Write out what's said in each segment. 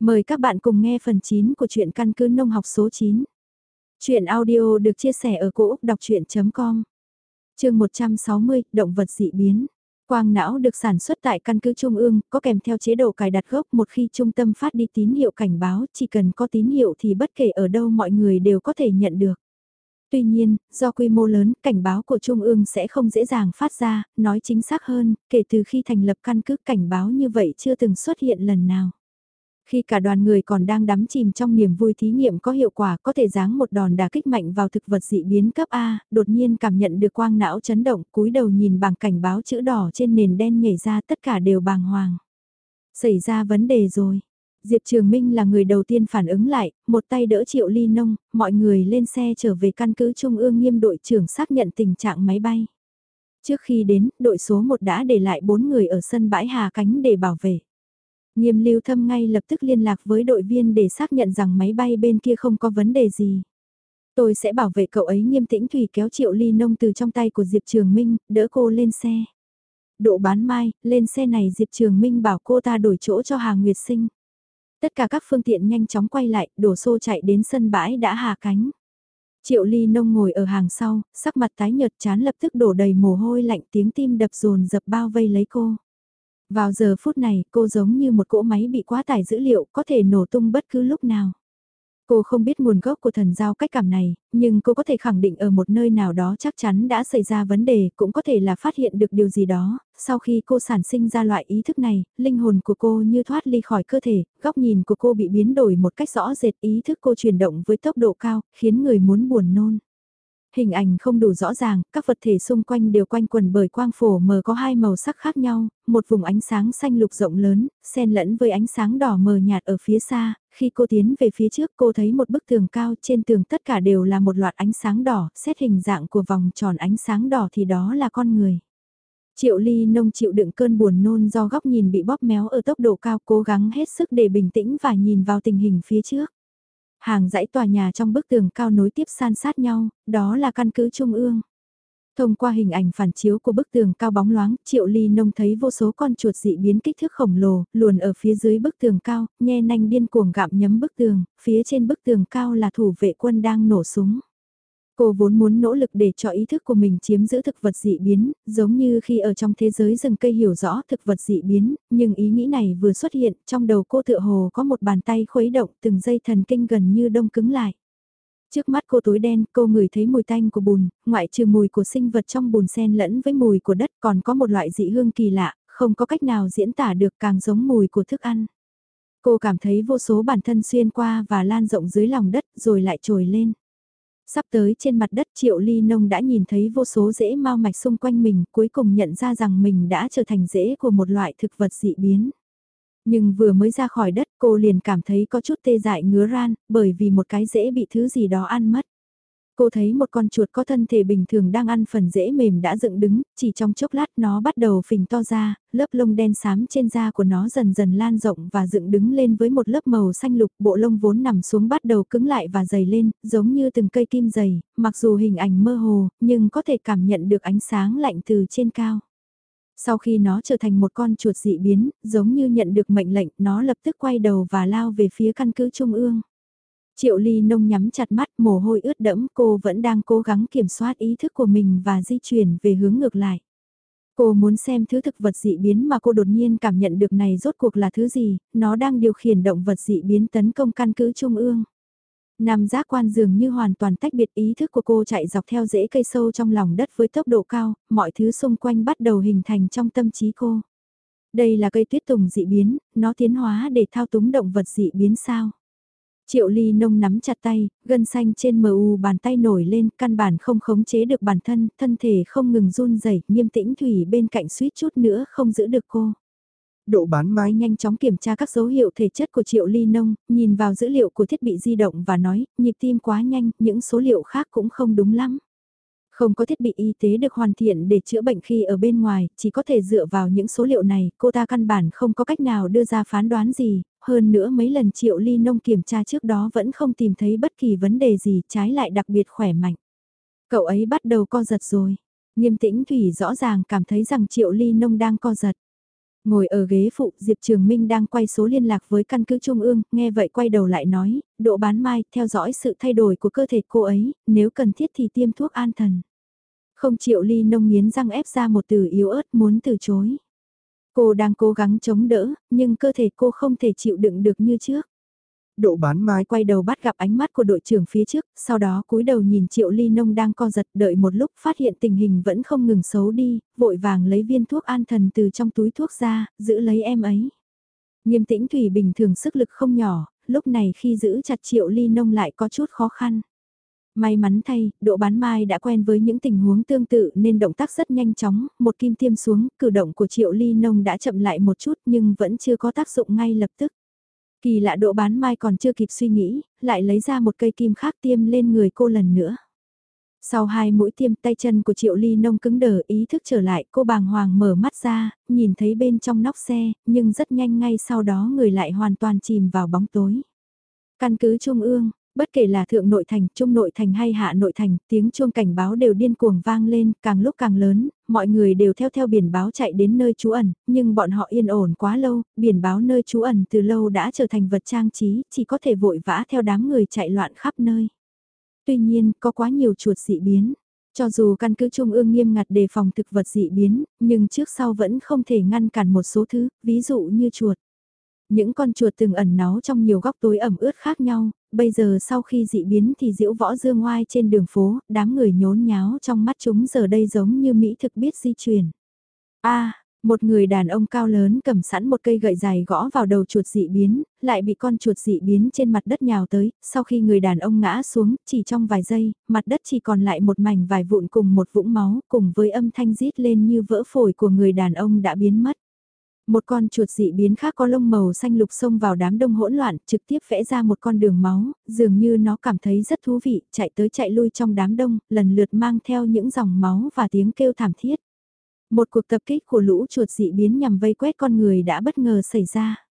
Mời các bạn cùng nghe phần 9 của truyện căn cứ nông học số 9. truyện audio được chia sẻ ở cỗ đọc chuyện.com Trường 160, Động vật dị biến. Quang não được sản xuất tại căn cứ Trung ương, có kèm theo chế độ cài đặt gốc một khi trung tâm phát đi tín hiệu cảnh báo, chỉ cần có tín hiệu thì bất kể ở đâu mọi người đều có thể nhận được. Tuy nhiên, do quy mô lớn, cảnh báo của Trung ương sẽ không dễ dàng phát ra, nói chính xác hơn, kể từ khi thành lập căn cứ cảnh báo như vậy chưa từng xuất hiện lần nào. Khi cả đoàn người còn đang đắm chìm trong niềm vui thí nghiệm có hiệu quả có thể giáng một đòn đà kích mạnh vào thực vật dị biến cấp A, đột nhiên cảm nhận được quang não chấn động, cúi đầu nhìn bảng cảnh báo chữ đỏ trên nền đen nhảy ra tất cả đều bàng hoàng. Xảy ra vấn đề rồi. Diệp Trường Minh là người đầu tiên phản ứng lại, một tay đỡ Triệu Ly Nông, mọi người lên xe trở về căn cứ Trung ương nghiêm đội trưởng xác nhận tình trạng máy bay. Trước khi đến, đội số 1 đã để lại 4 người ở sân bãi Hà Cánh để bảo vệ. Nghiêm lưu thâm ngay lập tức liên lạc với đội viên để xác nhận rằng máy bay bên kia không có vấn đề gì. Tôi sẽ bảo vệ cậu ấy nghiêm tĩnh Thủy kéo triệu ly nông từ trong tay của Diệp Trường Minh, đỡ cô lên xe. Độ bán mai, lên xe này Diệp Trường Minh bảo cô ta đổi chỗ cho Hà Nguyệt Sinh. Tất cả các phương tiện nhanh chóng quay lại, đổ xô chạy đến sân bãi đã hạ cánh. Triệu ly nông ngồi ở hàng sau, sắc mặt tái nhợt chán lập tức đổ đầy mồ hôi lạnh tiếng tim đập rồn dập bao vây lấy cô. Vào giờ phút này, cô giống như một cỗ máy bị quá tải dữ liệu, có thể nổ tung bất cứ lúc nào. Cô không biết nguồn gốc của thần giao cách cảm này, nhưng cô có thể khẳng định ở một nơi nào đó chắc chắn đã xảy ra vấn đề, cũng có thể là phát hiện được điều gì đó. Sau khi cô sản sinh ra loại ý thức này, linh hồn của cô như thoát ly khỏi cơ thể, góc nhìn của cô bị biến đổi một cách rõ rệt ý thức cô chuyển động với tốc độ cao, khiến người muốn buồn nôn. Hình ảnh không đủ rõ ràng, các vật thể xung quanh đều quanh quần bởi quang phổ mờ có hai màu sắc khác nhau, một vùng ánh sáng xanh lục rộng lớn, xen lẫn với ánh sáng đỏ mờ nhạt ở phía xa, khi cô tiến về phía trước cô thấy một bức tường cao trên tường tất cả đều là một loạt ánh sáng đỏ, xét hình dạng của vòng tròn ánh sáng đỏ thì đó là con người. Triệu ly nông chịu đựng cơn buồn nôn do góc nhìn bị bóp méo ở tốc độ cao cố gắng hết sức để bình tĩnh và nhìn vào tình hình phía trước. Hàng dãy tòa nhà trong bức tường cao nối tiếp san sát nhau, đó là căn cứ trung ương. Thông qua hình ảnh phản chiếu của bức tường cao bóng loáng, Triệu Ly Nông thấy vô số con chuột dị biến kích thước khổng lồ, luồn ở phía dưới bức tường cao, nhe nanh điên cuồng gặm nhấm bức tường, phía trên bức tường cao là thủ vệ quân đang nổ súng. Cô vốn muốn nỗ lực để cho ý thức của mình chiếm giữ thực vật dị biến, giống như khi ở trong thế giới rừng cây hiểu rõ thực vật dị biến, nhưng ý nghĩ này vừa xuất hiện, trong đầu cô tựa hồ có một bàn tay khuấy động từng dây thần kinh gần như đông cứng lại. Trước mắt cô tối đen, cô ngửi thấy mùi tanh của bùn, ngoại trừ mùi của sinh vật trong bùn sen lẫn với mùi của đất còn có một loại dị hương kỳ lạ, không có cách nào diễn tả được càng giống mùi của thức ăn. Cô cảm thấy vô số bản thân xuyên qua và lan rộng dưới lòng đất rồi lại trồi lên. Sắp tới trên mặt đất triệu ly nông đã nhìn thấy vô số rễ mau mạch xung quanh mình, cuối cùng nhận ra rằng mình đã trở thành rễ của một loại thực vật dị biến. Nhưng vừa mới ra khỏi đất cô liền cảm thấy có chút tê dại ngứa ran, bởi vì một cái rễ bị thứ gì đó ăn mất. Cô thấy một con chuột có thân thể bình thường đang ăn phần rễ mềm đã dựng đứng, chỉ trong chốc lát nó bắt đầu phình to ra, lớp lông đen xám trên da của nó dần dần lan rộng và dựng đứng lên với một lớp màu xanh lục, bộ lông vốn nằm xuống bắt đầu cứng lại và dày lên, giống như từng cây kim dày, mặc dù hình ảnh mơ hồ, nhưng có thể cảm nhận được ánh sáng lạnh từ trên cao. Sau khi nó trở thành một con chuột dị biến, giống như nhận được mệnh lệnh, nó lập tức quay đầu và lao về phía căn cứ trung ương. Triệu ly nông nhắm chặt mắt mồ hôi ướt đẫm cô vẫn đang cố gắng kiểm soát ý thức của mình và di chuyển về hướng ngược lại. Cô muốn xem thứ thực vật dị biến mà cô đột nhiên cảm nhận được này rốt cuộc là thứ gì, nó đang điều khiển động vật dị biến tấn công căn cứ trung ương. Nam giác quan dường như hoàn toàn tách biệt ý thức của cô chạy dọc theo rễ cây sâu trong lòng đất với tốc độ cao, mọi thứ xung quanh bắt đầu hình thành trong tâm trí cô. Đây là cây tuyết tùng dị biến, nó tiến hóa để thao túng động vật dị biến sao? Triệu ly nông nắm chặt tay, gân xanh trên mờ u bàn tay nổi lên, căn bản không khống chế được bản thân, thân thể không ngừng run rẩy nghiêm tĩnh thủy bên cạnh suýt chút nữa không giữ được cô. Độ bán mái nhanh chóng kiểm tra các dấu hiệu thể chất của triệu ly nông, nhìn vào dữ liệu của thiết bị di động và nói, nhịp tim quá nhanh, những số liệu khác cũng không đúng lắm. Không có thiết bị y tế được hoàn thiện để chữa bệnh khi ở bên ngoài, chỉ có thể dựa vào những số liệu này, cô ta căn bản không có cách nào đưa ra phán đoán gì, hơn nữa mấy lần triệu ly nông kiểm tra trước đó vẫn không tìm thấy bất kỳ vấn đề gì, trái lại đặc biệt khỏe mạnh. Cậu ấy bắt đầu co giật rồi. Nghiêm tĩnh Thủy rõ ràng cảm thấy rằng triệu ly nông đang co giật. Ngồi ở ghế phụ, Diệp Trường Minh đang quay số liên lạc với căn cứ Trung ương, nghe vậy quay đầu lại nói, độ bán mai, theo dõi sự thay đổi của cơ thể cô ấy, nếu cần thiết thì tiêm thuốc an thần. Không triệu ly nông nghiến răng ép ra một từ yếu ớt muốn từ chối. Cô đang cố gắng chống đỡ, nhưng cơ thể cô không thể chịu đựng được như trước. Độ bán mái quay đầu bắt gặp ánh mắt của đội trưởng phía trước, sau đó cúi đầu nhìn Triệu Ly Nông đang co giật đợi một lúc phát hiện tình hình vẫn không ngừng xấu đi, vội vàng lấy viên thuốc an thần từ trong túi thuốc ra, giữ lấy em ấy. Nghiêm tĩnh Thủy bình thường sức lực không nhỏ, lúc này khi giữ chặt Triệu Ly Nông lại có chút khó khăn. May mắn thay, độ bán mai đã quen với những tình huống tương tự nên động tác rất nhanh chóng, một kim tiêm xuống, cử động của Triệu Ly Nông đã chậm lại một chút nhưng vẫn chưa có tác dụng ngay lập tức. Kỳ lạ độ bán mai còn chưa kịp suy nghĩ, lại lấy ra một cây kim khác tiêm lên người cô lần nữa. Sau hai mũi tiêm tay chân của Triệu Ly Nông cứng đờ ý thức trở lại cô bàng hoàng mở mắt ra, nhìn thấy bên trong nóc xe, nhưng rất nhanh ngay sau đó người lại hoàn toàn chìm vào bóng tối. Căn cứ Trung ương, bất kể là thượng nội thành, trung nội thành hay hạ nội thành, tiếng chuông cảnh báo đều điên cuồng vang lên, càng lúc càng lớn, mọi người đều theo theo biển báo chạy đến nơi trú ẩn, nhưng bọn họ yên ổn quá lâu, biển báo nơi trú ẩn từ lâu đã trở thành vật trang trí, chỉ có thể vội vã theo đám người chạy loạn khắp nơi. Tuy nhiên, có quá nhiều chuột dị biến. Cho dù căn cứ trung ương nghiêm ngặt đề phòng thực vật dị biến, nhưng trước sau vẫn không thể ngăn cản một số thứ, ví dụ như chuột. Những con chuột từng ẩn náu trong nhiều góc tối ẩm ướt khác nhau, bây giờ sau khi dị biến thì diễu võ dương ngoai trên đường phố, đám người nhốn nháo trong mắt chúng giờ đây giống như Mỹ thực biết di chuyển. a một người đàn ông cao lớn cầm sẵn một cây gậy dài gõ vào đầu chuột dị biến, lại bị con chuột dị biến trên mặt đất nhào tới, sau khi người đàn ông ngã xuống, chỉ trong vài giây, mặt đất chỉ còn lại một mảnh vài vụn cùng một vũng máu, cùng với âm thanh rít lên như vỡ phổi của người đàn ông đã biến mất. Một con chuột dị biến khác có lông màu xanh lục xông vào đám đông hỗn loạn, trực tiếp vẽ ra một con đường máu, dường như nó cảm thấy rất thú vị, chạy tới chạy lui trong đám đông, lần lượt mang theo những dòng máu và tiếng kêu thảm thiết. Một cuộc tập kích của lũ chuột dị biến nhằm vây quét con người đã bất ngờ xảy ra.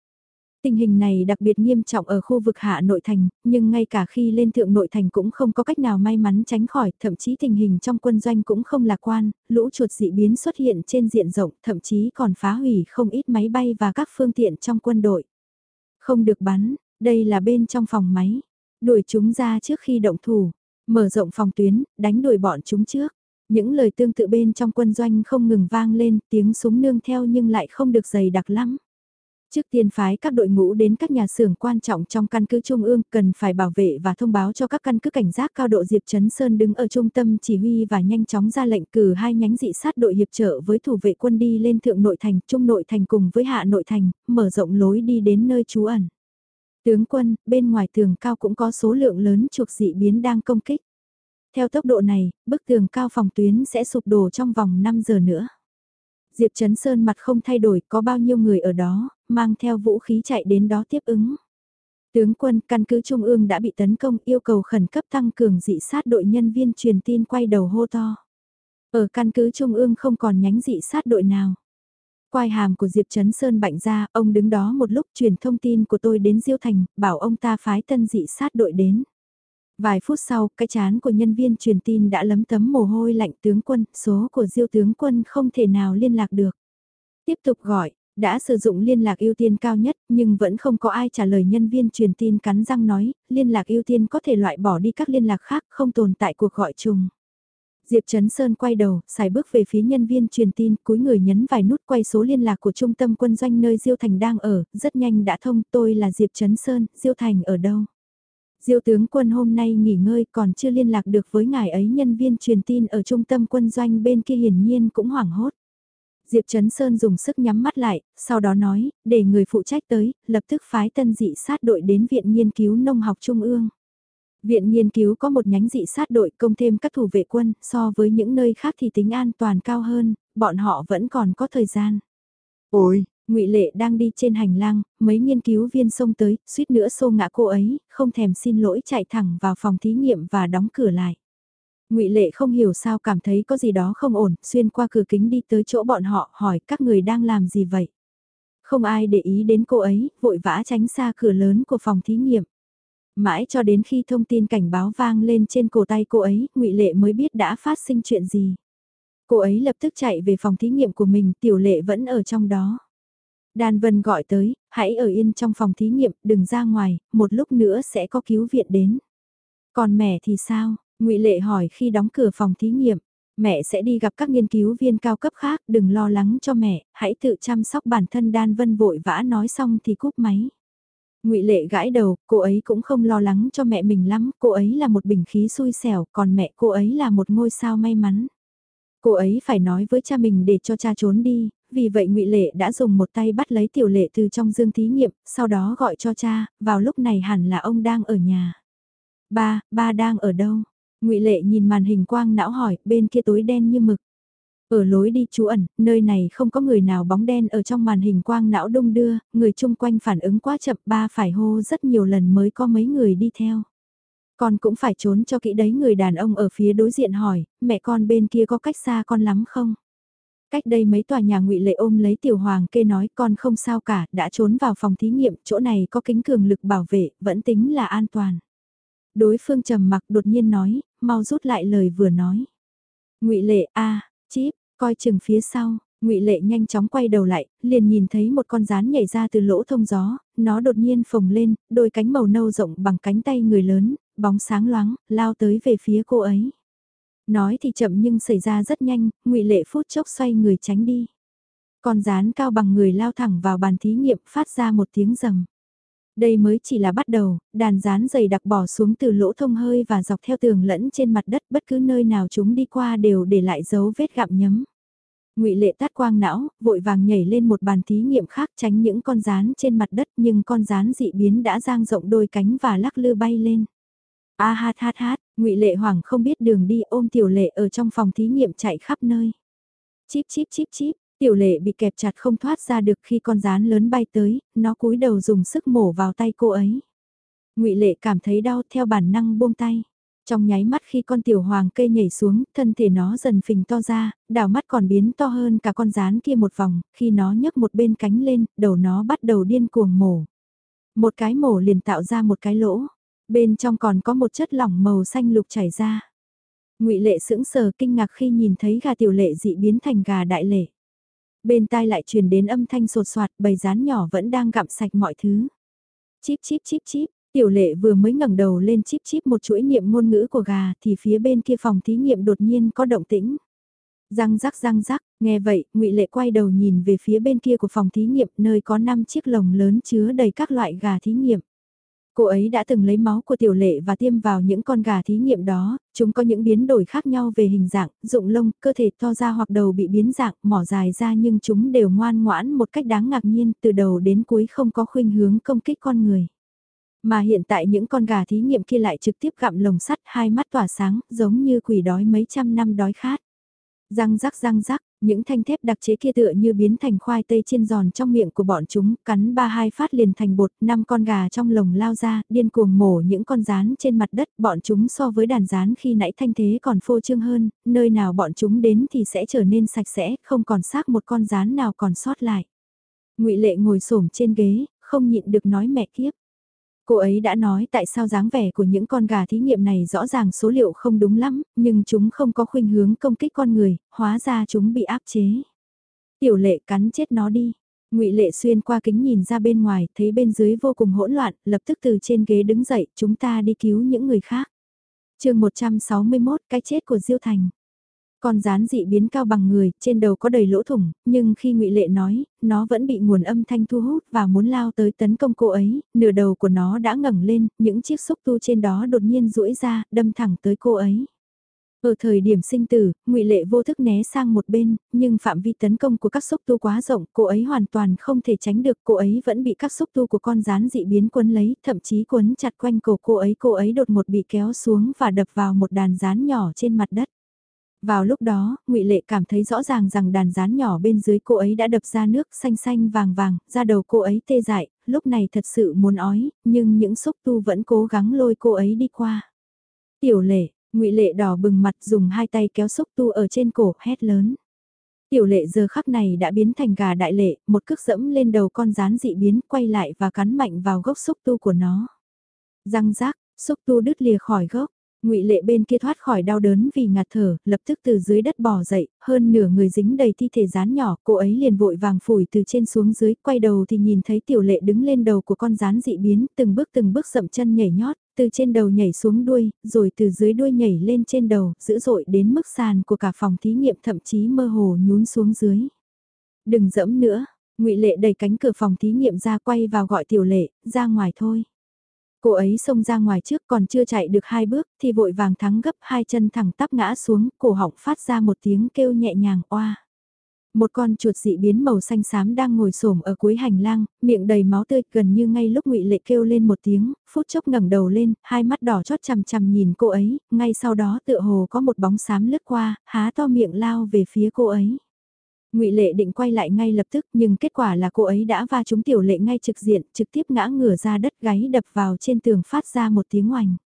Tình hình này đặc biệt nghiêm trọng ở khu vực hạ nội thành, nhưng ngay cả khi lên thượng nội thành cũng không có cách nào may mắn tránh khỏi, thậm chí tình hình trong quân doanh cũng không lạc quan, lũ chuột dị biến xuất hiện trên diện rộng, thậm chí còn phá hủy không ít máy bay và các phương tiện trong quân đội. Không được bắn, đây là bên trong phòng máy, đuổi chúng ra trước khi động thủ, mở rộng phòng tuyến, đánh đuổi bọn chúng trước. Những lời tương tự bên trong quân doanh không ngừng vang lên, tiếng súng nương theo nhưng lại không được dày đặc lắm. Trước tiên phái các đội ngũ đến các nhà xưởng quan trọng trong căn cứ Trung ương cần phải bảo vệ và thông báo cho các căn cứ cảnh giác cao độ Diệp Trấn Sơn đứng ở trung tâm chỉ huy và nhanh chóng ra lệnh cử hai nhánh dị sát đội hiệp trợ với thủ vệ quân đi lên thượng nội thành, trung nội thành cùng với hạ nội thành, mở rộng lối đi đến nơi trú ẩn. Tướng quân, bên ngoài tường cao cũng có số lượng lớn chuộc dị biến đang công kích. Theo tốc độ này, bức tường cao phòng tuyến sẽ sụp đổ trong vòng 5 giờ nữa. Diệp Trấn Sơn mặt không thay đổi, có bao nhiêu người ở đó, mang theo vũ khí chạy đến đó tiếp ứng. Tướng quân căn cứ Trung ương đã bị tấn công yêu cầu khẩn cấp tăng cường dị sát đội nhân viên truyền tin quay đầu hô to. Ở căn cứ Trung ương không còn nhánh dị sát đội nào. Quai hàm của Diệp Trấn Sơn bạnh ra, ông đứng đó một lúc truyền thông tin của tôi đến Diêu Thành, bảo ông ta phái tân dị sát đội đến. Vài phút sau, cái chán của nhân viên truyền tin đã lấm tấm mồ hôi lạnh tướng quân, số của Diêu tướng quân không thể nào liên lạc được. Tiếp tục gọi, đã sử dụng liên lạc ưu tiên cao nhất nhưng vẫn không có ai trả lời nhân viên truyền tin cắn răng nói, liên lạc ưu tiên có thể loại bỏ đi các liên lạc khác không tồn tại cuộc gọi chung. Diệp Trấn Sơn quay đầu, xài bước về phía nhân viên truyền tin, cúi người nhấn vài nút quay số liên lạc của trung tâm quân doanh nơi Diêu Thành đang ở, rất nhanh đã thông, tôi là Diệp Trấn Sơn, Diêu Thành ở đâu? Diêu tướng quân hôm nay nghỉ ngơi còn chưa liên lạc được với ngài ấy nhân viên truyền tin ở trung tâm quân doanh bên kia hiển nhiên cũng hoảng hốt. Diệp Trấn Sơn dùng sức nhắm mắt lại, sau đó nói, để người phụ trách tới, lập tức phái tân dị sát đội đến Viện Nghiên cứu Nông học Trung ương. Viện nghiên cứu có một nhánh dị sát đội công thêm các thủ vệ quân, so với những nơi khác thì tính an toàn cao hơn, bọn họ vẫn còn có thời gian. Ôi, ngụy Lệ đang đi trên hành lang, mấy nghiên cứu viên xông tới, suýt nữa xô ngã cô ấy, không thèm xin lỗi chạy thẳng vào phòng thí nghiệm và đóng cửa lại. ngụy Lệ không hiểu sao cảm thấy có gì đó không ổn, xuyên qua cửa kính đi tới chỗ bọn họ hỏi các người đang làm gì vậy. Không ai để ý đến cô ấy, vội vã tránh xa cửa lớn của phòng thí nghiệm. Mãi cho đến khi thông tin cảnh báo vang lên trên cổ tay cô ấy, ngụy Lệ mới biết đã phát sinh chuyện gì. Cô ấy lập tức chạy về phòng thí nghiệm của mình, tiểu lệ vẫn ở trong đó. Đan Vân gọi tới, hãy ở yên trong phòng thí nghiệm, đừng ra ngoài, một lúc nữa sẽ có cứu viện đến. Còn mẹ thì sao? ngụy Lệ hỏi khi đóng cửa phòng thí nghiệm. Mẹ sẽ đi gặp các nghiên cứu viên cao cấp khác, đừng lo lắng cho mẹ, hãy tự chăm sóc bản thân Đan Vân vội vã nói xong thì cúp máy. ngụy Lệ gãi đầu, cô ấy cũng không lo lắng cho mẹ mình lắm, cô ấy là một bình khí xui xẻo, còn mẹ cô ấy là một ngôi sao may mắn. Cô ấy phải nói với cha mình để cho cha trốn đi, vì vậy ngụy Lệ đã dùng một tay bắt lấy tiểu lệ từ trong dương thí nghiệm, sau đó gọi cho cha, vào lúc này hẳn là ông đang ở nhà. Ba, ba đang ở đâu? ngụy Lệ nhìn màn hình quang não hỏi, bên kia tối đen như mực. Ở lối đi trú ẩn, nơi này không có người nào bóng đen ở trong màn hình quang não đông đưa, người chung quanh phản ứng quá chậm ba phải hô rất nhiều lần mới có mấy người đi theo. Con cũng phải trốn cho kỹ đấy người đàn ông ở phía đối diện hỏi, mẹ con bên kia có cách xa con lắm không? Cách đây mấy tòa nhà ngụy Lệ ôm lấy tiểu hoàng kê nói con không sao cả, đã trốn vào phòng thí nghiệm, chỗ này có kính cường lực bảo vệ, vẫn tính là an toàn. Đối phương trầm mặc đột nhiên nói, mau rút lại lời vừa nói. ngụy Lệ a à, chip, coi chừng phía sau, ngụy Lệ nhanh chóng quay đầu lại, liền nhìn thấy một con rán nhảy ra từ lỗ thông gió, nó đột nhiên phồng lên, đôi cánh màu nâu rộng bằng cánh tay người lớn, bóng sáng loáng, lao tới về phía cô ấy. Nói thì chậm nhưng xảy ra rất nhanh, ngụy Lệ phút chốc xoay người tránh đi. Con rán cao bằng người lao thẳng vào bàn thí nghiệm phát ra một tiếng rầm. Đây mới chỉ là bắt đầu, đàn rán dày đặc bỏ xuống từ lỗ thông hơi và dọc theo tường lẫn trên mặt đất bất cứ nơi nào chúng đi qua đều để lại dấu vết gặm nhấm. ngụy Lệ tát quang não, vội vàng nhảy lên một bàn thí nghiệm khác tránh những con rán trên mặt đất nhưng con rán dị biến đã giang rộng đôi cánh và lắc lư bay lên. A hát hát hát, ngụy Lệ Hoàng không biết đường đi ôm Tiểu Lệ ở trong phòng thí nghiệm chạy khắp nơi. Chíp chíp chíp chíp, Tiểu Lệ bị kẹp chặt không thoát ra được khi con rán lớn bay tới, nó cúi đầu dùng sức mổ vào tay cô ấy. ngụy Lệ cảm thấy đau theo bản năng buông tay. Trong nháy mắt khi con tiểu hoàng cây nhảy xuống, thân thể nó dần phình to ra, đảo mắt còn biến to hơn cả con rán kia một vòng, khi nó nhấc một bên cánh lên, đầu nó bắt đầu điên cuồng mổ. Một cái mổ liền tạo ra một cái lỗ, bên trong còn có một chất lỏng màu xanh lục chảy ra. Ngụy Lệ sững sờ kinh ngạc khi nhìn thấy gà tiểu lệ dị biến thành gà đại lệ. Bên tai lại truyền đến âm thanh sột soạt, bầy rán nhỏ vẫn đang gặm sạch mọi thứ. Chíp chíp chíp chíp, tiểu lệ vừa mới ngẩng đầu lên chíp chíp một chuỗi niệm ngôn ngữ của gà thì phía bên kia phòng thí nghiệm đột nhiên có động tĩnh. Răng rắc răng rắc, nghe vậy, ngụy Lệ quay đầu nhìn về phía bên kia của phòng thí nghiệm nơi có 5 chiếc lồng lớn chứa đầy các loại gà thí nghiệm. Cô ấy đã từng lấy máu của tiểu lệ và tiêm vào những con gà thí nghiệm đó, chúng có những biến đổi khác nhau về hình dạng, dụng lông, cơ thể to ra hoặc đầu bị biến dạng, mỏ dài ra nhưng chúng đều ngoan ngoãn một cách đáng ngạc nhiên, từ đầu đến cuối không có khuynh hướng công kích con người. Mà hiện tại những con gà thí nghiệm kia lại trực tiếp gặm lồng sắt hai mắt tỏa sáng, giống như quỷ đói mấy trăm năm đói khát. Răng rắc răng rắc, những thanh thép đặc chế kia tựa như biến thành khoai tây chiên giòn trong miệng của bọn chúng, cắn ba hai phát liền thành bột, năm con gà trong lồng lao ra, điên cuồng mổ những con rán trên mặt đất, bọn chúng so với đàn rán khi nãy thanh thế còn phô trương hơn, nơi nào bọn chúng đến thì sẽ trở nên sạch sẽ, không còn xác một con rán nào còn sót lại. ngụy Lệ ngồi xổm trên ghế, không nhịn được nói mẹ kiếp. Cô ấy đã nói tại sao dáng vẻ của những con gà thí nghiệm này rõ ràng số liệu không đúng lắm, nhưng chúng không có khuynh hướng công kích con người, hóa ra chúng bị áp chế. Tiểu lệ cắn chết nó đi. ngụy Lệ xuyên qua kính nhìn ra bên ngoài, thấy bên dưới vô cùng hỗn loạn, lập tức từ trên ghế đứng dậy, chúng ta đi cứu những người khác. chương 161, cái chết của Diêu Thành. Con rán dị biến cao bằng người, trên đầu có đầy lỗ thủng, nhưng khi ngụy Lệ nói, nó vẫn bị nguồn âm thanh thu hút và muốn lao tới tấn công cô ấy, nửa đầu của nó đã ngẩng lên, những chiếc xúc tu trên đó đột nhiên duỗi ra, đâm thẳng tới cô ấy. Ở thời điểm sinh tử, ngụy Lệ vô thức né sang một bên, nhưng phạm vi tấn công của các xúc tu quá rộng, cô ấy hoàn toàn không thể tránh được, cô ấy vẫn bị các xúc tu của con rán dị biến quấn lấy, thậm chí quấn chặt quanh cổ cô ấy, cô ấy đột một bị kéo xuống và đập vào một đàn rán nhỏ trên mặt đất. Vào lúc đó, ngụy Lệ cảm thấy rõ ràng rằng đàn rán nhỏ bên dưới cô ấy đã đập ra nước xanh xanh vàng vàng, ra đầu cô ấy tê dại, lúc này thật sự muốn ói, nhưng những xúc tu vẫn cố gắng lôi cô ấy đi qua. Tiểu Lệ, ngụy Lệ đỏ bừng mặt dùng hai tay kéo xúc tu ở trên cổ, hét lớn. Tiểu lệ giờ khắc này đã biến thành gà đại lệ, một cước dẫm lên đầu con rán dị biến quay lại và cắn mạnh vào gốc xúc tu của nó. Răng rác, xúc tu đứt lìa khỏi gốc, ngụy Lệ bên kia thoát khỏi đau đớn vì ngạt thở, lập tức từ dưới đất bò dậy, hơn nửa người dính đầy thi thể rán nhỏ, cô ấy liền vội vàng phủi từ trên xuống dưới, quay đầu thì nhìn thấy tiểu lệ đứng lên đầu của con rán dị biến, từng bước từng bước sậm chân nhảy nhót, từ trên đầu nhảy xuống đuôi, rồi từ dưới đuôi nhảy lên trên đầu, dữ dội đến mức sàn của cả phòng thí nghiệm thậm chí mơ hồ nhún xuống dưới. Đừng dẫm nữa, ngụy Lệ đẩy cánh cửa phòng thí nghiệm ra quay vào gọi tiểu lệ, ra ngoài thôi. Cô ấy xông ra ngoài trước còn chưa chạy được hai bước thì vội vàng thắng gấp hai chân thẳng tắp ngã xuống, cổ họng phát ra một tiếng kêu nhẹ nhàng oa. Một con chuột dị biến màu xanh xám đang ngồi xổm ở cuối hành lang, miệng đầy máu tươi gần như ngay lúc ngụy Lệ kêu lên một tiếng, phút chốc ngẩng đầu lên, hai mắt đỏ chót chằm chằm nhìn cô ấy, ngay sau đó tựa hồ có một bóng xám lướt qua, há to miệng lao về phía cô ấy ngụy Lệ định quay lại ngay lập tức nhưng kết quả là cô ấy đã va trúng tiểu lệ ngay trực diện, trực tiếp ngã ngửa ra đất gáy đập vào trên tường phát ra một tiếng oành.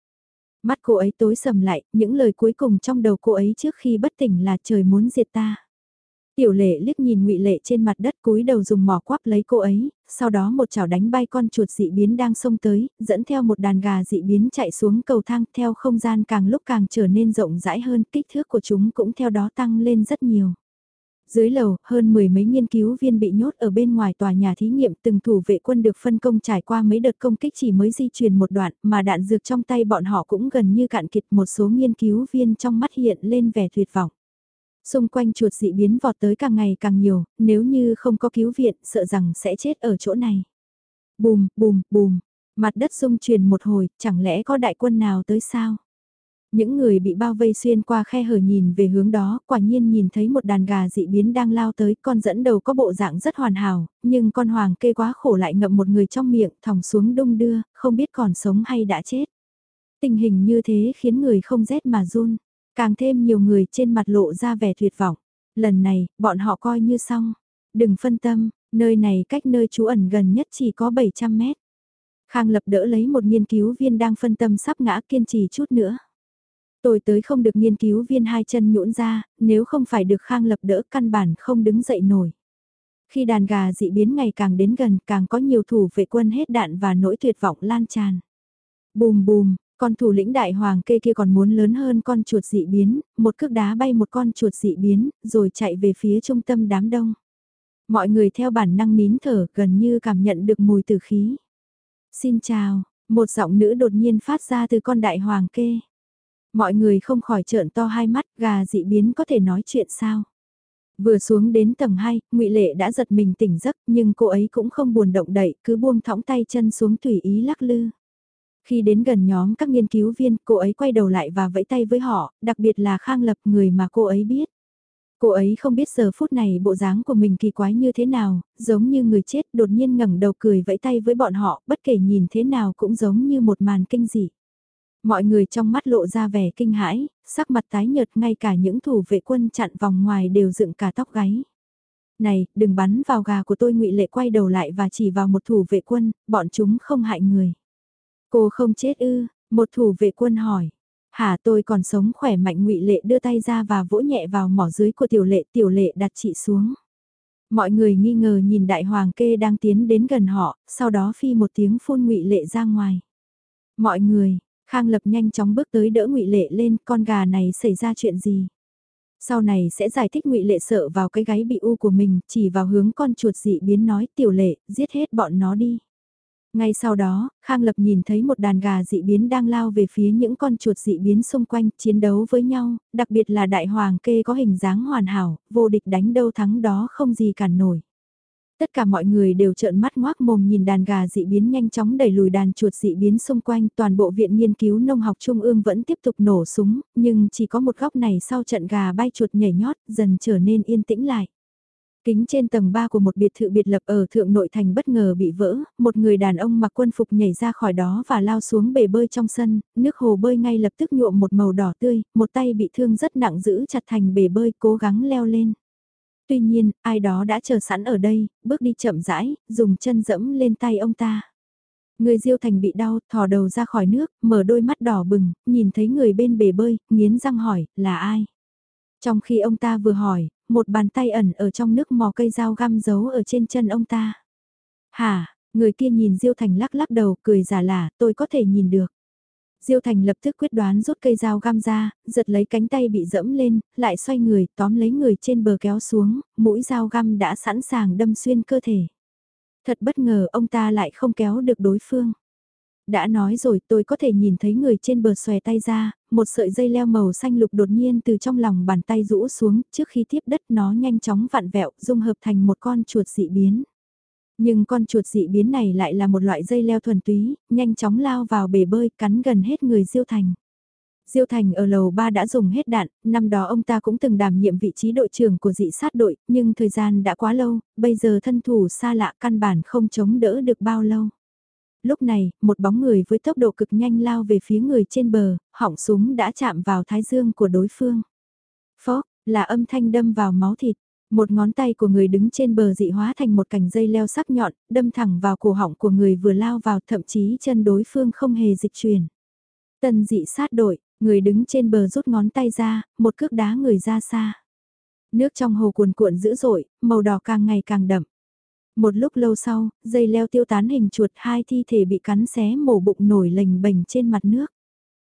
Mắt cô ấy tối sầm lại, những lời cuối cùng trong đầu cô ấy trước khi bất tỉnh là trời muốn diệt ta. Tiểu lệ liếc nhìn ngụy Lệ trên mặt đất cúi đầu dùng mỏ quắp lấy cô ấy, sau đó một chảo đánh bay con chuột dị biến đang xông tới, dẫn theo một đàn gà dị biến chạy xuống cầu thang theo không gian càng lúc càng trở nên rộng rãi hơn, kích thước của chúng cũng theo đó tăng lên rất nhiều. Dưới lầu, hơn mười mấy nghiên cứu viên bị nhốt ở bên ngoài tòa nhà thí nghiệm từng thủ vệ quân được phân công trải qua mấy đợt công kích chỉ mới di chuyển một đoạn mà đạn dược trong tay bọn họ cũng gần như cạn kiệt một số nghiên cứu viên trong mắt hiện lên vẻ tuyệt vọng. Xung quanh chuột dị biến vọt tới càng ngày càng nhiều, nếu như không có cứu viện sợ rằng sẽ chết ở chỗ này. Bùm, bùm, bùm, mặt đất rung truyền một hồi, chẳng lẽ có đại quân nào tới sao? Những người bị bao vây xuyên qua khe hở nhìn về hướng đó, quả nhiên nhìn thấy một đàn gà dị biến đang lao tới, con dẫn đầu có bộ dạng rất hoàn hảo, nhưng con hoàng kê quá khổ lại ngậm một người trong miệng, thòng xuống đung đưa, không biết còn sống hay đã chết. Tình hình như thế khiến người không rét mà run, càng thêm nhiều người trên mặt lộ ra vẻ tuyệt vọng. Lần này, bọn họ coi như xong. Đừng phân tâm, nơi này cách nơi trú ẩn gần nhất chỉ có 700 mét. Khang lập đỡ lấy một nghiên cứu viên đang phân tâm sắp ngã kiên trì chút nữa. Tôi tới không được nghiên cứu viên hai chân nhũn ra, nếu không phải được Khang lập đỡ căn bản không đứng dậy nổi. Khi đàn gà dị biến ngày càng đến gần càng có nhiều thủ vệ quân hết đạn và nỗi tuyệt vọng lan tràn. Bùm bùm, con thủ lĩnh đại hoàng kê kia còn muốn lớn hơn con chuột dị biến, một cước đá bay một con chuột dị biến, rồi chạy về phía trung tâm đám đông. Mọi người theo bản năng nín thở gần như cảm nhận được mùi tử khí. Xin chào, một giọng nữ đột nhiên phát ra từ con đại hoàng kê. Mọi người không khỏi trợn to hai mắt, gà dị biến có thể nói chuyện sao? Vừa xuống đến tầng 2, ngụy Lệ đã giật mình tỉnh giấc, nhưng cô ấy cũng không buồn động đậy, cứ buông thõng tay chân xuống tùy ý lắc lư. Khi đến gần nhóm các nghiên cứu viên, cô ấy quay đầu lại và vẫy tay với họ, đặc biệt là Khang Lập người mà cô ấy biết. Cô ấy không biết giờ phút này bộ dáng của mình kỳ quái như thế nào, giống như người chết đột nhiên ngẩng đầu cười vẫy tay với bọn họ, bất kể nhìn thế nào cũng giống như một màn kinh dị. Mọi người trong mắt lộ ra vẻ kinh hãi, sắc mặt tái nhợt ngay cả những thủ vệ quân chặn vòng ngoài đều dựng cả tóc gáy. Này, đừng bắn vào gà của tôi ngụy Lệ quay đầu lại và chỉ vào một thủ vệ quân, bọn chúng không hại người. Cô không chết ư, một thủ vệ quân hỏi. Hả tôi còn sống khỏe mạnh ngụy Lệ đưa tay ra và vỗ nhẹ vào mỏ dưới của tiểu lệ tiểu lệ đặt chị xuống. Mọi người nghi ngờ nhìn đại hoàng kê đang tiến đến gần họ, sau đó phi một tiếng phun ngụy Lệ ra ngoài. Mọi người, Khang Lập nhanh chóng bước tới đỡ ngụy Lệ lên, con gà này xảy ra chuyện gì? Sau này sẽ giải thích ngụy Lệ sợ vào cái gáy bị u của mình, chỉ vào hướng con chuột dị biến nói tiểu lệ, giết hết bọn nó đi. Ngay sau đó, Khang Lập nhìn thấy một đàn gà dị biến đang lao về phía những con chuột dị biến xung quanh, chiến đấu với nhau, đặc biệt là đại hoàng kê có hình dáng hoàn hảo, vô địch đánh đâu thắng đó không gì cản nổi. Tất cả mọi người đều trợn mắt ngoác mồm nhìn đàn gà dị biến nhanh chóng đẩy lùi đàn chuột dị biến xung quanh. Toàn bộ viện nghiên cứu nông học trung ương vẫn tiếp tục nổ súng, nhưng chỉ có một góc này sau trận gà bay chuột nhảy nhót dần trở nên yên tĩnh lại. Kính trên tầng 3 của một biệt thự biệt lập ở thượng nội thành bất ngờ bị vỡ, một người đàn ông mặc quân phục nhảy ra khỏi đó và lao xuống bể bơi trong sân, nước hồ bơi ngay lập tức nhuộm một màu đỏ tươi, một tay bị thương rất nặng giữ chặt thành bể bơi cố gắng leo lên. Tuy nhiên, ai đó đã chờ sẵn ở đây, bước đi chậm rãi, dùng chân dẫm lên tay ông ta. Người Diêu Thành bị đau, thò đầu ra khỏi nước, mở đôi mắt đỏ bừng, nhìn thấy người bên bể bơi, nghiến răng hỏi, là ai? Trong khi ông ta vừa hỏi, một bàn tay ẩn ở trong nước mò cây dao găm giấu ở trên chân ông ta. Hả, người kia nhìn Diêu Thành lắc lắc đầu, cười giả lả, tôi có thể nhìn được. Diêu Thành lập tức quyết đoán rút cây dao găm ra, giật lấy cánh tay bị dẫm lên, lại xoay người, tóm lấy người trên bờ kéo xuống, mũi dao găm đã sẵn sàng đâm xuyên cơ thể. Thật bất ngờ ông ta lại không kéo được đối phương. Đã nói rồi tôi có thể nhìn thấy người trên bờ xòe tay ra, một sợi dây leo màu xanh lục đột nhiên từ trong lòng bàn tay rũ xuống, trước khi tiếp đất nó nhanh chóng vặn vẹo, dung hợp thành một con chuột dị biến. Nhưng con chuột dị biến này lại là một loại dây leo thuần túy, nhanh chóng lao vào bể bơi cắn gần hết người Diêu Thành. Diêu Thành ở lầu 3 đã dùng hết đạn, năm đó ông ta cũng từng đảm nhiệm vị trí đội trưởng của dị sát đội, nhưng thời gian đã quá lâu, bây giờ thân thủ xa lạ căn bản không chống đỡ được bao lâu. Lúc này, một bóng người với tốc độ cực nhanh lao về phía người trên bờ, hỏng súng đã chạm vào thái dương của đối phương. Phó, là âm thanh đâm vào máu thịt. Một ngón tay của người đứng trên bờ dị hóa thành một cành dây leo sắc nhọn, đâm thẳng vào cổ họng của người vừa lao vào thậm chí chân đối phương không hề dịch chuyển. Tần dị sát đội, người đứng trên bờ rút ngón tay ra, một cước đá người ra xa. Nước trong hồ cuồn cuộn dữ dội, màu đỏ càng ngày càng đậm. Một lúc lâu sau, dây leo tiêu tán hình chuột hai thi thể bị cắn xé mổ bụng nổi lềnh bềnh trên mặt nước.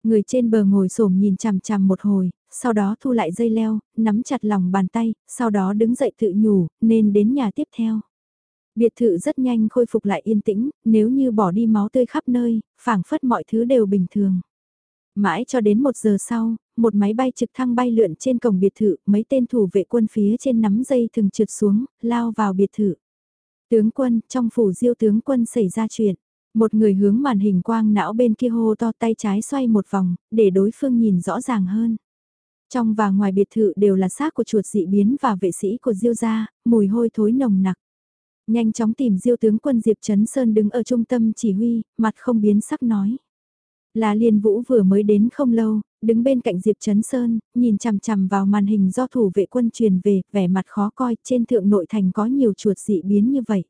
Người trên bờ ngồi xổm nhìn chằm chằm một hồi, sau đó thu lại dây leo, nắm chặt lòng bàn tay, sau đó đứng dậy tự nhủ, nên đến nhà tiếp theo. Biệt thự rất nhanh khôi phục lại yên tĩnh, nếu như bỏ đi máu tươi khắp nơi, phảng phất mọi thứ đều bình thường. Mãi cho đến một giờ sau, một máy bay trực thăng bay lượn trên cổng biệt thự, mấy tên thủ vệ quân phía trên nắm dây thường trượt xuống, lao vào biệt thự. Tướng quân, trong phủ diêu tướng quân xảy ra chuyện. Một người hướng màn hình quang não bên kia hô to tay trái xoay một vòng, để đối phương nhìn rõ ràng hơn. Trong và ngoài biệt thự đều là xác của chuột dị biến và vệ sĩ của Diêu gia, mùi hôi thối nồng nặc. Nhanh chóng tìm Diêu tướng quân Diệp Trấn Sơn đứng ở trung tâm chỉ huy, mặt không biến sắc nói. Là Liên Vũ vừa mới đến không lâu, đứng bên cạnh Diệp Trấn Sơn, nhìn chằm chằm vào màn hình do thủ vệ quân truyền về, vẻ mặt khó coi, trên thượng nội thành có nhiều chuột dị biến như vậy.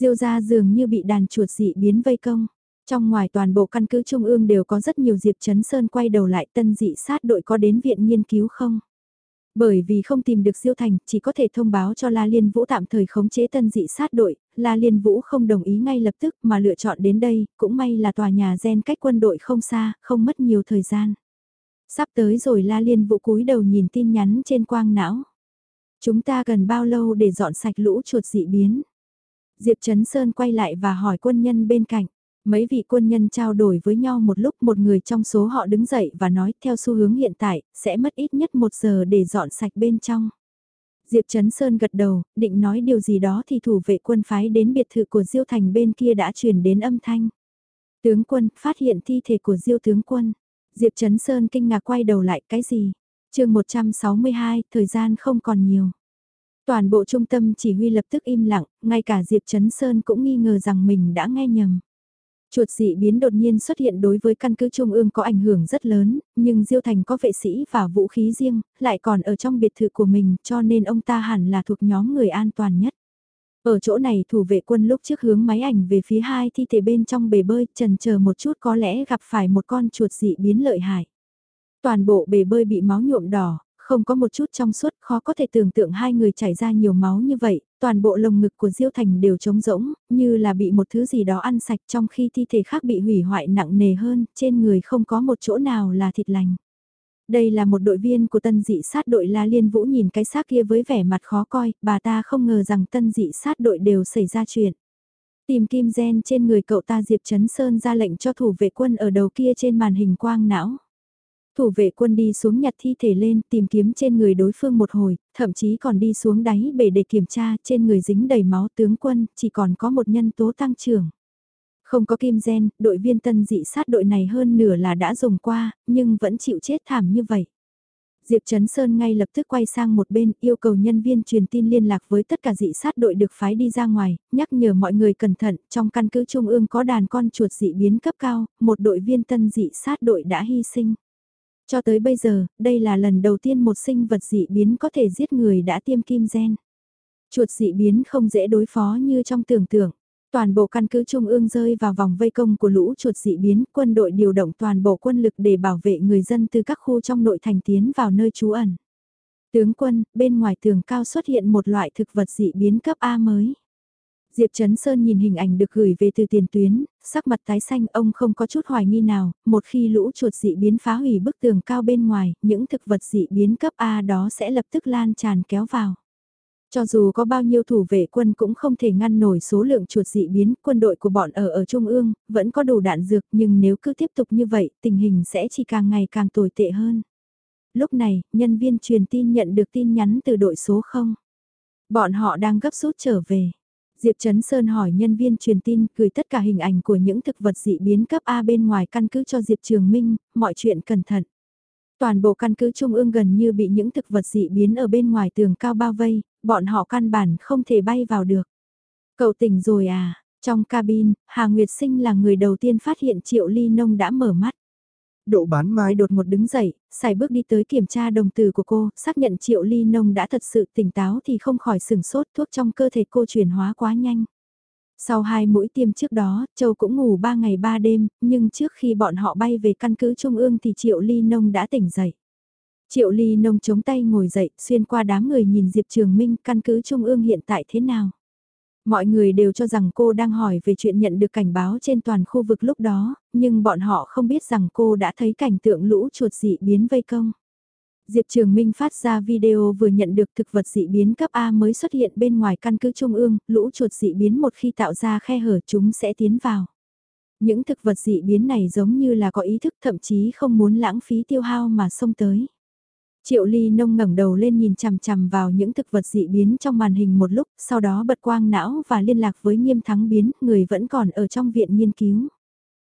Diêu gia dường như bị đàn chuột dị biến vây công. Trong ngoài toàn bộ căn cứ trung ương đều có rất nhiều Diệp Trấn Sơn quay đầu lại tân dị sát đội có đến viện nghiên cứu không? Bởi vì không tìm được Diêu Thành, chỉ có thể thông báo cho La Liên Vũ tạm thời khống chế tân dị sát đội, La Liên Vũ không đồng ý ngay lập tức mà lựa chọn đến đây, cũng may là tòa nhà gen cách quân đội không xa, không mất nhiều thời gian. Sắp tới rồi La Liên Vũ cúi đầu nhìn tin nhắn trên quang não. Chúng ta cần bao lâu để dọn sạch lũ chuột dị biến? Diệp Trấn Sơn quay lại và hỏi quân nhân bên cạnh. Mấy vị quân nhân trao đổi với nhau một lúc một người trong số họ đứng dậy và nói theo xu hướng hiện tại, sẽ mất ít nhất một giờ để dọn sạch bên trong. Diệp Trấn Sơn gật đầu, định nói điều gì đó thì thủ vệ quân phái đến biệt thự của Diêu Thành bên kia đã truyền đến âm thanh. Tướng quân, phát hiện thi thể của Diêu tướng quân. Diệp Trấn Sơn kinh ngạc quay đầu lại, cái gì? chương 162, thời gian không còn nhiều. Toàn bộ trung tâm chỉ huy lập tức im lặng, ngay cả Diệp Trấn Sơn cũng nghi ngờ rằng mình đã nghe nhầm. Chuột dị biến đột nhiên xuất hiện đối với căn cứ trung ương có ảnh hưởng rất lớn, nhưng Diêu Thành có vệ sĩ và vũ khí riêng, lại còn ở trong biệt thự của mình cho nên ông ta hẳn là thuộc nhóm người an toàn nhất. Ở chỗ này thủ vệ quân lúc trước hướng máy ảnh về phía hai thi thể bên trong bể bơi trần chờ một chút có lẽ gặp phải một con chuột dị biến lợi hại. Toàn bộ bể bơi bị máu nhuộm đỏ, không có một chút trong suốt khó có thể tưởng tượng hai người chảy ra nhiều máu như vậy, toàn bộ lồng ngực của Diêu Thành đều trống rỗng, như là bị một thứ gì đó ăn sạch trong khi thi thể khác bị hủy hoại nặng nề hơn, trên người không có một chỗ nào là thịt lành. Đây là một đội viên của tân dị sát đội La Liên Vũ nhìn cái xác kia với vẻ mặt khó coi, bà ta không ngờ rằng tân dị sát đội đều xảy ra chuyện. Tìm kim gen trên người cậu ta Diệp Trấn Sơn ra lệnh cho thủ vệ quân ở đầu kia trên màn hình quang não. Thủ vệ quân đi xuống nhặt thi thể lên tìm kiếm trên người đối phương một hồi, thậm chí còn đi xuống đáy bể để kiểm tra trên người dính đầy máu tướng quân, chỉ còn có một nhân tố tăng trưởng. Không có kim gen, đội viên tân dị sát đội này hơn nửa là đã dùng qua, nhưng vẫn chịu chết thảm như vậy. Diệp Trấn Sơn ngay lập tức quay sang một bên yêu cầu nhân viên truyền tin liên lạc với tất cả dị sát đội được phái đi ra ngoài, nhắc nhở mọi người cẩn thận, trong căn cứ trung ương có đàn con chuột dị biến cấp cao, một đội viên tân dị sát đội đã hy sinh. Cho tới bây giờ, đây là lần đầu tiên một sinh vật dị biến có thể giết người đã tiêm kim gen. Chuột dị biến không dễ đối phó như trong tưởng tượng. Toàn bộ căn cứ trung ương rơi vào vòng vây công của lũ chuột dị biến, quân đội điều động toàn bộ quân lực để bảo vệ người dân từ các khu trong nội thành tiến vào nơi trú ẩn. Tướng quân, bên ngoài tường cao xuất hiện một loại thực vật dị biến cấp A mới. Diệp Trấn Sơn nhìn hình ảnh được gửi về từ tiền tuyến, sắc mặt tái xanh ông không có chút hoài nghi nào, một khi lũ chuột dị biến phá hủy bức tường cao bên ngoài, những thực vật dị biến cấp A đó sẽ lập tức lan tràn kéo vào. Cho dù có bao nhiêu thủ vệ quân cũng không thể ngăn nổi số lượng chuột dị biến, quân đội của bọn ở ở Trung ương, vẫn có đủ đạn dược nhưng nếu cứ tiếp tục như vậy, tình hình sẽ chỉ càng ngày càng tồi tệ hơn. Lúc này, nhân viên truyền tin nhận được tin nhắn từ đội số 0. Bọn họ đang gấp rút trở về. Diệp Trấn Sơn hỏi nhân viên truyền tin gửi tất cả hình ảnh của những thực vật dị biến cấp A bên ngoài căn cứ cho Diệp Trường Minh, mọi chuyện cẩn thận. Toàn bộ căn cứ trung ương gần như bị những thực vật dị biến ở bên ngoài tường cao bao vây, bọn họ căn bản không thể bay vào được. Cậu tỉnh rồi à? Trong cabin, Hà Nguyệt Sinh là người đầu tiên phát hiện Triệu Ly Nông đã mở mắt. Độ bán mái đột ngột đứng dậy, xài bước đi tới kiểm tra đồng từ của cô, xác nhận Triệu Ly Nông đã thật sự tỉnh táo thì không khỏi sừng sốt thuốc trong cơ thể cô chuyển hóa quá nhanh. Sau hai mũi tiêm trước đó, Châu cũng ngủ ba ngày ba đêm, nhưng trước khi bọn họ bay về căn cứ Trung ương thì Triệu Ly Nông đã tỉnh dậy. Triệu Ly Nông chống tay ngồi dậy, xuyên qua đám người nhìn Diệp Trường Minh căn cứ Trung ương hiện tại thế nào. Mọi người đều cho rằng cô đang hỏi về chuyện nhận được cảnh báo trên toàn khu vực lúc đó, nhưng bọn họ không biết rằng cô đã thấy cảnh tượng lũ chuột dị biến vây công. Diệp Trường Minh phát ra video vừa nhận được thực vật dị biến cấp A mới xuất hiện bên ngoài căn cứ Trung ương, lũ chuột dị biến một khi tạo ra khe hở chúng sẽ tiến vào. Những thực vật dị biến này giống như là có ý thức thậm chí không muốn lãng phí tiêu hao mà xông tới. Triệu Ly Nông ngẩng đầu lên nhìn chằm chằm vào những thực vật dị biến trong màn hình một lúc, sau đó bật quang não và liên lạc với nghiêm thắng biến, người vẫn còn ở trong viện nghiên cứu.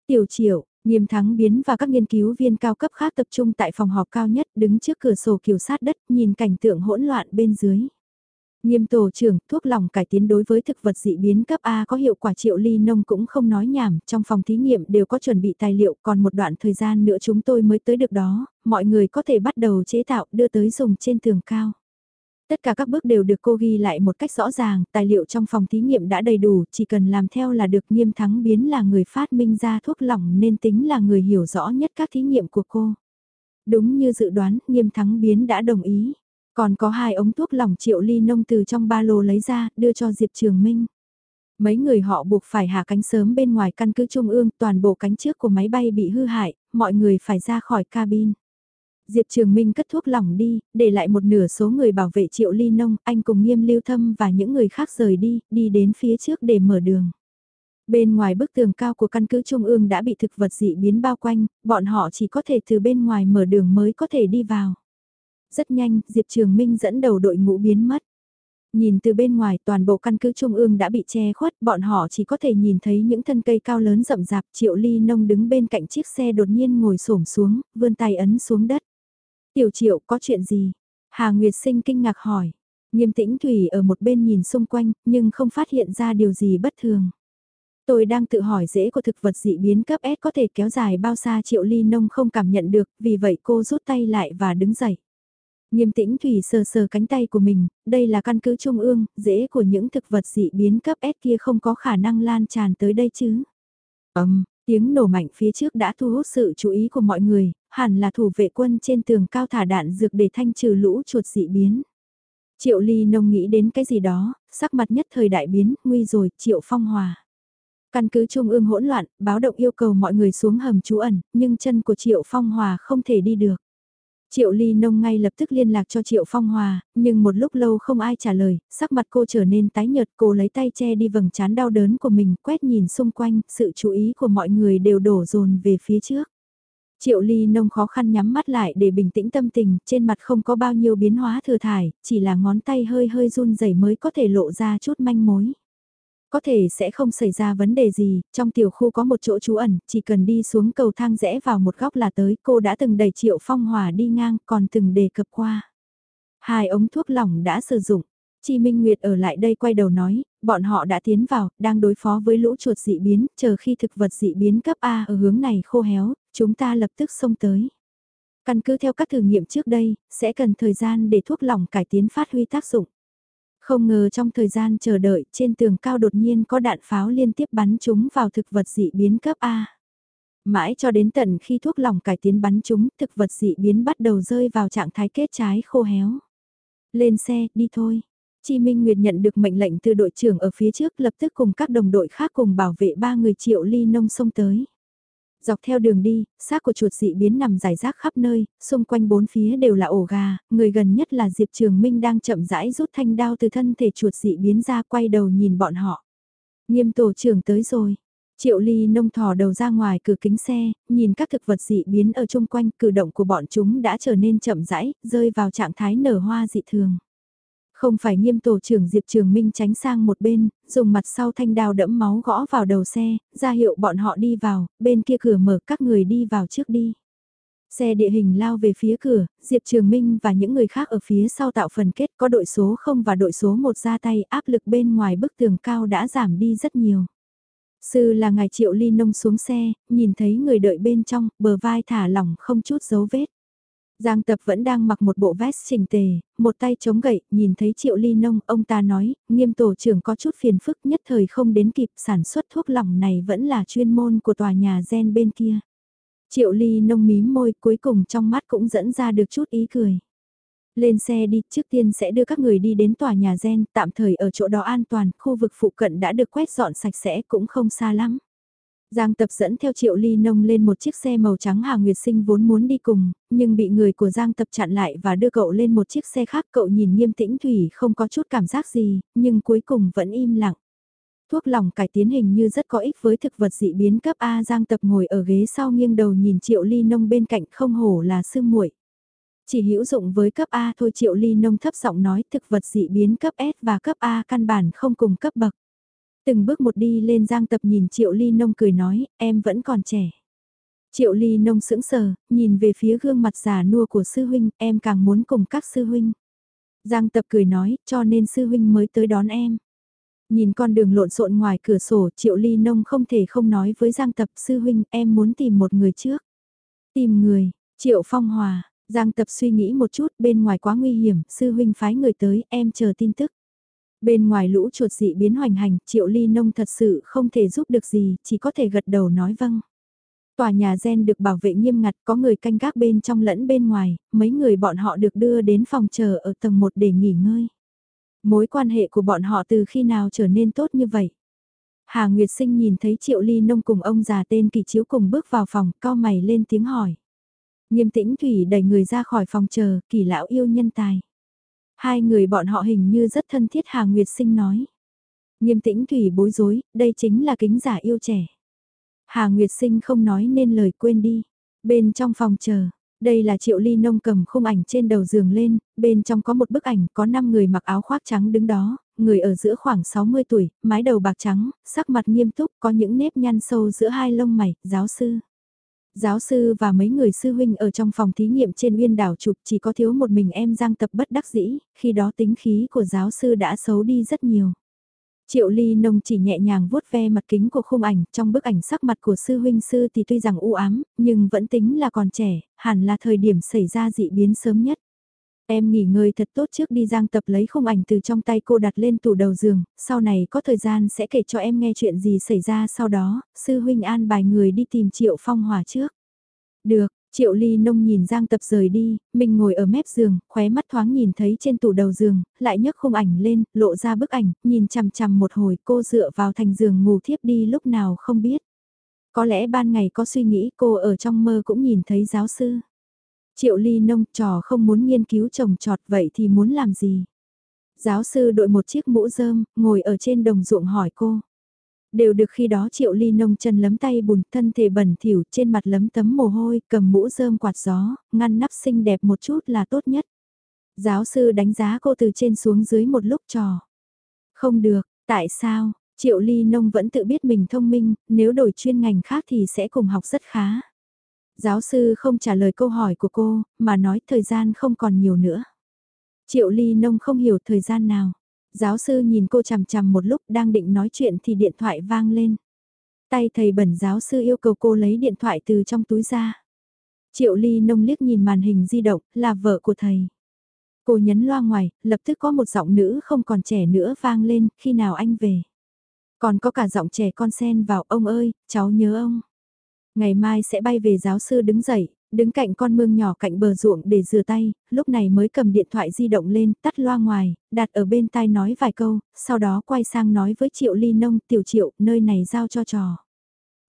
Tiểu Triệu, nghiêm thắng biến và các nghiên cứu viên cao cấp khác tập trung tại phòng họp cao nhất đứng trước cửa sổ kiều sát đất nhìn cảnh tượng hỗn loạn bên dưới. Nghiêm tổ trưởng, thuốc lòng cải tiến đối với thực vật dị biến cấp A có hiệu quả triệu ly nông cũng không nói nhảm, trong phòng thí nghiệm đều có chuẩn bị tài liệu, còn một đoạn thời gian nữa chúng tôi mới tới được đó, mọi người có thể bắt đầu chế tạo đưa tới dùng trên tường cao. Tất cả các bước đều được cô ghi lại một cách rõ ràng, tài liệu trong phòng thí nghiệm đã đầy đủ, chỉ cần làm theo là được nghiêm thắng biến là người phát minh ra thuốc lỏng nên tính là người hiểu rõ nhất các thí nghiệm của cô. Đúng như dự đoán, nghiêm thắng biến đã đồng ý. Còn có hai ống thuốc lỏng triệu ly nông từ trong ba lô lấy ra, đưa cho Diệp Trường Minh. Mấy người họ buộc phải hạ cánh sớm bên ngoài căn cứ trung ương, toàn bộ cánh trước của máy bay bị hư hại, mọi người phải ra khỏi cabin. Diệp Trường Minh cất thuốc lỏng đi, để lại một nửa số người bảo vệ triệu ly nông, anh cùng nghiêm lưu thâm và những người khác rời đi, đi đến phía trước để mở đường. Bên ngoài bức tường cao của căn cứ trung ương đã bị thực vật dị biến bao quanh, bọn họ chỉ có thể từ bên ngoài mở đường mới có thể đi vào. Rất nhanh, Diệp Trường Minh dẫn đầu đội ngũ biến mất. Nhìn từ bên ngoài toàn bộ căn cứ trung ương đã bị che khuất, bọn họ chỉ có thể nhìn thấy những thân cây cao lớn rậm rạp, Triệu Ly Nông đứng bên cạnh chiếc xe đột nhiên ngồi xổm xuống, vươn tay ấn xuống đất. Tiểu Triệu có chuyện gì? Hà Nguyệt Sinh kinh ngạc hỏi. Nghiêm tĩnh Thủy ở một bên nhìn xung quanh, nhưng không phát hiện ra điều gì bất thường. Tôi đang tự hỏi dễ của thực vật dị biến cấp S có thể kéo dài bao xa Triệu Ly Nông không cảm nhận được, vì vậy cô rút tay lại và đứng dậy. Nghiêm tĩnh Thủy sờ sờ cánh tay của mình, đây là căn cứ trung ương, dễ của những thực vật dị biến cấp S kia không có khả năng lan tràn tới đây chứ. Ấm, tiếng nổ mạnh phía trước đã thu hút sự chú ý của mọi người, hẳn là thủ vệ quân trên tường cao thả đạn dược để thanh trừ lũ chuột dị biến. Triệu Ly nông nghĩ đến cái gì đó, sắc mặt nhất thời đại biến, nguy rồi, Triệu Phong Hòa. Căn cứ trung ương hỗn loạn, báo động yêu cầu mọi người xuống hầm trú ẩn, nhưng chân của Triệu Phong Hòa không thể đi được. Triệu Ly Nông ngay lập tức liên lạc cho Triệu Phong Hòa, nhưng một lúc lâu không ai trả lời, sắc mặt cô trở nên tái nhợt, cô lấy tay che đi vầng trán đau đớn của mình, quét nhìn xung quanh, sự chú ý của mọi người đều đổ dồn về phía trước. Triệu Ly Nông khó khăn nhắm mắt lại để bình tĩnh tâm tình, trên mặt không có bao nhiêu biến hóa thừa thải, chỉ là ngón tay hơi hơi run rẩy mới có thể lộ ra chút manh mối. Có thể sẽ không xảy ra vấn đề gì, trong tiểu khu có một chỗ trú ẩn, chỉ cần đi xuống cầu thang rẽ vào một góc là tới, cô đã từng đẩy triệu phong hòa đi ngang, còn từng đề cập qua. Hai ống thuốc lỏng đã sử dụng. Chi Minh Nguyệt ở lại đây quay đầu nói, bọn họ đã tiến vào, đang đối phó với lũ chuột dị biến, chờ khi thực vật dị biến cấp A ở hướng này khô héo, chúng ta lập tức xông tới. Căn cứ theo các thử nghiệm trước đây, sẽ cần thời gian để thuốc lỏng cải tiến phát huy tác dụng. Không ngờ trong thời gian chờ đợi, trên tường cao đột nhiên có đạn pháo liên tiếp bắn chúng vào thực vật dị biến cấp A. Mãi cho đến tận khi thuốc lỏng cải tiến bắn chúng, thực vật dị biến bắt đầu rơi vào trạng thái kết trái khô héo. Lên xe, đi thôi. Chi Minh Nguyệt nhận được mệnh lệnh từ đội trưởng ở phía trước lập tức cùng các đồng đội khác cùng bảo vệ ba người triệu ly nông sông tới. Dọc theo đường đi, xác của chuột dị biến nằm rải rác khắp nơi, xung quanh bốn phía đều là ổ gà, người gần nhất là Diệp Trường Minh đang chậm rãi rút thanh đao từ thân thể chuột dị biến ra quay đầu nhìn bọn họ. Nghiêm tổ trưởng tới rồi. Triệu ly nông thò đầu ra ngoài cửa kính xe, nhìn các thực vật dị biến ở chung quanh, cử động của bọn chúng đã trở nên chậm rãi, rơi vào trạng thái nở hoa dị thường. Không phải nghiêm tổ trưởng Diệp Trường Minh tránh sang một bên, dùng mặt sau thanh đao đẫm máu gõ vào đầu xe, ra hiệu bọn họ đi vào, bên kia cửa mở các người đi vào trước đi. Xe địa hình lao về phía cửa, Diệp Trường Minh và những người khác ở phía sau tạo phần kết có đội số 0 và đội số 1 ra tay áp lực bên ngoài bức tường cao đã giảm đi rất nhiều. Sư là ngài triệu ly nông xuống xe, nhìn thấy người đợi bên trong, bờ vai thả lỏng không chút dấu vết. Giang tập vẫn đang mặc một bộ vest chỉnh tề, một tay chống gậy, nhìn thấy triệu ly nông, ông ta nói, nghiêm tổ trưởng có chút phiền phức nhất thời không đến kịp sản xuất thuốc lỏng này vẫn là chuyên môn của tòa nhà gen bên kia. Triệu ly nông mím môi cuối cùng trong mắt cũng dẫn ra được chút ý cười. Lên xe đi, trước tiên sẽ đưa các người đi đến tòa nhà gen, tạm thời ở chỗ đó an toàn, khu vực phụ cận đã được quét dọn sạch sẽ cũng không xa lắm. Giang Tập dẫn theo Triệu Ly Nông lên một chiếc xe màu trắng Hà Nguyệt Sinh vốn muốn đi cùng, nhưng bị người của Giang Tập chặn lại và đưa cậu lên một chiếc xe khác cậu nhìn nghiêm tĩnh Thủy không có chút cảm giác gì, nhưng cuối cùng vẫn im lặng. Thuốc lòng cải tiến hình như rất có ích với thực vật dị biến cấp A Giang Tập ngồi ở ghế sau nghiêng đầu nhìn Triệu Ly Nông bên cạnh không hổ là sư muội. Chỉ hữu dụng với cấp A thôi Triệu Ly Nông thấp giọng nói thực vật dị biến cấp S và cấp A căn bản không cùng cấp bậc. Từng bước một đi lên giang tập nhìn Triệu Ly Nông cười nói, em vẫn còn trẻ. Triệu Ly Nông sững sờ, nhìn về phía gương mặt già nua của sư huynh, em càng muốn cùng các sư huynh. Giang tập cười nói, cho nên sư huynh mới tới đón em. Nhìn con đường lộn xộn ngoài cửa sổ, Triệu Ly Nông không thể không nói với Giang tập sư huynh, em muốn tìm một người trước. Tìm người, Triệu Phong Hòa, Giang tập suy nghĩ một chút, bên ngoài quá nguy hiểm, sư huynh phái người tới, em chờ tin tức. Bên ngoài lũ chuột dị biến hoành hành, triệu ly nông thật sự không thể giúp được gì, chỉ có thể gật đầu nói vâng. Tòa nhà gen được bảo vệ nghiêm ngặt, có người canh gác bên trong lẫn bên ngoài, mấy người bọn họ được đưa đến phòng chờ ở tầng 1 để nghỉ ngơi. Mối quan hệ của bọn họ từ khi nào trở nên tốt như vậy? Hà Nguyệt Sinh nhìn thấy Triệu Ly Nông cùng ông già tên Kỳ Chiếu cùng bước vào phòng, cao mày lên tiếng hỏi. Nghiêm tĩnh Thủy đẩy người ra khỏi phòng chờ, kỳ lão yêu nhân tài. Hai người bọn họ hình như rất thân thiết Hà Nguyệt Sinh nói. Nghiêm tĩnh Thủy bối rối, đây chính là kính giả yêu trẻ. Hà Nguyệt Sinh không nói nên lời quên đi. Bên trong phòng chờ, đây là Triệu Ly Nông cầm khung ảnh trên đầu giường lên, bên trong có một bức ảnh có 5 người mặc áo khoác trắng đứng đó, người ở giữa khoảng 60 tuổi, mái đầu bạc trắng, sắc mặt nghiêm túc, có những nếp nhăn sâu giữa hai lông mày, giáo sư. Giáo sư và mấy người sư huynh ở trong phòng thí nghiệm trên uyên đảo chụp chỉ có thiếu một mình em giang tập bất đắc dĩ, khi đó tính khí của giáo sư đã xấu đi rất nhiều. Triệu ly nông chỉ nhẹ nhàng vuốt ve mặt kính của khung ảnh, trong bức ảnh sắc mặt của sư huynh sư thì tuy rằng u ám, nhưng vẫn tính là còn trẻ, hẳn là thời điểm xảy ra dị biến sớm nhất. Em nghỉ ngơi thật tốt trước đi giang tập lấy khung ảnh từ trong tay cô đặt lên tủ đầu giường, sau này có thời gian sẽ kể cho em nghe chuyện gì xảy ra sau đó, sư huynh an bài người đi tìm Triệu Phong Hòa trước. Được, Triệu Ly Nông nhìn Giang Tập rời đi, mình ngồi ở mép giường, khóe mắt thoáng nhìn thấy trên tủ đầu giường, lại nhấc khung ảnh lên, lộ ra bức ảnh, nhìn chằm chằm một hồi cô dựa vào thành giường ngủ thiếp đi lúc nào không biết. Có lẽ ban ngày có suy nghĩ cô ở trong mơ cũng nhìn thấy giáo sư. Triệu ly nông trò không muốn nghiên cứu trồng trọt vậy thì muốn làm gì? Giáo sư đội một chiếc mũ rơm, ngồi ở trên đồng ruộng hỏi cô. Đều được khi đó triệu ly nông chân lấm tay bùn, thân thể bẩn thỉu trên mặt lấm tấm mồ hôi, cầm mũ rơm quạt gió, ngăn nắp xinh đẹp một chút là tốt nhất. Giáo sư đánh giá cô từ trên xuống dưới một lúc trò. Không được, tại sao? Triệu ly nông vẫn tự biết mình thông minh, nếu đổi chuyên ngành khác thì sẽ cùng học rất khá. Giáo sư không trả lời câu hỏi của cô, mà nói thời gian không còn nhiều nữa. Triệu ly nông không hiểu thời gian nào. Giáo sư nhìn cô chằm chằm một lúc đang định nói chuyện thì điện thoại vang lên. Tay thầy bẩn giáo sư yêu cầu cô lấy điện thoại từ trong túi ra. Triệu ly nông liếc nhìn màn hình di động, là vợ của thầy. Cô nhấn loa ngoài, lập tức có một giọng nữ không còn trẻ nữa vang lên, khi nào anh về. Còn có cả giọng trẻ con sen vào, ông ơi, cháu nhớ ông. Ngày mai sẽ bay về giáo sư đứng dậy, Đứng cạnh con mương nhỏ cạnh bờ ruộng để rửa tay, lúc này mới cầm điện thoại di động lên, tắt loa ngoài, đặt ở bên tai nói vài câu, sau đó quay sang nói với Triệu Ly Nông, tiểu Triệu, nơi này giao cho trò.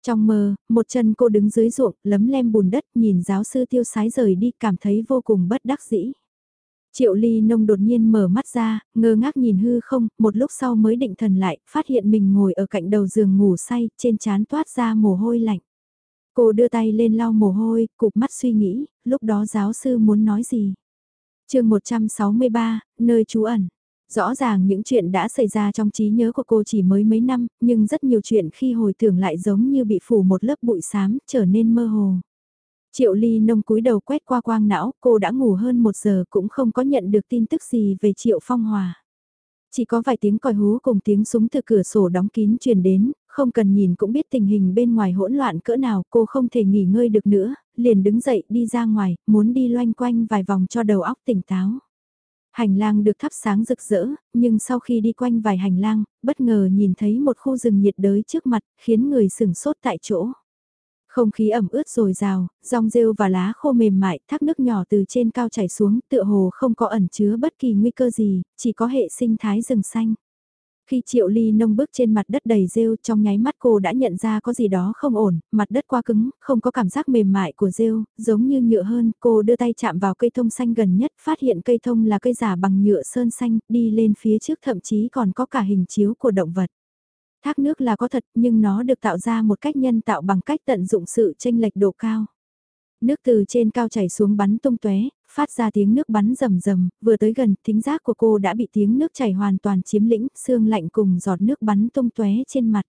Trong mơ, một chân cô đứng dưới ruộng, lấm lem bùn đất, nhìn giáo sư tiêu sái rời đi, cảm thấy vô cùng bất đắc dĩ. Triệu ly nông đột nhiên mở mắt ra, ngơ ngác nhìn hư không, một lúc sau mới định thần lại, phát hiện mình ngồi ở cạnh đầu giường ngủ say, trên trán toát ra mồ hôi lạnh. Cô đưa tay lên lau mồ hôi, cụp mắt suy nghĩ, lúc đó giáo sư muốn nói gì. chương 163, nơi trú ẩn. Rõ ràng những chuyện đã xảy ra trong trí nhớ của cô chỉ mới mấy năm, nhưng rất nhiều chuyện khi hồi tưởng lại giống như bị phủ một lớp bụi xám, trở nên mơ hồ. Triệu ly nông cúi đầu quét qua quang não, cô đã ngủ hơn một giờ cũng không có nhận được tin tức gì về Triệu Phong Hòa. Chỉ có vài tiếng còi hú cùng tiếng súng từ cửa sổ đóng kín truyền đến, không cần nhìn cũng biết tình hình bên ngoài hỗn loạn cỡ nào cô không thể nghỉ ngơi được nữa, liền đứng dậy đi ra ngoài, muốn đi loanh quanh vài vòng cho đầu óc tỉnh táo. Hành lang được thắp sáng rực rỡ, nhưng sau khi đi quanh vài hành lang, bất ngờ nhìn thấy một khu rừng nhiệt đới trước mặt, khiến người sửng sốt tại chỗ. Không khí ẩm ướt rồi rào, rong rêu và lá khô mềm mại, thác nước nhỏ từ trên cao chảy xuống, tựa hồ không có ẩn chứa bất kỳ nguy cơ gì, chỉ có hệ sinh thái rừng xanh. Khi Triệu Ly nông bước trên mặt đất đầy rêu trong nháy mắt cô đã nhận ra có gì đó không ổn, mặt đất quá cứng, không có cảm giác mềm mại của rêu, giống như nhựa hơn, cô đưa tay chạm vào cây thông xanh gần nhất, phát hiện cây thông là cây giả bằng nhựa sơn xanh, đi lên phía trước thậm chí còn có cả hình chiếu của động vật. Thác nước là có thật nhưng nó được tạo ra một cách nhân tạo bằng cách tận dụng sự tranh lệch độ cao. Nước từ trên cao chảy xuống bắn tung tóe, phát ra tiếng nước bắn rầm rầm, vừa tới gần, thính giác của cô đã bị tiếng nước chảy hoàn toàn chiếm lĩnh, xương lạnh cùng giọt nước bắn tung tóe trên mặt.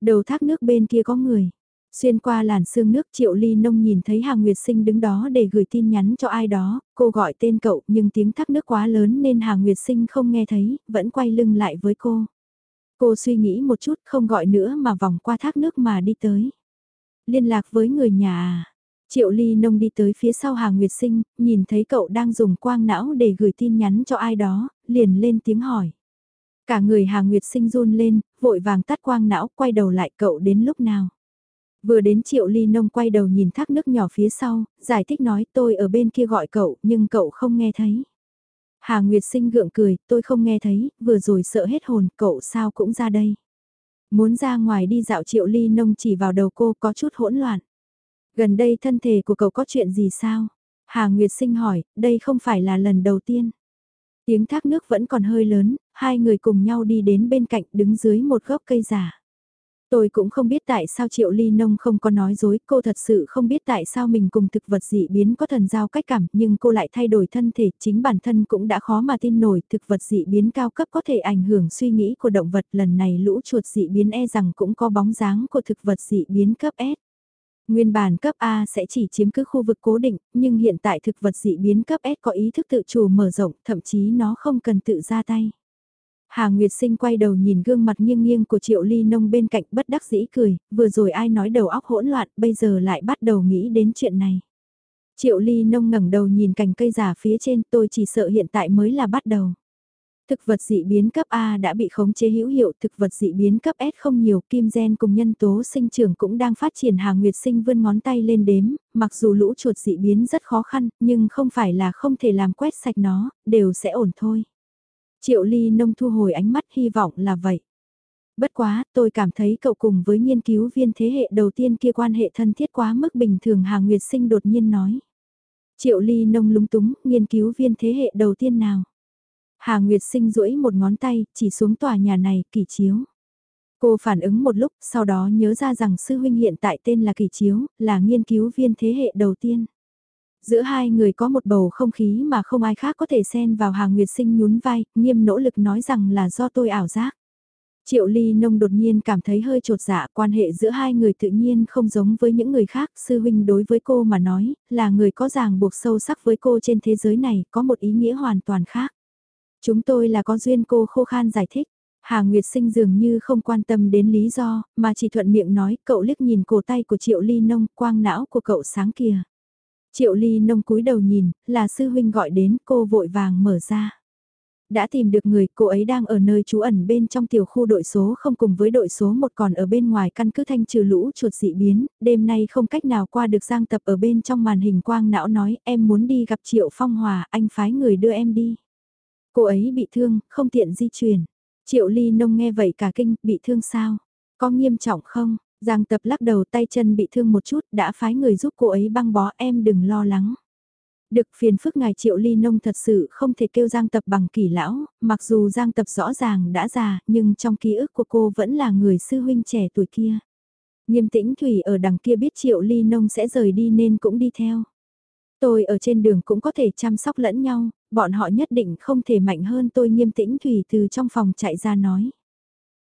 Đầu thác nước bên kia có người. Xuyên qua làn sương nước Triệu Ly Nông nhìn thấy hà Nguyệt Sinh đứng đó để gửi tin nhắn cho ai đó, cô gọi tên cậu nhưng tiếng thác nước quá lớn nên hà Nguyệt Sinh không nghe thấy, vẫn quay lưng lại với cô. Cô suy nghĩ một chút không gọi nữa mà vòng qua thác nước mà đi tới. Liên lạc với người nhà à? Triệu Ly Nông đi tới phía sau Hà Nguyệt Sinh, nhìn thấy cậu đang dùng quang não để gửi tin nhắn cho ai đó, liền lên tiếng hỏi. Cả người Hà Nguyệt Sinh run lên, vội vàng tắt quang não, quay đầu lại cậu đến lúc nào. Vừa đến Triệu Ly Nông quay đầu nhìn thác nước nhỏ phía sau, giải thích nói tôi ở bên kia gọi cậu nhưng cậu không nghe thấy. Hà Nguyệt Sinh gượng cười, tôi không nghe thấy, vừa rồi sợ hết hồn, cậu sao cũng ra đây. Muốn ra ngoài đi dạo triệu ly nông chỉ vào đầu cô có chút hỗn loạn. Gần đây thân thể của cậu có chuyện gì sao? Hà Nguyệt Sinh hỏi, đây không phải là lần đầu tiên. Tiếng thác nước vẫn còn hơi lớn, hai người cùng nhau đi đến bên cạnh đứng dưới một gốc cây giả. Tôi cũng không biết tại sao Triệu Ly Nông không có nói dối, cô thật sự không biết tại sao mình cùng thực vật dị biến có thần giao cách cảm, nhưng cô lại thay đổi thân thể, chính bản thân cũng đã khó mà tin nổi, thực vật dị biến cao cấp có thể ảnh hưởng suy nghĩ của động vật, lần này lũ chuột dị biến e rằng cũng có bóng dáng của thực vật dị biến cấp S. Nguyên bản cấp A sẽ chỉ chiếm cứ khu vực cố định, nhưng hiện tại thực vật dị biến cấp S có ý thức tự chủ mở rộng, thậm chí nó không cần tự ra tay. Hà Nguyệt Sinh quay đầu nhìn gương mặt nghiêng nghiêng của Triệu Ly Nông bên cạnh bất đắc dĩ cười, vừa rồi ai nói đầu óc hỗn loạn, bây giờ lại bắt đầu nghĩ đến chuyện này. Triệu Ly Nông ngẩng đầu nhìn cành cây giả phía trên tôi chỉ sợ hiện tại mới là bắt đầu. Thực vật dị biến cấp A đã bị khống chế hữu hiệu, thực vật dị biến cấp S không nhiều, kim gen cùng nhân tố sinh trưởng cũng đang phát triển Hà Nguyệt Sinh vươn ngón tay lên đếm, mặc dù lũ chuột dị biến rất khó khăn, nhưng không phải là không thể làm quét sạch nó, đều sẽ ổn thôi. Triệu Ly Nông thu hồi ánh mắt hy vọng là vậy. Bất quá, tôi cảm thấy cậu cùng với nghiên cứu viên thế hệ đầu tiên kia quan hệ thân thiết quá mức bình thường Hà Nguyệt Sinh đột nhiên nói. Triệu Ly Nông lúng túng, nghiên cứu viên thế hệ đầu tiên nào? Hà Nguyệt Sinh duỗi một ngón tay, chỉ xuống tòa nhà này, kỳ chiếu. Cô phản ứng một lúc, sau đó nhớ ra rằng sư huynh hiện tại tên là Kỳ Chiếu, là nghiên cứu viên thế hệ đầu tiên. Giữa hai người có một bầu không khí mà không ai khác có thể xen vào Hà nguyệt sinh nhún vai, nghiêm nỗ lực nói rằng là do tôi ảo giác. Triệu Ly Nông đột nhiên cảm thấy hơi trột dạ quan hệ giữa hai người tự nhiên không giống với những người khác. Sư huynh đối với cô mà nói, là người có ràng buộc sâu sắc với cô trên thế giới này, có một ý nghĩa hoàn toàn khác. Chúng tôi là có duyên cô khô khan giải thích. Hà Nguyệt Sinh dường như không quan tâm đến lý do, mà chỉ thuận miệng nói cậu liếc nhìn cổ tay của Triệu Ly Nông, quang não của cậu sáng kìa. Triệu Ly nông cúi đầu nhìn, là sư huynh gọi đến cô vội vàng mở ra. Đã tìm được người, cô ấy đang ở nơi trú ẩn bên trong tiểu khu đội số không cùng với đội số 1 còn ở bên ngoài căn cứ thanh trừ lũ chuột dị biến, đêm nay không cách nào qua được giang tập ở bên trong màn hình quang não nói em muốn đi gặp Triệu Phong Hòa, anh phái người đưa em đi. Cô ấy bị thương, không tiện di chuyển. Triệu Ly Nông nghe vậy cả kinh, bị thương sao? Có nghiêm trọng không? Giang tập lắc đầu tay chân bị thương một chút, đã phái người giúp cô ấy băng bó em đừng lo lắng. Được phiền phức ngài triệu ly nông thật sự không thể kêu Giang Tập bằng kỳ lão, mặc dù Giang Tập rõ ràng đã già, nhưng trong ký ức của cô vẫn là người sư huynh trẻ tuổi kia. Nghiêm tĩnh Thủy ở đằng kia biết triệu ly nông sẽ rời đi nên cũng đi theo. Tôi ở trên đường cũng có thể chăm sóc lẫn nhau, bọn họ nhất định không thể mạnh hơn tôi nghiêm tĩnh Thủy từ trong phòng chạy ra nói.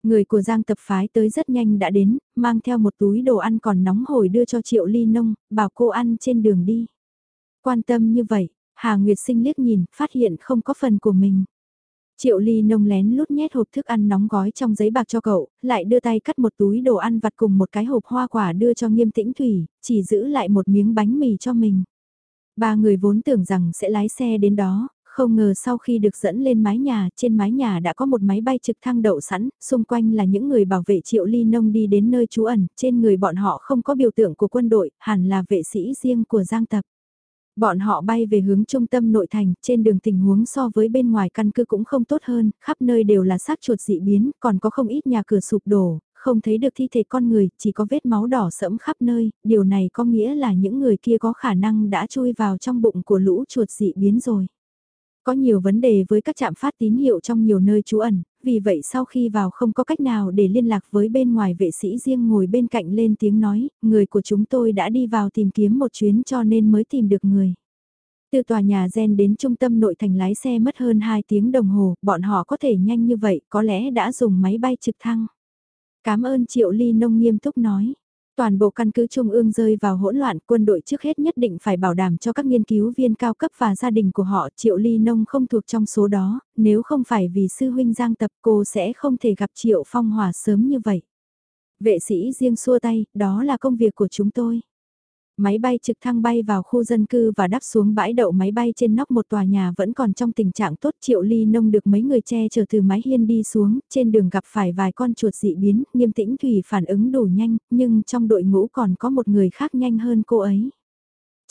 Người của Giang tập phái tới rất nhanh đã đến, mang theo một túi đồ ăn còn nóng hổi đưa cho Triệu Ly Nông, bảo cô ăn trên đường đi. Quan tâm như vậy, Hà Nguyệt Sinh liếc nhìn, phát hiện không có phần của mình. Triệu Ly nông lén lút nhét hộp thức ăn nóng gói trong giấy bạc cho cậu, lại đưa tay cắt một túi đồ ăn vặt cùng một cái hộp hoa quả đưa cho nghiêm tĩnh thủy, chỉ giữ lại một miếng bánh mì cho mình. Ba người vốn tưởng rằng sẽ lái xe đến đó, không ngờ sau khi được dẫn lên mái nhà, trên mái nhà đã có một máy bay trực thăng đậu sẵn, xung quanh là những người bảo vệ triệu ly nông đi đến nơi trú ẩn, trên người bọn họ không có biểu tượng của quân đội, hẳn là vệ sĩ riêng của Giang Tập. Bọn họ bay về hướng trung tâm nội thành, trên đường tình huống so với bên ngoài căn cứ cũng không tốt hơn, khắp nơi đều là xác chuột dị biến, còn có không ít nhà cửa sụp đổ, không thấy được thi thể con người, chỉ có vết máu đỏ sẫm khắp nơi, điều này có nghĩa là những người kia có khả năng đã chui vào trong bụng của lũ chuột dị biến rồi. Có nhiều vấn đề với các trạm phát tín hiệu trong nhiều nơi trú ẩn, vì vậy sau khi vào không có cách nào để liên lạc với bên ngoài vệ sĩ riêng ngồi bên cạnh lên tiếng nói, người của chúng tôi đã đi vào tìm kiếm một chuyến cho nên mới tìm được người. Từ tòa nhà gen đến trung tâm nội thành lái xe mất hơn 2 tiếng đồng hồ, bọn họ có thể nhanh như vậy, có lẽ đã dùng máy bay trực thăng. Cảm ơn Triệu Ly Nông nghiêm túc nói. Toàn bộ căn cứ Trung ương rơi vào hỗn loạn, quân đội trước hết nhất định phải bảo đảm cho các nghiên cứu viên cao cấp và gia đình của họ Triệu Ly Nông không thuộc trong số đó, nếu không phải vì sư huynh Giang Tập cô sẽ không thể gặp Triệu Phong Hòa sớm như vậy. Vệ sĩ riêng xua tay, đó là công việc của chúng tôi. Máy bay trực thăng bay vào khu dân cư và đáp xuống bãi đậu máy bay trên nóc một tòa nhà vẫn còn trong tình trạng tốt triệu ly nông được mấy người che chở từ mái hiên đi xuống, trên đường gặp phải vài con chuột dị biến, nghiêm tĩnh Thủy phản ứng đủ nhanh, nhưng trong đội ngũ còn có một người khác nhanh hơn cô ấy.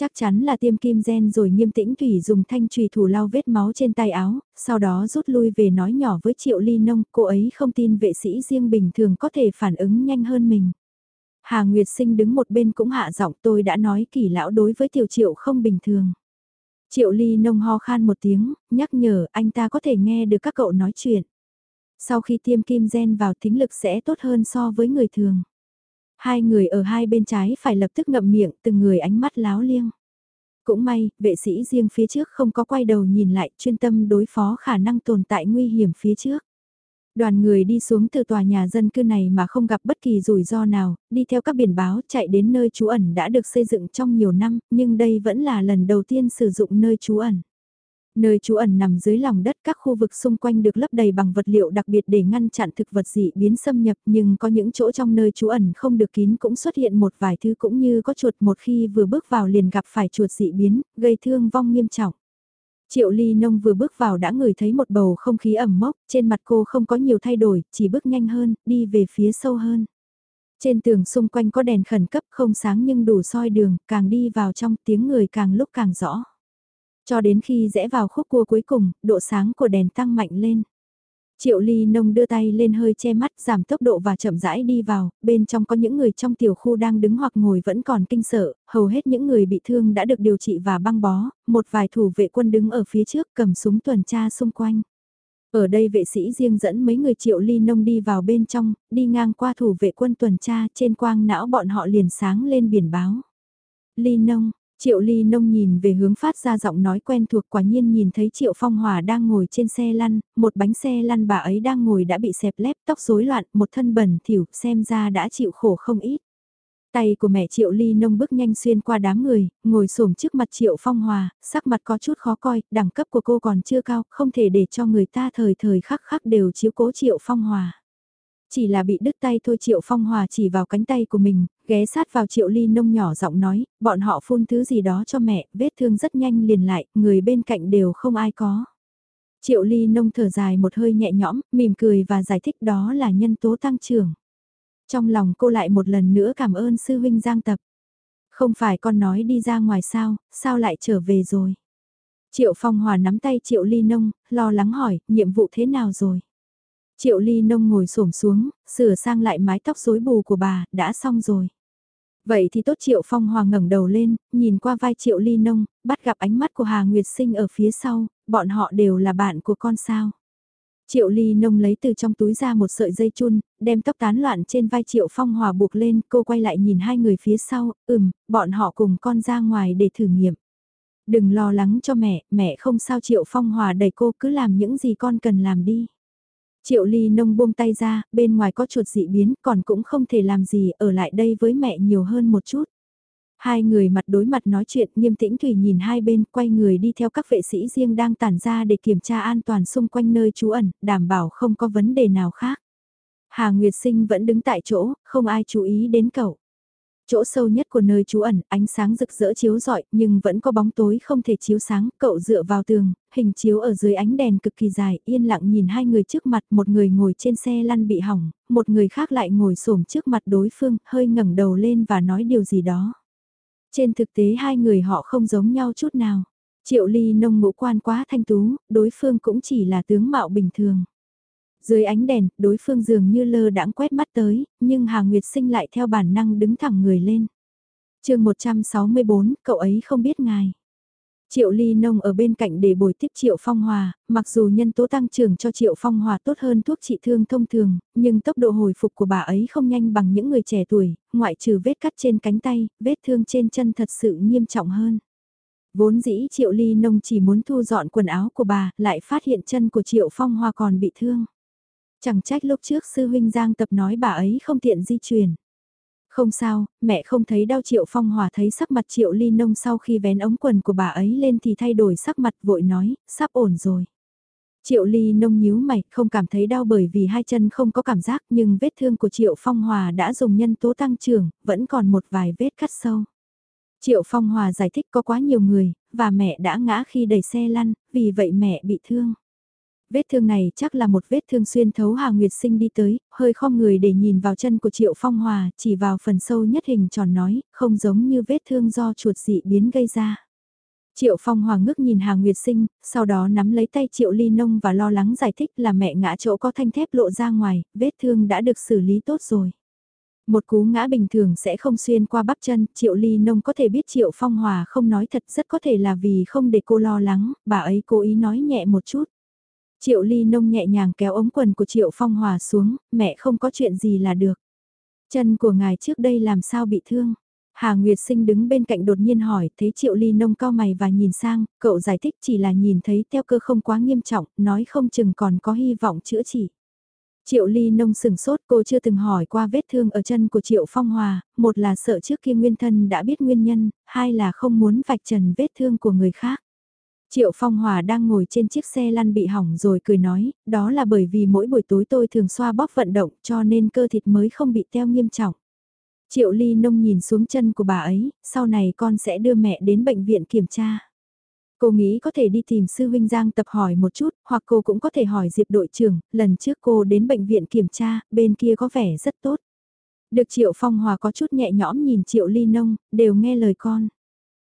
Chắc chắn là tiêm kim gen rồi nghiêm tĩnh Thủy dùng thanh trùy thủ lau vết máu trên tay áo, sau đó rút lui về nói nhỏ với triệu ly nông, cô ấy không tin vệ sĩ riêng bình thường có thể phản ứng nhanh hơn mình. Hà Nguyệt Sinh đứng một bên cũng hạ giọng tôi đã nói kỳ lão đối với tiểu triệu không bình thường. Triệu ly nông ho khan một tiếng, nhắc nhở anh ta có thể nghe được các cậu nói chuyện. Sau khi tiêm kim gen vào thính lực sẽ tốt hơn so với người thường. Hai người ở hai bên trái phải lập tức ngậm miệng từng người ánh mắt láo liêng. Cũng may, vệ sĩ riêng phía trước không có quay đầu nhìn lại chuyên tâm đối phó khả năng tồn tại nguy hiểm phía trước. Đoàn người đi xuống từ tòa nhà dân cư này mà không gặp bất kỳ rủi ro nào, đi theo các biển báo chạy đến nơi trú ẩn đã được xây dựng trong nhiều năm, nhưng đây vẫn là lần đầu tiên sử dụng nơi trú ẩn. Nơi trú ẩn nằm dưới lòng đất các khu vực xung quanh được lấp đầy bằng vật liệu đặc biệt để ngăn chặn thực vật dị biến xâm nhập nhưng có những chỗ trong nơi trú ẩn không được kín cũng xuất hiện một vài thứ cũng như có chuột một khi vừa bước vào liền gặp phải chuột dị biến, gây thương vong nghiêm trọng. Triệu Ly Nông vừa bước vào đã ngửi thấy một bầu không khí ẩm mốc, trên mặt cô không có nhiều thay đổi, chỉ bước nhanh hơn, đi về phía sâu hơn. Trên tường xung quanh có đèn khẩn cấp không sáng nhưng đủ soi đường, càng đi vào trong tiếng người càng lúc càng rõ. Cho đến khi rẽ vào khúc cua cuối cùng, độ sáng của đèn tăng mạnh lên. Triệu Ly Nông đưa tay lên hơi che mắt giảm tốc độ và chậm rãi đi vào, bên trong có những người trong tiểu khu đang đứng hoặc ngồi vẫn còn kinh sợ, hầu hết những người bị thương đã được điều trị và băng bó, một vài thủ vệ quân đứng ở phía trước cầm súng tuần tra xung quanh. Ở đây vệ sĩ riêng dẫn mấy người Triệu Ly Nông đi vào bên trong, đi ngang qua thủ vệ quân tuần tra trên quang não bọn họ liền sáng lên biển báo. Ly Nông, Triệu Ly Nông nhìn về hướng phát ra giọng nói quen thuộc quả nhiên nhìn thấy Triệu Phong Hòa đang ngồi trên xe lăn, một bánh xe lăn bà ấy đang ngồi đã bị xẹp lép tóc rối loạn, một thân bẩn thỉu xem ra đã chịu khổ không ít. Tay của mẹ Triệu Ly Nông bước nhanh xuyên qua đám người, ngồi xổm trước mặt Triệu Phong Hòa, sắc mặt có chút khó coi, đẳng cấp của cô còn chưa cao, không thể để cho người ta thời thời khắc khắc đều chiếu cố Triệu Phong Hòa. Chỉ là bị đứt tay thôi Triệu Phong Hòa chỉ vào cánh tay của mình, ghé sát vào Triệu Ly nông nhỏ giọng nói, bọn họ phun thứ gì đó cho mẹ, vết thương rất nhanh liền lại, người bên cạnh đều không ai có. Triệu Ly Nông thở dài một hơi nhẹ nhõm, mỉm cười và giải thích đó là nhân tố tăng trưởng. Trong lòng cô lại một lần nữa cảm ơn sư huynh Giang Tập. Không phải con nói đi ra ngoài sao, sao lại trở về rồi? Triệu Phong Hòa nắm tay Triệu Ly Nông, lo lắng hỏi, nhiệm vụ thế nào rồi? Triệu Ly Nông ngồi xổm xuống, sửa sang lại mái tóc rối bù của bà, đã xong rồi. Vậy thì tốt Triệu Phong Hòa ngẩng đầu lên, nhìn qua vai Triệu Ly Nông, bắt gặp ánh mắt của Hà Nguyệt Sinh ở phía sau, bọn họ đều là bạn của con sao. Triệu Ly Nông lấy từ trong túi ra một sợi dây chun, đem tóc tán loạn trên vai Triệu Phong Hòa buộc lên, cô quay lại nhìn hai người phía sau, ừm, bọn họ cùng con ra ngoài để thử nghiệm. Đừng lo lắng cho mẹ, mẹ không sao Triệu Phong Hòa đẩy cô cứ làm những gì con cần làm đi. Triệu Ly Nông buông tay ra, bên ngoài có chuột dị biến còn cũng không thể làm gì ở lại đây với mẹ nhiều hơn một chút. Hai người mặt đối mặt nói chuyện nghiêm tĩnh Thủy nhìn hai bên quay người đi theo các vệ sĩ riêng đang tản ra để kiểm tra an toàn xung quanh nơi trú ẩn, đảm bảo không có vấn đề nào khác. Hà Nguyệt Sinh vẫn đứng tại chỗ, không ai chú ý đến cậu. Chỗ sâu nhất của nơi trú ẩn, ánh sáng rực rỡ chiếu rọi, nhưng vẫn có bóng tối không thể chiếu sáng, cậu dựa vào tường, hình chiếu ở dưới ánh đèn cực kỳ dài, yên lặng nhìn hai người trước mặt, một người ngồi trên xe lăn bị hỏng, một người khác lại ngồi xổm trước mặt đối phương, hơi ngẩng đầu lên và nói điều gì đó. Trên thực tế hai người họ không giống nhau chút nào. Triệu ly nông ngũ quan quá thanh tú, đối phương cũng chỉ là tướng mạo bình thường. Dưới ánh đèn, đối phương dường như lơ đãng quét mắt tới, nhưng Hà Nguyệt Sinh lại theo bản năng đứng thẳng người lên. chương 164, cậu ấy không biết ngài. Triệu Ly Nông ở bên cạnh để bồi tiếp Triệu Phong Hòa, mặc dù nhân tố tăng trưởng cho Triệu Phong Hòa tốt hơn thuốc trị thương thông thường, nhưng tốc độ hồi phục của bà ấy không nhanh bằng những người trẻ tuổi, ngoại trừ vết cắt trên cánh tay, vết thương trên chân thật sự nghiêm trọng hơn. Vốn dĩ Triệu Ly Nông chỉ muốn thu dọn quần áo của bà, lại phát hiện chân của Triệu Phong Hòa còn bị thương. Chẳng trách lúc trước sư huynh Giang tập nói bà ấy không tiện di chuyển. Không sao, mẹ không thấy đau triệu phong hòa thấy sắc mặt triệu ly nông sau khi vén ống quần của bà ấy lên thì thay đổi sắc mặt vội nói, sắp ổn rồi. Triệu ly nông nhíu mày, không cảm thấy đau bởi vì hai chân không có cảm giác nhưng vết thương của triệu phong hòa đã dùng nhân tố tăng trưởng, vẫn còn một vài vết cắt sâu. Triệu phong hòa giải thích có quá nhiều người, và mẹ đã ngã khi đẩy xe lăn, vì vậy mẹ bị thương. Vết thương này chắc là một vết thương xuyên thấu Hà Nguyệt Sinh đi tới, hơi khom người để nhìn vào chân của Triệu Phong Hòa, chỉ vào phần sâu nhất hình tròn nói, không giống như vết thương do chuột dị biến gây ra. Triệu Phong Hòa ngước nhìn Hà Nguyệt Sinh, sau đó nắm lấy tay Triệu Ly Nông và lo lắng giải thích là mẹ ngã chỗ có thanh thép lộ ra ngoài, vết thương đã được xử lý tốt rồi. Một cú ngã bình thường sẽ không xuyên qua bắp chân, Triệu Ly Nông có thể biết Triệu Phong Hòa không nói thật rất có thể là vì không để cô lo lắng, bà ấy cố ý nói nhẹ một chút. Triệu Ly Nông nhẹ nhàng kéo ống quần của Triệu Phong Hòa xuống, mẹ không có chuyện gì là được. Chân của ngài trước đây làm sao bị thương? Hà Nguyệt Sinh đứng bên cạnh đột nhiên hỏi, thấy Triệu Ly Nông cao mày và nhìn sang, cậu giải thích chỉ là nhìn thấy teo cơ không quá nghiêm trọng, nói không chừng còn có hy vọng chữa trị. Triệu Ly Nông sừng sốt cô chưa từng hỏi qua vết thương ở chân của Triệu Phong Hòa, một là sợ trước khi nguyên thân đã biết nguyên nhân, hai là không muốn vạch trần vết thương của người khác. Triệu Phong Hòa đang ngồi trên chiếc xe lăn bị hỏng rồi cười nói, đó là bởi vì mỗi buổi tối tôi thường xoa bóp vận động cho nên cơ thịt mới không bị teo nghiêm trọng. Triệu Ly Nông nhìn xuống chân của bà ấy, sau này con sẽ đưa mẹ đến bệnh viện kiểm tra. Cô nghĩ có thể đi tìm sư huynh Giang tập hỏi một chút, hoặc cô cũng có thể hỏi Diệp đội trưởng, lần trước cô đến bệnh viện kiểm tra, bên kia có vẻ rất tốt. Được Triệu Phong Hòa có chút nhẹ nhõm nhìn Triệu Ly Nông, đều nghe lời con.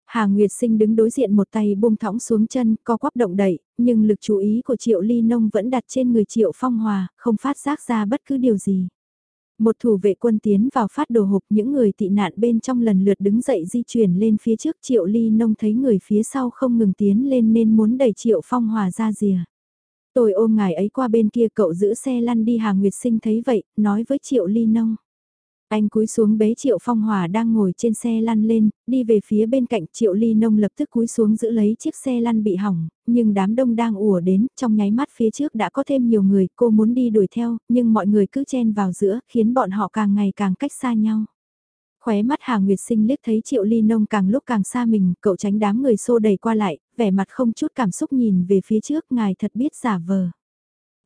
Hà Nguyệt Sinh đứng đối diện một tay buông thõng xuống chân, co quắp động đậy, nhưng lực chú ý của Triệu Ly Nông vẫn đặt trên người Triệu Phong Hòa, không phát giác ra bất cứ điều gì. Một thủ vệ quân tiến vào phát đồ hộp những người tị nạn bên trong lần lượt đứng dậy di chuyển lên phía trước Triệu Ly Nông thấy người phía sau không ngừng tiến lên nên muốn đẩy Triệu Phong Hòa ra rìa. Tôi ôm ngài ấy qua bên kia cậu giữ xe lăn đi Hà Nguyệt Sinh thấy vậy, nói với Triệu Ly Nông. Anh cúi xuống bế Triệu Phong Hòa đang ngồi trên xe lăn lên, đi về phía bên cạnh Triệu Ly Nông lập tức cúi xuống giữ lấy chiếc xe lăn bị hỏng, nhưng đám đông đang ùa đến, trong nháy mắt phía trước đã có thêm nhiều người, cô muốn đi đuổi theo, nhưng mọi người cứ chen vào giữa, khiến bọn họ càng ngày càng cách xa nhau. Khóe mắt Hà Nguyệt Sinh liếc thấy Triệu Ly Nông càng lúc càng xa mình, cậu tránh đám người xô đẩy qua lại, vẻ mặt không chút cảm xúc nhìn về phía trước, ngài thật biết giả vờ.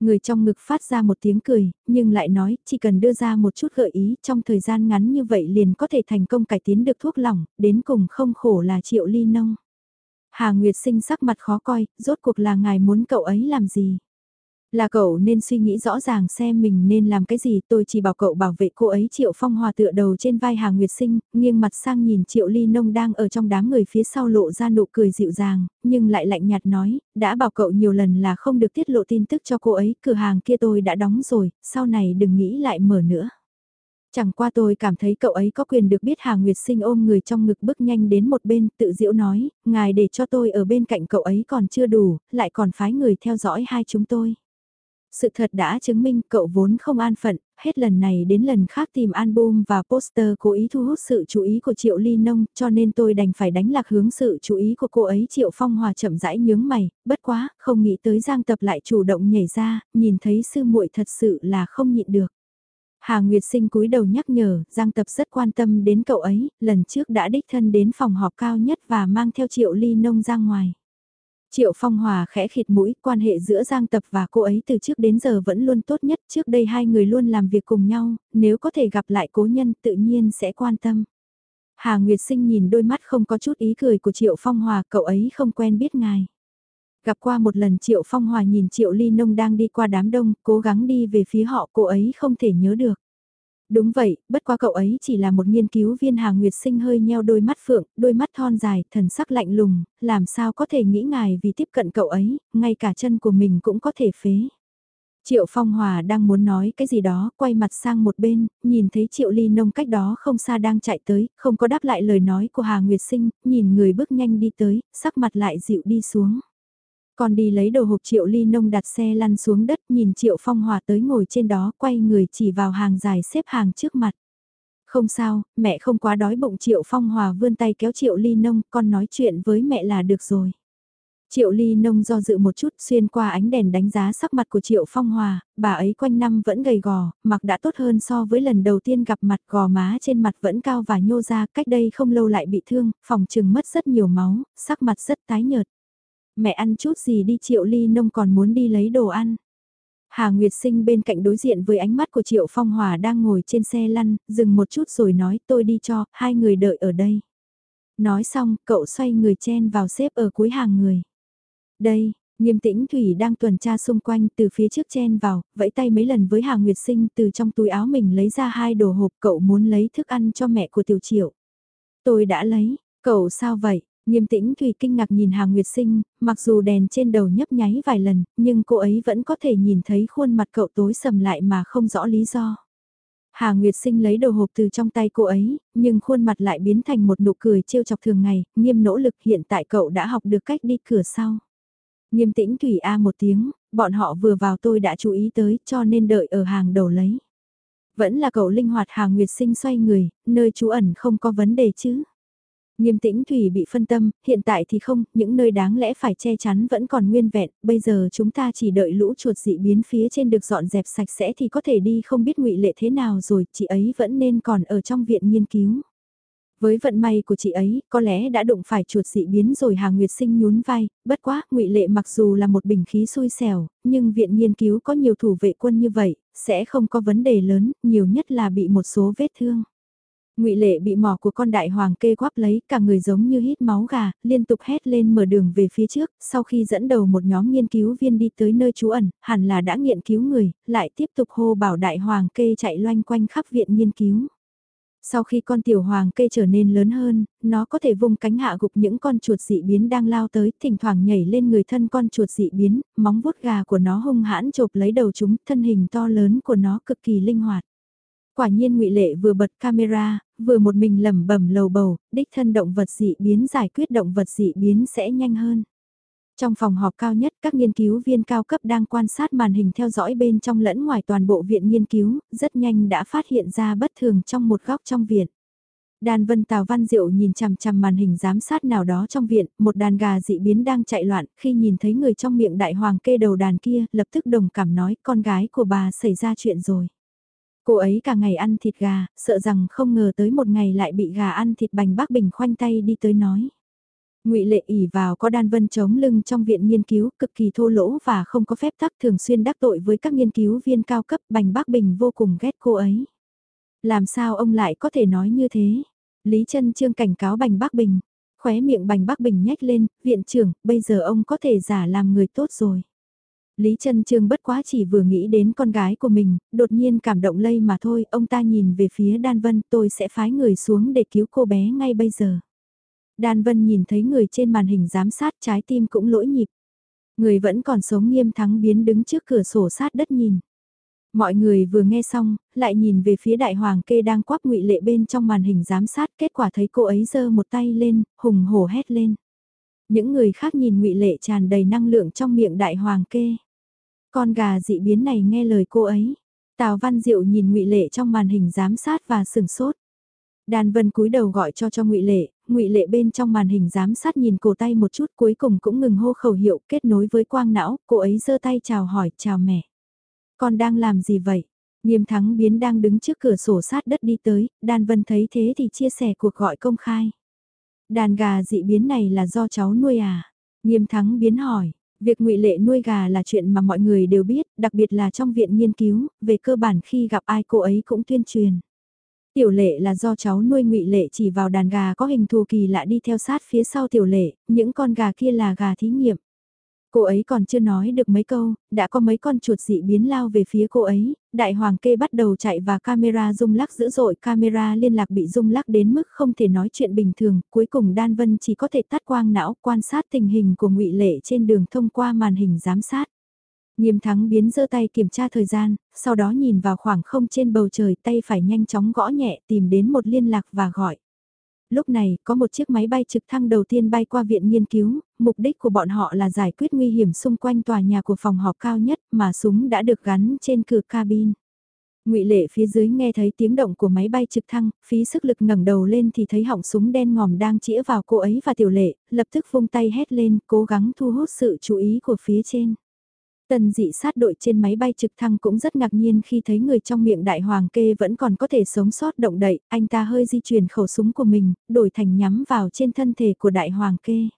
Người trong ngực phát ra một tiếng cười, nhưng lại nói, chỉ cần đưa ra một chút gợi ý trong thời gian ngắn như vậy liền có thể thành công cải tiến được thuốc lỏng, đến cùng không khổ là triệu ly nông. Hà Nguyệt sinh sắc mặt khó coi, rốt cuộc là ngài muốn cậu ấy làm gì? Là cậu nên suy nghĩ rõ ràng xem mình nên làm cái gì tôi chỉ bảo cậu bảo vệ cô ấy Triệu Phong Hòa tựa đầu trên vai Hà Nguyệt Sinh, nghiêng mặt sang nhìn Triệu Ly Nông đang ở trong đám người phía sau lộ ra nụ cười dịu dàng, nhưng lại lạnh nhạt nói, đã bảo cậu nhiều lần là không được tiết lộ tin tức cho cô ấy, cửa hàng kia tôi đã đóng rồi, sau này đừng nghĩ lại mở nữa. Chẳng qua tôi cảm thấy cậu ấy có quyền được biết Hà Nguyệt Sinh ôm người trong ngực bước nhanh đến một bên, tự diễu nói, ngài để cho tôi ở bên cạnh cậu ấy còn chưa đủ, lại còn phái người theo dõi hai chúng tôi. Sự thật đã chứng minh cậu vốn không an phận, hết lần này đến lần khác tìm album và poster cố ý thu hút sự chú ý của Triệu Ly Nông, cho nên tôi đành phải đánh lạc hướng sự chú ý của cô ấy Triệu Phong Hòa chậm rãi nhướng mày, bất quá, không nghĩ tới Giang Tập lại chủ động nhảy ra, nhìn thấy sư muội thật sự là không nhịn được. Hà Nguyệt Sinh cúi đầu nhắc nhở, Giang Tập rất quan tâm đến cậu ấy, lần trước đã đích thân đến phòng họp cao nhất và mang theo Triệu Ly Nông ra ngoài. Triệu Phong Hòa khẽ khịt mũi, quan hệ giữa Giang Tập và cô ấy từ trước đến giờ vẫn luôn tốt nhất, trước đây hai người luôn làm việc cùng nhau, nếu có thể gặp lại cố nhân tự nhiên sẽ quan tâm. Hà Nguyệt Sinh nhìn đôi mắt không có chút ý cười của Triệu Phong Hòa, cậu ấy không quen biết ngài. Gặp qua một lần Triệu Phong Hòa nhìn Triệu Ly Nông đang đi qua đám đông, cố gắng đi về phía họ cô ấy không thể nhớ được. Đúng vậy, bất quá cậu ấy chỉ là một nghiên cứu viên Hà Nguyệt Sinh hơi nheo đôi mắt phượng, đôi mắt thon dài, thần sắc lạnh lùng, làm sao có thể nghĩ ngài vì tiếp cận cậu ấy, ngay cả chân của mình cũng có thể phế. Triệu Phong Hòa đang muốn nói cái gì đó, quay mặt sang một bên, nhìn thấy Triệu Ly Nông cách đó không xa đang chạy tới, không có đáp lại lời nói của Hà Nguyệt Sinh, nhìn người bước nhanh đi tới, sắc mặt lại dịu đi xuống con đi lấy đồ hộp Triệu Ly Nông đặt xe lăn xuống đất nhìn Triệu Phong Hòa tới ngồi trên đó quay người chỉ vào hàng dài xếp hàng trước mặt. Không sao, mẹ không quá đói bụng Triệu Phong Hòa vươn tay kéo Triệu Ly Nông, con nói chuyện với mẹ là được rồi. Triệu Ly Nông do dự một chút xuyên qua ánh đèn đánh giá sắc mặt của Triệu Phong Hòa, bà ấy quanh năm vẫn gầy gò, mặc đã tốt hơn so với lần đầu tiên gặp mặt gò má trên mặt vẫn cao và nhô ra, cách đây không lâu lại bị thương, phòng trừng mất rất nhiều máu, sắc mặt rất tái nhợt. Mẹ ăn chút gì đi Triệu Ly Nông còn muốn đi lấy đồ ăn. Hà Nguyệt Sinh bên cạnh đối diện với ánh mắt của Triệu Phong Hòa đang ngồi trên xe lăn, dừng một chút rồi nói tôi đi cho, hai người đợi ở đây. Nói xong, cậu xoay người chen vào xếp ở cuối hàng người. Đây, nghiêm tĩnh Thủy đang tuần tra xung quanh từ phía trước chen vào, vẫy tay mấy lần với Hà Nguyệt Sinh từ trong túi áo mình lấy ra hai đồ hộp cậu muốn lấy thức ăn cho mẹ của Tiểu Triệu. Tôi đã lấy, cậu sao vậy? Nghiêm tĩnh Thùy kinh ngạc nhìn Hà Nguyệt Sinh, mặc dù đèn trên đầu nhấp nháy vài lần, nhưng cô ấy vẫn có thể nhìn thấy khuôn mặt cậu tối sầm lại mà không rõ lý do. Hà Nguyệt Sinh lấy đồ hộp từ trong tay cô ấy, nhưng khuôn mặt lại biến thành một nụ cười trêu chọc thường ngày, nghiêm nỗ lực hiện tại cậu đã học được cách đi cửa sau. Nghiêm tĩnh Thủy A một tiếng, bọn họ vừa vào tôi đã chú ý tới cho nên đợi ở hàng đầu lấy. Vẫn là cậu linh hoạt Hà Nguyệt Sinh xoay người, nơi trú ẩn không có vấn đề chứ. Nghiêm tĩnh Thủy bị phân tâm, hiện tại thì không, những nơi đáng lẽ phải che chắn vẫn còn nguyên vẹn, bây giờ chúng ta chỉ đợi lũ chuột dị biến phía trên được dọn dẹp sạch sẽ thì có thể đi không biết ngụy lệ thế nào rồi, chị ấy vẫn nên còn ở trong viện nghiên cứu. Với vận may của chị ấy, có lẽ đã đụng phải chuột dị biến rồi Hà Nguyệt Sinh nhún vai, bất quá, ngụy Lệ mặc dù là một bình khí xui xẻo, nhưng viện nghiên cứu có nhiều thủ vệ quân như vậy, sẽ không có vấn đề lớn, nhiều nhất là bị một số vết thương ngụy Lệ bị mỏ của con đại hoàng kê quắp lấy, cả người giống như hít máu gà, liên tục hét lên mở đường về phía trước, sau khi dẫn đầu một nhóm nghiên cứu viên đi tới nơi trú ẩn, hẳn là đã nghiện cứu người, lại tiếp tục hô bảo đại hoàng kê chạy loanh quanh khắp viện nghiên cứu. Sau khi con tiểu hoàng kê trở nên lớn hơn, nó có thể vùng cánh hạ gục những con chuột dị biến đang lao tới, thỉnh thoảng nhảy lên người thân con chuột dị biến, móng vuốt gà của nó hung hãn chộp lấy đầu chúng, thân hình to lớn của nó cực kỳ linh hoạt. Quả nhiên ngụy Lệ vừa bật camera, vừa một mình lẩm bẩm lầu bầu, đích thân động vật dị biến giải quyết động vật dị biến sẽ nhanh hơn. Trong phòng họp cao nhất, các nghiên cứu viên cao cấp đang quan sát màn hình theo dõi bên trong lẫn ngoài toàn bộ viện nghiên cứu, rất nhanh đã phát hiện ra bất thường trong một góc trong viện. Đàn vân tào văn diệu nhìn chằm chằm màn hình giám sát nào đó trong viện, một đàn gà dị biến đang chạy loạn, khi nhìn thấy người trong miệng đại hoàng kê đầu đàn kia, lập tức đồng cảm nói con gái của bà xảy ra chuyện rồi. Cô ấy cả ngày ăn thịt gà, sợ rằng không ngờ tới một ngày lại bị gà ăn thịt bành bác bình khoanh tay đi tới nói. ngụy Lệ ỉ vào có đan vân chống lưng trong viện nghiên cứu cực kỳ thô lỗ và không có phép tắc thường xuyên đắc tội với các nghiên cứu viên cao cấp bành bác bình vô cùng ghét cô ấy. Làm sao ông lại có thể nói như thế? Lý chân Trương cảnh cáo bành bác bình. Khóe miệng bành bác bình nhếch lên, viện trưởng, bây giờ ông có thể giả làm người tốt rồi. Lý Trân Trương bất quá chỉ vừa nghĩ đến con gái của mình, đột nhiên cảm động lây mà thôi, ông ta nhìn về phía Đan Vân, tôi sẽ phái người xuống để cứu cô bé ngay bây giờ. Đan Vân nhìn thấy người trên màn hình giám sát trái tim cũng lỗi nhịp. Người vẫn còn sống nghiêm thắng biến đứng trước cửa sổ sát đất nhìn. Mọi người vừa nghe xong, lại nhìn về phía đại hoàng kê đang quắp ngụy lệ bên trong màn hình giám sát, kết quả thấy cô ấy giơ một tay lên, hùng hổ hét lên. Những người khác nhìn ngụy lệ tràn đầy năng lượng trong miệng đại hoàng kê. Con gà dị biến này nghe lời cô ấy. Tào Văn Diệu nhìn ngụy lệ trong màn hình giám sát và sừng sốt. Đan Vân cúi đầu gọi cho cho ngụy Lệ, ngụy Lệ bên trong màn hình giám sát nhìn cổ tay một chút cuối cùng cũng ngừng hô khẩu hiệu kết nối với quang não, cô ấy giơ tay chào hỏi chào mẹ. Con đang làm gì vậy? Nghiêm thắng biến đang đứng trước cửa sổ sát đất đi tới, Đan Vân thấy thế thì chia sẻ cuộc gọi công khai. Đàn gà dị biến này là do cháu nuôi à? Nghiêm thắng biến hỏi, việc ngụy Lệ nuôi gà là chuyện mà mọi người đều biết, đặc biệt là trong viện nghiên cứu, về cơ bản khi gặp ai cô ấy cũng tuyên truyền. Tiểu lệ là do cháu nuôi ngụy lệ chỉ vào đàn gà có hình thù kỳ lạ đi theo sát phía sau tiểu lệ, những con gà kia là gà thí nghiệm. Cô ấy còn chưa nói được mấy câu, đã có mấy con chuột dị biến lao về phía cô ấy, đại hoàng kê bắt đầu chạy và camera rung lắc dữ dội, camera liên lạc bị rung lắc đến mức không thể nói chuyện bình thường, cuối cùng Đan Vân chỉ có thể tắt quang não quan sát tình hình của ngụy Lệ trên đường thông qua màn hình giám sát. Nghiêm thắng biến giơ tay kiểm tra thời gian, sau đó nhìn vào khoảng không trên bầu trời tay phải nhanh chóng gõ nhẹ tìm đến một liên lạc và gọi. Lúc này, có một chiếc máy bay trực thăng đầu tiên bay qua viện nghiên cứu, mục đích của bọn họ là giải quyết nguy hiểm xung quanh tòa nhà của phòng họp cao nhất mà súng đã được gắn trên cửa cabin. Ngụy Lệ phía dưới nghe thấy tiếng động của máy bay trực thăng, phí sức lực ngẩng đầu lên thì thấy họng súng đen ngòm đang chĩa vào cô ấy và Tiểu Lệ, lập tức vung tay hét lên, cố gắng thu hút sự chú ý của phía trên. Tần dị sát đội trên máy bay trực thăng cũng rất ngạc nhiên khi thấy người trong miệng đại hoàng kê vẫn còn có thể sống sót động đậy, anh ta hơi di chuyển khẩu súng của mình, đổi thành nhắm vào trên thân thể của đại hoàng kê.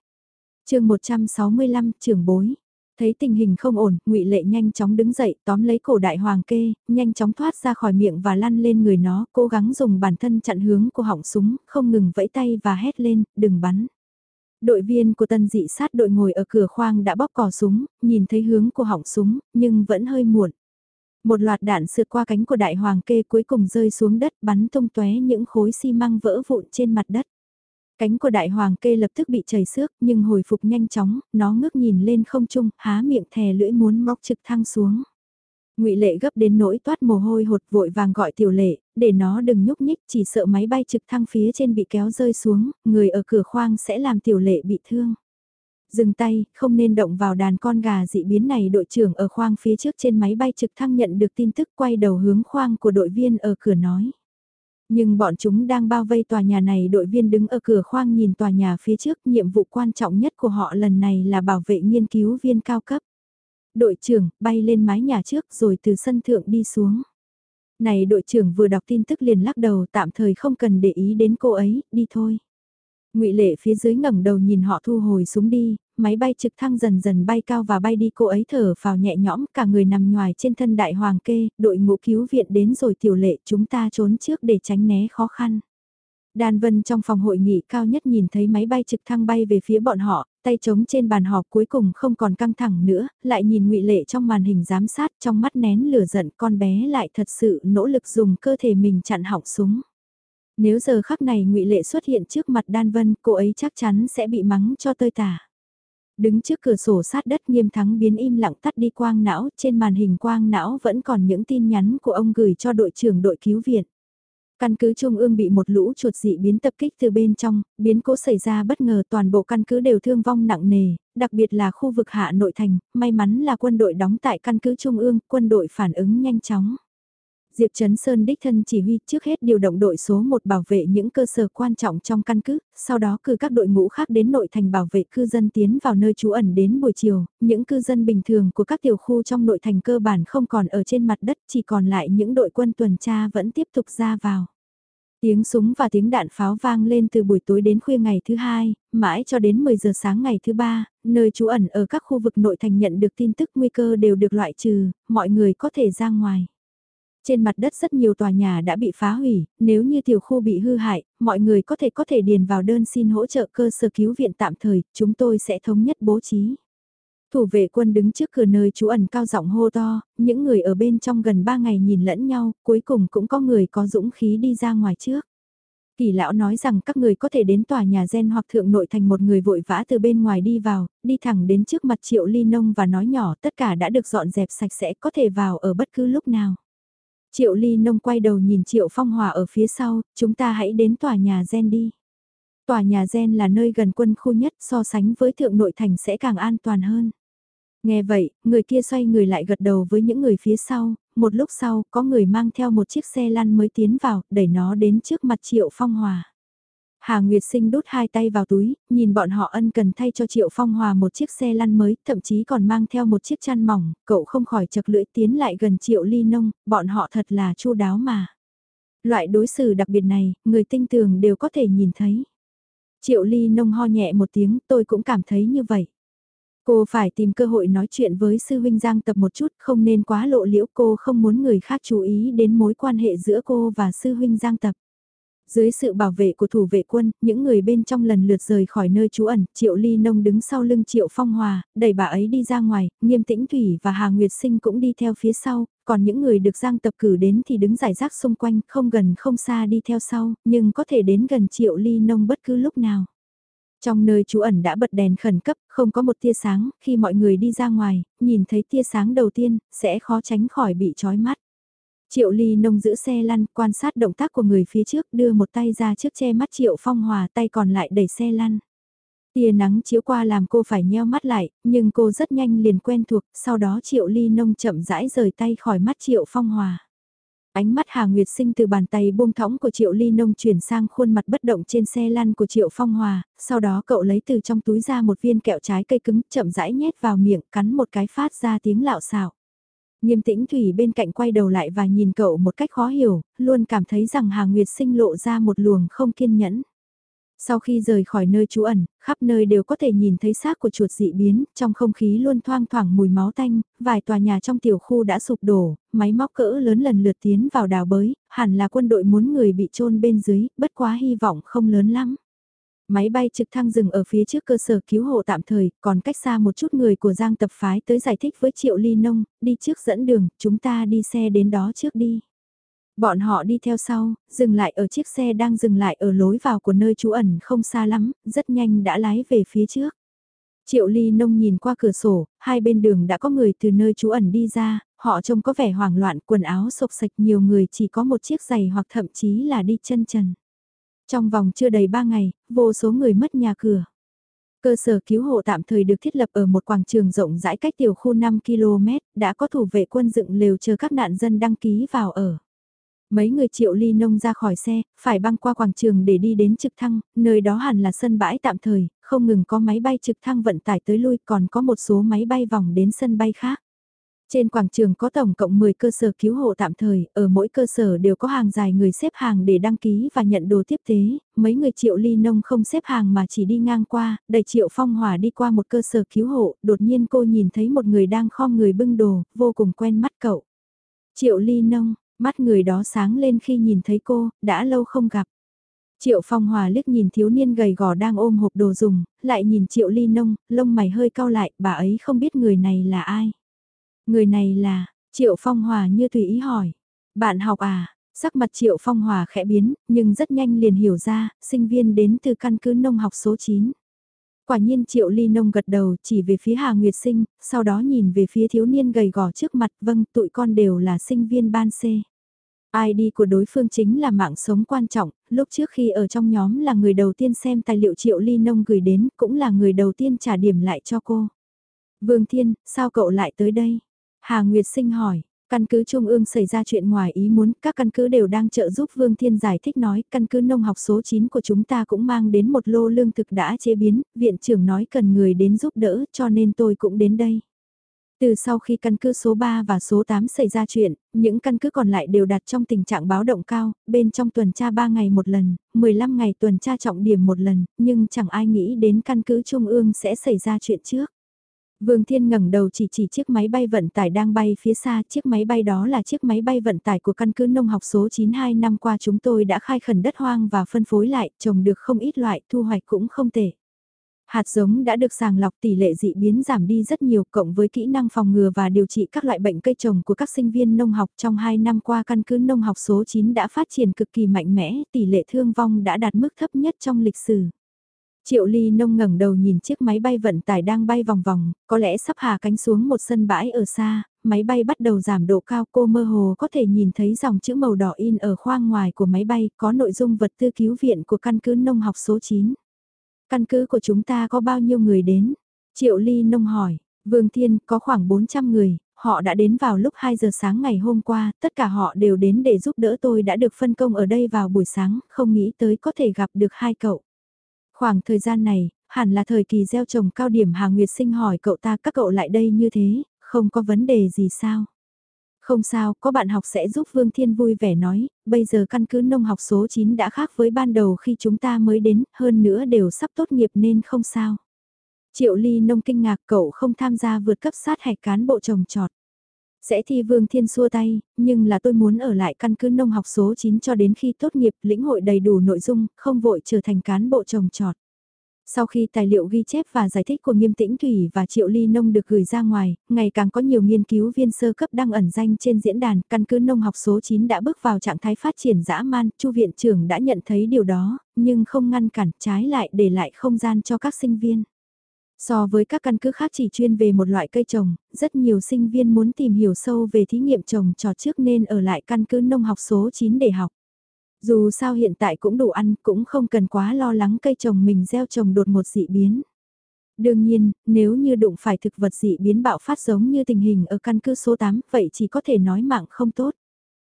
chương 165, trưởng bối. Thấy tình hình không ổn, ngụy Lệ nhanh chóng đứng dậy, tóm lấy cổ đại hoàng kê, nhanh chóng thoát ra khỏi miệng và lăn lên người nó, cố gắng dùng bản thân chặn hướng của họng súng, không ngừng vẫy tay và hét lên, đừng bắn. Đội viên của tân dị sát đội ngồi ở cửa khoang đã bóp cò súng, nhìn thấy hướng của họng súng, nhưng vẫn hơi muộn. Một loạt đạn sượt qua cánh của đại hoàng kê cuối cùng rơi xuống đất bắn tung tóe những khối xi măng vỡ vụn trên mặt đất. Cánh của đại hoàng kê lập tức bị chảy xước nhưng hồi phục nhanh chóng, nó ngước nhìn lên không trung, há miệng thè lưỡi muốn móc trực thăng xuống ngụy Lệ gấp đến nỗi toát mồ hôi hột vội vàng gọi Tiểu Lệ, để nó đừng nhúc nhích, chỉ sợ máy bay trực thăng phía trên bị kéo rơi xuống, người ở cửa khoang sẽ làm Tiểu Lệ bị thương. Dừng tay, không nên động vào đàn con gà dị biến này đội trưởng ở khoang phía trước trên máy bay trực thăng nhận được tin tức quay đầu hướng khoang của đội viên ở cửa nói. Nhưng bọn chúng đang bao vây tòa nhà này đội viên đứng ở cửa khoang nhìn tòa nhà phía trước nhiệm vụ quan trọng nhất của họ lần này là bảo vệ nghiên cứu viên cao cấp đội trưởng bay lên mái nhà trước rồi từ sân thượng đi xuống. Này đội trưởng vừa đọc tin tức liền lắc đầu tạm thời không cần để ý đến cô ấy, đi thôi. ngụy Lệ phía dưới ngẩng đầu nhìn họ thu hồi xuống đi, máy bay trực thăng dần dần bay cao và bay đi cô ấy thở vào nhẹ nhõm cả người nằm ngoài trên thân đại hoàng kê, đội ngũ cứu viện đến rồi tiểu lệ chúng ta trốn trước để tránh né khó khăn. Đan Vân trong phòng hội nghị cao nhất nhìn thấy máy bay trực thăng bay về phía bọn họ, tay trống trên bàn họp cuối cùng không còn căng thẳng nữa, lại nhìn ngụy Lệ trong màn hình giám sát trong mắt nén lửa giận con bé lại thật sự nỗ lực dùng cơ thể mình chặn họng súng. Nếu giờ khắc này ngụy Lệ xuất hiện trước mặt Đan Vân, cô ấy chắc chắn sẽ bị mắng cho tơi tả. Đứng trước cửa sổ sát đất nghiêm thắng biến im lặng tắt đi quang não, trên màn hình quang não vẫn còn những tin nhắn của ông gửi cho đội trưởng đội cứu viện. Căn cứ Trung ương bị một lũ chuột dị biến tập kích từ bên trong, biến cố xảy ra bất ngờ toàn bộ căn cứ đều thương vong nặng nề, đặc biệt là khu vực hạ nội thành, may mắn là quân đội đóng tại căn cứ Trung ương, quân đội phản ứng nhanh chóng. Diệp Trấn Sơn đích thân chỉ huy trước hết điều động đội số 1 bảo vệ những cơ sở quan trọng trong căn cứ, sau đó cử các đội ngũ khác đến nội thành bảo vệ cư dân tiến vào nơi trú ẩn đến buổi chiều, những cư dân bình thường của các tiểu khu trong nội thành cơ bản không còn ở trên mặt đất chỉ còn lại những đội quân tuần tra vẫn tiếp tục ra vào. Tiếng súng và tiếng đạn pháo vang lên từ buổi tối đến khuya ngày thứ hai, mãi cho đến 10 giờ sáng ngày thứ ba, nơi trú ẩn ở các khu vực nội thành nhận được tin tức nguy cơ đều được loại trừ, mọi người có thể ra ngoài. Trên mặt đất rất nhiều tòa nhà đã bị phá hủy, nếu như tiểu khu bị hư hại, mọi người có thể có thể điền vào đơn xin hỗ trợ cơ sở cứu viện tạm thời, chúng tôi sẽ thống nhất bố trí. Thủ vệ quân đứng trước cửa nơi trú ẩn cao giọng hô to, những người ở bên trong gần 3 ngày nhìn lẫn nhau, cuối cùng cũng có người có dũng khí đi ra ngoài trước. Kỳ lão nói rằng các người có thể đến tòa nhà gen hoặc thượng nội thành một người vội vã từ bên ngoài đi vào, đi thẳng đến trước mặt triệu ly nông và nói nhỏ tất cả đã được dọn dẹp sạch sẽ có thể vào ở bất cứ lúc nào. Triệu ly nông quay đầu nhìn triệu phong hòa ở phía sau, chúng ta hãy đến tòa nhà gen đi. Tòa nhà gen là nơi gần quân khu nhất so sánh với thượng nội thành sẽ càng an toàn hơn. Nghe vậy, người kia xoay người lại gật đầu với những người phía sau, một lúc sau có người mang theo một chiếc xe lăn mới tiến vào, đẩy nó đến trước mặt Triệu Phong Hòa. Hà Nguyệt Sinh đút hai tay vào túi, nhìn bọn họ ân cần thay cho Triệu Phong Hòa một chiếc xe lăn mới, thậm chí còn mang theo một chiếc chăn mỏng, cậu không khỏi chật lưỡi tiến lại gần Triệu Ly Nông, bọn họ thật là chu đáo mà. Loại đối xử đặc biệt này, người tinh tường đều có thể nhìn thấy. Triệu Ly Nông ho nhẹ một tiếng, tôi cũng cảm thấy như vậy. Cô phải tìm cơ hội nói chuyện với sư huynh Giang Tập một chút, không nên quá lộ liễu cô không muốn người khác chú ý đến mối quan hệ giữa cô và sư huynh Giang Tập. Dưới sự bảo vệ của thủ vệ quân, những người bên trong lần lượt rời khỏi nơi trú ẩn, Triệu Ly Nông đứng sau lưng Triệu Phong Hòa, đẩy bà ấy đi ra ngoài, Nghiêm Tĩnh Thủy và Hà Nguyệt Sinh cũng đi theo phía sau, còn những người được Giang tập cử đến thì đứng giải rác xung quanh, không gần không xa đi theo sau, nhưng có thể đến gần Triệu Ly Nông bất cứ lúc nào. Trong nơi trú ẩn đã bật đèn khẩn cấp, không có một tia sáng, khi mọi người đi ra ngoài, nhìn thấy tia sáng đầu tiên, sẽ khó tránh khỏi bị trói mắt. Triệu Ly Nông giữ xe lăn, quan sát động tác của người phía trước, đưa một tay ra trước che mắt Triệu Phong Hòa, tay còn lại đẩy xe lăn. Tia nắng chiếu qua làm cô phải nheo mắt lại, nhưng cô rất nhanh liền quen thuộc, sau đó Triệu Ly Nông chậm rãi rời tay khỏi mắt Triệu Phong Hòa. Ánh mắt Hà Nguyệt Sinh từ bàn tay buông thõng của Triệu Ly Nông chuyển sang khuôn mặt bất động trên xe lăn của Triệu Phong Hòa, sau đó cậu lấy từ trong túi ra một viên kẹo trái cây cứng chậm rãi nhét vào miệng cắn một cái phát ra tiếng lạo xạo. Nghiêm tĩnh Thủy bên cạnh quay đầu lại và nhìn cậu một cách khó hiểu, luôn cảm thấy rằng Hà Nguyệt Sinh lộ ra một luồng không kiên nhẫn. Sau khi rời khỏi nơi trú ẩn, khắp nơi đều có thể nhìn thấy xác của chuột dị biến, trong không khí luôn thoang thoảng mùi máu tanh, vài tòa nhà trong tiểu khu đã sụp đổ, máy móc cỡ lớn lần lượt tiến vào đào bới, hẳn là quân đội muốn người bị chôn bên dưới, bất quá hy vọng không lớn lắm. Máy bay trực thăng dừng ở phía trước cơ sở cứu hộ tạm thời, còn cách xa một chút người của Giang tập phái tới giải thích với Triệu Ly Nông, đi trước dẫn đường, chúng ta đi xe đến đó trước đi. Bọn họ đi theo sau, dừng lại ở chiếc xe đang dừng lại ở lối vào của nơi trú ẩn không xa lắm, rất nhanh đã lái về phía trước. Triệu Ly Nông nhìn qua cửa sổ, hai bên đường đã có người từ nơi trú ẩn đi ra, họ trông có vẻ hoảng loạn, quần áo sộc sạch nhiều người chỉ có một chiếc giày hoặc thậm chí là đi chân trần. Trong vòng chưa đầy ba ngày, vô số người mất nhà cửa. Cơ sở cứu hộ tạm thời được thiết lập ở một quảng trường rộng rãi cách tiểu khu 5 km, đã có thủ vệ quân dựng lều chờ các nạn dân đăng ký vào ở. Mấy người triệu ly nông ra khỏi xe, phải băng qua quảng trường để đi đến trực thăng, nơi đó hẳn là sân bãi tạm thời, không ngừng có máy bay trực thăng vận tải tới lui còn có một số máy bay vòng đến sân bay khác. Trên quảng trường có tổng cộng 10 cơ sở cứu hộ tạm thời, ở mỗi cơ sở đều có hàng dài người xếp hàng để đăng ký và nhận đồ tiếp tế, mấy người triệu ly nông không xếp hàng mà chỉ đi ngang qua, đầy triệu phong hỏa đi qua một cơ sở cứu hộ, đột nhiên cô nhìn thấy một người đang khom người bưng đồ, vô cùng quen mắt cậu. Triệu ly nông, Mắt người đó sáng lên khi nhìn thấy cô, đã lâu không gặp. Triệu Phong Hòa liếc nhìn thiếu niên gầy gò đang ôm hộp đồ dùng, lại nhìn Triệu Ly Nông, lông mày hơi cau lại, bà ấy không biết người này là ai. Người này là, Triệu Phong Hòa như tùy ý hỏi. Bạn học à, sắc mặt Triệu Phong Hòa khẽ biến, nhưng rất nhanh liền hiểu ra, sinh viên đến từ căn cứ nông học số 9. Quả nhiên Triệu Ly Nông gật đầu chỉ về phía Hà Nguyệt Sinh, sau đó nhìn về phía thiếu niên gầy gò trước mặt, vâng, tụi con đều là sinh viên ban C. ID của đối phương chính là mạng sống quan trọng, lúc trước khi ở trong nhóm là người đầu tiên xem tài liệu Triệu Ly Nông gửi đến, cũng là người đầu tiên trả điểm lại cho cô. Vương Thiên, sao cậu lại tới đây? Hà Nguyệt Sinh hỏi, Căn cứ Trung ương xảy ra chuyện ngoài ý muốn, các căn cứ đều đang trợ giúp Vương Thiên giải thích nói, căn cứ nông học số 9 của chúng ta cũng mang đến một lô lương thực đã chế biến, viện trưởng nói cần người đến giúp đỡ cho nên tôi cũng đến đây. Từ sau khi căn cứ số 3 và số 8 xảy ra chuyện, những căn cứ còn lại đều đặt trong tình trạng báo động cao, bên trong tuần tra 3 ngày một lần, 15 ngày tuần tra trọng điểm một lần, nhưng chẳng ai nghĩ đến căn cứ Trung ương sẽ xảy ra chuyện trước. Vương Thiên ngẩng đầu chỉ chỉ chiếc máy bay vận tải đang bay phía xa, chiếc máy bay đó là chiếc máy bay vận tải của căn cứ nông học số 92 năm qua chúng tôi đã khai khẩn đất hoang và phân phối lại, trồng được không ít loại, thu hoạch cũng không tệ. Hạt giống đã được sàng lọc tỷ lệ dị biến giảm đi rất nhiều cộng với kỹ năng phòng ngừa và điều trị các loại bệnh cây trồng của các sinh viên nông học trong 2 năm qua căn cứ nông học số 9 đã phát triển cực kỳ mạnh mẽ, tỷ lệ thương vong đã đạt mức thấp nhất trong lịch sử. Triệu Ly nông ngẩng đầu nhìn chiếc máy bay vận tải đang bay vòng vòng, có lẽ sắp hạ cánh xuống một sân bãi ở xa, máy bay bắt đầu giảm độ cao cô mơ hồ có thể nhìn thấy dòng chữ màu đỏ in ở khoang ngoài của máy bay có nội dung vật tư cứu viện của căn cứ nông học số 9. Căn cứ của chúng ta có bao nhiêu người đến? Triệu Ly nông hỏi, Vương Thiên có khoảng 400 người, họ đã đến vào lúc 2 giờ sáng ngày hôm qua, tất cả họ đều đến để giúp đỡ tôi đã được phân công ở đây vào buổi sáng, không nghĩ tới có thể gặp được hai cậu. Khoảng thời gian này, hẳn là thời kỳ gieo trồng cao điểm Hà Nguyệt Sinh hỏi cậu ta các cậu lại đây như thế, không có vấn đề gì sao? Không sao, có bạn học sẽ giúp Vương Thiên vui vẻ nói, bây giờ căn cứ nông học số 9 đã khác với ban đầu khi chúng ta mới đến, hơn nữa đều sắp tốt nghiệp nên không sao. Triệu Ly nông kinh ngạc cậu không tham gia vượt cấp sát hạch cán bộ trồng trọt. Sẽ thi Vương Thiên xua tay, nhưng là tôi muốn ở lại căn cứ nông học số 9 cho đến khi tốt nghiệp lĩnh hội đầy đủ nội dung, không vội trở thành cán bộ trồng trọt. Sau khi tài liệu ghi chép và giải thích của Nghiêm Tĩnh Thủy và Triệu Ly Nông được gửi ra ngoài, ngày càng có nhiều nghiên cứu viên sơ cấp đăng ẩn danh trên diễn đàn, căn cứ nông học số 9 đã bước vào trạng thái phát triển dã man, Chu viện trưởng đã nhận thấy điều đó, nhưng không ngăn cản, trái lại để lại không gian cho các sinh viên. So với các căn cứ khác chỉ chuyên về một loại cây trồng, rất nhiều sinh viên muốn tìm hiểu sâu về thí nghiệm trồng trọt trước nên ở lại căn cứ nông học số 9 để học. Dù sao hiện tại cũng đủ ăn, cũng không cần quá lo lắng cây trồng mình gieo trồng đột một dị biến. Đương nhiên, nếu như đụng phải thực vật dị biến bạo phát giống như tình hình ở căn cứ số 8, vậy chỉ có thể nói mạng không tốt.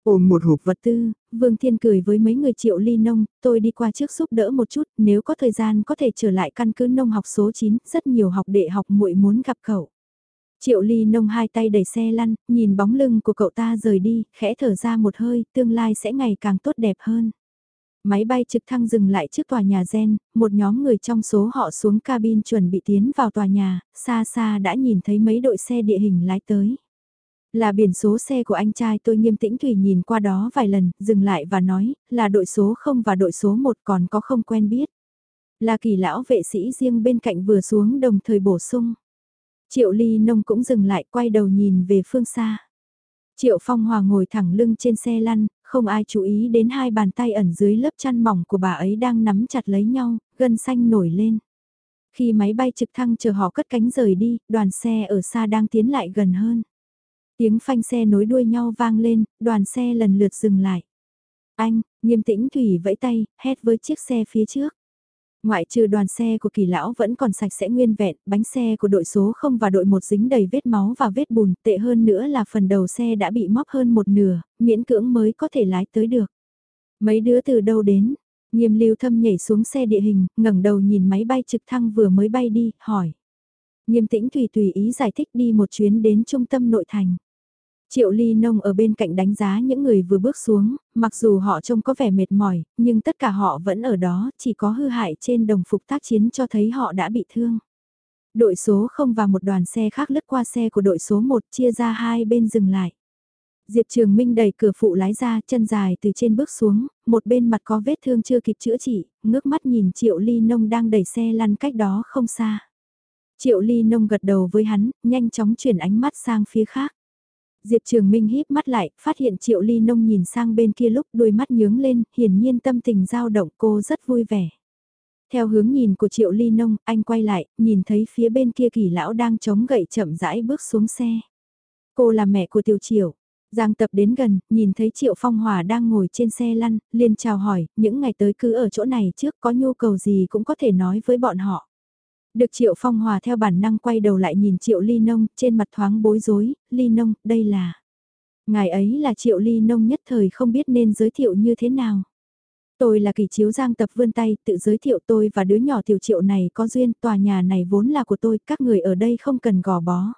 Ôm một hộp vật tư, Vương Thiên cười với mấy người triệu ly nông, tôi đi qua trước giúp đỡ một chút, nếu có thời gian có thể trở lại căn cứ nông học số 9, rất nhiều học đệ học muội muốn gặp cậu. Triệu ly nông hai tay đẩy xe lăn, nhìn bóng lưng của cậu ta rời đi, khẽ thở ra một hơi, tương lai sẽ ngày càng tốt đẹp hơn. Máy bay trực thăng dừng lại trước tòa nhà gen, một nhóm người trong số họ xuống cabin chuẩn bị tiến vào tòa nhà, xa xa đã nhìn thấy mấy đội xe địa hình lái tới. Là biển số xe của anh trai tôi nghiêm tĩnh Thủy nhìn qua đó vài lần, dừng lại và nói, là đội số 0 và đội số 1 còn có không quen biết. Là kỳ lão vệ sĩ riêng bên cạnh vừa xuống đồng thời bổ sung. Triệu ly nông cũng dừng lại quay đầu nhìn về phương xa. Triệu Phong Hòa ngồi thẳng lưng trên xe lăn, không ai chú ý đến hai bàn tay ẩn dưới lớp chăn mỏng của bà ấy đang nắm chặt lấy nhau, gân xanh nổi lên. Khi máy bay trực thăng chờ họ cất cánh rời đi, đoàn xe ở xa đang tiến lại gần hơn. Tiếng phanh xe nối đuôi nhau vang lên, đoàn xe lần lượt dừng lại. Anh, nghiêm tĩnh Thủy vẫy tay, hét với chiếc xe phía trước. Ngoại trừ đoàn xe của kỳ lão vẫn còn sạch sẽ nguyên vẹn, bánh xe của đội số 0 và đội 1 dính đầy vết máu và vết bùn, tệ hơn nữa là phần đầu xe đã bị móc hơn một nửa, miễn cưỡng mới có thể lái tới được. Mấy đứa từ đâu đến? Nghiêm lưu thâm nhảy xuống xe địa hình, ngẩng đầu nhìn máy bay trực thăng vừa mới bay đi, hỏi. Nghiêm tĩnh tùy tùy ý giải thích đi một chuyến đến trung tâm nội thành. Triệu Ly Nông ở bên cạnh đánh giá những người vừa bước xuống, mặc dù họ trông có vẻ mệt mỏi, nhưng tất cả họ vẫn ở đó, chỉ có hư hại trên đồng phục tác chiến cho thấy họ đã bị thương. Đội số 0 và một đoàn xe khác lướt qua xe của đội số 1 chia ra hai bên dừng lại. Diệp Trường Minh đẩy cửa phụ lái ra, chân dài từ trên bước xuống, một bên mặt có vết thương chưa kịp chữa trị, ngước mắt nhìn Triệu Ly Nông đang đẩy xe lăn cách đó không xa. Triệu Ly Nông gật đầu với hắn, nhanh chóng chuyển ánh mắt sang phía khác. Diệp Trường Minh híp mắt lại, phát hiện Triệu Ly Nông nhìn sang bên kia lúc đôi mắt nhướng lên, hiển nhiên tâm tình dao động cô rất vui vẻ. Theo hướng nhìn của Triệu Ly Nông, anh quay lại, nhìn thấy phía bên kia kỳ lão đang chống gậy chậm rãi bước xuống xe. Cô là mẹ của Tiểu Triệu. Giang tập đến gần, nhìn thấy Triệu Phong Hòa đang ngồi trên xe lăn, liền chào hỏi, những ngày tới cứ ở chỗ này trước có nhu cầu gì cũng có thể nói với bọn họ. Được Triệu Phong Hòa theo bản năng quay đầu lại nhìn Triệu Ly Nông, trên mặt thoáng bối rối, Ly Nông, đây là... Ngài ấy là Triệu Ly Nông nhất thời không biết nên giới thiệu như thế nào. Tôi là kỳ chiếu giang tập vươn tay tự giới thiệu tôi và đứa nhỏ tiểu triệu này có duyên, tòa nhà này vốn là của tôi, các người ở đây không cần gò bó.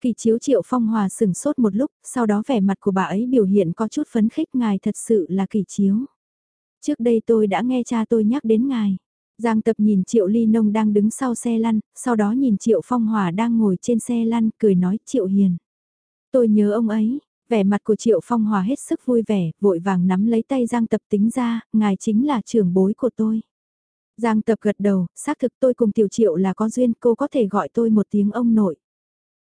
Kỳ chiếu triệu phong hòa sừng sốt một lúc, sau đó vẻ mặt của bà ấy biểu hiện có chút phấn khích ngài thật sự là kỳ chiếu. Trước đây tôi đã nghe cha tôi nhắc đến ngài. Giang tập nhìn Triệu Ly Nông đang đứng sau xe lăn, sau đó nhìn Triệu Phong Hòa đang ngồi trên xe lăn, cười nói Triệu Hiền. Tôi nhớ ông ấy, vẻ mặt của Triệu Phong Hòa hết sức vui vẻ, vội vàng nắm lấy tay Giang tập tính ra, ngài chính là trưởng bối của tôi. Giang tập gật đầu, xác thực tôi cùng Tiểu Triệu là có duyên, cô có thể gọi tôi một tiếng ông nội.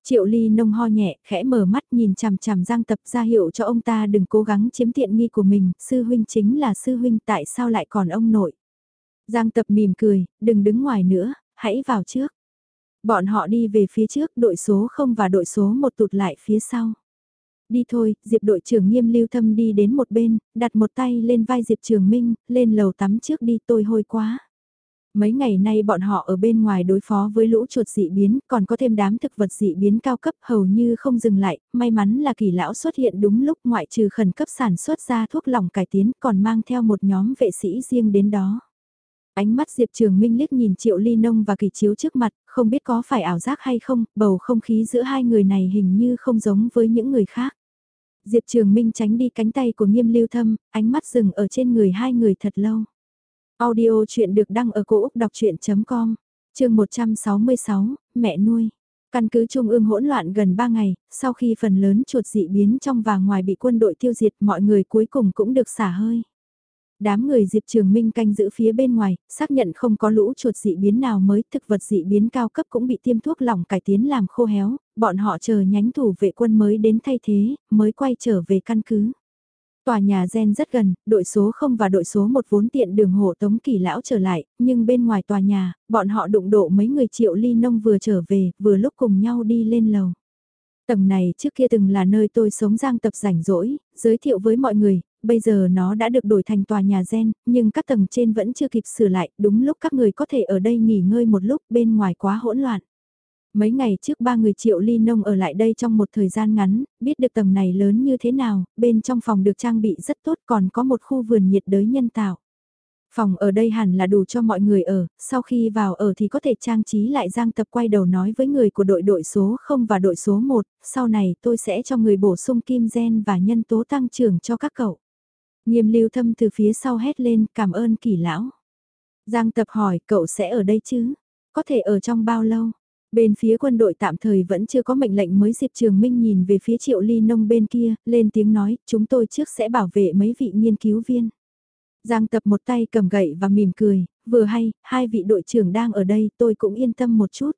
Triệu Ly nông ho nhẹ, khẽ mở mắt nhìn chằm chằm Giang Tập ra hiệu cho ông ta đừng cố gắng chiếm tiện nghi của mình, sư huynh chính là sư huynh tại sao lại còn ông nội. Giang Tập mỉm cười, đừng đứng ngoài nữa, hãy vào trước. Bọn họ đi về phía trước, đội số 0 và đội số 1 tụt lại phía sau. Đi thôi, Diệp đội trưởng nghiêm lưu thâm đi đến một bên, đặt một tay lên vai Diệp Trường Minh, lên lầu tắm trước đi tôi hôi quá. Mấy ngày nay bọn họ ở bên ngoài đối phó với lũ chuột dị biến, còn có thêm đám thực vật dị biến cao cấp hầu như không dừng lại, may mắn là kỳ lão xuất hiện đúng lúc ngoại trừ khẩn cấp sản xuất ra thuốc lỏng cải tiến còn mang theo một nhóm vệ sĩ riêng đến đó. Ánh mắt Diệp Trường Minh liếc nhìn Triệu Ly Nông và Kỳ Chiếu trước mặt, không biết có phải ảo giác hay không, bầu không khí giữa hai người này hình như không giống với những người khác. Diệp Trường Minh tránh đi cánh tay của nghiêm lưu thâm, ánh mắt dừng ở trên người hai người thật lâu. Audio chuyện được đăng ở cổ Úc đọc chuyện.com, trường 166, mẹ nuôi. Căn cứ Trung ương hỗn loạn gần 3 ngày, sau khi phần lớn chuột dị biến trong và ngoài bị quân đội tiêu diệt mọi người cuối cùng cũng được xả hơi. Đám người Diệp Trường Minh canh giữ phía bên ngoài, xác nhận không có lũ chuột dị biến nào mới, thực vật dị biến cao cấp cũng bị tiêm thuốc lỏng cải tiến làm khô héo, bọn họ chờ nhánh thủ vệ quân mới đến thay thế, mới quay trở về căn cứ. Tòa nhà gen rất gần, đội số 0 và đội số 1 vốn tiện đường hộ tống kỳ lão trở lại, nhưng bên ngoài tòa nhà, bọn họ đụng độ mấy người triệu ly nông vừa trở về, vừa lúc cùng nhau đi lên lầu. Tầng này trước kia từng là nơi tôi sống giang tập rảnh rỗi, giới thiệu với mọi người, bây giờ nó đã được đổi thành tòa nhà gen, nhưng các tầng trên vẫn chưa kịp sửa lại, đúng lúc các người có thể ở đây nghỉ ngơi một lúc bên ngoài quá hỗn loạn. Mấy ngày trước ba người triệu ly nông ở lại đây trong một thời gian ngắn, biết được tầng này lớn như thế nào, bên trong phòng được trang bị rất tốt còn có một khu vườn nhiệt đới nhân tạo. Phòng ở đây hẳn là đủ cho mọi người ở, sau khi vào ở thì có thể trang trí lại giang tập quay đầu nói với người của đội đội số 0 và đội số 1, sau này tôi sẽ cho người bổ sung kim gen và nhân tố tăng trưởng cho các cậu. Nghiêm lưu thâm từ phía sau hét lên cảm ơn kỳ lão. Giang tập hỏi cậu sẽ ở đây chứ? Có thể ở trong bao lâu? Bên phía quân đội tạm thời vẫn chưa có mệnh lệnh mới Diệp Trường Minh nhìn về phía triệu ly nông bên kia, lên tiếng nói, chúng tôi trước sẽ bảo vệ mấy vị nghiên cứu viên. Giang tập một tay cầm gậy và mỉm cười, vừa hay, hai vị đội trưởng đang ở đây tôi cũng yên tâm một chút.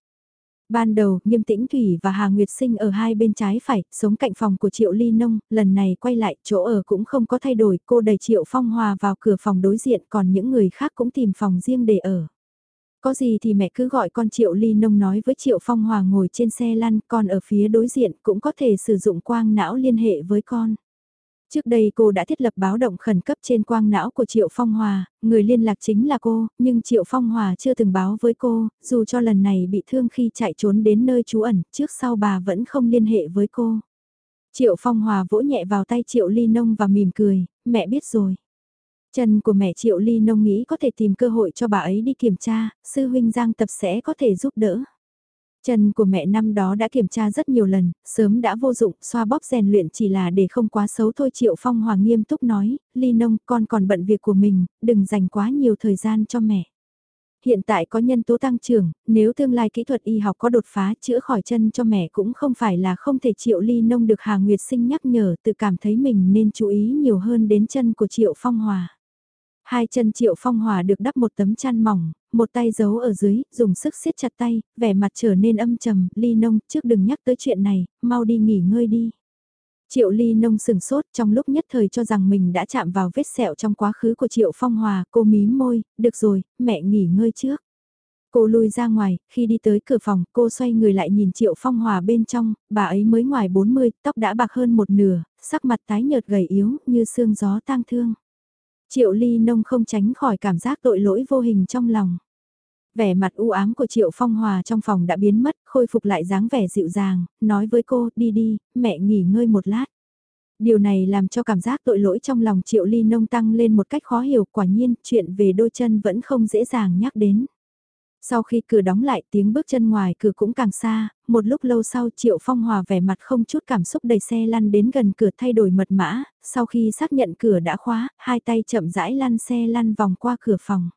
Ban đầu, Nghiêm Tĩnh Thủy và Hà Nguyệt Sinh ở hai bên trái phải, sống cạnh phòng của Triệu Ly Nông, lần này quay lại, chỗ ở cũng không có thay đổi, cô đẩy Triệu Phong Hòa vào cửa phòng đối diện, còn những người khác cũng tìm phòng riêng để ở. Có gì thì mẹ cứ gọi con Triệu Ly Nông nói với Triệu Phong Hòa ngồi trên xe lăn, còn ở phía đối diện cũng có thể sử dụng quang não liên hệ với con. Trước đây cô đã thiết lập báo động khẩn cấp trên quang não của Triệu Phong Hòa, người liên lạc chính là cô, nhưng Triệu Phong Hòa chưa từng báo với cô, dù cho lần này bị thương khi chạy trốn đến nơi trú ẩn, trước sau bà vẫn không liên hệ với cô. Triệu Phong Hòa vỗ nhẹ vào tay Triệu Ly Nông và mỉm cười, mẹ biết rồi. Chân của mẹ Triệu Ly Nông nghĩ có thể tìm cơ hội cho bà ấy đi kiểm tra, sư huynh Giang Tập sẽ có thể giúp đỡ. Chân của mẹ năm đó đã kiểm tra rất nhiều lần, sớm đã vô dụng, xoa bóp rèn luyện chỉ là để không quá xấu thôi Triệu Phong Hoàng nghiêm túc nói, Ly Nông con còn bận việc của mình, đừng dành quá nhiều thời gian cho mẹ. Hiện tại có nhân tố tăng trưởng, nếu tương lai kỹ thuật y học có đột phá chữa khỏi chân cho mẹ cũng không phải là không thể Triệu Ly Nông được Hà Nguyệt Sinh nhắc nhở tự cảm thấy mình nên chú ý nhiều hơn đến chân của Triệu Phong Hòa. Hai chân Triệu Phong Hòa được đắp một tấm chăn mỏng, một tay giấu ở dưới, dùng sức siết chặt tay, vẻ mặt trở nên âm trầm, ly nông, trước đừng nhắc tới chuyện này, mau đi nghỉ ngơi đi. Triệu ly nông sừng sốt trong lúc nhất thời cho rằng mình đã chạm vào vết sẹo trong quá khứ của Triệu Phong Hòa, cô mím môi, được rồi, mẹ nghỉ ngơi trước. Cô lui ra ngoài, khi đi tới cửa phòng, cô xoay người lại nhìn Triệu Phong Hòa bên trong, bà ấy mới ngoài 40, tóc đã bạc hơn một nửa, sắc mặt tái nhợt gầy yếu, như sương gió tang thương. Triệu Ly Nông không tránh khỏi cảm giác tội lỗi vô hình trong lòng. Vẻ mặt u ám của Triệu Phong Hòa trong phòng đã biến mất, khôi phục lại dáng vẻ dịu dàng, nói với cô, đi đi, mẹ nghỉ ngơi một lát. Điều này làm cho cảm giác tội lỗi trong lòng Triệu Ly Nông tăng lên một cách khó hiểu, quả nhiên, chuyện về đôi chân vẫn không dễ dàng nhắc đến. Sau khi cửa đóng lại tiếng bước chân ngoài cửa cũng càng xa, một lúc lâu sau Triệu Phong Hòa vẻ mặt không chút cảm xúc đầy xe lăn đến gần cửa thay đổi mật mã, sau khi xác nhận cửa đã khóa, hai tay chậm rãi lăn xe lăn vòng qua cửa phòng.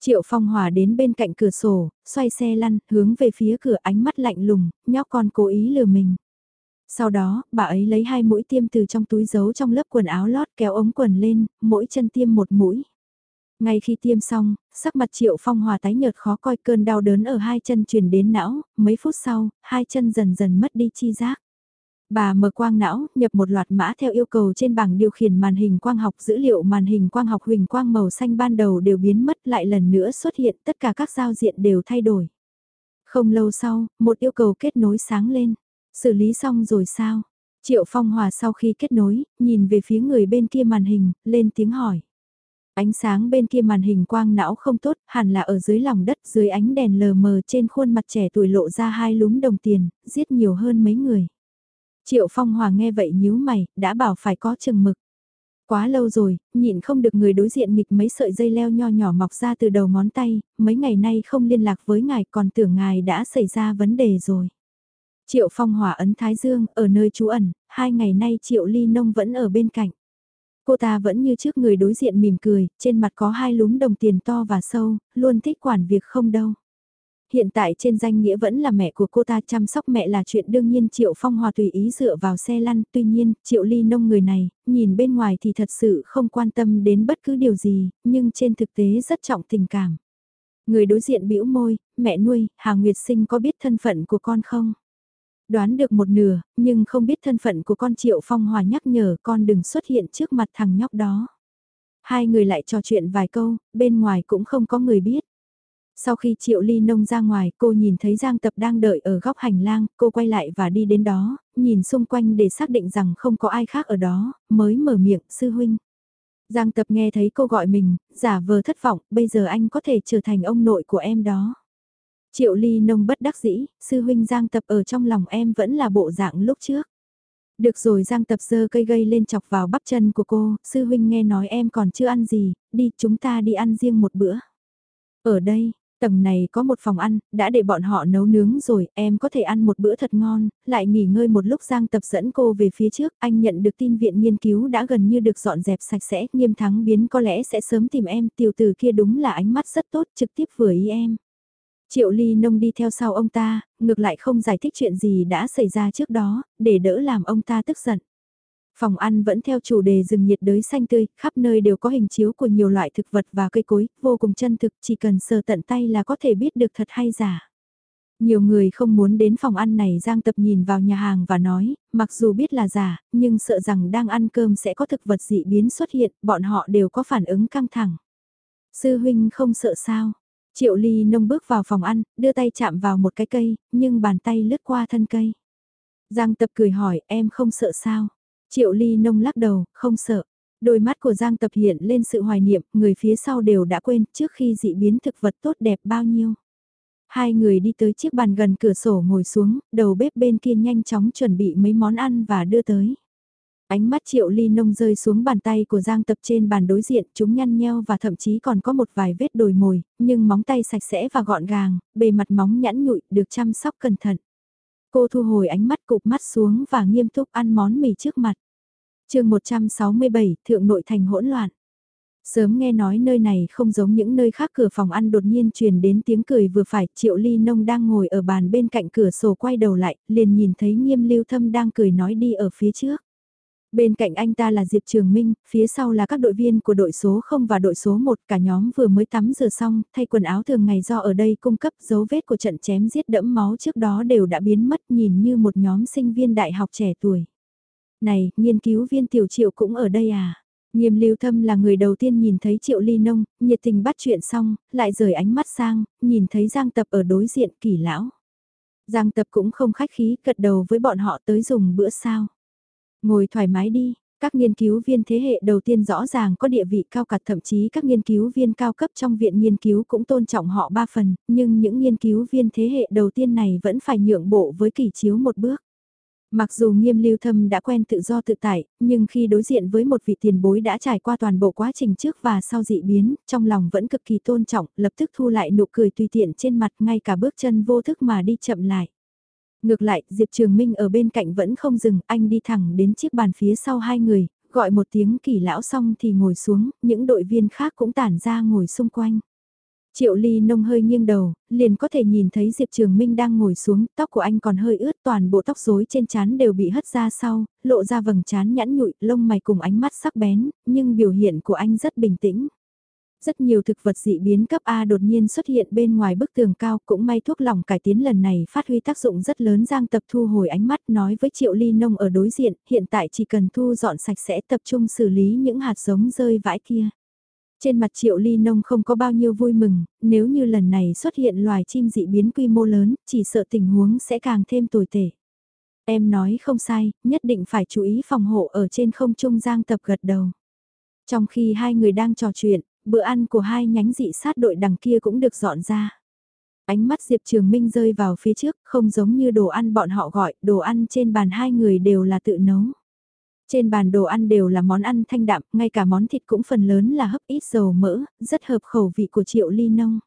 Triệu Phong Hòa đến bên cạnh cửa sổ, xoay xe lăn, hướng về phía cửa ánh mắt lạnh lùng, nhóc con cố ý lừa mình. Sau đó, bà ấy lấy hai mũi tiêm từ trong túi giấu trong lớp quần áo lót kéo ống quần lên, mỗi chân tiêm một mũi. Ngay khi tiêm xong, sắc mặt Triệu Phong Hòa tái nhợt khó coi cơn đau đớn ở hai chân truyền đến não, mấy phút sau, hai chân dần dần mất đi chi giác. Bà mở quang não, nhập một loạt mã theo yêu cầu trên bảng điều khiển màn hình quang học dữ liệu màn hình quang học huỳnh quang màu xanh ban đầu đều biến mất lại lần nữa xuất hiện tất cả các giao diện đều thay đổi. Không lâu sau, một yêu cầu kết nối sáng lên. Xử lý xong rồi sao? Triệu Phong Hòa sau khi kết nối, nhìn về phía người bên kia màn hình, lên tiếng hỏi. Ánh sáng bên kia màn hình quang não không tốt, hẳn là ở dưới lòng đất dưới ánh đèn lờ mờ trên khuôn mặt trẻ tuổi lộ ra hai lúm đồng tiền, giết nhiều hơn mấy người. Triệu Phong Hòa nghe vậy nhíu mày, đã bảo phải có chừng mực. Quá lâu rồi, nhịn không được người đối diện nghịch mấy sợi dây leo nho nhỏ mọc ra từ đầu ngón tay, mấy ngày nay không liên lạc với ngài còn tưởng ngài đã xảy ra vấn đề rồi. Triệu Phong Hòa ấn Thái Dương, ở nơi trú ẩn, hai ngày nay Triệu Ly Nông vẫn ở bên cạnh. Cô ta vẫn như trước người đối diện mỉm cười, trên mặt có hai lúm đồng tiền to và sâu, luôn thích quản việc không đâu. Hiện tại trên danh nghĩa vẫn là mẹ của cô ta chăm sóc mẹ là chuyện đương nhiên Triệu Phong Hòa tùy ý dựa vào xe lăn, tuy nhiên, Triệu Ly Nông người này, nhìn bên ngoài thì thật sự không quan tâm đến bất cứ điều gì, nhưng trên thực tế rất trọng tình cảm. Người đối diện bĩu môi, mẹ nuôi, Hà Nguyệt Sinh có biết thân phận của con không? Đoán được một nửa, nhưng không biết thân phận của con Triệu Phong Hòa nhắc nhở con đừng xuất hiện trước mặt thằng nhóc đó. Hai người lại trò chuyện vài câu, bên ngoài cũng không có người biết. Sau khi Triệu Ly Nông ra ngoài, cô nhìn thấy Giang Tập đang đợi ở góc hành lang, cô quay lại và đi đến đó, nhìn xung quanh để xác định rằng không có ai khác ở đó, mới mở miệng, sư huynh. Giang Tập nghe thấy cô gọi mình, giả vờ thất vọng, bây giờ anh có thể trở thành ông nội của em đó. Triệu Ly Nông bất đắc dĩ, sư huynh Giang Tập ở trong lòng em vẫn là bộ dạng lúc trước. Được rồi Giang Tập giơ cây gây lên chọc vào bắp chân của cô, sư huynh nghe nói em còn chưa ăn gì, đi chúng ta đi ăn riêng một bữa. Ở đây, tầng này có một phòng ăn, đã để bọn họ nấu nướng rồi, em có thể ăn một bữa thật ngon, lại nghỉ ngơi một lúc Giang Tập dẫn cô về phía trước, anh nhận được tin viện nghiên cứu đã gần như được dọn dẹp sạch sẽ, nghiêm thắng biến có lẽ sẽ sớm tìm em, tiểu tử kia đúng là ánh mắt rất tốt, trực tiếp vừa ý em. Triệu Ly Nông đi theo sau ông ta, ngược lại không giải thích chuyện gì đã xảy ra trước đó, để đỡ làm ông ta tức giận. Phòng ăn vẫn theo chủ đề rừng nhiệt đới xanh tươi, khắp nơi đều có hình chiếu của nhiều loại thực vật và cây cối, vô cùng chân thực, chỉ cần sờ tận tay là có thể biết được thật hay giả. Nhiều người không muốn đến phòng ăn này Giang Tập nhìn vào nhà hàng và nói, mặc dù biết là giả, nhưng sợ rằng đang ăn cơm sẽ có thực vật dị biến xuất hiện, bọn họ đều có phản ứng căng thẳng. Sư huynh không sợ sao? Triệu Ly nông bước vào phòng ăn, đưa tay chạm vào một cái cây, nhưng bàn tay lướt qua thân cây. Giang Tập cười hỏi, em không sợ sao? Triệu Ly nông lắc đầu, không sợ. Đôi mắt của Giang Tập hiện lên sự hoài niệm, người phía sau đều đã quên trước khi dị biến thực vật tốt đẹp bao nhiêu. Hai người đi tới chiếc bàn gần cửa sổ ngồi xuống, đầu bếp bên kia nhanh chóng chuẩn bị mấy món ăn và đưa tới. Ánh mắt triệu ly nông rơi xuống bàn tay của Giang Tập trên bàn đối diện, chúng nhăn nheo và thậm chí còn có một vài vết đồi mồi, nhưng móng tay sạch sẽ và gọn gàng, bề mặt móng nhẵn nhụi, được chăm sóc cẩn thận. Cô thu hồi ánh mắt cụp mắt xuống và nghiêm túc ăn món mì trước mặt. chương 167, Thượng Nội Thành hỗn loạn. Sớm nghe nói nơi này không giống những nơi khác cửa phòng ăn đột nhiên truyền đến tiếng cười vừa phải, Triệu Ly Nông đang ngồi ở bàn bên cạnh cửa sổ quay đầu lại, liền nhìn thấy nghiêm lưu thâm đang cười nói đi ở phía trước. Bên cạnh anh ta là Diệp Trường Minh, phía sau là các đội viên của đội số 0 và đội số 1, cả nhóm vừa mới tắm rửa xong, thay quần áo thường ngày do ở đây cung cấp dấu vết của trận chém giết đẫm máu trước đó đều đã biến mất nhìn như một nhóm sinh viên đại học trẻ tuổi. Này, nghiên cứu viên tiểu triệu cũng ở đây à? Nghiêm lưu thâm là người đầu tiên nhìn thấy triệu ly nông, nhiệt tình bắt chuyện xong, lại rời ánh mắt sang, nhìn thấy Giang Tập ở đối diện kỳ lão. Giang Tập cũng không khách khí, cật đầu với bọn họ tới dùng bữa sao. Ngồi thoải mái đi, các nghiên cứu viên thế hệ đầu tiên rõ ràng có địa vị cao cả thậm chí các nghiên cứu viên cao cấp trong viện nghiên cứu cũng tôn trọng họ ba phần, nhưng những nghiên cứu viên thế hệ đầu tiên này vẫn phải nhượng bộ với kỷ chiếu một bước. Mặc dù nghiêm lưu thâm đã quen tự do tự tại, nhưng khi đối diện với một vị tiền bối đã trải qua toàn bộ quá trình trước và sau dị biến, trong lòng vẫn cực kỳ tôn trọng, lập tức thu lại nụ cười tùy tiện trên mặt ngay cả bước chân vô thức mà đi chậm lại. Ngược lại, Diệp Trường Minh ở bên cạnh vẫn không dừng, anh đi thẳng đến chiếc bàn phía sau hai người, gọi một tiếng kỳ lão xong thì ngồi xuống, những đội viên khác cũng tản ra ngồi xung quanh. Triệu Ly nông hơi nghiêng đầu, liền có thể nhìn thấy Diệp Trường Minh đang ngồi xuống, tóc của anh còn hơi ướt, toàn bộ tóc rối trên trán đều bị hất ra sau, lộ ra vầng trán nhẵn nhụi, lông mày cùng ánh mắt sắc bén, nhưng biểu hiện của anh rất bình tĩnh. Rất nhiều thực vật dị biến cấp A đột nhiên xuất hiện bên ngoài bức tường cao, cũng may thuốc lỏng cải tiến lần này phát huy tác dụng rất lớn Giang tập thu hồi ánh mắt nói với Triệu Ly Nông ở đối diện, hiện tại chỉ cần thu dọn sạch sẽ tập trung xử lý những hạt giống rơi vãi kia. Trên mặt triệu ly nông không có bao nhiêu vui mừng, nếu như lần này xuất hiện loài chim dị biến quy mô lớn, chỉ sợ tình huống sẽ càng thêm tồi tệ. Em nói không sai, nhất định phải chú ý phòng hộ ở trên không trung giang tập gật đầu. Trong khi hai người đang trò chuyện, bữa ăn của hai nhánh dị sát đội đằng kia cũng được dọn ra. Ánh mắt Diệp Trường Minh rơi vào phía trước, không giống như đồ ăn bọn họ gọi, đồ ăn trên bàn hai người đều là tự nấu. Trên bàn đồ ăn đều là món ăn thanh đạm, ngay cả món thịt cũng phần lớn là hấp ít dầu mỡ, rất hợp khẩu vị của Triệu Ly Nông.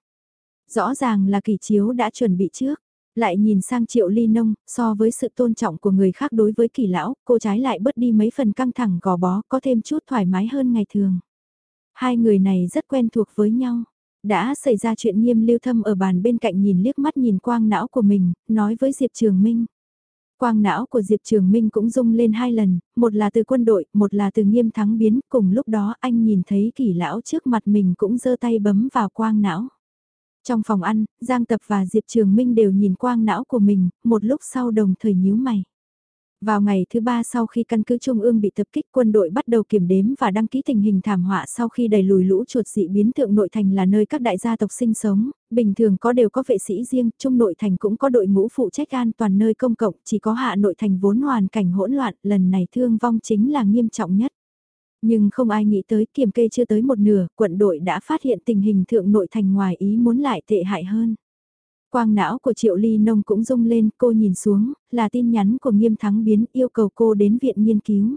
Rõ ràng là kỳ chiếu đã chuẩn bị trước, lại nhìn sang Triệu Ly Nông, so với sự tôn trọng của người khác đối với kỳ lão, cô trái lại bớt đi mấy phần căng thẳng gò bó, có thêm chút thoải mái hơn ngày thường. Hai người này rất quen thuộc với nhau. Đã xảy ra chuyện nghiêm lưu thâm ở bàn bên cạnh nhìn liếc mắt nhìn quang não của mình, nói với Diệp Trường Minh. Quang não của Diệp Trường Minh cũng rung lên hai lần, một là từ quân đội, một là từ nghiêm thắng biến, cùng lúc đó anh nhìn thấy kỷ lão trước mặt mình cũng giơ tay bấm vào quang não. Trong phòng ăn, Giang Tập và Diệp Trường Minh đều nhìn quang não của mình, một lúc sau đồng thời nhíu mày. Vào ngày thứ ba sau khi căn cứ Trung ương bị tập kích quân đội bắt đầu kiểm đếm và đăng ký tình hình thảm họa sau khi đẩy lùi lũ chuột dị biến thượng nội thành là nơi các đại gia tộc sinh sống, bình thường có đều có vệ sĩ riêng, Trung nội thành cũng có đội ngũ phụ trách an toàn nơi công cộng, chỉ có hạ nội thành vốn hoàn cảnh hỗn loạn, lần này thương vong chính là nghiêm trọng nhất. Nhưng không ai nghĩ tới kiểm kê chưa tới một nửa, quận đội đã phát hiện tình hình thượng nội thành ngoài ý muốn lại tệ hại hơn. Quang não của Triệu Ly Nông cũng rung lên, cô nhìn xuống, là tin nhắn của nghiêm thắng biến yêu cầu cô đến viện nghiên cứu.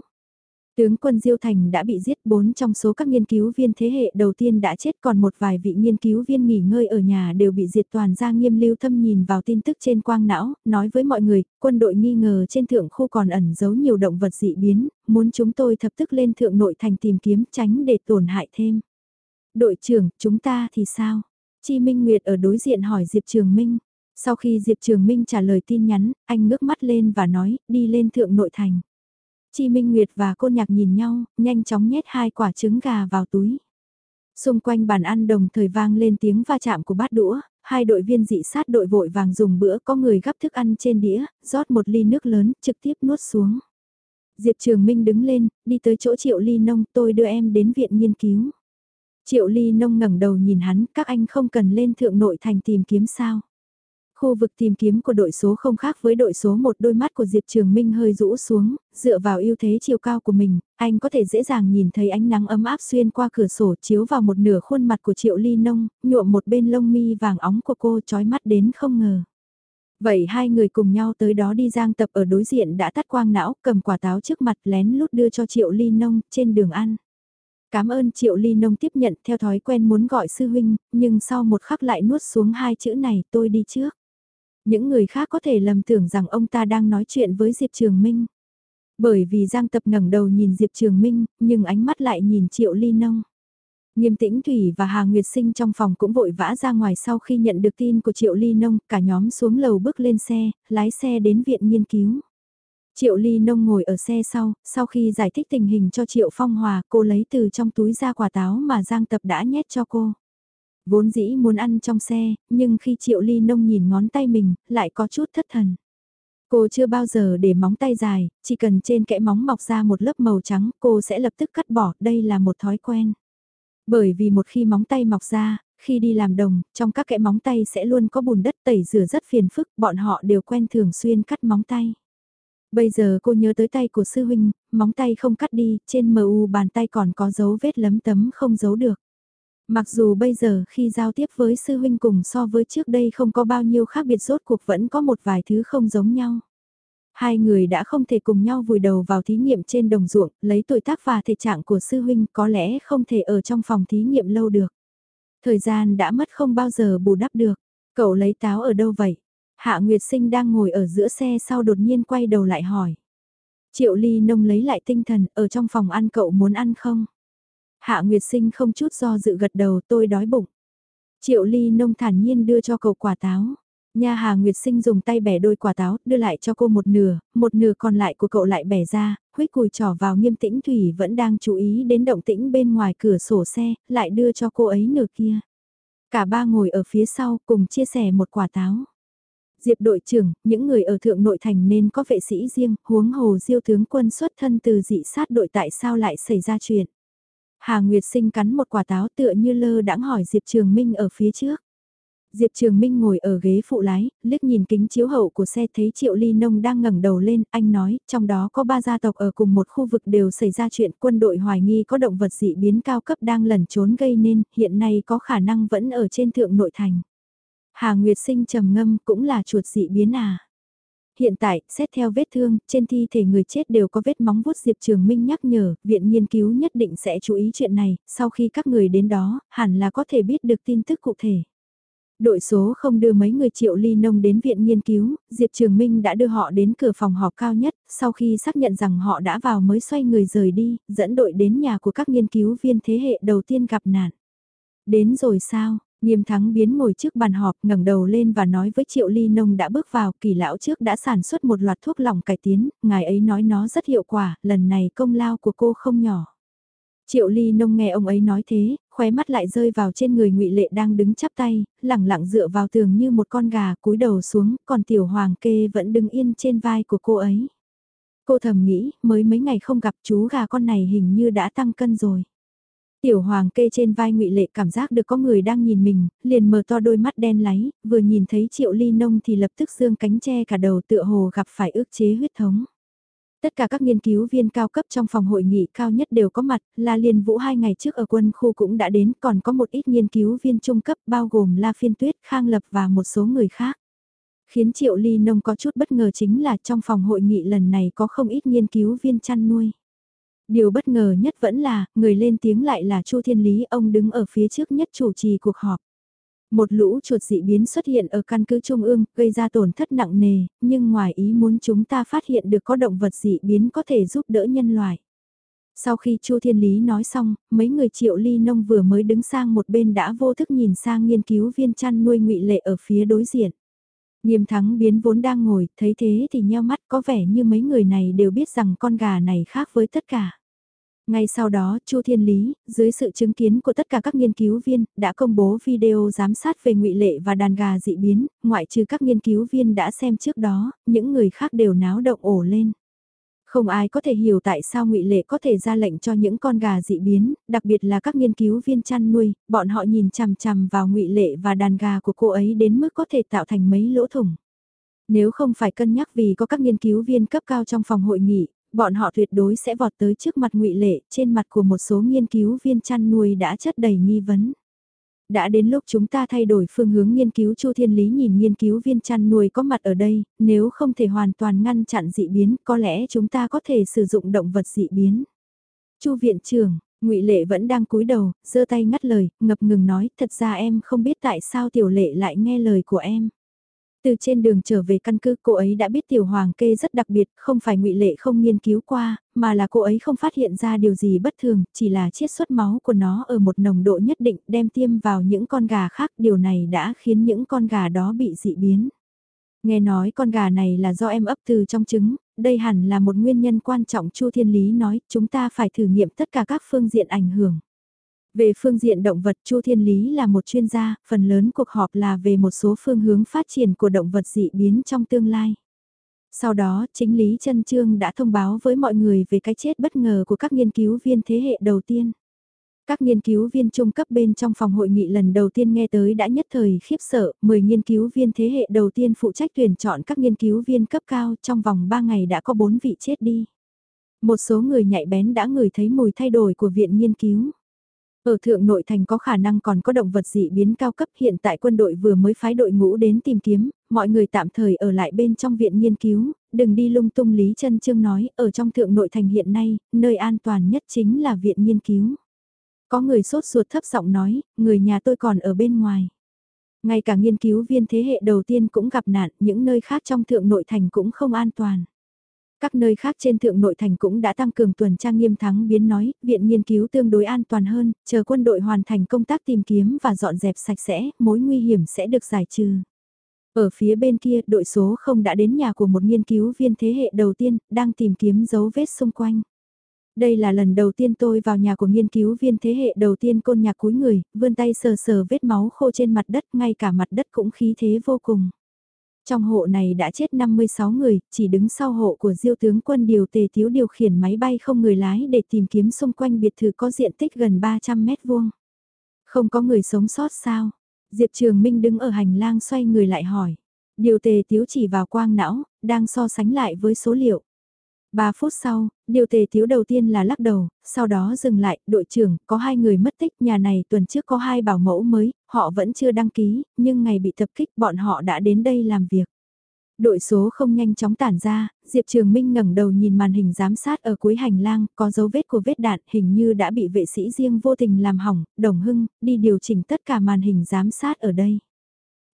Tướng quân Diêu Thành đã bị giết bốn trong số các nghiên cứu viên thế hệ đầu tiên đã chết còn một vài vị nghiên cứu viên nghỉ ngơi ở nhà đều bị diệt toàn ra nghiêm lưu thâm nhìn vào tin tức trên quang não, nói với mọi người, quân đội nghi ngờ trên thượng khu còn ẩn giấu nhiều động vật dị biến, muốn chúng tôi thập tức lên thượng nội thành tìm kiếm tránh để tổn hại thêm. Đội trưởng, chúng ta thì sao? Chi Minh Nguyệt ở đối diện hỏi Diệp Trường Minh. Sau khi Diệp Trường Minh trả lời tin nhắn, anh ngước mắt lên và nói, đi lên thượng nội thành. Chi Minh Nguyệt và cô nhạc nhìn nhau, nhanh chóng nhét hai quả trứng gà vào túi. Xung quanh bàn ăn đồng thời vang lên tiếng va chạm của bát đũa, hai đội viên dị sát đội vội vàng dùng bữa có người gắp thức ăn trên đĩa, rót một ly nước lớn, trực tiếp nuốt xuống. Diệp Trường Minh đứng lên, đi tới chỗ triệu ly nông, tôi đưa em đến viện nghiên cứu. Triệu Ly Nông ngẩng đầu nhìn hắn, các anh không cần lên thượng nội thành tìm kiếm sao. Khu vực tìm kiếm của đội số không khác với đội số một đôi mắt của Diệp Trường Minh hơi rũ xuống, dựa vào ưu thế chiều cao của mình, anh có thể dễ dàng nhìn thấy ánh nắng ấm áp xuyên qua cửa sổ chiếu vào một nửa khuôn mặt của Triệu Ly Nông, nhuộm một bên lông mi vàng óng của cô chói mắt đến không ngờ. Vậy hai người cùng nhau tới đó đi giang tập ở đối diện đã tắt quang não, cầm quả táo trước mặt lén lút đưa cho Triệu Ly Nông trên đường ăn. Cảm ơn Triệu Ly Nông tiếp nhận theo thói quen muốn gọi sư huynh, nhưng sau một khắc lại nuốt xuống hai chữ này tôi đi trước. Những người khác có thể lầm tưởng rằng ông ta đang nói chuyện với Diệp Trường Minh. Bởi vì Giang Tập ngẩng đầu nhìn Diệp Trường Minh, nhưng ánh mắt lại nhìn Triệu Ly Nông. Nghiêm tĩnh Thủy và Hà Nguyệt Sinh trong phòng cũng vội vã ra ngoài sau khi nhận được tin của Triệu Ly Nông, cả nhóm xuống lầu bước lên xe, lái xe đến viện nghiên cứu. Triệu Ly Nông ngồi ở xe sau, sau khi giải thích tình hình cho Triệu Phong Hòa, cô lấy từ trong túi ra quả táo mà Giang Tập đã nhét cho cô. Vốn dĩ muốn ăn trong xe, nhưng khi Triệu Ly Nông nhìn ngón tay mình, lại có chút thất thần. Cô chưa bao giờ để móng tay dài, chỉ cần trên kẽ móng mọc ra một lớp màu trắng, cô sẽ lập tức cắt bỏ, đây là một thói quen. Bởi vì một khi móng tay mọc ra, khi đi làm đồng, trong các kẽ móng tay sẽ luôn có bùn đất tẩy rửa rất phiền phức, bọn họ đều quen thường xuyên cắt móng tay. Bây giờ cô nhớ tới tay của sư huynh, móng tay không cắt đi, trên mu bàn tay còn có dấu vết lấm tấm không giấu được. Mặc dù bây giờ khi giao tiếp với sư huynh cùng so với trước đây không có bao nhiêu khác biệt rốt cuộc vẫn có một vài thứ không giống nhau. Hai người đã không thể cùng nhau vùi đầu vào thí nghiệm trên đồng ruộng, lấy tuổi tác và thể trạng của sư huynh có lẽ không thể ở trong phòng thí nghiệm lâu được. Thời gian đã mất không bao giờ bù đắp được. Cậu lấy táo ở đâu vậy? Hạ Nguyệt Sinh đang ngồi ở giữa xe sau đột nhiên quay đầu lại hỏi. Triệu Ly Nông lấy lại tinh thần, ở trong phòng ăn cậu muốn ăn không? Hạ Nguyệt Sinh không chút do dự gật đầu tôi đói bụng. Triệu ly nông thản nhiên đưa cho cậu quả táo. Nha Hà Nguyệt Sinh dùng tay bẻ đôi quả táo, đưa lại cho cô một nửa, một nửa còn lại của cậu lại bẻ ra, huyết cùi trỏ vào nghiêm tĩnh Thủy vẫn đang chú ý đến động tĩnh bên ngoài cửa sổ xe, lại đưa cho cô ấy nửa kia. Cả ba ngồi ở phía sau cùng chia sẻ một quả táo. Diệp đội trưởng, những người ở thượng nội thành nên có vệ sĩ riêng, huống hồ diêu tướng quân xuất thân từ dị sát đội tại sao lại xảy ra chuyện. Hà Nguyệt sinh cắn một quả táo tựa như lơ đãng hỏi Diệp Trường Minh ở phía trước. Diệp Trường Minh ngồi ở ghế phụ lái, liếc nhìn kính chiếu hậu của xe thấy Triệu Ly Nông đang ngẩng đầu lên, anh nói, trong đó có ba gia tộc ở cùng một khu vực đều xảy ra chuyện quân đội hoài nghi có động vật dị biến cao cấp đang lẩn trốn gây nên, hiện nay có khả năng vẫn ở trên thượng nội thành. Hà Nguyệt Sinh trầm ngâm cũng là chuột dị biến à. Hiện tại, xét theo vết thương, trên thi thể người chết đều có vết móng vuốt Diệp Trường Minh nhắc nhở, viện nghiên cứu nhất định sẽ chú ý chuyện này, sau khi các người đến đó, hẳn là có thể biết được tin tức cụ thể. Đội số không đưa mấy người triệu ly nông đến viện nghiên cứu, Diệp Trường Minh đã đưa họ đến cửa phòng họp cao nhất, sau khi xác nhận rằng họ đã vào mới xoay người rời đi, dẫn đội đến nhà của các nghiên cứu viên thế hệ đầu tiên gặp nạn. Đến rồi sao, Nghiêm thắng biến ngồi trước bàn họp ngẩng đầu lên và nói với Triệu Ly Nông đã bước vào kỳ lão trước đã sản xuất một loạt thuốc lỏng cải tiến, ngài ấy nói nó rất hiệu quả, lần này công lao của cô không nhỏ. Triệu Ly Nông nghe ông ấy nói thế, khóe mắt lại rơi vào trên người ngụy Lệ đang đứng chắp tay, lẳng lặng dựa vào tường như một con gà cúi đầu xuống, còn tiểu hoàng kê vẫn đứng yên trên vai của cô ấy. Cô thầm nghĩ, mới mấy ngày không gặp chú gà con này hình như đã tăng cân rồi. Tiểu hoàng kê trên vai ngụy Lệ cảm giác được có người đang nhìn mình, liền mở to đôi mắt đen láy, vừa nhìn thấy triệu ly nông thì lập tức dương cánh che cả đầu tựa hồ gặp phải ước chế huyết thống. Tất cả các nghiên cứu viên cao cấp trong phòng hội nghị cao nhất đều có mặt, La Liên Vũ hai ngày trước ở quân khu cũng đã đến, còn có một ít nghiên cứu viên trung cấp bao gồm La Phiên Tuyết, Khang Lập và một số người khác. Khiến Triệu Ly Nông có chút bất ngờ chính là trong phòng hội nghị lần này có không ít nghiên cứu viên chăn nuôi. Điều bất ngờ nhất vẫn là, người lên tiếng lại là Chu Thiên Lý, ông đứng ở phía trước nhất chủ trì cuộc họp. Một lũ chuột dị biến xuất hiện ở căn cứ Trung ương, gây ra tổn thất nặng nề, nhưng ngoài ý muốn chúng ta phát hiện được có động vật dị biến có thể giúp đỡ nhân loại. Sau khi Chu Thiên Lý nói xong, mấy người triệu ly nông vừa mới đứng sang một bên đã vô thức nhìn sang nghiên cứu viên chăn nuôi ngụy lệ ở phía đối diện. Nghiêm thắng biến vốn đang ngồi, thấy thế thì nheo mắt có vẻ như mấy người này đều biết rằng con gà này khác với tất cả. Ngay sau đó, Chu Thiên Lý, dưới sự chứng kiến của tất cả các nghiên cứu viên, đã công bố video giám sát về ngụy lệ và đàn gà dị biến, ngoại trừ các nghiên cứu viên đã xem trước đó, những người khác đều náo động ổ lên. Không ai có thể hiểu tại sao ngụy Lệ có thể ra lệnh cho những con gà dị biến, đặc biệt là các nghiên cứu viên chăn nuôi, bọn họ nhìn chằm chằm vào ngụy Lệ và đàn gà của cô ấy đến mức có thể tạo thành mấy lỗ thủng. Nếu không phải cân nhắc vì có các nghiên cứu viên cấp cao trong phòng hội nghị, bọn họ tuyệt đối sẽ vọt tới trước mặt ngụy Lệ, trên mặt của một số nghiên cứu viên chăn nuôi đã chất đầy nghi vấn đã đến lúc chúng ta thay đổi phương hướng nghiên cứu Chu Thiên Lý nhìn nghiên cứu viên chăn nuôi có mặt ở đây, nếu không thể hoàn toàn ngăn chặn dị biến, có lẽ chúng ta có thể sử dụng động vật dị biến. Chu viện trưởng, Ngụy Lệ vẫn đang cúi đầu, giơ tay ngắt lời, ngập ngừng nói, thật ra em không biết tại sao Tiểu Lệ lại nghe lời của em. Từ trên đường trở về căn cứ cô ấy đã biết tiểu hoàng kê rất đặc biệt, không phải ngụy lệ không nghiên cứu qua, mà là cô ấy không phát hiện ra điều gì bất thường, chỉ là chiết xuất máu của nó ở một nồng độ nhất định đem tiêm vào những con gà khác, điều này đã khiến những con gà đó bị dị biến. Nghe nói con gà này là do em ấp từ trong trứng, đây hẳn là một nguyên nhân quan trọng Chu Thiên Lý nói, chúng ta phải thử nghiệm tất cả các phương diện ảnh hưởng. Về phương diện động vật Chu Thiên Lý là một chuyên gia, phần lớn cuộc họp là về một số phương hướng phát triển của động vật dị biến trong tương lai. Sau đó, chính Lý Trân Trương đã thông báo với mọi người về cái chết bất ngờ của các nghiên cứu viên thế hệ đầu tiên. Các nghiên cứu viên trung cấp bên trong phòng hội nghị lần đầu tiên nghe tới đã nhất thời khiếp sợ, 10 nghiên cứu viên thế hệ đầu tiên phụ trách tuyển chọn các nghiên cứu viên cấp cao trong vòng 3 ngày đã có 4 vị chết đi. Một số người nhạy bén đã ngửi thấy mùi thay đổi của viện nghiên cứu. Ở thượng nội thành có khả năng còn có động vật dị biến cao cấp hiện tại quân đội vừa mới phái đội ngũ đến tìm kiếm, mọi người tạm thời ở lại bên trong viện nghiên cứu, đừng đi lung tung Lý chân Trương nói, ở trong thượng nội thành hiện nay, nơi an toàn nhất chính là viện nghiên cứu. Có người sốt ruột thấp giọng nói, người nhà tôi còn ở bên ngoài. Ngay cả nghiên cứu viên thế hệ đầu tiên cũng gặp nạn, những nơi khác trong thượng nội thành cũng không an toàn. Các nơi khác trên thượng nội thành cũng đã tăng cường tuần tra nghiêm thắng biến nói, viện nghiên cứu tương đối an toàn hơn, chờ quân đội hoàn thành công tác tìm kiếm và dọn dẹp sạch sẽ, mối nguy hiểm sẽ được giải trừ. Ở phía bên kia, đội số không đã đến nhà của một nghiên cứu viên thế hệ đầu tiên, đang tìm kiếm dấu vết xung quanh. Đây là lần đầu tiên tôi vào nhà của nghiên cứu viên thế hệ đầu tiên côn nhạc cúi người, vươn tay sờ sờ vết máu khô trên mặt đất, ngay cả mặt đất cũng khí thế vô cùng. Trong hộ này đã chết 56 người, chỉ đứng sau hộ của diêu tướng quân điều tề thiếu điều khiển máy bay không người lái để tìm kiếm xung quanh biệt thự có diện tích gần 300 mét vuông. Không có người sống sót sao? Diệp Trường Minh đứng ở hành lang xoay người lại hỏi. Điều tề tiếu chỉ vào quang não, đang so sánh lại với số liệu. Ba phút sau, điều tề thiếu đầu tiên là lắc đầu, sau đó dừng lại, đội trưởng, có hai người mất tích, nhà này tuần trước có hai bảo mẫu mới, họ vẫn chưa đăng ký, nhưng ngày bị tập kích bọn họ đã đến đây làm việc. Đội số không nhanh chóng tản ra, Diệp Trường Minh ngẩng đầu nhìn màn hình giám sát ở cuối hành lang, có dấu vết của vết đạn hình như đã bị vệ sĩ riêng vô tình làm hỏng, đồng hưng, đi điều chỉnh tất cả màn hình giám sát ở đây.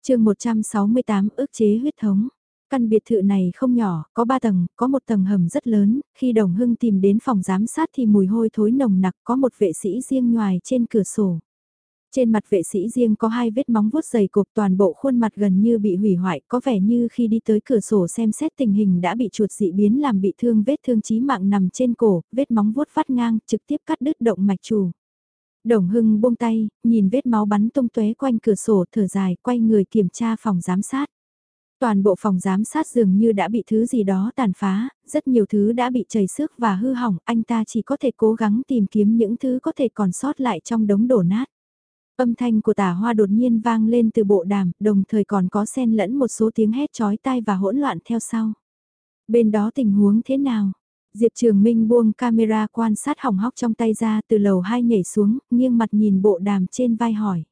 chương 168 ước chế huyết thống. Căn biệt thự này không nhỏ, có 3 tầng, có một tầng hầm rất lớn, khi đồng hưng tìm đến phòng giám sát thì mùi hôi thối nồng nặc có một vệ sĩ riêng ngoài trên cửa sổ. Trên mặt vệ sĩ riêng có hai vết móng vuốt dày cộp toàn bộ khuôn mặt gần như bị hủy hoại, có vẻ như khi đi tới cửa sổ xem xét tình hình đã bị chuột dị biến làm bị thương vết thương chí mạng nằm trên cổ, vết móng vuốt phát ngang, trực tiếp cắt đứt động mạch chủ. Đồng Hưng buông tay, nhìn vết máu bắn tung tóe quanh cửa sổ thở dài, quay người kiểm tra phòng giám sát. Toàn bộ phòng giám sát dường như đã bị thứ gì đó tàn phá, rất nhiều thứ đã bị chảy xước và hư hỏng, anh ta chỉ có thể cố gắng tìm kiếm những thứ có thể còn sót lại trong đống đổ nát. Âm thanh của tả hoa đột nhiên vang lên từ bộ đàm, đồng thời còn có xen lẫn một số tiếng hét chói tai và hỗn loạn theo sau. Bên đó tình huống thế nào? Diệp Trường Minh buông camera quan sát hỏng hóc trong tay ra từ lầu hai nhảy xuống, nghiêng mặt nhìn bộ đàm trên vai hỏi.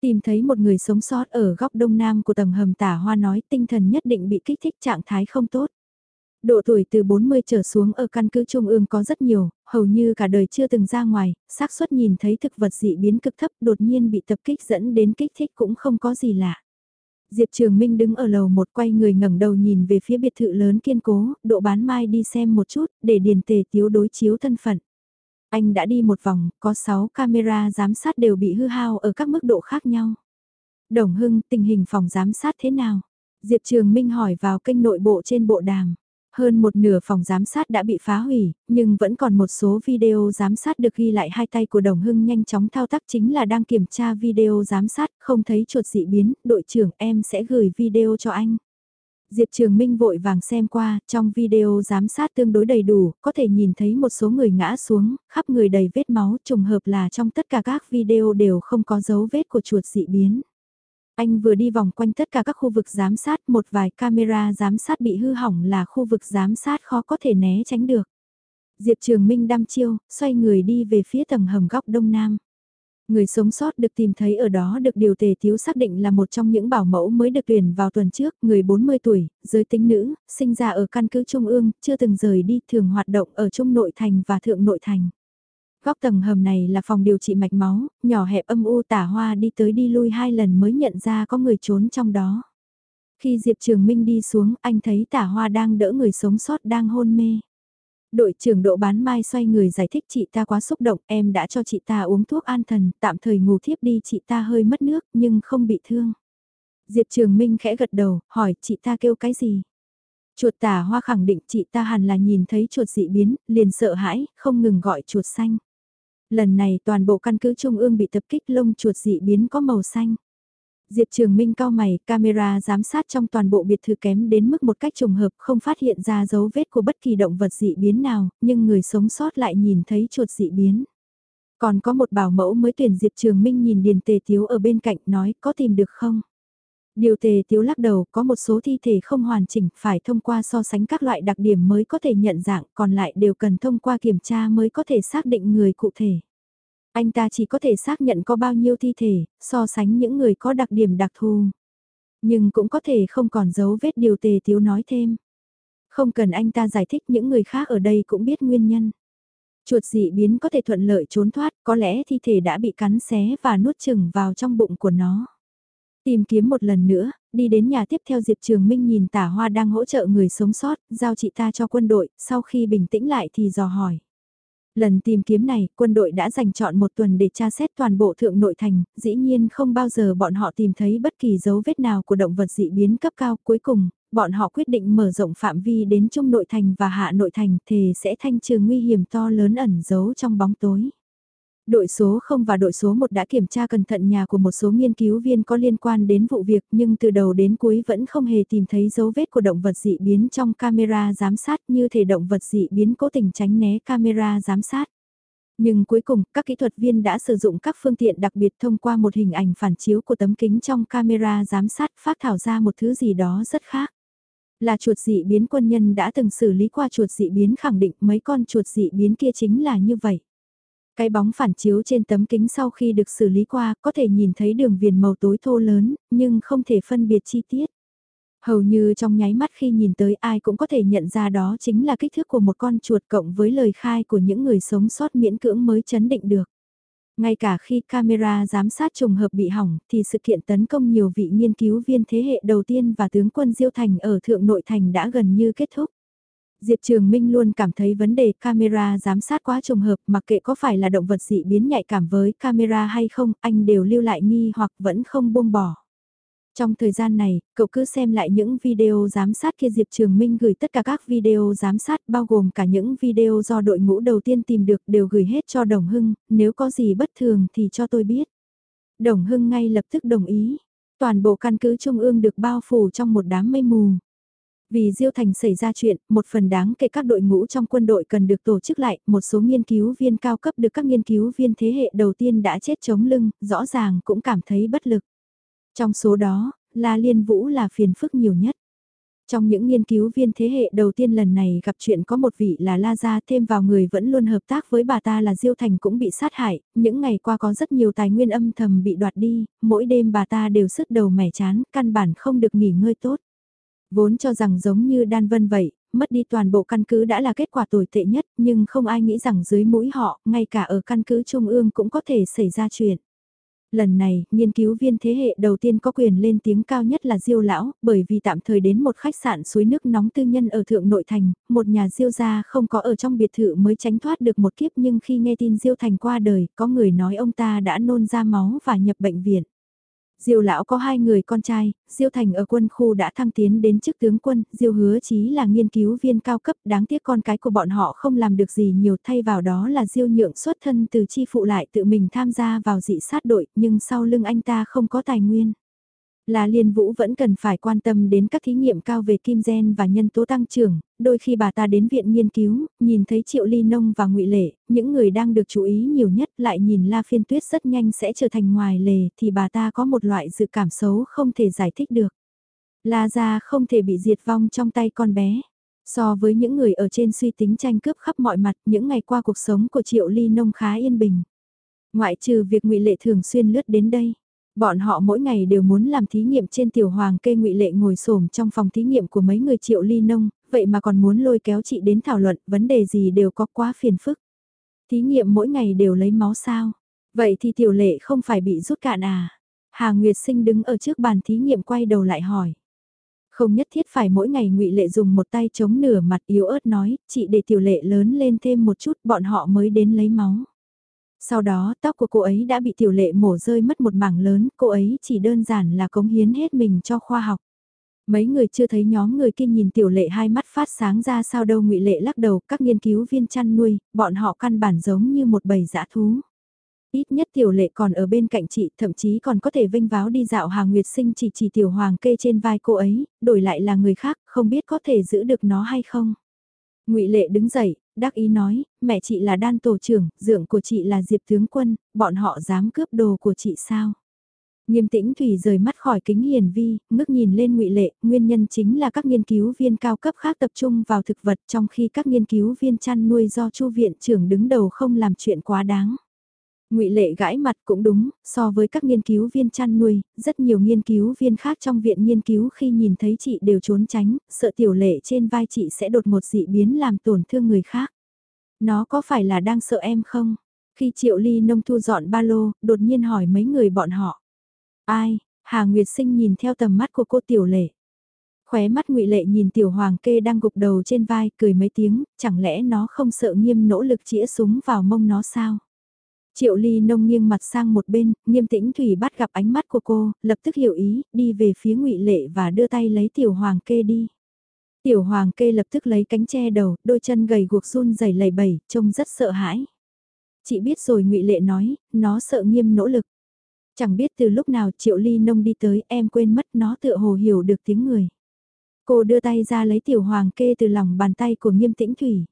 Tìm thấy một người sống sót ở góc đông nam của tầng hầm tả hoa nói tinh thần nhất định bị kích thích trạng thái không tốt. Độ tuổi từ 40 trở xuống ở căn cứ trung ương có rất nhiều, hầu như cả đời chưa từng ra ngoài, xác suất nhìn thấy thực vật dị biến cực thấp đột nhiên bị tập kích dẫn đến kích thích cũng không có gì lạ. Diệp Trường Minh đứng ở lầu một quay người ngẩng đầu nhìn về phía biệt thự lớn kiên cố, độ bán mai đi xem một chút, để điền tề tiếu đối chiếu thân phận. Anh đã đi một vòng, có 6 camera giám sát đều bị hư hao ở các mức độ khác nhau. Đồng Hưng, tình hình phòng giám sát thế nào? Diệp Trường Minh hỏi vào kênh nội bộ trên bộ đàm. Hơn một nửa phòng giám sát đã bị phá hủy, nhưng vẫn còn một số video giám sát được ghi lại hai tay của Đồng Hưng nhanh chóng thao tác chính là đang kiểm tra video giám sát, không thấy chuột dị biến, đội trưởng em sẽ gửi video cho anh. Diệp Trường Minh vội vàng xem qua, trong video giám sát tương đối đầy đủ, có thể nhìn thấy một số người ngã xuống, khắp người đầy vết máu, trùng hợp là trong tất cả các video đều không có dấu vết của chuột dị biến. Anh vừa đi vòng quanh tất cả các khu vực giám sát, một vài camera giám sát bị hư hỏng là khu vực giám sát khó có thể né tránh được. Diệp Trường Minh đăm chiêu, xoay người đi về phía tầng hầm góc đông nam. Người sống sót được tìm thấy ở đó được điều tề thiếu xác định là một trong những bảo mẫu mới được tuyển vào tuần trước, người 40 tuổi, giới tính nữ, sinh ra ở căn cứ Trung ương, chưa từng rời đi, thường hoạt động ở Trung Nội Thành và Thượng Nội Thành. Góc tầng hầm này là phòng điều trị mạch máu, nhỏ hẹp âm u tả hoa đi tới đi lui hai lần mới nhận ra có người trốn trong đó. Khi Diệp Trường Minh đi xuống, anh thấy tả hoa đang đỡ người sống sót đang hôn mê. Đội trưởng độ bán mai xoay người giải thích chị ta quá xúc động, em đã cho chị ta uống thuốc an thần, tạm thời ngủ thiếp đi chị ta hơi mất nước nhưng không bị thương. Diệp Trường Minh khẽ gật đầu, hỏi chị ta kêu cái gì? Chuột tả hoa khẳng định chị ta hẳn là nhìn thấy chuột dị biến, liền sợ hãi, không ngừng gọi chuột xanh. Lần này toàn bộ căn cứ trung ương bị tập kích lông chuột dị biến có màu xanh. Diệp Trường Minh cao mày, camera giám sát trong toàn bộ biệt thự kém đến mức một cách trùng hợp không phát hiện ra dấu vết của bất kỳ động vật dị biến nào, nhưng người sống sót lại nhìn thấy chuột dị biến. Còn có một bảo mẫu mới tuyển Diệp Trường Minh nhìn Điền Tề Tiếu ở bên cạnh nói có tìm được không? Điều Tề Tiếu lắc đầu có một số thi thể không hoàn chỉnh phải thông qua so sánh các loại đặc điểm mới có thể nhận dạng còn lại đều cần thông qua kiểm tra mới có thể xác định người cụ thể. Anh ta chỉ có thể xác nhận có bao nhiêu thi thể, so sánh những người có đặc điểm đặc thù. Nhưng cũng có thể không còn dấu vết điều tề tiếu nói thêm. Không cần anh ta giải thích những người khác ở đây cũng biết nguyên nhân. Chuột dị biến có thể thuận lợi trốn thoát, có lẽ thi thể đã bị cắn xé và nuốt chừng vào trong bụng của nó. Tìm kiếm một lần nữa, đi đến nhà tiếp theo Diệp Trường Minh nhìn tả hoa đang hỗ trợ người sống sót, giao chị ta cho quân đội, sau khi bình tĩnh lại thì dò hỏi. Lần tìm kiếm này, quân đội đã dành chọn một tuần để tra xét toàn bộ thượng nội thành, dĩ nhiên không bao giờ bọn họ tìm thấy bất kỳ dấu vết nào của động vật dị biến cấp cao. Cuối cùng, bọn họ quyết định mở rộng phạm vi đến trung nội thành và hạ nội thành thề sẽ thanh trừ nguy hiểm to lớn ẩn giấu trong bóng tối. Đội số 0 và đội số 1 đã kiểm tra cẩn thận nhà của một số nghiên cứu viên có liên quan đến vụ việc nhưng từ đầu đến cuối vẫn không hề tìm thấy dấu vết của động vật dị biến trong camera giám sát như thể động vật dị biến cố tình tránh né camera giám sát. Nhưng cuối cùng, các kỹ thuật viên đã sử dụng các phương tiện đặc biệt thông qua một hình ảnh phản chiếu của tấm kính trong camera giám sát phát thảo ra một thứ gì đó rất khác. Là chuột dị biến quân nhân đã từng xử lý qua chuột dị biến khẳng định mấy con chuột dị biến kia chính là như vậy. Cái bóng phản chiếu trên tấm kính sau khi được xử lý qua có thể nhìn thấy đường viền màu tối thô lớn, nhưng không thể phân biệt chi tiết. Hầu như trong nháy mắt khi nhìn tới ai cũng có thể nhận ra đó chính là kích thước của một con chuột cộng với lời khai của những người sống sót miễn cưỡng mới chấn định được. Ngay cả khi camera giám sát trùng hợp bị hỏng thì sự kiện tấn công nhiều vị nghiên cứu viên thế hệ đầu tiên và tướng quân Diêu Thành ở Thượng Nội Thành đã gần như kết thúc. Diệp Trường Minh luôn cảm thấy vấn đề camera giám sát quá trùng hợp mặc kệ có phải là động vật dị biến nhạy cảm với camera hay không, anh đều lưu lại nghi hoặc vẫn không buông bỏ. Trong thời gian này, cậu cứ xem lại những video giám sát kia Diệp Trường Minh gửi tất cả các video giám sát bao gồm cả những video do đội ngũ đầu tiên tìm được đều gửi hết cho Đồng Hưng, nếu có gì bất thường thì cho tôi biết. Đồng Hưng ngay lập tức đồng ý. Toàn bộ căn cứ Trung ương được bao phủ trong một đám mây mù. Vì Diêu Thành xảy ra chuyện, một phần đáng kể các đội ngũ trong quân đội cần được tổ chức lại, một số nghiên cứu viên cao cấp được các nghiên cứu viên thế hệ đầu tiên đã chết chống lưng, rõ ràng cũng cảm thấy bất lực. Trong số đó, La Liên Vũ là phiền phức nhiều nhất. Trong những nghiên cứu viên thế hệ đầu tiên lần này gặp chuyện có một vị là La Gia thêm vào người vẫn luôn hợp tác với bà ta là Diêu Thành cũng bị sát hại, những ngày qua có rất nhiều tài nguyên âm thầm bị đoạt đi, mỗi đêm bà ta đều sứt đầu mẻ chán, căn bản không được nghỉ ngơi tốt. Vốn cho rằng giống như Đan Vân vậy, mất đi toàn bộ căn cứ đã là kết quả tồi tệ nhất, nhưng không ai nghĩ rằng dưới mũi họ, ngay cả ở căn cứ Trung ương cũng có thể xảy ra chuyện. Lần này, nghiên cứu viên thế hệ đầu tiên có quyền lên tiếng cao nhất là Diêu lão, bởi vì tạm thời đến một khách sạn suối nước nóng tư nhân ở thượng nội thành, một nhà Diêu gia không có ở trong biệt thự mới tránh thoát được một kiếp nhưng khi nghe tin Diêu thành qua đời, có người nói ông ta đã nôn ra máu và nhập bệnh viện. Diêu lão có hai người con trai, Diêu Thành ở quân khu đã thăng tiến đến chức tướng quân, Diêu Hứa Chí là nghiên cứu viên cao cấp, đáng tiếc con cái của bọn họ không làm được gì nhiều, thay vào đó là Diêu Nhượng xuất thân từ chi phụ lại tự mình tham gia vào dị sát đội, nhưng sau lưng anh ta không có tài nguyên là Liên Vũ vẫn cần phải quan tâm đến các thí nghiệm cao về kim gen và nhân tố tăng trưởng, đôi khi bà ta đến viện nghiên cứu, nhìn thấy Triệu Ly Nông và ngụy Lệ, những người đang được chú ý nhiều nhất lại nhìn La Phiên Tuyết rất nhanh sẽ trở thành ngoài lề thì bà ta có một loại dự cảm xấu không thể giải thích được. La gia không thể bị diệt vong trong tay con bé. So với những người ở trên suy tính tranh cướp khắp mọi mặt, những ngày qua cuộc sống của Triệu Ly Nông khá yên bình. Ngoại trừ việc ngụy Lệ thường xuyên lướt đến đây Bọn họ mỗi ngày đều muốn làm thí nghiệm trên tiểu hoàng kê ngụy lệ ngồi xổm trong phòng thí nghiệm của mấy người triệu ly nông, vậy mà còn muốn lôi kéo chị đến thảo luận vấn đề gì đều có quá phiền phức. Thí nghiệm mỗi ngày đều lấy máu sao, vậy thì tiểu lệ không phải bị rút cạn à? Hà Nguyệt Sinh đứng ở trước bàn thí nghiệm quay đầu lại hỏi. Không nhất thiết phải mỗi ngày ngụy Lệ dùng một tay chống nửa mặt yếu ớt nói, chị để tiểu lệ lớn lên thêm một chút bọn họ mới đến lấy máu. Sau đó tóc của cô ấy đã bị tiểu lệ mổ rơi mất một mảng lớn, cô ấy chỉ đơn giản là cống hiến hết mình cho khoa học. Mấy người chưa thấy nhóm người kia nhìn tiểu lệ hai mắt phát sáng ra sao đâu ngụy lệ lắc đầu các nghiên cứu viên chăn nuôi, bọn họ căn bản giống như một bầy dã thú. Ít nhất tiểu lệ còn ở bên cạnh chị, thậm chí còn có thể vinh váo đi dạo hàng nguyệt sinh chỉ chỉ tiểu hoàng kê trên vai cô ấy, đổi lại là người khác, không biết có thể giữ được nó hay không. ngụy Lệ đứng dậy, đắc ý nói, mẹ chị là đan tổ trưởng, dưỡng của chị là diệp tướng quân, bọn họ dám cướp đồ của chị sao? Nghiêm tĩnh Thủy rời mắt khỏi kính hiển vi, ngước nhìn lên ngụy Lệ, nguyên nhân chính là các nghiên cứu viên cao cấp khác tập trung vào thực vật trong khi các nghiên cứu viên chăn nuôi do chu viện trưởng đứng đầu không làm chuyện quá đáng ngụy Lệ gãi mặt cũng đúng, so với các nghiên cứu viên chăn nuôi, rất nhiều nghiên cứu viên khác trong viện nghiên cứu khi nhìn thấy chị đều trốn tránh, sợ tiểu lệ trên vai chị sẽ đột một dị biến làm tổn thương người khác. Nó có phải là đang sợ em không? Khi Triệu Ly Nông thu dọn ba lô, đột nhiên hỏi mấy người bọn họ. Ai? Hà Nguyệt Sinh nhìn theo tầm mắt của cô Tiểu Lệ. Khóe mắt ngụy Lệ nhìn Tiểu Hoàng kê đang gục đầu trên vai, cười mấy tiếng, chẳng lẽ nó không sợ nghiêm nỗ lực chĩa súng vào mông nó sao? Triệu Ly nông nghiêng mặt sang một bên, nghiêm tĩnh Thủy bắt gặp ánh mắt của cô, lập tức hiểu ý, đi về phía ngụy Lệ và đưa tay lấy Tiểu Hoàng kê đi. Tiểu Hoàng kê lập tức lấy cánh che đầu, đôi chân gầy guộc run rẩy lầy bẩy, trông rất sợ hãi. Chị biết rồi ngụy Lệ nói, nó sợ nghiêm nỗ lực. Chẳng biết từ lúc nào Triệu Ly nông đi tới em quên mất nó tựa hồ hiểu được tiếng người. Cô đưa tay ra lấy tiểu hoàng kê từ lòng bàn tay của nghiêm tĩnh thủy.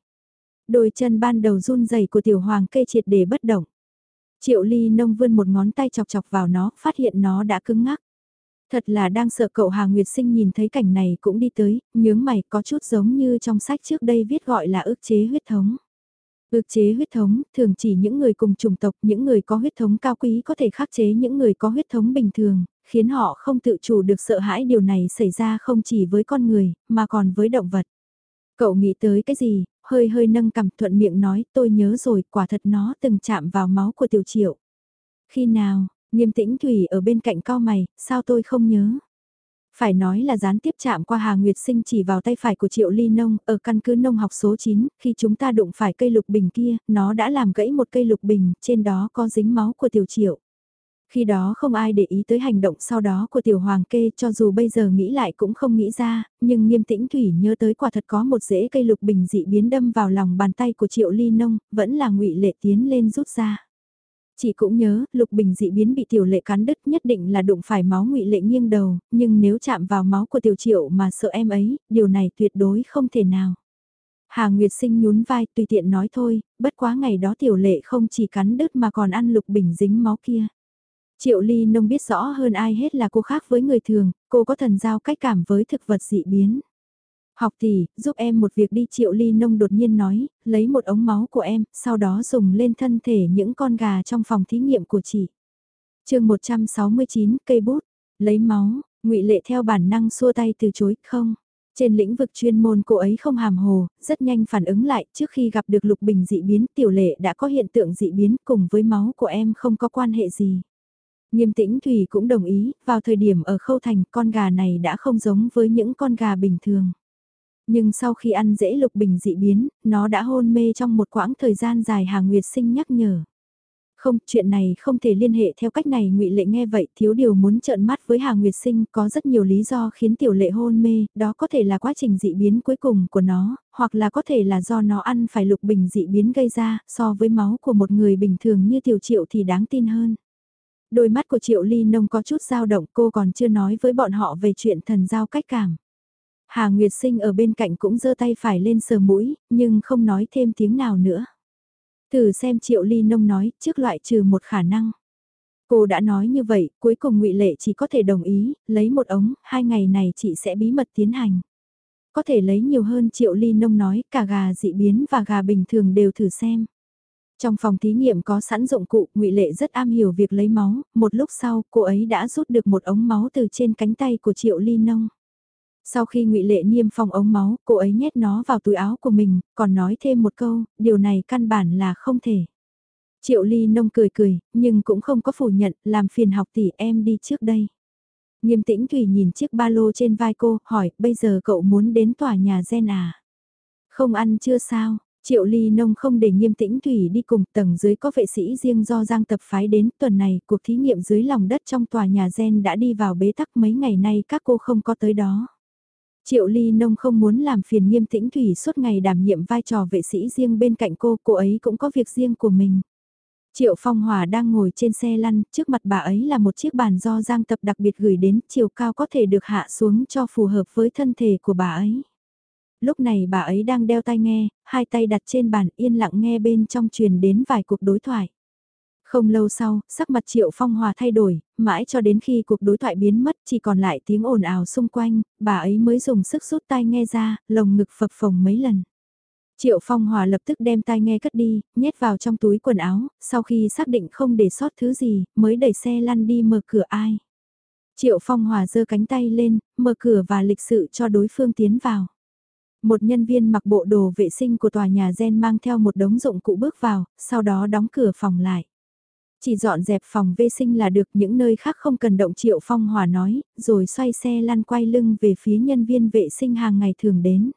Đôi chân ban đầu run rẩy của tiểu hoàng kê triệt để bất động. Triệu ly nông vươn một ngón tay chọc chọc vào nó, phát hiện nó đã cứng ngắc. Thật là đang sợ cậu Hà Nguyệt Sinh nhìn thấy cảnh này cũng đi tới, nhướng mày có chút giống như trong sách trước đây viết gọi là ức chế huyết thống. Ước chế huyết thống thường chỉ những người cùng chủng tộc, những người có huyết thống cao quý có thể khắc chế những người có huyết thống bình thường, khiến họ không tự chủ được sợ hãi điều này xảy ra không chỉ với con người, mà còn với động vật. Cậu nghĩ tới cái gì, hơi hơi nâng cằm thuận miệng nói tôi nhớ rồi quả thật nó từng chạm vào máu của tiểu triệu. Khi nào, nghiêm tĩnh Thủy ở bên cạnh cao mày, sao tôi không nhớ? Phải nói là gián tiếp chạm qua Hà Nguyệt Sinh chỉ vào tay phải của Triệu Ly Nông, ở căn cứ nông học số 9, khi chúng ta đụng phải cây lục bình kia, nó đã làm gãy một cây lục bình, trên đó có dính máu của Tiểu Triệu. Khi đó không ai để ý tới hành động sau đó của Tiểu Hoàng Kê cho dù bây giờ nghĩ lại cũng không nghĩ ra, nhưng nghiêm tĩnh Thủy nhớ tới quả thật có một rễ cây lục bình dị biến đâm vào lòng bàn tay của Triệu Ly Nông, vẫn là ngụy Lệ tiến lên rút ra. Chị cũng nhớ, lục bình dị biến bị tiểu lệ cắn đứt nhất định là đụng phải máu ngụy lệ nghiêng đầu, nhưng nếu chạm vào máu của tiểu triệu mà sợ em ấy, điều này tuyệt đối không thể nào. Hà Nguyệt Sinh nhún vai tùy tiện nói thôi, bất quá ngày đó tiểu lệ không chỉ cắn đứt mà còn ăn lục bình dính máu kia. Triệu Ly Nông biết rõ hơn ai hết là cô khác với người thường, cô có thần giao cách cảm với thực vật dị biến. Học tỷ, giúp em một việc đi Triệu Ly Nông đột nhiên nói, lấy một ống máu của em, sau đó dùng lên thân thể những con gà trong phòng thí nghiệm của chị. chương 169, cây bút, lấy máu, ngụy Lệ theo bản năng xua tay từ chối, không. Trên lĩnh vực chuyên môn cô ấy không hàm hồ, rất nhanh phản ứng lại trước khi gặp được lục bình dị biến tiểu lệ đã có hiện tượng dị biến cùng với máu của em không có quan hệ gì. Nghiêm tĩnh Thủy cũng đồng ý, vào thời điểm ở khâu thành con gà này đã không giống với những con gà bình thường. Nhưng sau khi ăn dễ lục bình dị biến, nó đã hôn mê trong một quãng thời gian dài Hà Nguyệt Sinh nhắc nhở. Không, chuyện này không thể liên hệ theo cách này ngụy Lệ nghe vậy thiếu điều muốn trợn mắt với Hà Nguyệt Sinh có rất nhiều lý do khiến tiểu lệ hôn mê, đó có thể là quá trình dị biến cuối cùng của nó, hoặc là có thể là do nó ăn phải lục bình dị biến gây ra, so với máu của một người bình thường như tiểu triệu thì đáng tin hơn. Đôi mắt của Triệu Ly Nông có chút dao động cô còn chưa nói với bọn họ về chuyện thần giao cách cảm. Hà Nguyệt Sinh ở bên cạnh cũng giơ tay phải lên sờ mũi, nhưng không nói thêm tiếng nào nữa. Thử xem Triệu Ly Nông nói, trước loại trừ một khả năng. Cô đã nói như vậy, cuối cùng ngụy Lệ chỉ có thể đồng ý, lấy một ống, hai ngày này chị sẽ bí mật tiến hành. Có thể lấy nhiều hơn Triệu Ly Nông nói, cả gà dị biến và gà bình thường đều thử xem. Trong phòng thí nghiệm có sẵn dụng cụ, ngụy Lệ rất am hiểu việc lấy máu, một lúc sau cô ấy đã rút được một ống máu từ trên cánh tay của Triệu Ly Nông. Sau khi ngụy Lệ niêm phong ống máu, cô ấy nhét nó vào túi áo của mình, còn nói thêm một câu, điều này căn bản là không thể. Triệu Ly Nông cười cười, nhưng cũng không có phủ nhận, làm phiền học tỷ em đi trước đây. Nghiêm tĩnh Thủy nhìn chiếc ba lô trên vai cô, hỏi, bây giờ cậu muốn đến tòa nhà gen à? Không ăn chưa sao? Triệu Ly Nông không để nghiêm tĩnh Thủy đi cùng tầng dưới có vệ sĩ riêng do Giang Tập phái đến tuần này cuộc thí nghiệm dưới lòng đất trong tòa nhà gen đã đi vào bế tắc mấy ngày nay các cô không có tới đó. Triệu Ly Nông không muốn làm phiền nghiêm tĩnh Thủy suốt ngày đảm nhiệm vai trò vệ sĩ riêng bên cạnh cô, cô ấy cũng có việc riêng của mình. Triệu Phong Hòa đang ngồi trên xe lăn, trước mặt bà ấy là một chiếc bàn do Giang Tập đặc biệt gửi đến, chiều cao có thể được hạ xuống cho phù hợp với thân thể của bà ấy. Lúc này bà ấy đang đeo tai nghe, hai tay đặt trên bàn yên lặng nghe bên trong truyền đến vài cuộc đối thoại. Không lâu sau, sắc mặt Triệu Phong Hòa thay đổi, mãi cho đến khi cuộc đối thoại biến mất chỉ còn lại tiếng ồn ào xung quanh, bà ấy mới dùng sức rút tai nghe ra, lồng ngực phập phồng mấy lần. Triệu Phong Hòa lập tức đem tai nghe cất đi, nhét vào trong túi quần áo, sau khi xác định không để sót thứ gì, mới đẩy xe lăn đi mở cửa ai. Triệu Phong Hòa giơ cánh tay lên, mở cửa và lịch sự cho đối phương tiến vào. Một nhân viên mặc bộ đồ vệ sinh của tòa nhà gen mang theo một đống dụng cụ bước vào, sau đó đóng cửa phòng lại. Chỉ dọn dẹp phòng vệ sinh là được những nơi khác không cần động Triệu Phong Hòa nói, rồi xoay xe lăn quay lưng về phía nhân viên vệ sinh hàng ngày thường đến.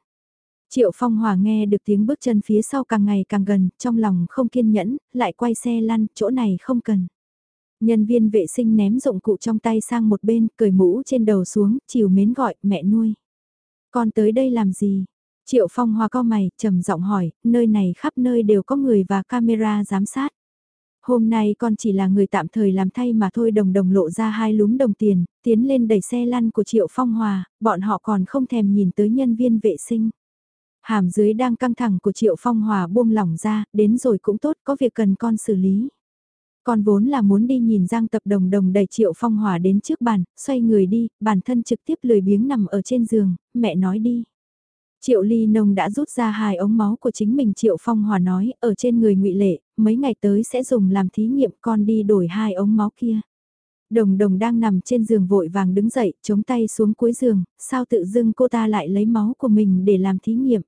Triệu Phong Hòa nghe được tiếng bước chân phía sau càng ngày càng gần, trong lòng không kiên nhẫn, lại quay xe lăn, chỗ này không cần. Nhân viên vệ sinh ném dụng cụ trong tay sang một bên, cởi mũ trên đầu xuống, chiều mến gọi, mẹ nuôi. Con tới đây làm gì? Triệu Phong Hoa co mày, trầm giọng hỏi, nơi này khắp nơi đều có người và camera giám sát. Hôm nay con chỉ là người tạm thời làm thay mà thôi đồng đồng lộ ra hai lúm đồng tiền, tiến lên đẩy xe lăn của Triệu Phong Hòa, bọn họ còn không thèm nhìn tới nhân viên vệ sinh. Hàm dưới đang căng thẳng của Triệu Phong Hòa buông lỏng ra, đến rồi cũng tốt, có việc cần con xử lý. Con vốn là muốn đi nhìn Giang Tập Đồng Đồng đẩy Triệu Phong Hòa đến trước bàn, xoay người đi, bản thân trực tiếp lười biếng nằm ở trên giường, mẹ nói đi. Triệu Ly Nông đã rút ra hai ống máu của chính mình Triệu Phong Hòa nói, ở trên người ngụy Lệ, mấy ngày tới sẽ dùng làm thí nghiệm con đi đổi hai ống máu kia. Đồng đồng đang nằm trên giường vội vàng đứng dậy, chống tay xuống cuối giường, sao tự dưng cô ta lại lấy máu của mình để làm thí nghiệm.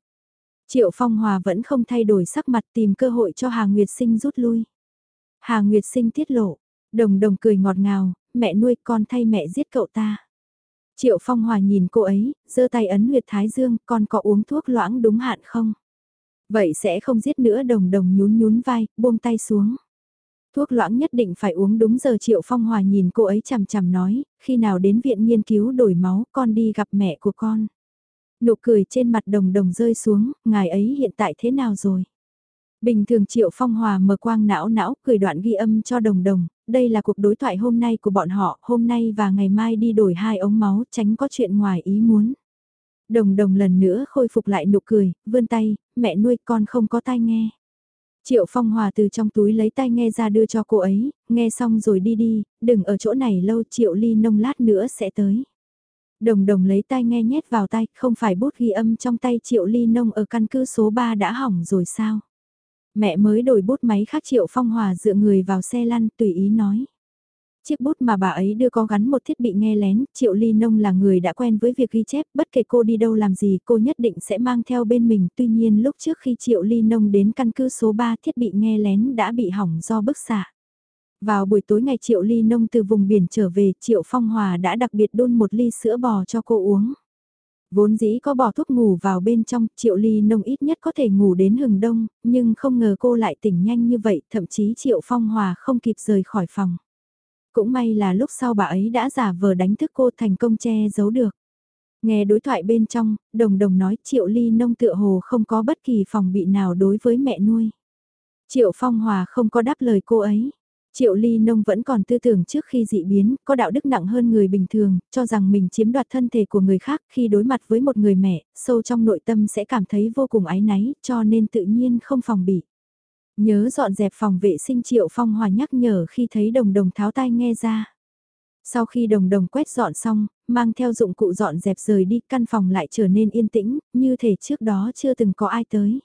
Triệu Phong Hòa vẫn không thay đổi sắc mặt tìm cơ hội cho Hà Nguyệt Sinh rút lui. Hà Nguyệt Sinh tiết lộ, đồng đồng cười ngọt ngào, mẹ nuôi con thay mẹ giết cậu ta. Triệu Phong Hòa nhìn cô ấy, giơ tay ấn huyệt thái dương, con có uống thuốc loãng đúng hạn không? Vậy sẽ không giết nữa đồng đồng nhún nhún vai, buông tay xuống. Thuốc loãng nhất định phải uống đúng giờ Triệu Phong Hòa nhìn cô ấy chằm chằm nói, khi nào đến viện nghiên cứu đổi máu con đi gặp mẹ của con. Nụ cười trên mặt đồng đồng rơi xuống, ngài ấy hiện tại thế nào rồi? Bình thường Triệu Phong Hòa mở quang não não cười đoạn ghi âm cho đồng đồng, đây là cuộc đối thoại hôm nay của bọn họ, hôm nay và ngày mai đi đổi hai ống máu tránh có chuyện ngoài ý muốn. Đồng đồng lần nữa khôi phục lại nụ cười, vươn tay, mẹ nuôi con không có tai nghe. Triệu Phong Hòa từ trong túi lấy tai nghe ra đưa cho cô ấy, nghe xong rồi đi đi, đừng ở chỗ này lâu Triệu Ly nông lát nữa sẽ tới. Đồng đồng lấy tai nghe nhét vào tay, không phải bút ghi âm trong tay Triệu Ly nông ở căn cứ số 3 đã hỏng rồi sao? Mẹ mới đổi bút máy khác Triệu Phong Hòa dựa người vào xe lăn tùy ý nói. Chiếc bút mà bà ấy đưa có gắn một thiết bị nghe lén, Triệu Ly Nông là người đã quen với việc ghi chép, bất kể cô đi đâu làm gì cô nhất định sẽ mang theo bên mình. Tuy nhiên lúc trước khi Triệu Ly Nông đến căn cứ số 3 thiết bị nghe lén đã bị hỏng do bức xạ. Vào buổi tối ngày Triệu Ly Nông từ vùng biển trở về, Triệu Phong Hòa đã đặc biệt đun một ly sữa bò cho cô uống. Vốn dĩ có bỏ thuốc ngủ vào bên trong, Triệu Ly Nông ít nhất có thể ngủ đến hừng đông, nhưng không ngờ cô lại tỉnh nhanh như vậy, thậm chí Triệu Phong Hòa không kịp rời khỏi phòng. Cũng may là lúc sau bà ấy đã giả vờ đánh thức cô thành công che giấu được. Nghe đối thoại bên trong, đồng đồng nói Triệu Ly Nông tựa hồ không có bất kỳ phòng bị nào đối với mẹ nuôi. Triệu Phong Hòa không có đáp lời cô ấy. Triệu Ly Nông vẫn còn tư tưởng trước khi dị biến, có đạo đức nặng hơn người bình thường, cho rằng mình chiếm đoạt thân thể của người khác khi đối mặt với một người mẹ, sâu trong nội tâm sẽ cảm thấy vô cùng ái náy, cho nên tự nhiên không phòng bị. Nhớ dọn dẹp phòng vệ sinh Triệu Phong Hòa nhắc nhở khi thấy đồng đồng tháo tai nghe ra. Sau khi đồng đồng quét dọn xong, mang theo dụng cụ dọn dẹp rời đi căn phòng lại trở nên yên tĩnh, như thể trước đó chưa từng có ai tới.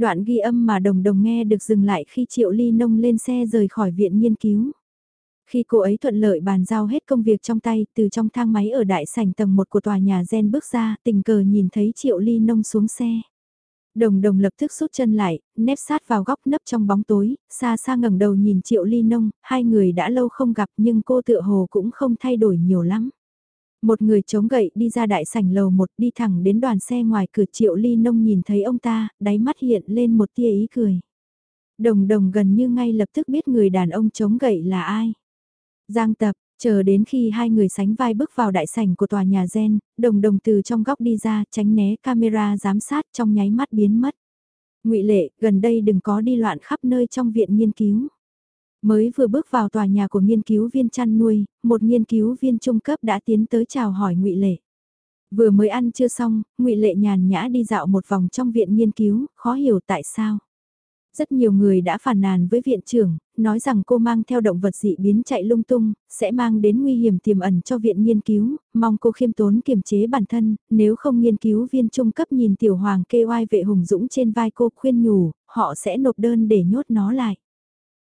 Đoạn ghi âm mà đồng đồng nghe được dừng lại khi Triệu Ly Nông lên xe rời khỏi viện nghiên cứu. Khi cô ấy thuận lợi bàn giao hết công việc trong tay, từ trong thang máy ở đại sảnh tầng 1 của tòa nhà gen bước ra, tình cờ nhìn thấy Triệu Ly Nông xuống xe. Đồng đồng lập tức rút chân lại, nép sát vào góc nấp trong bóng tối, xa xa ngẩng đầu nhìn Triệu Ly Nông, hai người đã lâu không gặp nhưng cô tựa hồ cũng không thay đổi nhiều lắm. Một người chống gậy đi ra đại sảnh lầu một đi thẳng đến đoàn xe ngoài cửa triệu ly nông nhìn thấy ông ta, đáy mắt hiện lên một tia ý cười. Đồng đồng gần như ngay lập tức biết người đàn ông chống gậy là ai. Giang tập, chờ đến khi hai người sánh vai bước vào đại sảnh của tòa nhà gen, đồng đồng từ trong góc đi ra tránh né camera giám sát trong nháy mắt biến mất. ngụy Lệ, gần đây đừng có đi loạn khắp nơi trong viện nghiên cứu. Mới vừa bước vào tòa nhà của nghiên cứu viên chăn nuôi, một nghiên cứu viên trung cấp đã tiến tới chào hỏi ngụy Lệ. Vừa mới ăn chưa xong, ngụy Lệ nhàn nhã đi dạo một vòng trong viện nghiên cứu, khó hiểu tại sao. Rất nhiều người đã phản nàn với viện trưởng, nói rằng cô mang theo động vật dị biến chạy lung tung, sẽ mang đến nguy hiểm tiềm ẩn cho viện nghiên cứu, mong cô khiêm tốn kiềm chế bản thân, nếu không nghiên cứu viên trung cấp nhìn tiểu hoàng kê oai vệ hùng dũng trên vai cô khuyên nhủ, họ sẽ nộp đơn để nhốt nó lại.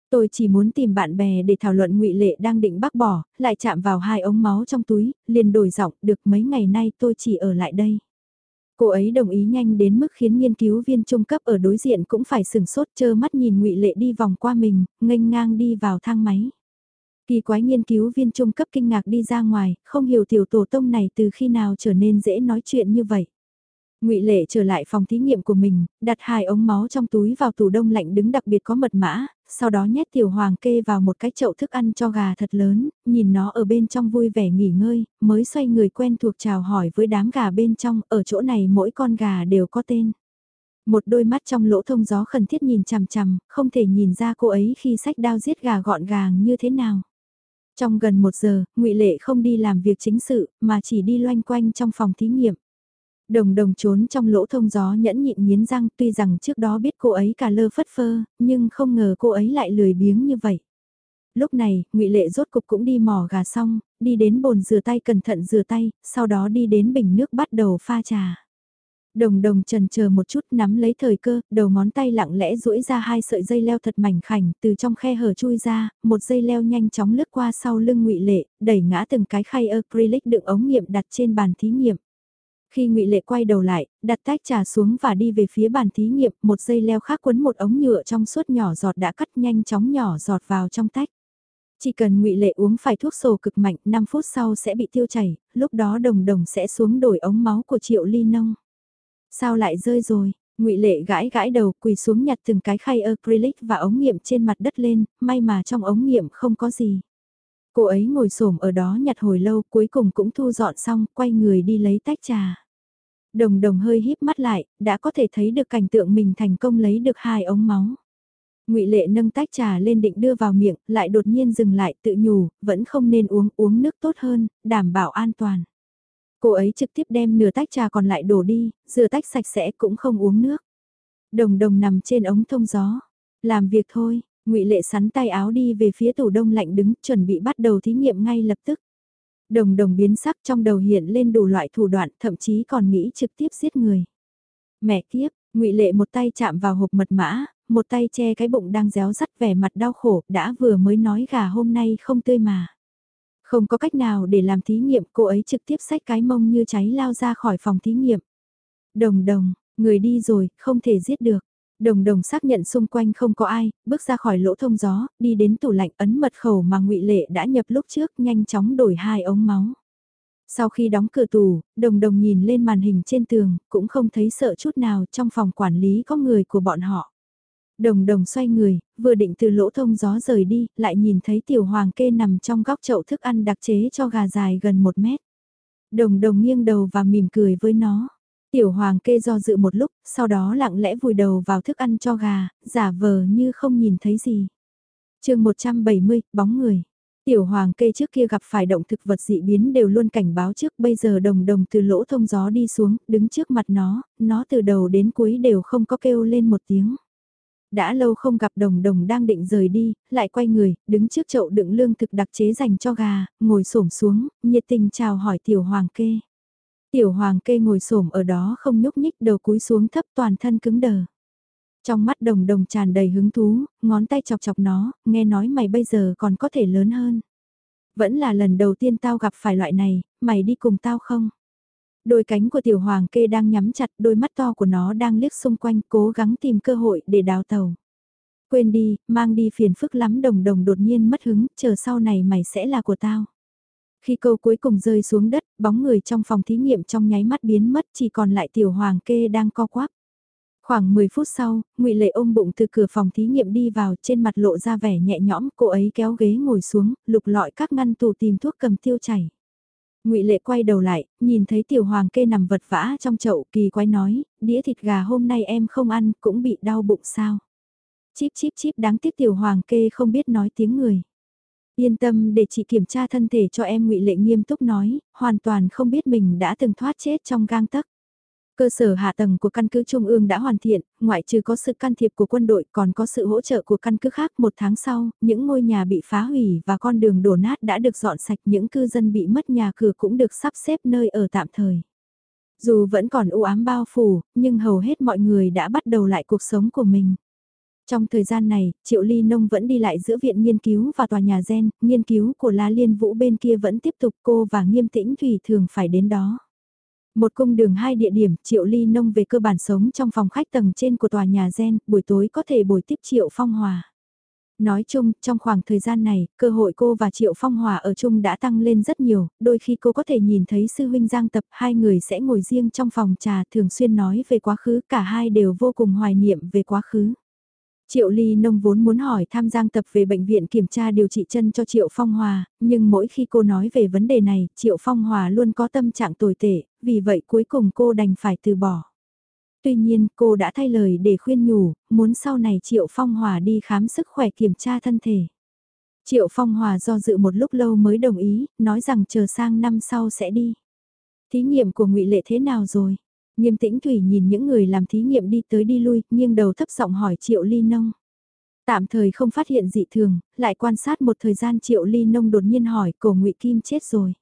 Tôi chỉ muốn tìm bạn bè để thảo luận ngụy Lệ đang định bác bỏ, lại chạm vào hai ống máu trong túi, liền đổi giọng, được mấy ngày nay tôi chỉ ở lại đây. Cô ấy đồng ý nhanh đến mức khiến nghiên cứu viên trung cấp ở đối diện cũng phải sừng sốt chơ mắt nhìn ngụy Lệ đi vòng qua mình, nghênh ngang đi vào thang máy. Kỳ quái nghiên cứu viên trung cấp kinh ngạc đi ra ngoài, không hiểu tiểu tổ tông này từ khi nào trở nên dễ nói chuyện như vậy. Ngụy Lệ trở lại phòng thí nghiệm của mình, đặt hai ống máu trong túi vào tủ đông lạnh đứng đặc biệt có mật mã, sau đó nhét tiểu hoàng kê vào một cái chậu thức ăn cho gà thật lớn, nhìn nó ở bên trong vui vẻ nghỉ ngơi, mới xoay người quen thuộc chào hỏi với đám gà bên trong, ở chỗ này mỗi con gà đều có tên. Một đôi mắt trong lỗ thông gió khẩn thiết nhìn chằm chằm, không thể nhìn ra cô ấy khi sách đao giết gà gọn gàng như thế nào. Trong gần một giờ, ngụy Lệ không đi làm việc chính sự, mà chỉ đi loanh quanh trong phòng thí nghiệm. Đồng đồng trốn trong lỗ thông gió nhẫn nhịn nghiến răng tuy rằng trước đó biết cô ấy cả lơ phất phơ, nhưng không ngờ cô ấy lại lười biếng như vậy. Lúc này, ngụy Lệ rốt cục cũng đi mò gà xong, đi đến bồn rửa tay cẩn thận rửa tay, sau đó đi đến bình nước bắt đầu pha trà. Đồng đồng trần chờ một chút nắm lấy thời cơ, đầu ngón tay lặng lẽ duỗi ra hai sợi dây leo thật mảnh khảnh, từ trong khe hở chui ra, một dây leo nhanh chóng lướt qua sau lưng ngụy Lệ, đẩy ngã từng cái khay acrylic đựng ống nghiệm đặt trên bàn thí nghiệm. Khi ngụy Lệ quay đầu lại, đặt tách trà xuống và đi về phía bàn thí nghiệm, một dây leo khác quấn một ống nhựa trong suốt nhỏ giọt đã cắt nhanh chóng nhỏ giọt vào trong tách. Chỉ cần ngụy Lệ uống phải thuốc sổ cực mạnh, 5 phút sau sẽ bị tiêu chảy, lúc đó đồng đồng sẽ xuống đổi ống máu của Triệu Ly Nông. Sao lại rơi rồi? ngụy Lệ gãi gãi đầu quỳ xuống nhặt từng cái khay acrylic và ống nghiệm trên mặt đất lên, may mà trong ống nghiệm không có gì. Cô ấy ngồi xổm ở đó nhặt hồi lâu cuối cùng cũng thu dọn xong, quay người đi lấy tách trà. Đồng đồng hơi híp mắt lại, đã có thể thấy được cảnh tượng mình thành công lấy được hai ống máu. ngụy Lệ nâng tách trà lên định đưa vào miệng, lại đột nhiên dừng lại tự nhủ, vẫn không nên uống, uống nước tốt hơn, đảm bảo an toàn. Cô ấy trực tiếp đem nửa tách trà còn lại đổ đi, rửa tách sạch sẽ cũng không uống nước. Đồng đồng nằm trên ống thông gió. Làm việc thôi, ngụy Lệ sắn tay áo đi về phía tủ đông lạnh đứng chuẩn bị bắt đầu thí nghiệm ngay lập tức. Đồng đồng biến sắc trong đầu hiện lên đủ loại thủ đoạn thậm chí còn nghĩ trực tiếp giết người. Mẹ kiếp, ngụy Lệ một tay chạm vào hộp mật mã, một tay che cái bụng đang réo rắt vẻ mặt đau khổ đã vừa mới nói gà hôm nay không tươi mà. Không có cách nào để làm thí nghiệm cô ấy trực tiếp xách cái mông như cháy lao ra khỏi phòng thí nghiệm. Đồng đồng, người đi rồi, không thể giết được. Đồng đồng xác nhận xung quanh không có ai, bước ra khỏi lỗ thông gió, đi đến tủ lạnh ấn mật khẩu mà ngụy Lệ đã nhập lúc trước nhanh chóng đổi hai ống máu. Sau khi đóng cửa tủ, đồng đồng nhìn lên màn hình trên tường, cũng không thấy sợ chút nào trong phòng quản lý có người của bọn họ. Đồng đồng xoay người, vừa định từ lỗ thông gió rời đi, lại nhìn thấy tiểu hoàng kê nằm trong góc chậu thức ăn đặc chế cho gà dài gần một mét. Đồng đồng nghiêng đầu và mỉm cười với nó. Tiểu hoàng kê do dự một lúc, sau đó lặng lẽ vùi đầu vào thức ăn cho gà, giả vờ như không nhìn thấy gì. chương 170, bóng người. Tiểu hoàng kê trước kia gặp phải động thực vật dị biến đều luôn cảnh báo trước bây giờ đồng đồng từ lỗ thông gió đi xuống, đứng trước mặt nó, nó từ đầu đến cuối đều không có kêu lên một tiếng. Đã lâu không gặp đồng đồng đang định rời đi, lại quay người, đứng trước chậu đựng lương thực đặc chế dành cho gà, ngồi xổm xuống, nhiệt tình chào hỏi tiểu hoàng kê. Tiểu hoàng kê ngồi xổm ở đó không nhúc nhích đầu cúi xuống thấp toàn thân cứng đờ. Trong mắt đồng đồng tràn đầy hứng thú, ngón tay chọc chọc nó, nghe nói mày bây giờ còn có thể lớn hơn. Vẫn là lần đầu tiên tao gặp phải loại này, mày đi cùng tao không? Đôi cánh của tiểu hoàng kê đang nhắm chặt, đôi mắt to của nó đang liếc xung quanh cố gắng tìm cơ hội để đào tàu. Quên đi, mang đi phiền phức lắm đồng đồng đột nhiên mất hứng, chờ sau này mày sẽ là của tao. Khi câu cuối cùng rơi xuống đất, bóng người trong phòng thí nghiệm trong nháy mắt biến mất chỉ còn lại tiểu hoàng kê đang co quắp. Khoảng 10 phút sau, ngụy Lệ ôm bụng từ cửa phòng thí nghiệm đi vào trên mặt lộ ra vẻ nhẹ nhõm, cô ấy kéo ghế ngồi xuống, lục lọi các ngăn tủ tìm thuốc cầm tiêu chảy ngụy Lệ quay đầu lại, nhìn thấy tiểu hoàng kê nằm vật vã trong chậu kỳ quái nói, đĩa thịt gà hôm nay em không ăn cũng bị đau bụng sao. Chíp chíp chíp đáng tiếc tiểu hoàng kê không biết nói tiếng người. Yên tâm để chị kiểm tra thân thể cho em ngụy Lệ nghiêm túc nói, hoàn toàn không biết mình đã từng thoát chết trong gang tấc. Cơ sở hạ tầng của căn cứ Trung ương đã hoàn thiện, ngoại trừ có sự can thiệp của quân đội còn có sự hỗ trợ của căn cứ khác. Một tháng sau, những ngôi nhà bị phá hủy và con đường đổ nát đã được dọn sạch những cư dân bị mất nhà cửa cũng được sắp xếp nơi ở tạm thời. Dù vẫn còn u ám bao phủ, nhưng hầu hết mọi người đã bắt đầu lại cuộc sống của mình. Trong thời gian này, Triệu Ly Nông vẫn đi lại giữa viện nghiên cứu và tòa nhà gen, nghiên cứu của La Liên Vũ bên kia vẫn tiếp tục cô và nghiêm tĩnh Thủy thường phải đến đó. Một cung đường hai địa điểm, Triệu Ly Nông về cơ bản sống trong phòng khách tầng trên của tòa nhà gen, buổi tối có thể buổi tiếp Triệu Phong Hòa. Nói chung, trong khoảng thời gian này, cơ hội cô và Triệu Phong Hòa ở chung đã tăng lên rất nhiều, đôi khi cô có thể nhìn thấy sư huynh Giang Tập, hai người sẽ ngồi riêng trong phòng trà thường xuyên nói về quá khứ, cả hai đều vô cùng hoài niệm về quá khứ. Triệu Ly Nông vốn muốn hỏi tham Giang Tập về bệnh viện kiểm tra điều trị chân cho Triệu Phong Hòa, nhưng mỗi khi cô nói về vấn đề này, Triệu Phong Hòa luôn có tâm trạng tồi tệ, vì vậy cuối cùng cô đành phải từ bỏ. Tuy nhiên cô đã thay lời để khuyên nhủ, muốn sau này Triệu Phong Hòa đi khám sức khỏe kiểm tra thân thể. Triệu Phong Hòa do dự một lúc lâu mới đồng ý, nói rằng chờ sang năm sau sẽ đi. Thí nghiệm của ngụy Lệ thế nào rồi? Nghiêm tĩnh Thủy nhìn những người làm thí nghiệm đi tới đi lui, nghiêng đầu thấp giọng hỏi Triệu Ly Nông. Tạm thời không phát hiện dị thường, lại quan sát một thời gian Triệu Ly Nông đột nhiên hỏi cổ ngụy Kim chết rồi.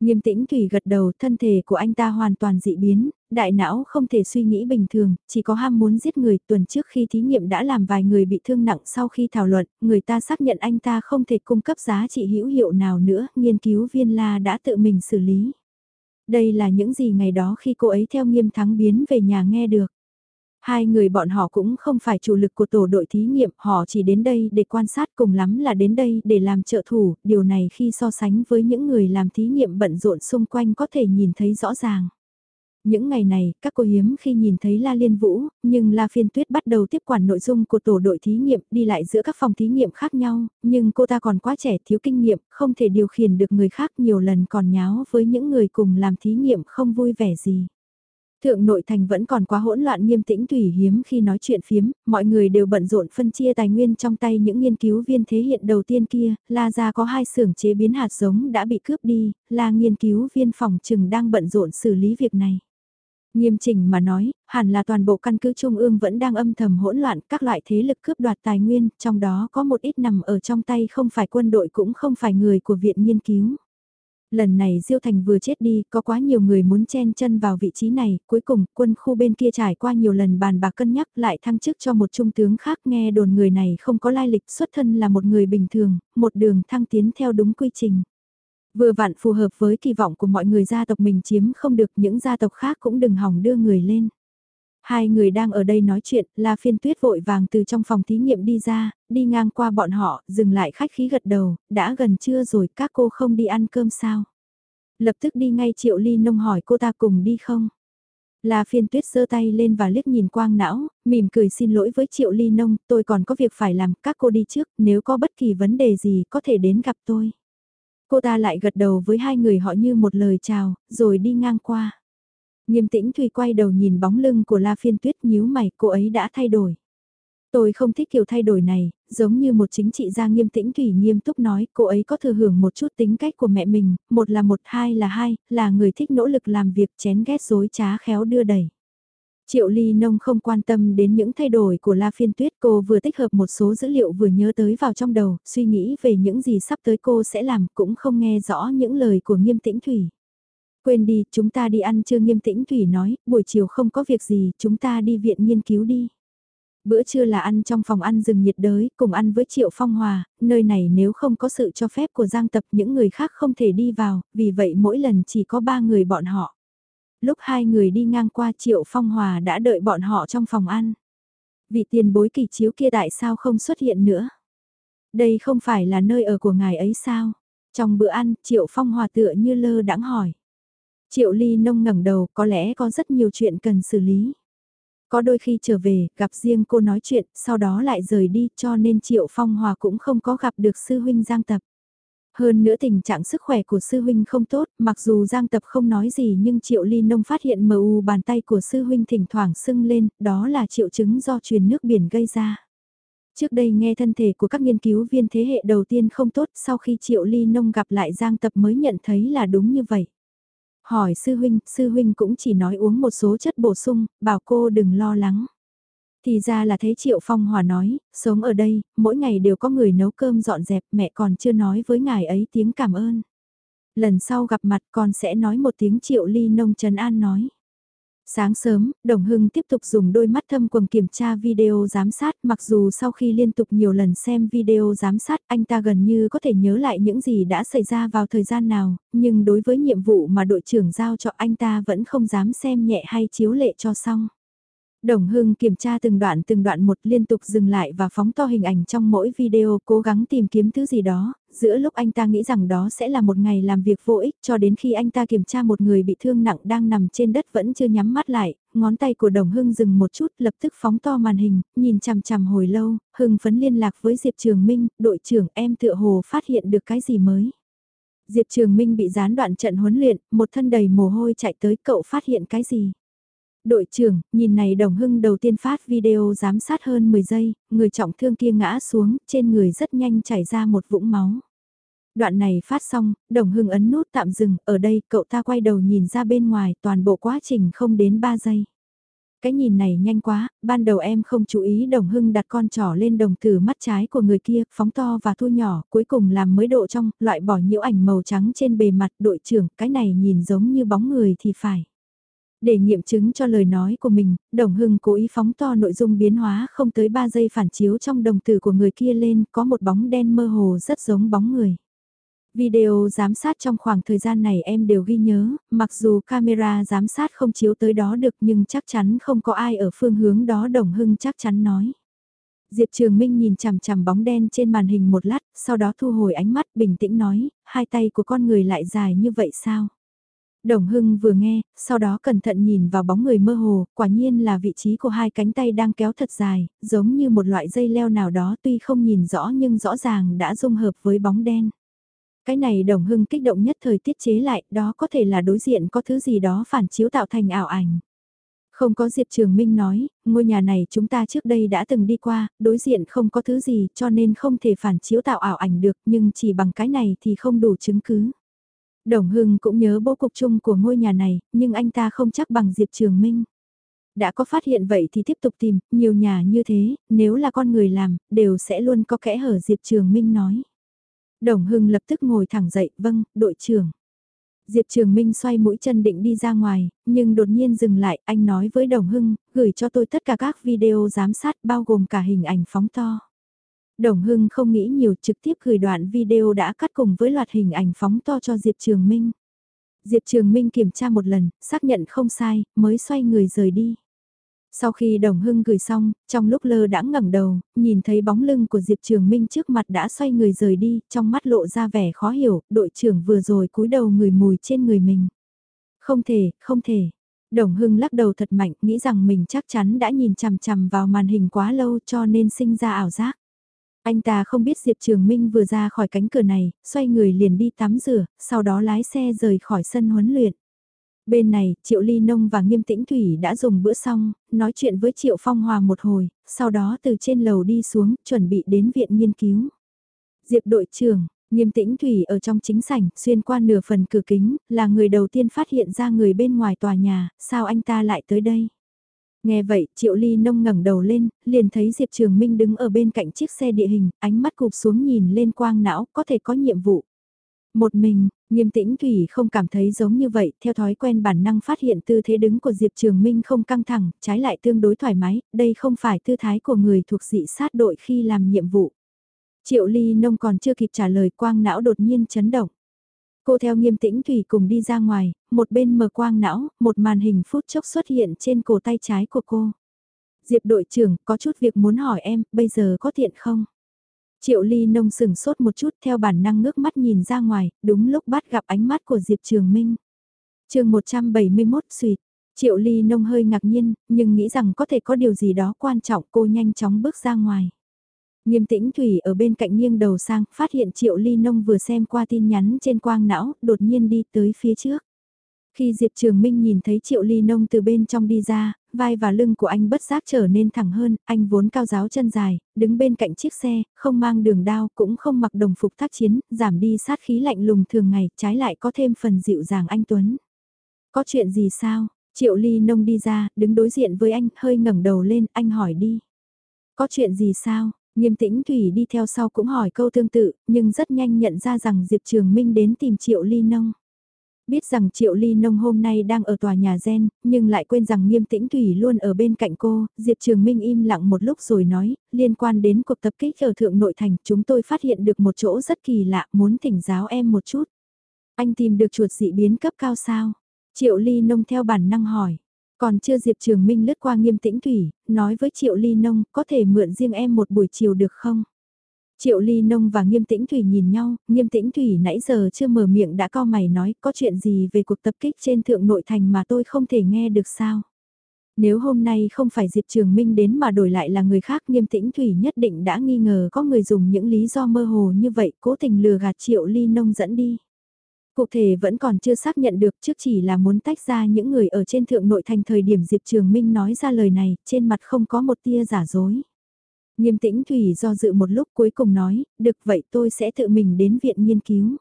Nghiêm tĩnh Thủy gật đầu thân thể của anh ta hoàn toàn dị biến, đại não không thể suy nghĩ bình thường, chỉ có ham muốn giết người. Tuần trước khi thí nghiệm đã làm vài người bị thương nặng sau khi thảo luận, người ta xác nhận anh ta không thể cung cấp giá trị hữu hiệu nào nữa, nghiên cứu viên la đã tự mình xử lý. Đây là những gì ngày đó khi cô ấy theo nghiêm thắng biến về nhà nghe được. Hai người bọn họ cũng không phải chủ lực của tổ đội thí nghiệm, họ chỉ đến đây để quan sát cùng lắm là đến đây để làm trợ thủ, điều này khi so sánh với những người làm thí nghiệm bận rộn xung quanh có thể nhìn thấy rõ ràng. Những ngày này, các cô hiếm khi nhìn thấy La Liên Vũ, nhưng La Phiên Tuyết bắt đầu tiếp quản nội dung của tổ đội thí nghiệm đi lại giữa các phòng thí nghiệm khác nhau, nhưng cô ta còn quá trẻ thiếu kinh nghiệm, không thể điều khiển được người khác nhiều lần còn nháo với những người cùng làm thí nghiệm không vui vẻ gì. Thượng nội thành vẫn còn quá hỗn loạn nghiêm tĩnh tùy hiếm khi nói chuyện phiếm, mọi người đều bận rộn phân chia tài nguyên trong tay những nghiên cứu viên thế hiện đầu tiên kia, La ra có hai xưởng chế biến hạt giống đã bị cướp đi, La nghiên cứu viên phòng trừng đang bận rộn xử lý việc này. Nghiêm chỉnh mà nói, hẳn là toàn bộ căn cứ trung ương vẫn đang âm thầm hỗn loạn các loại thế lực cướp đoạt tài nguyên, trong đó có một ít nằm ở trong tay không phải quân đội cũng không phải người của viện nghiên cứu. Lần này Diêu Thành vừa chết đi, có quá nhiều người muốn chen chân vào vị trí này, cuối cùng quân khu bên kia trải qua nhiều lần bàn bạc cân nhắc lại thăng chức cho một trung tướng khác nghe đồn người này không có lai lịch xuất thân là một người bình thường, một đường thăng tiến theo đúng quy trình. Vừa vặn phù hợp với kỳ vọng của mọi người gia tộc mình chiếm không được những gia tộc khác cũng đừng hỏng đưa người lên. Hai người đang ở đây nói chuyện, La Phiên Tuyết vội vàng từ trong phòng thí nghiệm đi ra, đi ngang qua bọn họ, dừng lại khách khí gật đầu, đã gần trưa rồi các cô không đi ăn cơm sao? Lập tức đi ngay Triệu Ly Nông hỏi cô ta cùng đi không? La Phiên Tuyết giơ tay lên và liếc nhìn quang não, mỉm cười xin lỗi với Triệu Ly Nông, tôi còn có việc phải làm, các cô đi trước, nếu có bất kỳ vấn đề gì có thể đến gặp tôi. Cô ta lại gật đầu với hai người họ như một lời chào, rồi đi ngang qua. Nghiêm tĩnh Thùy quay đầu nhìn bóng lưng của La Phiên Tuyết nhíu mày, cô ấy đã thay đổi. Tôi không thích kiểu thay đổi này, giống như một chính trị gia nghiêm tĩnh Thủy nghiêm túc nói cô ấy có thừa hưởng một chút tính cách của mẹ mình, một là một hai là hai, là người thích nỗ lực làm việc chén ghét dối trá khéo đưa đẩy. Triệu Ly Nông không quan tâm đến những thay đổi của La Phiên Tuyết cô vừa tích hợp một số dữ liệu vừa nhớ tới vào trong đầu, suy nghĩ về những gì sắp tới cô sẽ làm cũng không nghe rõ những lời của nghiêm tĩnh Thủy. Quên đi, chúng ta đi ăn trưa. nghiêm tĩnh Thủy nói, buổi chiều không có việc gì, chúng ta đi viện nghiên cứu đi. Bữa trưa là ăn trong phòng ăn rừng nhiệt đới, cùng ăn với Triệu Phong Hòa, nơi này nếu không có sự cho phép của Giang Tập những người khác không thể đi vào, vì vậy mỗi lần chỉ có ba người bọn họ lúc hai người đi ngang qua Triệu Phong Hòa đã đợi bọn họ trong phòng ăn. Vị tiền bối kỳ chiếu kia tại sao không xuất hiện nữa? Đây không phải là nơi ở của ngài ấy sao? Trong bữa ăn, Triệu Phong Hòa tựa như lơ đãng hỏi. Triệu Ly nông ngẩng đầu, có lẽ có rất nhiều chuyện cần xử lý. Có đôi khi trở về, gặp riêng cô nói chuyện, sau đó lại rời đi cho nên Triệu Phong Hòa cũng không có gặp được sư huynh Giang Tập. Hơn nữa tình trạng sức khỏe của sư huynh không tốt, mặc dù Giang Tập không nói gì nhưng Triệu Ly Nông phát hiện mờ u bàn tay của sư huynh thỉnh thoảng sưng lên, đó là triệu chứng do truyền nước biển gây ra. Trước đây nghe thân thể của các nghiên cứu viên thế hệ đầu tiên không tốt sau khi Triệu Ly Nông gặp lại Giang Tập mới nhận thấy là đúng như vậy. Hỏi sư huynh, sư huynh cũng chỉ nói uống một số chất bổ sung, bảo cô đừng lo lắng. Thì ra là thấy Triệu Phong Hòa nói, sống ở đây, mỗi ngày đều có người nấu cơm dọn dẹp, mẹ còn chưa nói với ngài ấy tiếng cảm ơn. Lần sau gặp mặt con sẽ nói một tiếng Triệu Ly nông trần an nói. Sáng sớm, Đồng Hưng tiếp tục dùng đôi mắt thâm quầng kiểm tra video giám sát mặc dù sau khi liên tục nhiều lần xem video giám sát anh ta gần như có thể nhớ lại những gì đã xảy ra vào thời gian nào, nhưng đối với nhiệm vụ mà đội trưởng giao cho anh ta vẫn không dám xem nhẹ hay chiếu lệ cho xong. Đồng Hưng kiểm tra từng đoạn từng đoạn một liên tục dừng lại và phóng to hình ảnh trong mỗi video cố gắng tìm kiếm thứ gì đó, giữa lúc anh ta nghĩ rằng đó sẽ là một ngày làm việc vô ích cho đến khi anh ta kiểm tra một người bị thương nặng đang nằm trên đất vẫn chưa nhắm mắt lại, ngón tay của Đồng Hưng dừng một chút lập tức phóng to màn hình, nhìn chằm chằm hồi lâu, Hưng phấn liên lạc với Diệp Trường Minh, đội trưởng em tựa hồ phát hiện được cái gì mới. Diệp Trường Minh bị gián đoạn trận huấn luyện, một thân đầy mồ hôi chạy tới cậu phát hiện cái gì. Đội trưởng, nhìn này Đồng Hưng đầu tiên phát video giám sát hơn 10 giây, người trọng thương kia ngã xuống, trên người rất nhanh chảy ra một vũng máu. Đoạn này phát xong, Đồng Hưng ấn nút tạm dừng, ở đây cậu ta quay đầu nhìn ra bên ngoài toàn bộ quá trình không đến 3 giây. Cái nhìn này nhanh quá, ban đầu em không chú ý Đồng Hưng đặt con trỏ lên đồng tử mắt trái của người kia, phóng to và thu nhỏ, cuối cùng làm mới độ trong, loại bỏ nhiễu ảnh màu trắng trên bề mặt đội trưởng, cái này nhìn giống như bóng người thì phải. Để nghiệm chứng cho lời nói của mình, Đồng Hưng cố ý phóng to nội dung biến hóa không tới 3 giây phản chiếu trong đồng tử của người kia lên có một bóng đen mơ hồ rất giống bóng người. Video giám sát trong khoảng thời gian này em đều ghi nhớ, mặc dù camera giám sát không chiếu tới đó được nhưng chắc chắn không có ai ở phương hướng đó Đồng Hưng chắc chắn nói. Diệp Trường Minh nhìn chằm chằm bóng đen trên màn hình một lát, sau đó thu hồi ánh mắt bình tĩnh nói, hai tay của con người lại dài như vậy sao? Đồng Hưng vừa nghe, sau đó cẩn thận nhìn vào bóng người mơ hồ, quả nhiên là vị trí của hai cánh tay đang kéo thật dài, giống như một loại dây leo nào đó tuy không nhìn rõ nhưng rõ ràng đã dung hợp với bóng đen. Cái này Đồng Hưng kích động nhất thời tiết chế lại, đó có thể là đối diện có thứ gì đó phản chiếu tạo thành ảo ảnh. Không có Diệp Trường Minh nói, ngôi nhà này chúng ta trước đây đã từng đi qua, đối diện không có thứ gì cho nên không thể phản chiếu tạo ảo ảnh được nhưng chỉ bằng cái này thì không đủ chứng cứ. Đồng Hưng cũng nhớ bố cục chung của ngôi nhà này, nhưng anh ta không chắc bằng Diệp Trường Minh. Đã có phát hiện vậy thì tiếp tục tìm, nhiều nhà như thế, nếu là con người làm, đều sẽ luôn có kẽ hở Diệp Trường Minh nói. Đồng Hưng lập tức ngồi thẳng dậy, vâng, đội trưởng. Diệp Trường Minh xoay mũi chân định đi ra ngoài, nhưng đột nhiên dừng lại, anh nói với Đồng Hưng, gửi cho tôi tất cả các video giám sát bao gồm cả hình ảnh phóng to. Đồng Hưng không nghĩ nhiều trực tiếp gửi đoạn video đã cắt cùng với loạt hình ảnh phóng to cho Diệp Trường Minh. Diệp Trường Minh kiểm tra một lần, xác nhận không sai, mới xoay người rời đi. Sau khi Đồng Hưng gửi xong, trong lúc lơ đãng ngẩng đầu, nhìn thấy bóng lưng của Diệp Trường Minh trước mặt đã xoay người rời đi, trong mắt lộ ra vẻ khó hiểu, đội trưởng vừa rồi cúi đầu người mùi trên người mình. Không thể, không thể. Đồng Hưng lắc đầu thật mạnh, nghĩ rằng mình chắc chắn đã nhìn chằm chằm vào màn hình quá lâu cho nên sinh ra ảo giác. Anh ta không biết Diệp Trường Minh vừa ra khỏi cánh cửa này, xoay người liền đi tắm rửa, sau đó lái xe rời khỏi sân huấn luyện. Bên này, Triệu Ly Nông và Nghiêm Tĩnh Thủy đã dùng bữa xong, nói chuyện với Triệu Phong Hòa một hồi, sau đó từ trên lầu đi xuống, chuẩn bị đến viện nghiên cứu. Diệp đội trưởng, Nghiêm Tĩnh Thủy ở trong chính sảnh, xuyên qua nửa phần cửa kính, là người đầu tiên phát hiện ra người bên ngoài tòa nhà, sao anh ta lại tới đây? Nghe vậy, Triệu Ly Nông ngẩng đầu lên, liền thấy Diệp Trường Minh đứng ở bên cạnh chiếc xe địa hình, ánh mắt cụp xuống nhìn lên quang não, có thể có nhiệm vụ. Một mình, nghiêm tĩnh Thủy không cảm thấy giống như vậy, theo thói quen bản năng phát hiện tư thế đứng của Diệp Trường Minh không căng thẳng, trái lại tương đối thoải mái, đây không phải tư thái của người thuộc dị sát đội khi làm nhiệm vụ. Triệu Ly Nông còn chưa kịp trả lời quang não đột nhiên chấn động. Cô theo nghiêm tĩnh Thủy cùng đi ra ngoài, một bên mở quang não, một màn hình phút chốc xuất hiện trên cổ tay trái của cô. Diệp đội trưởng, có chút việc muốn hỏi em, bây giờ có tiện không? Triệu ly nông sừng sốt một chút theo bản năng ngước mắt nhìn ra ngoài, đúng lúc bắt gặp ánh mắt của Diệp Trường Minh. chương 171 suyệt, Triệu ly nông hơi ngạc nhiên, nhưng nghĩ rằng có thể có điều gì đó quan trọng cô nhanh chóng bước ra ngoài. Nghiêm tĩnh Thủy ở bên cạnh nghiêng đầu sang, phát hiện Triệu Ly Nông vừa xem qua tin nhắn trên quang não, đột nhiên đi tới phía trước. Khi Diệp Trường Minh nhìn thấy Triệu Ly Nông từ bên trong đi ra, vai và lưng của anh bất giác trở nên thẳng hơn, anh vốn cao giáo chân dài, đứng bên cạnh chiếc xe, không mang đường đao cũng không mặc đồng phục tác chiến, giảm đi sát khí lạnh lùng thường ngày, trái lại có thêm phần dịu dàng anh Tuấn. Có chuyện gì sao? Triệu Ly Nông đi ra, đứng đối diện với anh, hơi ngẩng đầu lên, anh hỏi đi. Có chuyện gì sao? Nghiêm tĩnh Thủy đi theo sau cũng hỏi câu tương tự, nhưng rất nhanh nhận ra rằng Diệp Trường Minh đến tìm Triệu Ly Nông. Biết rằng Triệu Ly Nông hôm nay đang ở tòa nhà gen, nhưng lại quên rằng nghiêm tĩnh Thủy luôn ở bên cạnh cô, Diệp Trường Minh im lặng một lúc rồi nói, liên quan đến cuộc tập kích ở Thượng Nội Thành, chúng tôi phát hiện được một chỗ rất kỳ lạ, muốn thỉnh giáo em một chút. Anh tìm được chuột dị biến cấp cao sao? Triệu Ly Nông theo bản năng hỏi. Còn chưa Diệp Trường Minh lướt qua nghiêm tĩnh Thủy, nói với Triệu Ly Nông, có thể mượn riêng em một buổi chiều được không? Triệu Ly Nông và Nghiêm Tĩnh Thủy nhìn nhau, Nghiêm Tĩnh Thủy nãy giờ chưa mở miệng đã co mày nói có chuyện gì về cuộc tập kích trên thượng nội thành mà tôi không thể nghe được sao. Nếu hôm nay không phải Diệp Trường Minh đến mà đổi lại là người khác Nghiêm Tĩnh Thủy nhất định đã nghi ngờ có người dùng những lý do mơ hồ như vậy cố tình lừa gạt Triệu Ly Nông dẫn đi. Cụ thể vẫn còn chưa xác nhận được trước chỉ là muốn tách ra những người ở trên thượng nội thành thời điểm Diệp Trường Minh nói ra lời này, trên mặt không có một tia giả dối. Nghiêm tĩnh Thủy do dự một lúc cuối cùng nói, được vậy tôi sẽ tự mình đến viện nghiên cứu.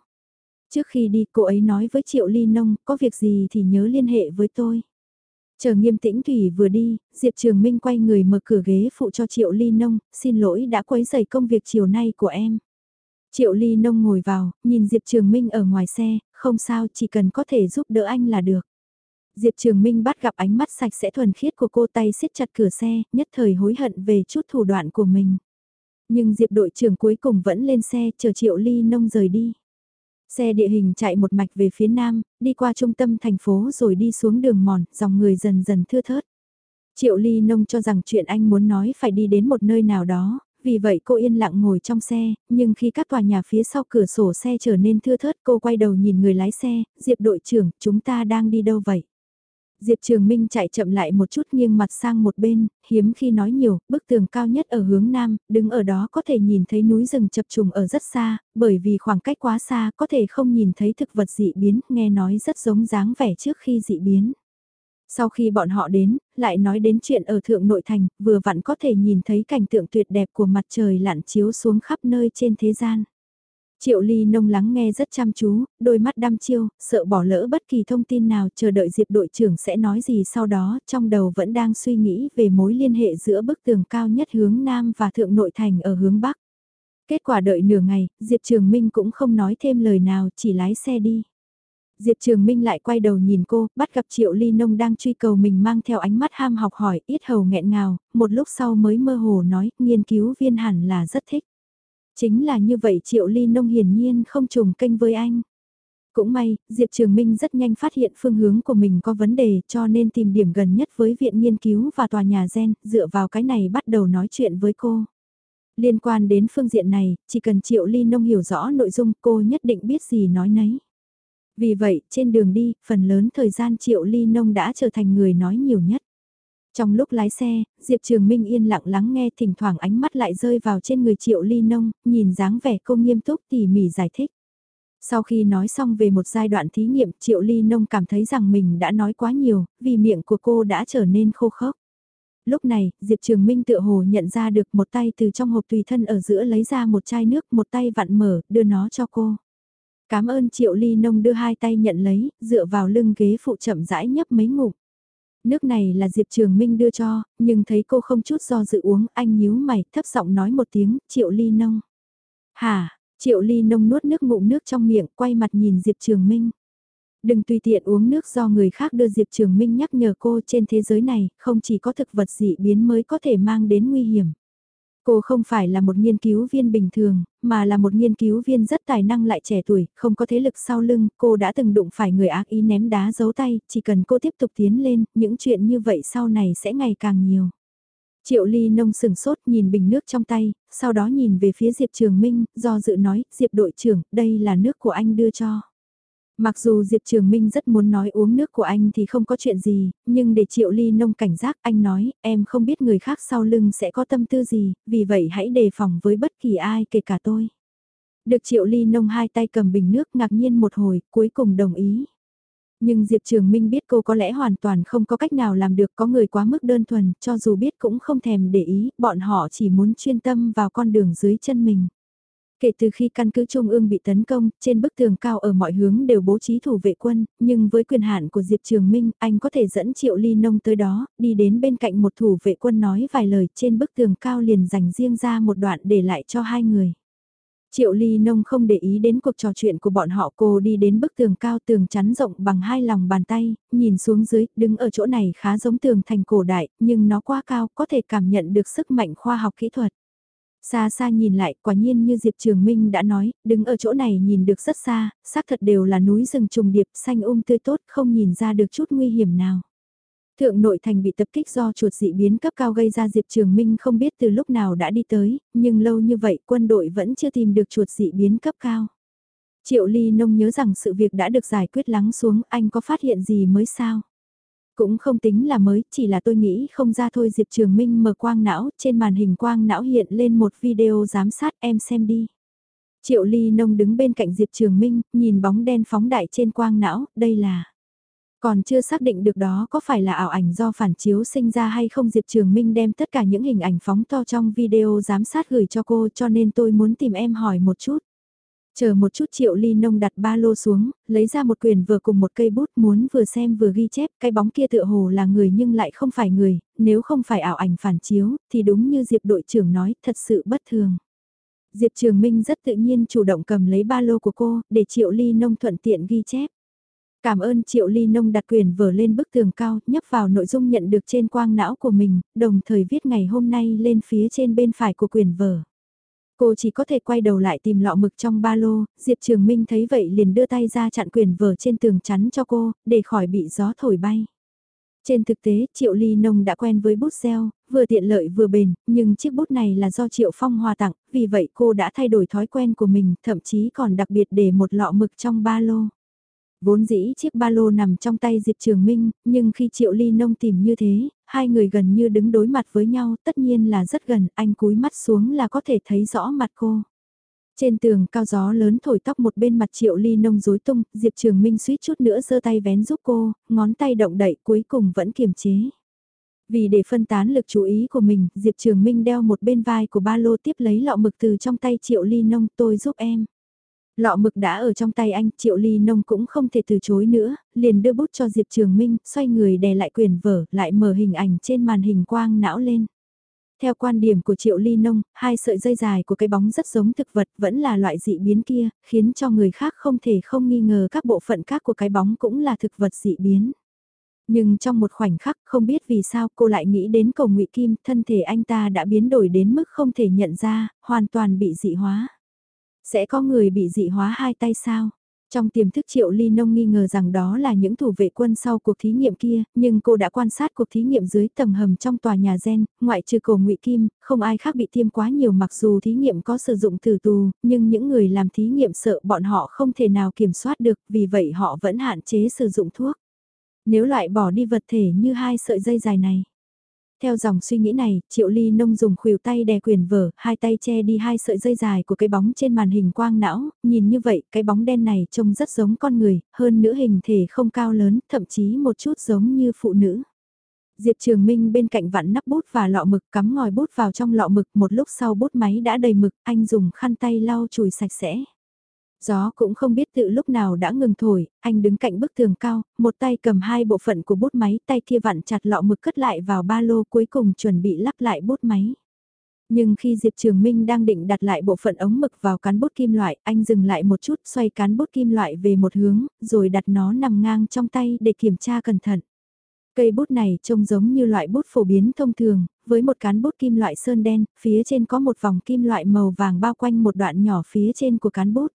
Trước khi đi cô ấy nói với Triệu Ly Nông, có việc gì thì nhớ liên hệ với tôi. Chờ nghiêm tĩnh Thủy vừa đi, Diệp Trường Minh quay người mở cửa ghế phụ cho Triệu Ly Nông, xin lỗi đã quấy rầy công việc chiều nay của em. Triệu Ly Nông ngồi vào, nhìn Diệp Trường Minh ở ngoài xe, không sao chỉ cần có thể giúp đỡ anh là được. Diệp Trường Minh bắt gặp ánh mắt sạch sẽ thuần khiết của cô tay siết chặt cửa xe, nhất thời hối hận về chút thủ đoạn của mình. Nhưng Diệp đội trưởng cuối cùng vẫn lên xe chờ Triệu Ly Nông rời đi. Xe địa hình chạy một mạch về phía nam, đi qua trung tâm thành phố rồi đi xuống đường mòn, dòng người dần dần thưa thớt. Triệu Ly Nông cho rằng chuyện anh muốn nói phải đi đến một nơi nào đó, vì vậy cô yên lặng ngồi trong xe, nhưng khi các tòa nhà phía sau cửa sổ xe trở nên thưa thớt cô quay đầu nhìn người lái xe, Diệp đội trưởng, chúng ta đang đi đâu vậy? Diệp Trường Minh chạy chậm lại một chút nghiêng mặt sang một bên, hiếm khi nói nhiều, bức tường cao nhất ở hướng nam, đứng ở đó có thể nhìn thấy núi rừng chập trùng ở rất xa, bởi vì khoảng cách quá xa có thể không nhìn thấy thực vật dị biến, nghe nói rất giống dáng vẻ trước khi dị biến. Sau khi bọn họ đến, lại nói đến chuyện ở Thượng Nội Thành, vừa vặn có thể nhìn thấy cảnh tượng tuyệt đẹp của mặt trời lặn chiếu xuống khắp nơi trên thế gian. Triệu Ly nông lắng nghe rất chăm chú, đôi mắt đăm chiêu, sợ bỏ lỡ bất kỳ thông tin nào chờ đợi Diệp đội trưởng sẽ nói gì sau đó, trong đầu vẫn đang suy nghĩ về mối liên hệ giữa bức tường cao nhất hướng Nam và Thượng Nội Thành ở hướng Bắc. Kết quả đợi nửa ngày, Diệp Trường Minh cũng không nói thêm lời nào, chỉ lái xe đi. Diệp Trường Minh lại quay đầu nhìn cô, bắt gặp Triệu Ly Nông đang truy cầu mình mang theo ánh mắt ham học hỏi, ít hầu nghẹn ngào, một lúc sau mới mơ hồ nói, nghiên cứu viên hẳn là rất thích. Chính là như vậy Triệu Ly Nông hiển nhiên không trùng kênh với anh. Cũng may, Diệp Trường Minh rất nhanh phát hiện phương hướng của mình có vấn đề cho nên tìm điểm gần nhất với viện nghiên cứu và tòa nhà gen, dựa vào cái này bắt đầu nói chuyện với cô. Liên quan đến phương diện này, chỉ cần Triệu Ly Nông hiểu rõ nội dung cô nhất định biết gì nói nấy. Vì vậy, trên đường đi, phần lớn thời gian Triệu Ly Nông đã trở thành người nói nhiều nhất. Trong lúc lái xe, Diệp Trường Minh yên lặng lắng nghe thỉnh thoảng ánh mắt lại rơi vào trên người Triệu Ly Nông, nhìn dáng vẻ cô nghiêm túc tỉ mỉ giải thích. Sau khi nói xong về một giai đoạn thí nghiệm Triệu Ly Nông cảm thấy rằng mình đã nói quá nhiều, vì miệng của cô đã trở nên khô khốc. Lúc này, Diệp Trường Minh tự hồ nhận ra được một tay từ trong hộp tùy thân ở giữa lấy ra một chai nước, một tay vặn mở, đưa nó cho cô. Cảm ơn Triệu Ly Nông đưa hai tay nhận lấy, dựa vào lưng ghế phụ chậm rãi nhấp mấy ngụm. Nước này là Diệp Trường Minh đưa cho, nhưng thấy cô không chút do dự uống, anh nhíu mày, thấp giọng nói một tiếng, Triệu Ly Nông. Hả, Triệu Ly Nông nuốt nước ngụm nước trong miệng, quay mặt nhìn Diệp Trường Minh. Đừng tùy tiện uống nước do người khác đưa Diệp Trường Minh nhắc nhở cô trên thế giới này, không chỉ có thực vật dị biến mới có thể mang đến nguy hiểm. Cô không phải là một nghiên cứu viên bình thường, mà là một nghiên cứu viên rất tài năng lại trẻ tuổi, không có thế lực sau lưng, cô đã từng đụng phải người ác ý ném đá giấu tay, chỉ cần cô tiếp tục tiến lên, những chuyện như vậy sau này sẽ ngày càng nhiều. Triệu Ly nông sừng sốt nhìn bình nước trong tay, sau đó nhìn về phía Diệp Trường Minh, do dự nói, Diệp đội trưởng, đây là nước của anh đưa cho. Mặc dù Diệp Trường Minh rất muốn nói uống nước của anh thì không có chuyện gì, nhưng để Triệu Ly nông cảnh giác anh nói, em không biết người khác sau lưng sẽ có tâm tư gì, vì vậy hãy đề phòng với bất kỳ ai kể cả tôi. Được Triệu Ly nông hai tay cầm bình nước ngạc nhiên một hồi, cuối cùng đồng ý. Nhưng Diệp Trường Minh biết cô có lẽ hoàn toàn không có cách nào làm được có người quá mức đơn thuần, cho dù biết cũng không thèm để ý, bọn họ chỉ muốn chuyên tâm vào con đường dưới chân mình. Kể từ khi căn cứ Trung ương bị tấn công, trên bức tường cao ở mọi hướng đều bố trí thủ vệ quân, nhưng với quyền hạn của Diệp Trường Minh, anh có thể dẫn Triệu Ly Nông tới đó, đi đến bên cạnh một thủ vệ quân nói vài lời trên bức tường cao liền dành riêng ra một đoạn để lại cho hai người. Triệu Ly Nông không để ý đến cuộc trò chuyện của bọn họ cô đi đến bức tường cao tường chắn rộng bằng hai lòng bàn tay, nhìn xuống dưới, đứng ở chỗ này khá giống tường thành cổ đại, nhưng nó quá cao, có thể cảm nhận được sức mạnh khoa học kỹ thuật. Xa xa nhìn lại, quả nhiên như Diệp Trường Minh đã nói, đứng ở chỗ này nhìn được rất xa, xác thật đều là núi rừng trùng điệp, xanh um tươi tốt, không nhìn ra được chút nguy hiểm nào. Thượng nội thành bị tập kích do chuột dị biến cấp cao gây ra Diệp Trường Minh không biết từ lúc nào đã đi tới, nhưng lâu như vậy quân đội vẫn chưa tìm được chuột dị biến cấp cao. Triệu Ly Nông nhớ rằng sự việc đã được giải quyết lắng xuống, anh có phát hiện gì mới sao? Cũng không tính là mới, chỉ là tôi nghĩ không ra thôi Diệp Trường Minh mở quang não, trên màn hình quang não hiện lên một video giám sát em xem đi. Triệu Ly Nông đứng bên cạnh Diệp Trường Minh, nhìn bóng đen phóng đại trên quang não, đây là... Còn chưa xác định được đó có phải là ảo ảnh do phản chiếu sinh ra hay không Diệp Trường Minh đem tất cả những hình ảnh phóng to trong video giám sát gửi cho cô cho nên tôi muốn tìm em hỏi một chút. Chờ một chút triệu ly nông đặt ba lô xuống, lấy ra một quyền vừa cùng một cây bút muốn vừa xem vừa ghi chép, cái bóng kia tựa hồ là người nhưng lại không phải người, nếu không phải ảo ảnh phản chiếu, thì đúng như Diệp đội trưởng nói, thật sự bất thường. Diệp Trường Minh rất tự nhiên chủ động cầm lấy ba lô của cô, để triệu ly nông thuận tiện ghi chép. Cảm ơn Triệu Ly Nông đặt quyền vở lên bức tường cao, nhấp vào nội dung nhận được trên quang não của mình, đồng thời viết ngày hôm nay lên phía trên bên phải của quyền vở. Cô chỉ có thể quay đầu lại tìm lọ mực trong ba lô, Diệp Trường Minh thấy vậy liền đưa tay ra chặn quyền vở trên tường chắn cho cô, để khỏi bị gió thổi bay. Trên thực tế, Triệu Ly Nông đã quen với bút gel, vừa tiện lợi vừa bền, nhưng chiếc bút này là do Triệu Phong hòa tặng, vì vậy cô đã thay đổi thói quen của mình, thậm chí còn đặc biệt để một lọ mực trong ba lô. Vốn dĩ chiếc ba lô nằm trong tay Diệp Trường Minh, nhưng khi Triệu Ly Nông tìm như thế, hai người gần như đứng đối mặt với nhau, tất nhiên là rất gần, anh cúi mắt xuống là có thể thấy rõ mặt cô. Trên tường cao gió lớn thổi tóc một bên mặt Triệu Ly Nông rối tung, Diệp Trường Minh suýt chút nữa giơ tay vén giúp cô, ngón tay động đậy cuối cùng vẫn kiềm chế. Vì để phân tán lực chú ý của mình, Diệp Trường Minh đeo một bên vai của ba lô tiếp lấy lọ mực từ trong tay Triệu Ly Nông tôi giúp em. Lọ mực đã ở trong tay anh, Triệu Ly Nông cũng không thể từ chối nữa, liền đưa bút cho Diệp Trường Minh, xoay người đè lại quyền vở, lại mở hình ảnh trên màn hình quang não lên. Theo quan điểm của Triệu Ly Nông, hai sợi dây dài của cái bóng rất giống thực vật vẫn là loại dị biến kia, khiến cho người khác không thể không nghi ngờ các bộ phận khác của cái bóng cũng là thực vật dị biến. Nhưng trong một khoảnh khắc không biết vì sao cô lại nghĩ đến cầu ngụy Kim, thân thể anh ta đã biến đổi đến mức không thể nhận ra, hoàn toàn bị dị hóa. Sẽ có người bị dị hóa hai tay sao? Trong tiềm thức Triệu Ly Nông nghi ngờ rằng đó là những thủ vệ quân sau cuộc thí nghiệm kia, nhưng cô đã quan sát cuộc thí nghiệm dưới tầng hầm trong tòa nhà gen, ngoại trừ cổ ngụy Kim, không ai khác bị tiêm quá nhiều mặc dù thí nghiệm có sử dụng tử tù, nhưng những người làm thí nghiệm sợ bọn họ không thể nào kiểm soát được, vì vậy họ vẫn hạn chế sử dụng thuốc. Nếu loại bỏ đi vật thể như hai sợi dây dài này, theo dòng suy nghĩ này, Triệu Ly Nông dùng khuỷu tay đè quyền vở, hai tay che đi hai sợi dây dài của cái bóng trên màn hình quang não, nhìn như vậy, cái bóng đen này trông rất giống con người, hơn nữa hình thể không cao lớn, thậm chí một chút giống như phụ nữ. Diệp Trường Minh bên cạnh vặn nắp bút và lọ mực cắm ngòi bút vào trong lọ mực, một lúc sau bút máy đã đầy mực, anh dùng khăn tay lau chùi sạch sẽ. Gió cũng không biết tự lúc nào đã ngừng thổi, anh đứng cạnh bức tường cao, một tay cầm hai bộ phận của bút máy, tay kia vặn chặt lọ mực cất lại vào ba lô cuối cùng chuẩn bị lắp lại bút máy. Nhưng khi Diệp Trường Minh đang định đặt lại bộ phận ống mực vào cán bút kim loại, anh dừng lại một chút xoay cán bút kim loại về một hướng, rồi đặt nó nằm ngang trong tay để kiểm tra cẩn thận. Cây bút này trông giống như loại bút phổ biến thông thường, với một cán bút kim loại sơn đen, phía trên có một vòng kim loại màu vàng bao quanh một đoạn nhỏ phía trên của cán bút.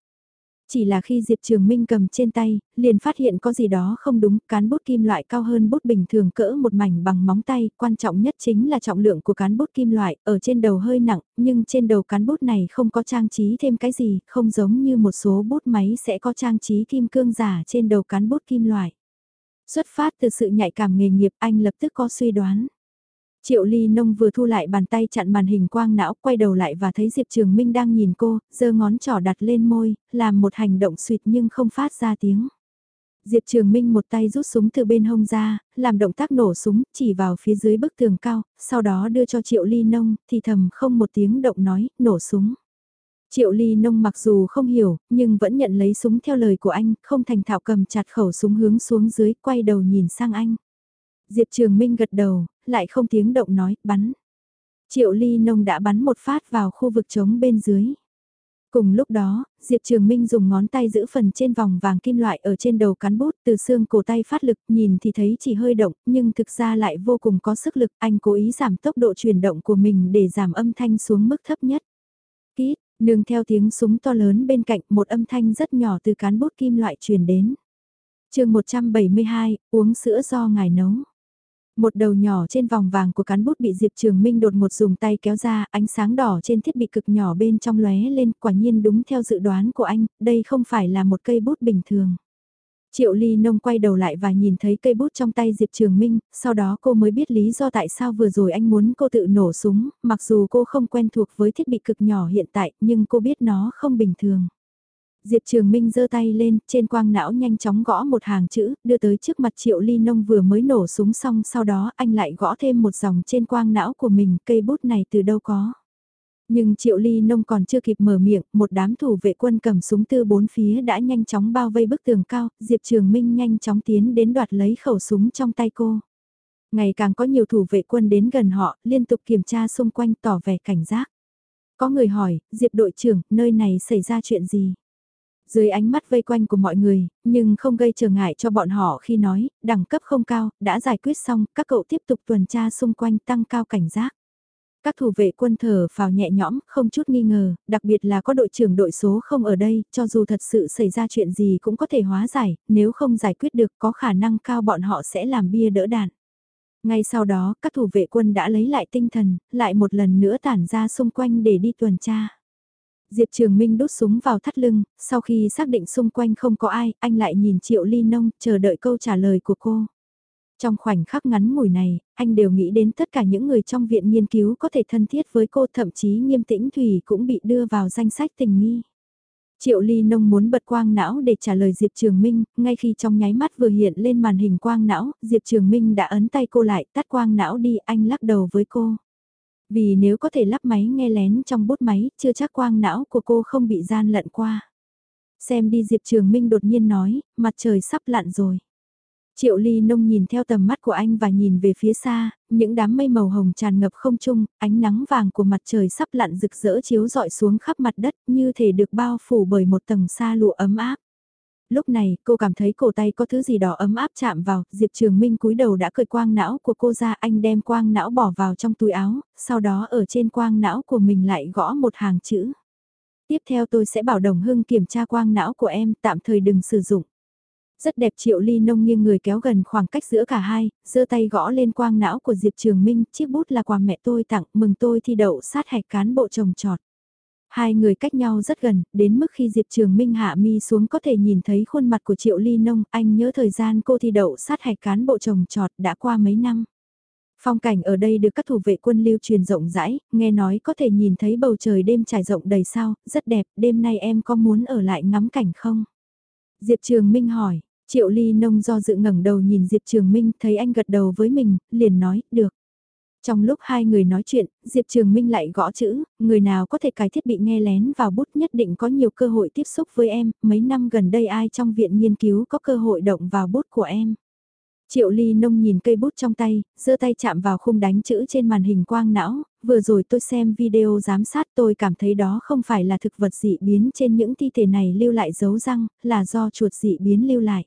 Chỉ là khi Diệp Trường Minh cầm trên tay, liền phát hiện có gì đó không đúng, cán bút kim loại cao hơn bút bình thường cỡ một mảnh bằng móng tay, quan trọng nhất chính là trọng lượng của cán bút kim loại, ở trên đầu hơi nặng, nhưng trên đầu cán bút này không có trang trí thêm cái gì, không giống như một số bút máy sẽ có trang trí kim cương giả trên đầu cán bút kim loại. Xuất phát từ sự nhạy cảm nghề nghiệp anh lập tức có suy đoán. Triệu Ly Nông vừa thu lại bàn tay chặn màn hình quang não, quay đầu lại và thấy Diệp Trường Minh đang nhìn cô, giơ ngón trỏ đặt lên môi, làm một hành động suyệt nhưng không phát ra tiếng. Diệp Trường Minh một tay rút súng từ bên hông ra, làm động tác nổ súng, chỉ vào phía dưới bức tường cao, sau đó đưa cho Triệu Ly Nông, thì thầm không một tiếng động nói, nổ súng. Triệu Ly Nông mặc dù không hiểu, nhưng vẫn nhận lấy súng theo lời của anh, không thành thạo cầm chặt khẩu súng hướng xuống dưới, quay đầu nhìn sang anh. Diệp Trường Minh gật đầu, lại không tiếng động nói, bắn. Triệu ly nông đã bắn một phát vào khu vực trống bên dưới. Cùng lúc đó, Diệp Trường Minh dùng ngón tay giữ phần trên vòng vàng kim loại ở trên đầu cán bút từ xương cổ tay phát lực nhìn thì thấy chỉ hơi động nhưng thực ra lại vô cùng có sức lực anh cố ý giảm tốc độ chuyển động của mình để giảm âm thanh xuống mức thấp nhất. Kít, nương theo tiếng súng to lớn bên cạnh một âm thanh rất nhỏ từ cán bút kim loại truyền đến. chương 172, uống sữa do ngài nấu. Một đầu nhỏ trên vòng vàng của cán bút bị Diệp Trường Minh đột một dùng tay kéo ra, ánh sáng đỏ trên thiết bị cực nhỏ bên trong lóe lên, quả nhiên đúng theo dự đoán của anh, đây không phải là một cây bút bình thường. Triệu Ly Nông quay đầu lại và nhìn thấy cây bút trong tay Diệp Trường Minh, sau đó cô mới biết lý do tại sao vừa rồi anh muốn cô tự nổ súng, mặc dù cô không quen thuộc với thiết bị cực nhỏ hiện tại, nhưng cô biết nó không bình thường. Diệp Trường Minh giơ tay lên, trên quang não nhanh chóng gõ một hàng chữ, đưa tới trước mặt Triệu Ly Nông vừa mới nổ súng xong sau đó anh lại gõ thêm một dòng trên quang não của mình, cây bút này từ đâu có. Nhưng Triệu Ly Nông còn chưa kịp mở miệng, một đám thủ vệ quân cầm súng tư bốn phía đã nhanh chóng bao vây bức tường cao, Diệp Trường Minh nhanh chóng tiến đến đoạt lấy khẩu súng trong tay cô. Ngày càng có nhiều thủ vệ quân đến gần họ, liên tục kiểm tra xung quanh tỏ vẻ cảnh giác. Có người hỏi, Diệp đội trưởng, nơi này xảy ra chuyện gì? Dưới ánh mắt vây quanh của mọi người, nhưng không gây trở ngại cho bọn họ khi nói, đẳng cấp không cao, đã giải quyết xong, các cậu tiếp tục tuần tra xung quanh tăng cao cảnh giác. Các thủ vệ quân thở vào nhẹ nhõm, không chút nghi ngờ, đặc biệt là có đội trưởng đội số không ở đây, cho dù thật sự xảy ra chuyện gì cũng có thể hóa giải, nếu không giải quyết được có khả năng cao bọn họ sẽ làm bia đỡ đạn. Ngay sau đó, các thủ vệ quân đã lấy lại tinh thần, lại một lần nữa tản ra xung quanh để đi tuần tra. Diệp Trường Minh đút súng vào thắt lưng, sau khi xác định xung quanh không có ai, anh lại nhìn Triệu Ly Nông, chờ đợi câu trả lời của cô. Trong khoảnh khắc ngắn ngủi này, anh đều nghĩ đến tất cả những người trong viện nghiên cứu có thể thân thiết với cô thậm chí nghiêm tĩnh Thủy cũng bị đưa vào danh sách tình nghi. Triệu Ly Nông muốn bật quang não để trả lời Diệp Trường Minh, ngay khi trong nháy mắt vừa hiện lên màn hình quang não, Diệp Trường Minh đã ấn tay cô lại tắt quang não đi anh lắc đầu với cô. Vì nếu có thể lắp máy nghe lén trong bút máy, chưa chắc quang não của cô không bị gian lận qua. Xem đi Diệp Trường Minh đột nhiên nói, mặt trời sắp lặn rồi. Triệu Ly Nông nhìn theo tầm mắt của anh và nhìn về phía xa, những đám mây màu hồng tràn ngập không trung, ánh nắng vàng của mặt trời sắp lặn rực rỡ chiếu rọi xuống khắp mặt đất như thể được bao phủ bởi một tầng sa lụa ấm áp. Lúc này, cô cảm thấy cổ tay có thứ gì đó ấm áp chạm vào, Diệp Trường Minh cúi đầu đã cởi quang não của cô ra, anh đem quang não bỏ vào trong túi áo, sau đó ở trên quang não của mình lại gõ một hàng chữ. Tiếp theo tôi sẽ bảo Đồng Hưng kiểm tra quang não của em, tạm thời đừng sử dụng. Rất đẹp Triệu Ly Nông nghiêng người kéo gần khoảng cách giữa cả hai, giơ tay gõ lên quang não của Diệp Trường Minh, chiếc bút là quà mẹ tôi tặng, mừng tôi thi đậu sát hạch cán bộ trồng trọt. Hai người cách nhau rất gần, đến mức khi Diệp Trường Minh hạ mi xuống có thể nhìn thấy khuôn mặt của Triệu Ly Nông, anh nhớ thời gian cô thi đậu sát hạch cán bộ trồng trọt đã qua mấy năm. Phong cảnh ở đây được các thủ vệ quân lưu truyền rộng rãi, nghe nói có thể nhìn thấy bầu trời đêm trải rộng đầy sao, rất đẹp, đêm nay em có muốn ở lại ngắm cảnh không? Diệp Trường Minh hỏi, Triệu Ly Nông do dự ngẩng đầu nhìn Diệp Trường Minh thấy anh gật đầu với mình, liền nói, được. Trong lúc hai người nói chuyện, Diệp Trường Minh lại gõ chữ, người nào có thể cài thiết bị nghe lén vào bút nhất định có nhiều cơ hội tiếp xúc với em, mấy năm gần đây ai trong viện nghiên cứu có cơ hội động vào bút của em. Triệu Ly Nông nhìn cây bút trong tay, giơ tay chạm vào khung đánh chữ trên màn hình quang não, vừa rồi tôi xem video giám sát tôi cảm thấy đó không phải là thực vật dị biến trên những thi thể này lưu lại dấu răng, là do chuột dị biến lưu lại.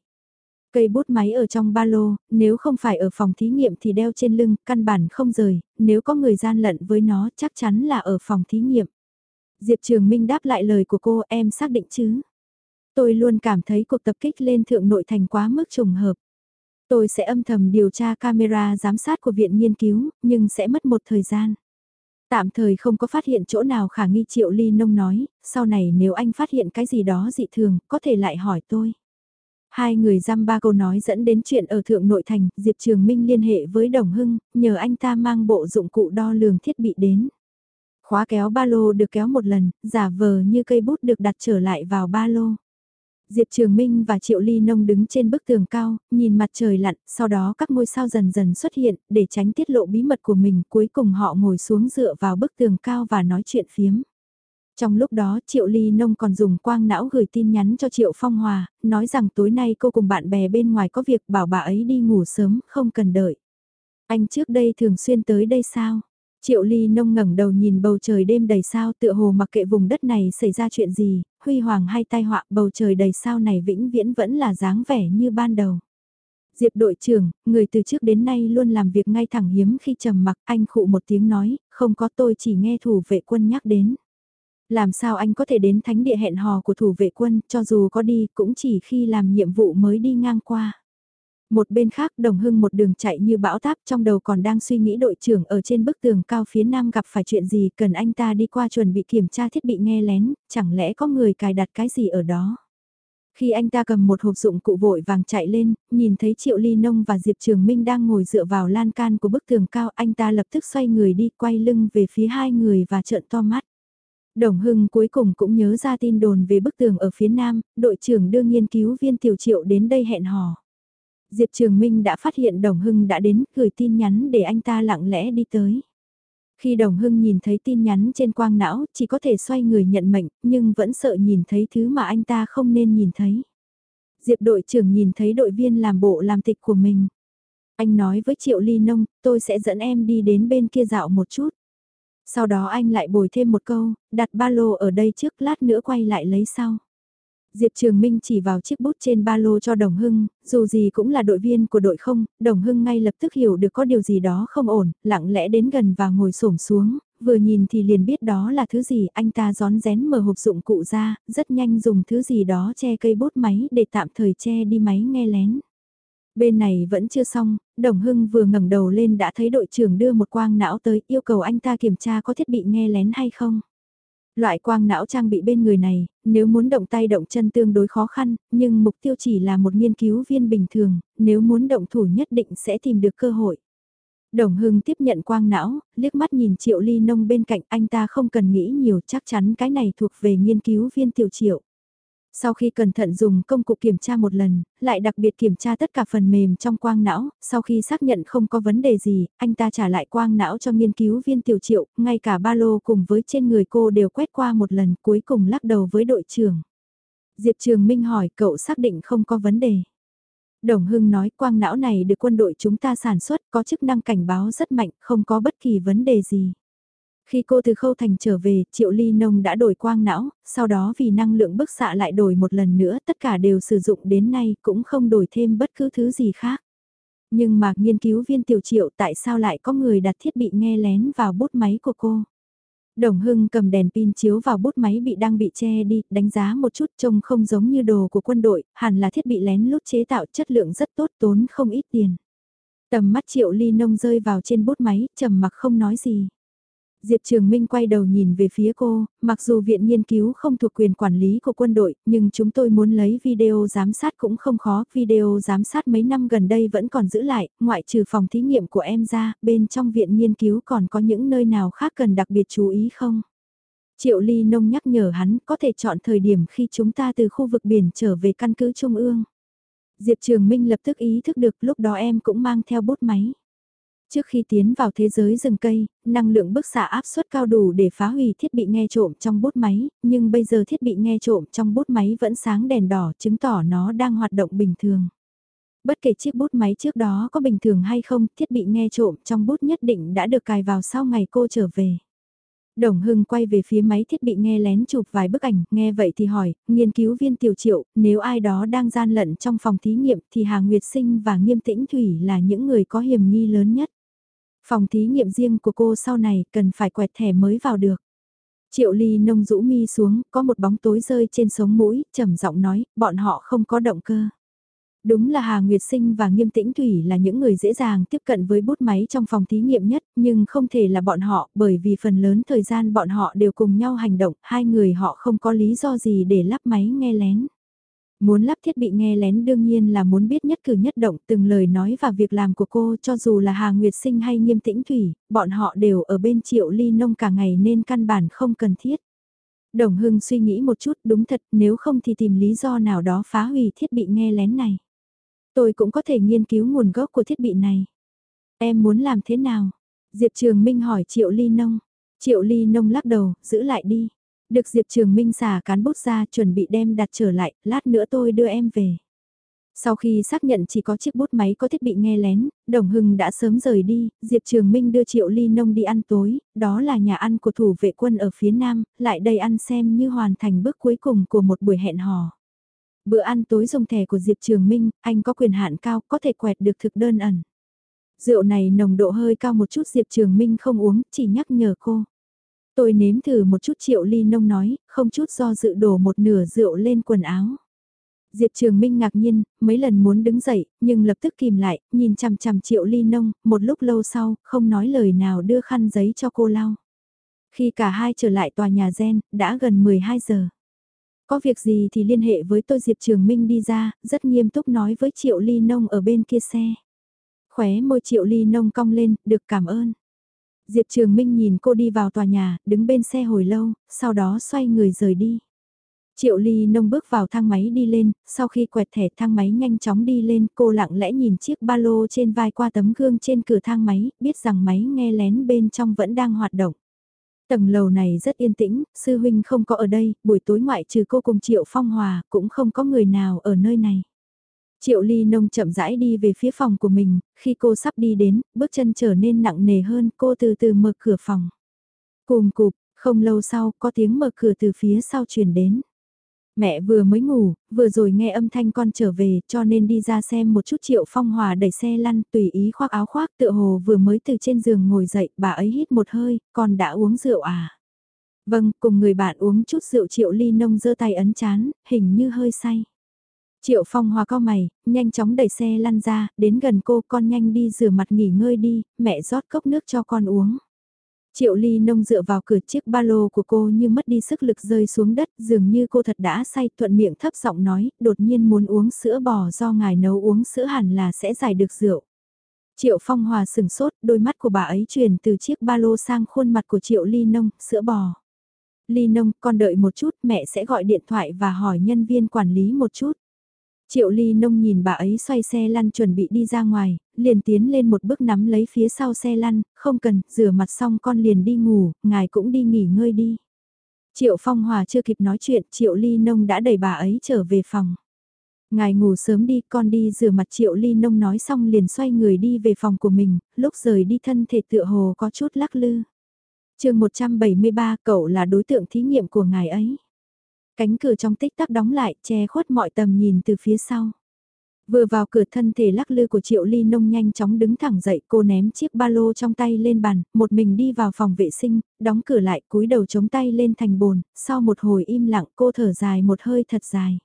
Cây bút máy ở trong ba lô, nếu không phải ở phòng thí nghiệm thì đeo trên lưng, căn bản không rời, nếu có người gian lận với nó chắc chắn là ở phòng thí nghiệm. Diệp Trường Minh đáp lại lời của cô em xác định chứ. Tôi luôn cảm thấy cuộc tập kích lên thượng nội thành quá mức trùng hợp. Tôi sẽ âm thầm điều tra camera giám sát của viện nghiên cứu, nhưng sẽ mất một thời gian. Tạm thời không có phát hiện chỗ nào khả nghi Triệu Ly Nông nói, sau này nếu anh phát hiện cái gì đó dị thường, có thể lại hỏi tôi. Hai người giam ba câu nói dẫn đến chuyện ở Thượng Nội Thành, Diệp Trường Minh liên hệ với Đồng Hưng, nhờ anh ta mang bộ dụng cụ đo lường thiết bị đến. Khóa kéo ba lô được kéo một lần, giả vờ như cây bút được đặt trở lại vào ba lô. Diệp Trường Minh và Triệu Ly Nông đứng trên bức tường cao, nhìn mặt trời lặn, sau đó các ngôi sao dần dần xuất hiện, để tránh tiết lộ bí mật của mình, cuối cùng họ ngồi xuống dựa vào bức tường cao và nói chuyện phiếm. Trong lúc đó Triệu Ly Nông còn dùng quang não gửi tin nhắn cho Triệu Phong Hòa, nói rằng tối nay cô cùng bạn bè bên ngoài có việc bảo bà ấy đi ngủ sớm, không cần đợi. Anh trước đây thường xuyên tới đây sao? Triệu Ly nông ngẩng đầu nhìn bầu trời đêm đầy sao tựa hồ mặc kệ vùng đất này xảy ra chuyện gì, huy hoàng hay tai họa bầu trời đầy sao này vĩnh viễn vẫn là dáng vẻ như ban đầu. Diệp đội trưởng, người từ trước đến nay luôn làm việc ngay thẳng hiếm khi trầm mặc anh khụ một tiếng nói, không có tôi chỉ nghe thủ vệ quân nhắc đến. Làm sao anh có thể đến thánh địa hẹn hò của thủ vệ quân, cho dù có đi cũng chỉ khi làm nhiệm vụ mới đi ngang qua. Một bên khác đồng hưng một đường chạy như bão táp trong đầu còn đang suy nghĩ đội trưởng ở trên bức tường cao phía nam gặp phải chuyện gì cần anh ta đi qua chuẩn bị kiểm tra thiết bị nghe lén, chẳng lẽ có người cài đặt cái gì ở đó. Khi anh ta cầm một hộp dụng cụ vội vàng chạy lên, nhìn thấy Triệu Ly Nông và Diệp Trường Minh đang ngồi dựa vào lan can của bức tường cao, anh ta lập tức xoay người đi quay lưng về phía hai người và trợn to mắt. Đồng Hưng cuối cùng cũng nhớ ra tin đồn về bức tường ở phía nam, đội trưởng đưa nghiên cứu viên Tiểu Triệu đến đây hẹn hò. Diệp Trường Minh đã phát hiện Đồng Hưng đã đến, gửi tin nhắn để anh ta lặng lẽ đi tới. Khi Đồng Hưng nhìn thấy tin nhắn trên quang não, chỉ có thể xoay người nhận mệnh, nhưng vẫn sợ nhìn thấy thứ mà anh ta không nên nhìn thấy. Diệp đội trưởng nhìn thấy đội viên làm bộ làm tịch của mình. Anh nói với Triệu Ly Nông, tôi sẽ dẫn em đi đến bên kia dạo một chút. Sau đó anh lại bồi thêm một câu, đặt ba lô ở đây trước lát nữa quay lại lấy sau. Diệp Trường Minh chỉ vào chiếc bút trên ba lô cho Đồng Hưng, dù gì cũng là đội viên của đội không, Đồng Hưng ngay lập tức hiểu được có điều gì đó không ổn, lặng lẽ đến gần và ngồi xổm xuống, vừa nhìn thì liền biết đó là thứ gì, anh ta gión rén mở hộp dụng cụ ra, rất nhanh dùng thứ gì đó che cây bút máy để tạm thời che đi máy nghe lén. Bên này vẫn chưa xong, Đồng Hưng vừa ngẩng đầu lên đã thấy đội trưởng đưa một quang não tới yêu cầu anh ta kiểm tra có thiết bị nghe lén hay không. Loại quang não trang bị bên người này, nếu muốn động tay động chân tương đối khó khăn, nhưng mục tiêu chỉ là một nghiên cứu viên bình thường, nếu muốn động thủ nhất định sẽ tìm được cơ hội. Đồng Hưng tiếp nhận quang não, liếc mắt nhìn Triệu Ly Nông bên cạnh anh ta không cần nghĩ nhiều chắc chắn cái này thuộc về nghiên cứu viên tiểu Triệu. Sau khi cẩn thận dùng công cụ kiểm tra một lần, lại đặc biệt kiểm tra tất cả phần mềm trong quang não, sau khi xác nhận không có vấn đề gì, anh ta trả lại quang não cho nghiên cứu viên tiểu triệu, ngay cả ba lô cùng với trên người cô đều quét qua một lần cuối cùng lắc đầu với đội trưởng. Diệp Trường Minh hỏi cậu xác định không có vấn đề. Đồng Hưng nói quang não này được quân đội chúng ta sản xuất có chức năng cảnh báo rất mạnh, không có bất kỳ vấn đề gì. Khi cô từ khâu thành trở về, Triệu Ly Nông đã đổi quang não, sau đó vì năng lượng bức xạ lại đổi một lần nữa, tất cả đều sử dụng đến nay cũng không đổi thêm bất cứ thứ gì khác. Nhưng mà nghiên cứu viên Tiểu Triệu tại sao lại có người đặt thiết bị nghe lén vào bút máy của cô? Đồng Hưng cầm đèn pin chiếu vào bút máy bị đang bị che đi, đánh giá một chút trông không giống như đồ của quân đội, hẳn là thiết bị lén lút chế tạo chất lượng rất tốt tốn không ít tiền. Tầm mắt Triệu Ly Nông rơi vào trên bút máy, trầm mặc không nói gì. Diệp Trường Minh quay đầu nhìn về phía cô, mặc dù viện nghiên cứu không thuộc quyền quản lý của quân đội, nhưng chúng tôi muốn lấy video giám sát cũng không khó, video giám sát mấy năm gần đây vẫn còn giữ lại, ngoại trừ phòng thí nghiệm của em ra, bên trong viện nghiên cứu còn có những nơi nào khác cần đặc biệt chú ý không? Triệu Ly Nông nhắc nhở hắn có thể chọn thời điểm khi chúng ta từ khu vực biển trở về căn cứ Trung ương. Diệp Trường Minh lập tức ý thức được lúc đó em cũng mang theo bút máy. Trước khi tiến vào thế giới rừng cây, năng lượng bức xạ áp suất cao đủ để phá hủy thiết bị nghe trộm trong bút máy, nhưng bây giờ thiết bị nghe trộm trong bút máy vẫn sáng đèn đỏ chứng tỏ nó đang hoạt động bình thường. Bất kể chiếc bút máy trước đó có bình thường hay không, thiết bị nghe trộm trong bút nhất định đã được cài vào sau ngày cô trở về. Đồng Hưng quay về phía máy thiết bị nghe lén chụp vài bức ảnh, nghe vậy thì hỏi, nghiên cứu viên tiểu triệu, nếu ai đó đang gian lận trong phòng thí nghiệm thì Hà Nguyệt Sinh và Nghiêm Tĩnh Thủy là những người có hiểm nghi lớn nhất. Phòng thí nghiệm riêng của cô sau này cần phải quẹt thẻ mới vào được. Triệu ly nông rũ mi xuống, có một bóng tối rơi trên sống mũi, trầm giọng nói, bọn họ không có động cơ. Đúng là Hà Nguyệt Sinh và Nghiêm Tĩnh Thủy là những người dễ dàng tiếp cận với bút máy trong phòng thí nghiệm nhất, nhưng không thể là bọn họ, bởi vì phần lớn thời gian bọn họ đều cùng nhau hành động, hai người họ không có lý do gì để lắp máy nghe lén. Muốn lắp thiết bị nghe lén đương nhiên là muốn biết nhất cử nhất động từng lời nói và việc làm của cô cho dù là Hà Nguyệt Sinh hay Nghiêm Tĩnh Thủy, bọn họ đều ở bên triệu ly nông cả ngày nên căn bản không cần thiết. Đồng Hưng suy nghĩ một chút đúng thật nếu không thì tìm lý do nào đó phá hủy thiết bị nghe lén này. Tôi cũng có thể nghiên cứu nguồn gốc của thiết bị này. Em muốn làm thế nào? Diệp Trường Minh hỏi Triệu Ly Nông. Triệu Ly Nông lắc đầu, giữ lại đi. Được Diệp Trường Minh xả cán bút ra chuẩn bị đem đặt trở lại, lát nữa tôi đưa em về. Sau khi xác nhận chỉ có chiếc bút máy có thiết bị nghe lén, Đồng Hưng đã sớm rời đi, Diệp Trường Minh đưa Triệu Ly Nông đi ăn tối, đó là nhà ăn của thủ vệ quân ở phía nam, lại đây ăn xem như hoàn thành bước cuối cùng của một buổi hẹn hò. Bữa ăn tối dùng thẻ của Diệp Trường Minh, anh có quyền hạn cao, có thể quẹt được thực đơn ẩn. Rượu này nồng độ hơi cao một chút Diệp Trường Minh không uống, chỉ nhắc nhở cô. Tôi nếm thử một chút Triệu Ly Nông nói, không chút do dự đổ một nửa rượu lên quần áo. Diệp Trường Minh ngạc nhiên, mấy lần muốn đứng dậy, nhưng lập tức kìm lại, nhìn chằm chằm Triệu Ly Nông, một lúc lâu sau, không nói lời nào đưa khăn giấy cho cô lau. Khi cả hai trở lại tòa nhà gen, đã gần 12 giờ. Có việc gì thì liên hệ với tôi Diệp Trường Minh đi ra, rất nghiêm túc nói với Triệu Ly Nông ở bên kia xe. Khóe môi Triệu Ly Nông cong lên, được cảm ơn. Diệp Trường Minh nhìn cô đi vào tòa nhà, đứng bên xe hồi lâu, sau đó xoay người rời đi. Triệu Ly Nông bước vào thang máy đi lên, sau khi quẹt thẻ thang máy nhanh chóng đi lên, cô lặng lẽ nhìn chiếc ba lô trên vai qua tấm gương trên cửa thang máy, biết rằng máy nghe lén bên trong vẫn đang hoạt động. Tầng lầu này rất yên tĩnh, sư huynh không có ở đây, buổi tối ngoại trừ cô cùng Triệu Phong Hòa, cũng không có người nào ở nơi này. Triệu Ly Nông chậm rãi đi về phía phòng của mình, khi cô sắp đi đến, bước chân trở nên nặng nề hơn, cô từ từ mở cửa phòng. Cùng cục, không lâu sau, có tiếng mở cửa từ phía sau truyền đến. Mẹ vừa mới ngủ, vừa rồi nghe âm thanh con trở về cho nên đi ra xem một chút triệu phong hòa đẩy xe lăn tùy ý khoác áo khoác tựa hồ vừa mới từ trên giường ngồi dậy bà ấy hít một hơi, con đã uống rượu à? Vâng, cùng người bạn uống chút rượu triệu ly nông giơ tay ấn chán, hình như hơi say. Triệu phong hòa co mày, nhanh chóng đẩy xe lăn ra, đến gần cô con nhanh đi rửa mặt nghỉ ngơi đi, mẹ rót cốc nước cho con uống. Triệu ly nông dựa vào cửa chiếc ba lô của cô như mất đi sức lực rơi xuống đất, dường như cô thật đã say thuận miệng thấp giọng nói, đột nhiên muốn uống sữa bò do ngài nấu uống sữa hẳn là sẽ giải được rượu. Triệu phong hòa sừng sốt, đôi mắt của bà ấy chuyển từ chiếc ba lô sang khuôn mặt của triệu ly nông, sữa bò. Ly nông, con đợi một chút, mẹ sẽ gọi điện thoại và hỏi nhân viên quản lý một chút. Triệu ly nông nhìn bà ấy xoay xe lăn chuẩn bị đi ra ngoài, liền tiến lên một bước nắm lấy phía sau xe lăn, không cần, rửa mặt xong con liền đi ngủ, ngài cũng đi nghỉ ngơi đi. Triệu Phong Hòa chưa kịp nói chuyện, Triệu Ly Nông đã đẩy bà ấy trở về phòng. Ngài ngủ sớm đi, con đi rửa mặt Triệu Ly Nông nói xong liền xoay người đi về phòng của mình, lúc rời đi thân thể tựa hồ có chút lắc lư. chương 173 cậu là đối tượng thí nghiệm của ngài ấy. Cánh cửa trong tích tắc đóng lại, che khuất mọi tầm nhìn từ phía sau. Vừa vào cửa thân thể lắc lư của Triệu Ly Nông nhanh chóng đứng thẳng dậy, cô ném chiếc ba lô trong tay lên bàn, một mình đi vào phòng vệ sinh, đóng cửa lại, cúi đầu chống tay lên thành bồn, sau một hồi im lặng cô thở dài một hơi thật dài.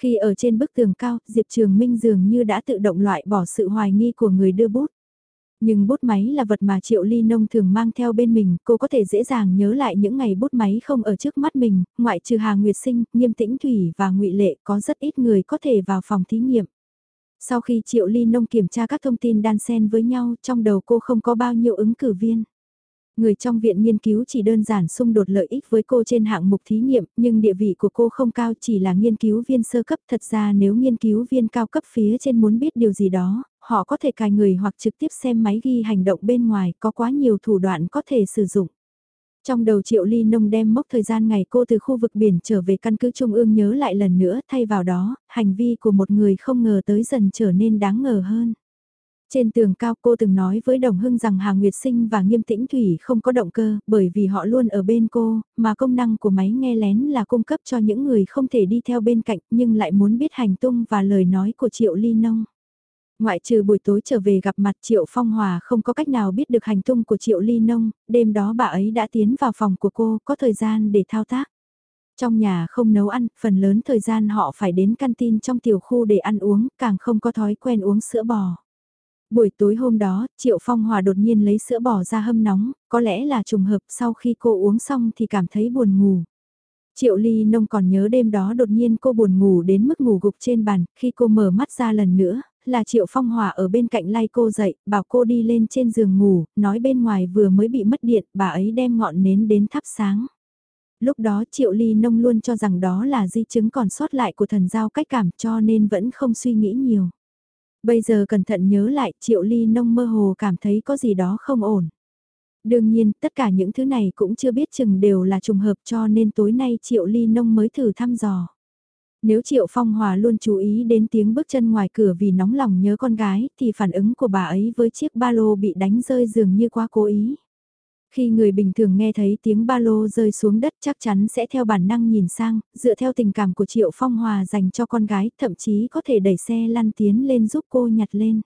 Khi ở trên bức tường cao, Diệp Trường Minh dường như đã tự động loại bỏ sự hoài nghi của người đưa bút. Nhưng bút máy là vật mà Triệu Ly Nông thường mang theo bên mình, cô có thể dễ dàng nhớ lại những ngày bút máy không ở trước mắt mình, ngoại trừ Hà Nguyệt Sinh, Nghiêm Tĩnh Thủy và ngụy Lệ có rất ít người có thể vào phòng thí nghiệm. Sau khi Triệu Ly Nông kiểm tra các thông tin đan xen với nhau, trong đầu cô không có bao nhiêu ứng cử viên. Người trong viện nghiên cứu chỉ đơn giản xung đột lợi ích với cô trên hạng mục thí nghiệm, nhưng địa vị của cô không cao chỉ là nghiên cứu viên sơ cấp. Thật ra nếu nghiên cứu viên cao cấp phía trên muốn biết điều gì đó, họ có thể cài người hoặc trực tiếp xem máy ghi hành động bên ngoài, có quá nhiều thủ đoạn có thể sử dụng. Trong đầu Triệu Ly Nông đem mốc thời gian ngày cô từ khu vực biển trở về căn cứ Trung ương nhớ lại lần nữa, thay vào đó, hành vi của một người không ngờ tới dần trở nên đáng ngờ hơn. Trên tường cao cô từng nói với Đồng Hưng rằng Hà Nguyệt Sinh và Nghiêm Tĩnh Thủy không có động cơ, bởi vì họ luôn ở bên cô, mà công năng của máy nghe lén là cung cấp cho những người không thể đi theo bên cạnh nhưng lại muốn biết hành tung và lời nói của Triệu Ly Nông. Ngoại trừ buổi tối trở về gặp mặt Triệu Phong Hòa không có cách nào biết được hành tung của Triệu Ly Nông, đêm đó bà ấy đã tiến vào phòng của cô có thời gian để thao tác. Trong nhà không nấu ăn, phần lớn thời gian họ phải đến canteen trong tiểu khu để ăn uống, càng không có thói quen uống sữa bò. Buổi tối hôm đó, Triệu Phong Hòa đột nhiên lấy sữa bò ra hâm nóng, có lẽ là trùng hợp sau khi cô uống xong thì cảm thấy buồn ngủ. Triệu Ly Nông còn nhớ đêm đó đột nhiên cô buồn ngủ đến mức ngủ gục trên bàn, khi cô mở mắt ra lần nữa, là Triệu Phong Hòa ở bên cạnh lay cô dậy, bảo cô đi lên trên giường ngủ, nói bên ngoài vừa mới bị mất điện, bà ấy đem ngọn nến đến thắp sáng. Lúc đó Triệu Ly Nông luôn cho rằng đó là di chứng còn sót lại của thần giao cách cảm cho nên vẫn không suy nghĩ nhiều. Bây giờ cẩn thận nhớ lại Triệu Ly Nông mơ hồ cảm thấy có gì đó không ổn. Đương nhiên, tất cả những thứ này cũng chưa biết chừng đều là trùng hợp cho nên tối nay Triệu Ly Nông mới thử thăm dò. Nếu Triệu Phong Hòa luôn chú ý đến tiếng bước chân ngoài cửa vì nóng lòng nhớ con gái thì phản ứng của bà ấy với chiếc ba lô bị đánh rơi dường như quá cố ý. Khi người bình thường nghe thấy tiếng ba lô rơi xuống đất chắc chắn sẽ theo bản năng nhìn sang, dựa theo tình cảm của Triệu Phong Hòa dành cho con gái, thậm chí có thể đẩy xe lăn tiến lên giúp cô nhặt lên.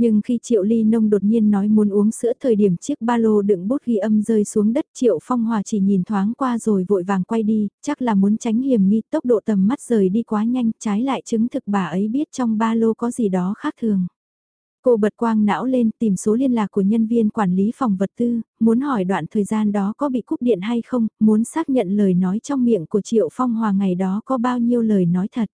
Nhưng khi Triệu Ly Nông đột nhiên nói muốn uống sữa thời điểm chiếc ba lô đựng bút ghi âm rơi xuống đất Triệu Phong Hòa chỉ nhìn thoáng qua rồi vội vàng quay đi, chắc là muốn tránh hiểm nghi tốc độ tầm mắt rời đi quá nhanh trái lại chứng thực bà ấy biết trong ba lô có gì đó khác thường. Cô bật quang não lên tìm số liên lạc của nhân viên quản lý phòng vật tư, muốn hỏi đoạn thời gian đó có bị cúp điện hay không, muốn xác nhận lời nói trong miệng của Triệu Phong Hòa ngày đó có bao nhiêu lời nói thật.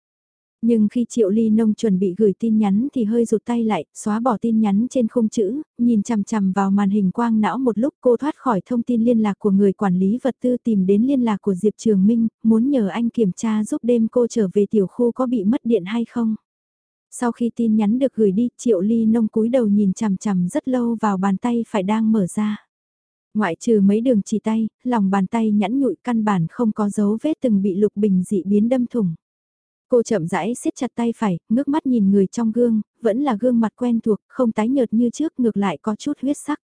Nhưng khi Triệu Ly Nông chuẩn bị gửi tin nhắn thì hơi rụt tay lại, xóa bỏ tin nhắn trên khung chữ, nhìn chằm chằm vào màn hình quang não một lúc cô thoát khỏi thông tin liên lạc của người quản lý vật tư tìm đến liên lạc của Diệp Trường Minh, muốn nhờ anh kiểm tra giúp đêm cô trở về tiểu khu có bị mất điện hay không. Sau khi tin nhắn được gửi đi, Triệu Ly Nông cúi đầu nhìn chằm chằm rất lâu vào bàn tay phải đang mở ra. Ngoại trừ mấy đường chỉ tay, lòng bàn tay nhẵn nhụi căn bản không có dấu vết từng bị lục bình dị biến đâm thủng. Cô chậm rãi siết chặt tay phải, ngước mắt nhìn người trong gương, vẫn là gương mặt quen thuộc, không tái nhợt như trước ngược lại có chút huyết sắc.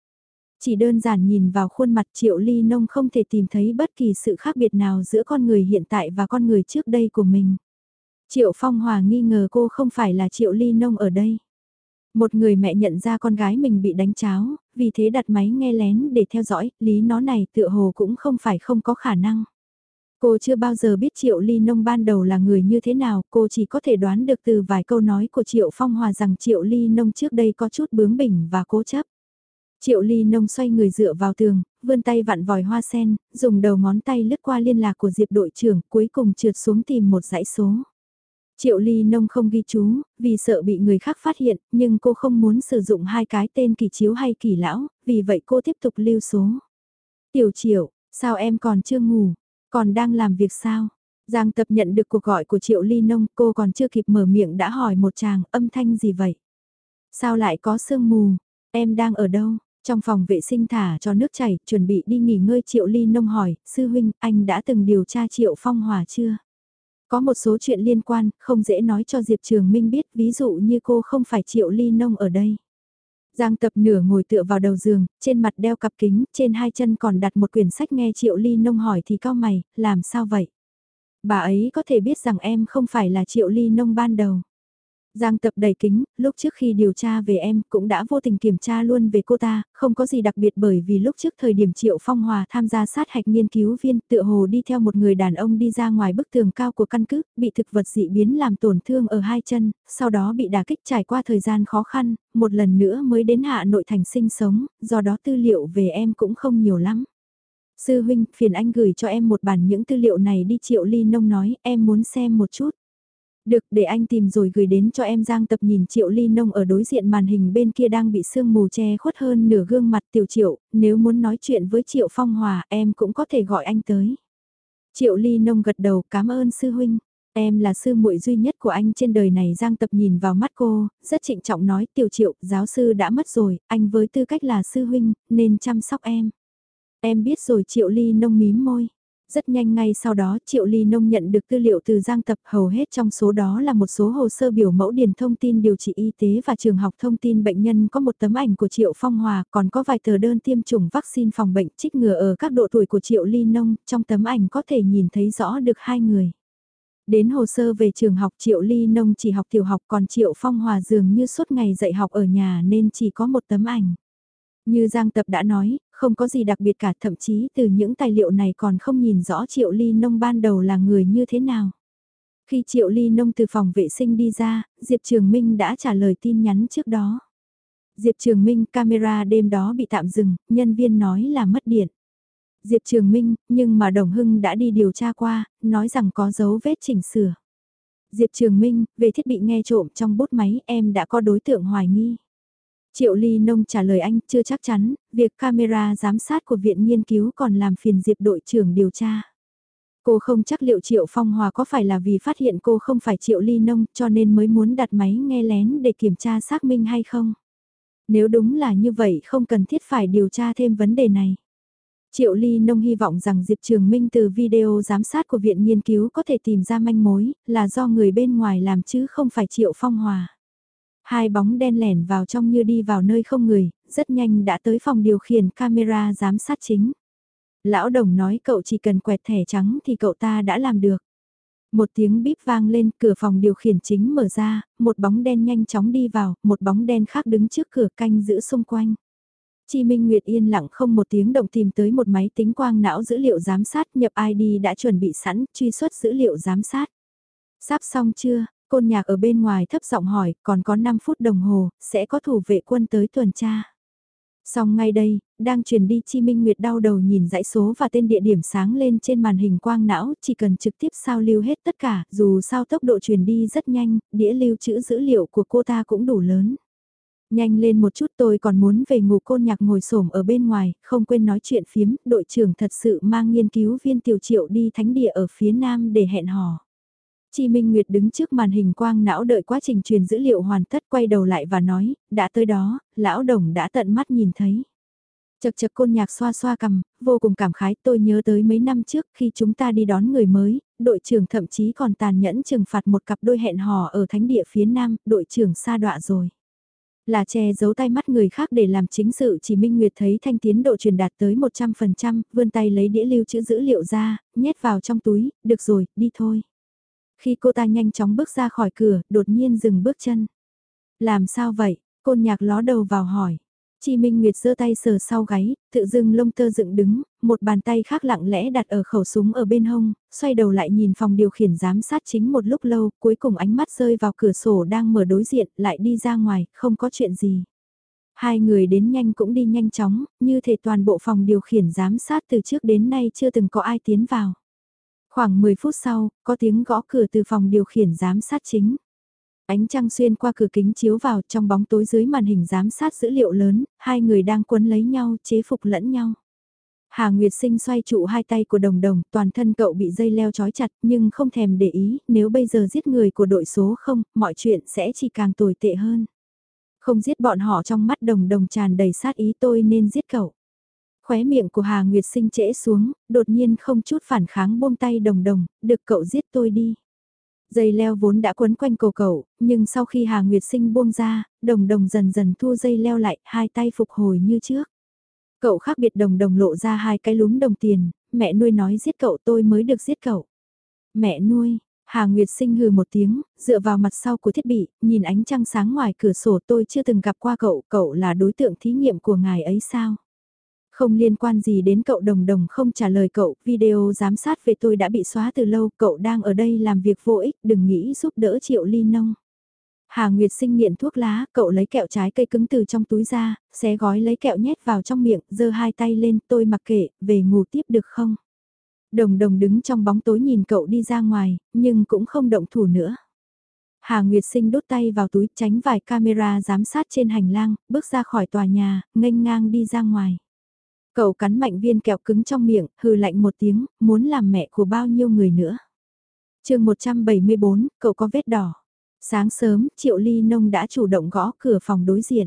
Chỉ đơn giản nhìn vào khuôn mặt triệu ly nông không thể tìm thấy bất kỳ sự khác biệt nào giữa con người hiện tại và con người trước đây của mình. Triệu Phong Hòa nghi ngờ cô không phải là Triệu Ly Nông ở đây. Một người mẹ nhận ra con gái mình bị đánh cháo, vì thế đặt máy nghe lén để theo dõi, lý nó này tựa hồ cũng không phải không có khả năng. Cô chưa bao giờ biết Triệu Ly Nông ban đầu là người như thế nào, cô chỉ có thể đoán được từ vài câu nói của Triệu Phong Hòa rằng Triệu Ly Nông trước đây có chút bướng bỉnh và cố chấp. Triệu Ly Nông xoay người dựa vào tường, vươn tay vặn vòi hoa sen, dùng đầu ngón tay lướt qua liên lạc của Diệp đội trưởng, cuối cùng trượt xuống tìm một dãy số. Triệu Ly Nông không ghi chú, vì sợ bị người khác phát hiện, nhưng cô không muốn sử dụng hai cái tên kỳ chiếu hay kỳ lão, vì vậy cô tiếp tục lưu số. Tiểu Triệu, sao em còn chưa ngủ? Còn đang làm việc sao? Giang tập nhận được cuộc gọi của Triệu Ly Nông, cô còn chưa kịp mở miệng đã hỏi một chàng âm thanh gì vậy? Sao lại có sương mù? Em đang ở đâu? Trong phòng vệ sinh thả cho nước chảy, chuẩn bị đi nghỉ ngơi Triệu Ly Nông hỏi, Sư Huynh, anh đã từng điều tra Triệu Phong Hòa chưa? Có một số chuyện liên quan, không dễ nói cho Diệp Trường Minh biết, ví dụ như cô không phải Triệu Ly Nông ở đây. Giang tập nửa ngồi tựa vào đầu giường, trên mặt đeo cặp kính, trên hai chân còn đặt một quyển sách nghe Triệu Ly Nông hỏi thì cao mày, làm sao vậy? Bà ấy có thể biết rằng em không phải là Triệu Ly Nông ban đầu. Giang tập đầy kính, lúc trước khi điều tra về em cũng đã vô tình kiểm tra luôn về cô ta, không có gì đặc biệt bởi vì lúc trước thời điểm Triệu Phong Hòa tham gia sát hạch nghiên cứu viên tựa hồ đi theo một người đàn ông đi ra ngoài bức tường cao của căn cứ, bị thực vật dị biến làm tổn thương ở hai chân, sau đó bị đả kích trải qua thời gian khó khăn, một lần nữa mới đến Hạ Nội Thành sinh sống, do đó tư liệu về em cũng không nhiều lắm. Sư huynh, phiền anh gửi cho em một bản những tư liệu này đi Triệu Ly Nông nói, em muốn xem một chút. Được để anh tìm rồi gửi đến cho em Giang tập nhìn Triệu Ly Nông ở đối diện màn hình bên kia đang bị sương mù che khuất hơn nửa gương mặt tiểu Triệu, nếu muốn nói chuyện với Triệu Phong Hòa em cũng có thể gọi anh tới. Triệu Ly Nông gật đầu cảm ơn sư huynh. Em là sư muội duy nhất của anh trên đời này Giang Tập nhìn vào mắt cô, rất trịnh trọng nói tiểu triệu, giáo sư đã mất rồi, anh với tư cách là sư huynh, nên chăm sóc em. Em biết rồi triệu ly nông mím môi. Rất nhanh ngay sau đó Triệu Ly Nông nhận được tư liệu từ Giang Tập hầu hết trong số đó là một số hồ sơ biểu mẫu điền thông tin điều trị y tế và trường học thông tin bệnh nhân có một tấm ảnh của Triệu Phong Hòa còn có vài tờ đơn tiêm chủng vaccine phòng bệnh trích ngừa ở các độ tuổi của Triệu Ly Nông trong tấm ảnh có thể nhìn thấy rõ được hai người. Đến hồ sơ về trường học Triệu Ly Nông chỉ học tiểu học còn Triệu Phong Hòa dường như suốt ngày dạy học ở nhà nên chỉ có một tấm ảnh. Như Giang Tập đã nói, không có gì đặc biệt cả thậm chí từ những tài liệu này còn không nhìn rõ Triệu Ly Nông ban đầu là người như thế nào. Khi Triệu Ly Nông từ phòng vệ sinh đi ra, Diệp Trường Minh đã trả lời tin nhắn trước đó. Diệp Trường Minh camera đêm đó bị tạm dừng, nhân viên nói là mất điện. Diệp Trường Minh, nhưng mà Đồng Hưng đã đi điều tra qua, nói rằng có dấu vết chỉnh sửa. Diệp Trường Minh, về thiết bị nghe trộm trong bút máy em đã có đối tượng hoài nghi. Triệu Ly Nông trả lời anh chưa chắc chắn, việc camera giám sát của viện nghiên cứu còn làm phiền Diệp đội trưởng điều tra. Cô không chắc liệu Triệu Phong Hòa có phải là vì phát hiện cô không phải Triệu Ly Nông cho nên mới muốn đặt máy nghe lén để kiểm tra xác minh hay không. Nếu đúng là như vậy không cần thiết phải điều tra thêm vấn đề này. Triệu Ly Nông hy vọng rằng Diệp Trường Minh từ video giám sát của Viện Nghiên cứu có thể tìm ra manh mối, là do người bên ngoài làm chứ không phải Triệu Phong Hòa. Hai bóng đen lẻn vào trong như đi vào nơi không người, rất nhanh đã tới phòng điều khiển camera giám sát chính. Lão đồng nói cậu chỉ cần quẹt thẻ trắng thì cậu ta đã làm được. Một tiếng bíp vang lên, cửa phòng điều khiển chính mở ra, một bóng đen nhanh chóng đi vào, một bóng đen khác đứng trước cửa canh giữ xung quanh. Chi Minh Nguyệt yên lặng không một tiếng động tìm tới một máy tính quang não dữ liệu giám sát nhập ID đã chuẩn bị sẵn, truy xuất dữ liệu giám sát. Sắp xong chưa, côn nhạc ở bên ngoài thấp giọng hỏi, còn có 5 phút đồng hồ, sẽ có thủ vệ quân tới tuần tra. Xong ngay đây, đang truyền đi Chi Minh Nguyệt đau đầu nhìn dãy số và tên địa điểm sáng lên trên màn hình quang não, chỉ cần trực tiếp sao lưu hết tất cả, dù sao tốc độ truyền đi rất nhanh, đĩa lưu trữ dữ liệu của cô ta cũng đủ lớn. Nhanh lên một chút tôi còn muốn về ngủ côn nhạc ngồi xổm ở bên ngoài, không quên nói chuyện phiếm, đội trưởng thật sự mang nghiên cứu viên tiểu triệu đi thánh địa ở phía nam để hẹn hò. Chi Minh Nguyệt đứng trước màn hình quang não đợi quá trình truyền dữ liệu hoàn tất quay đầu lại và nói, đã tới đó, lão đồng đã tận mắt nhìn thấy. Chật chật côn nhạc xoa xoa cầm, vô cùng cảm khái tôi nhớ tới mấy năm trước khi chúng ta đi đón người mới, đội trưởng thậm chí còn tàn nhẫn trừng phạt một cặp đôi hẹn hò ở thánh địa phía nam, đội trưởng xa đọa rồi. Là che giấu tay mắt người khác để làm chính sự chỉ Minh Nguyệt thấy thanh tiến độ truyền đạt tới 100%, vươn tay lấy đĩa lưu trữ dữ liệu ra, nhét vào trong túi, được rồi, đi thôi. Khi cô ta nhanh chóng bước ra khỏi cửa, đột nhiên dừng bước chân. Làm sao vậy? Côn nhạc ló đầu vào hỏi. Chi Minh Nguyệt giơ tay sờ sau gáy, tự dưng lông tơ dựng đứng, một bàn tay khác lặng lẽ đặt ở khẩu súng ở bên hông, xoay đầu lại nhìn phòng điều khiển giám sát chính một lúc lâu, cuối cùng ánh mắt rơi vào cửa sổ đang mở đối diện, lại đi ra ngoài, không có chuyện gì. Hai người đến nhanh cũng đi nhanh chóng, như thể toàn bộ phòng điều khiển giám sát từ trước đến nay chưa từng có ai tiến vào. Khoảng 10 phút sau, có tiếng gõ cửa từ phòng điều khiển giám sát chính. Ánh trăng xuyên qua cửa kính chiếu vào trong bóng tối dưới màn hình giám sát dữ liệu lớn, hai người đang quấn lấy nhau, chế phục lẫn nhau. Hà Nguyệt Sinh xoay trụ hai tay của đồng đồng, toàn thân cậu bị dây leo trói chặt nhưng không thèm để ý, nếu bây giờ giết người của đội số không, mọi chuyện sẽ chỉ càng tồi tệ hơn. Không giết bọn họ trong mắt đồng đồng tràn đầy sát ý tôi nên giết cậu. Khóe miệng của Hà Nguyệt sinh trễ xuống, đột nhiên không chút phản kháng buông tay đồng đồng, được cậu giết tôi đi. Dây leo vốn đã quấn quanh cổ cậu, nhưng sau khi Hà Nguyệt sinh buông ra, đồng đồng dần dần thu dây leo lại, hai tay phục hồi như trước. Cậu khác biệt đồng đồng lộ ra hai cái lúm đồng tiền, mẹ nuôi nói giết cậu tôi mới được giết cậu. Mẹ nuôi, Hà Nguyệt sinh hừ một tiếng, dựa vào mặt sau của thiết bị, nhìn ánh trăng sáng ngoài cửa sổ tôi chưa từng gặp qua cậu, cậu là đối tượng thí nghiệm của ngài ấy sao? Không liên quan gì đến cậu đồng đồng không trả lời cậu, video giám sát về tôi đã bị xóa từ lâu, cậu đang ở đây làm việc vô ích, đừng nghĩ giúp đỡ triệu ly nông. Hà Nguyệt sinh nghiện thuốc lá, cậu lấy kẹo trái cây cứng từ trong túi ra, xé gói lấy kẹo nhét vào trong miệng, giơ hai tay lên, tôi mặc kệ, về ngủ tiếp được không? Đồng đồng đứng trong bóng tối nhìn cậu đi ra ngoài, nhưng cũng không động thủ nữa. Hà Nguyệt sinh đốt tay vào túi tránh vài camera giám sát trên hành lang, bước ra khỏi tòa nhà, nghênh ngang đi ra ngoài. Cậu cắn mạnh viên kẹo cứng trong miệng, hừ lạnh một tiếng, muốn làm mẹ của bao nhiêu người nữa. chương 174, cậu có vết đỏ. Sáng sớm, Triệu Ly Nông đã chủ động gõ cửa phòng đối diện.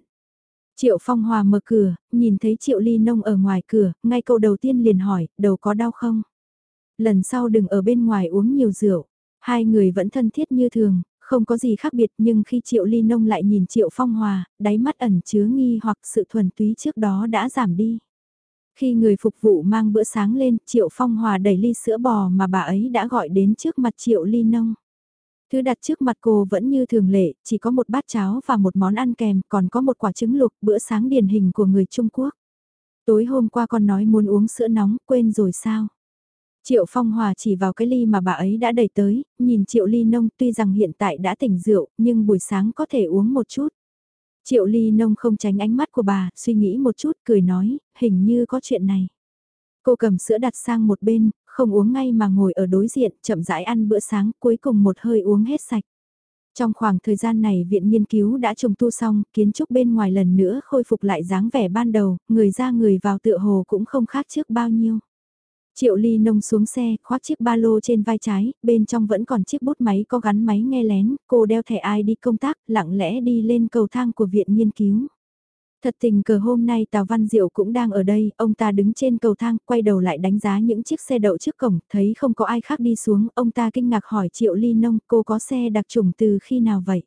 Triệu Phong Hòa mở cửa, nhìn thấy Triệu Ly Nông ở ngoài cửa, ngay câu đầu tiên liền hỏi, đầu có đau không? Lần sau đừng ở bên ngoài uống nhiều rượu. Hai người vẫn thân thiết như thường, không có gì khác biệt nhưng khi Triệu Ly Nông lại nhìn Triệu Phong Hòa, đáy mắt ẩn chứa nghi hoặc sự thuần túy trước đó đã giảm đi. Khi người phục vụ mang bữa sáng lên, Triệu Phong Hòa đẩy ly sữa bò mà bà ấy đã gọi đến trước mặt Triệu Ly Nông. Thứ đặt trước mặt cô vẫn như thường lệ, chỉ có một bát cháo và một món ăn kèm, còn có một quả trứng luộc, bữa sáng điển hình của người Trung Quốc. Tối hôm qua con nói muốn uống sữa nóng, quên rồi sao? Triệu Phong Hòa chỉ vào cái ly mà bà ấy đã đẩy tới, nhìn Triệu Ly Nông tuy rằng hiện tại đã tỉnh rượu, nhưng buổi sáng có thể uống một chút. Triệu Ly Nông không tránh ánh mắt của bà, suy nghĩ một chút, cười nói, hình như có chuyện này. Cô cầm sữa đặt sang một bên, không uống ngay mà ngồi ở đối diện, chậm rãi ăn bữa sáng, cuối cùng một hơi uống hết sạch. Trong khoảng thời gian này viện nghiên cứu đã trùng tu xong, kiến trúc bên ngoài lần nữa khôi phục lại dáng vẻ ban đầu, người ra người vào tựa hồ cũng không khác trước bao nhiêu. Triệu Ly nông xuống xe, khoác chiếc ba lô trên vai trái, bên trong vẫn còn chiếc bút máy có gắn máy nghe lén, cô đeo thẻ ai đi công tác, lặng lẽ đi lên cầu thang của viện nghiên cứu. Thật tình cờ hôm nay Tào Văn Diệu cũng đang ở đây, ông ta đứng trên cầu thang, quay đầu lại đánh giá những chiếc xe đậu trước cổng, thấy không có ai khác đi xuống, ông ta kinh ngạc hỏi Triệu Ly Nông, cô có xe đặc trùng từ khi nào vậy?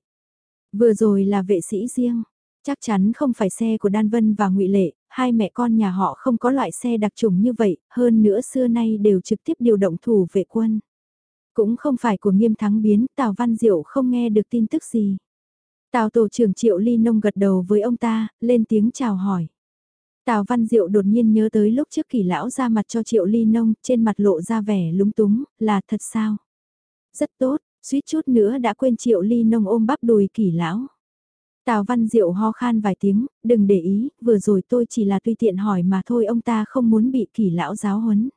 Vừa rồi là vệ sĩ riêng, chắc chắn không phải xe của Đan Vân và ngụy Lệ, hai mẹ con nhà họ không có loại xe đặc trùng như vậy, hơn nữa xưa nay đều trực tiếp điều động thủ vệ quân. Cũng không phải của nghiêm thắng biến, Tào Văn Diệu không nghe được tin tức gì. Tào tổ trưởng Triệu Ly Nông gật đầu với ông ta, lên tiếng chào hỏi. Tào Văn Diệu đột nhiên nhớ tới lúc trước kỳ lão ra mặt cho Triệu Ly Nông, trên mặt lộ ra vẻ lúng túng, là thật sao? Rất tốt, suýt chút nữa đã quên Triệu Ly Nông ôm bắp đùi kỳ lão. Tào Văn Diệu ho khan vài tiếng, đừng để ý, vừa rồi tôi chỉ là tùy tiện hỏi mà thôi ông ta không muốn bị kỳ lão giáo huấn.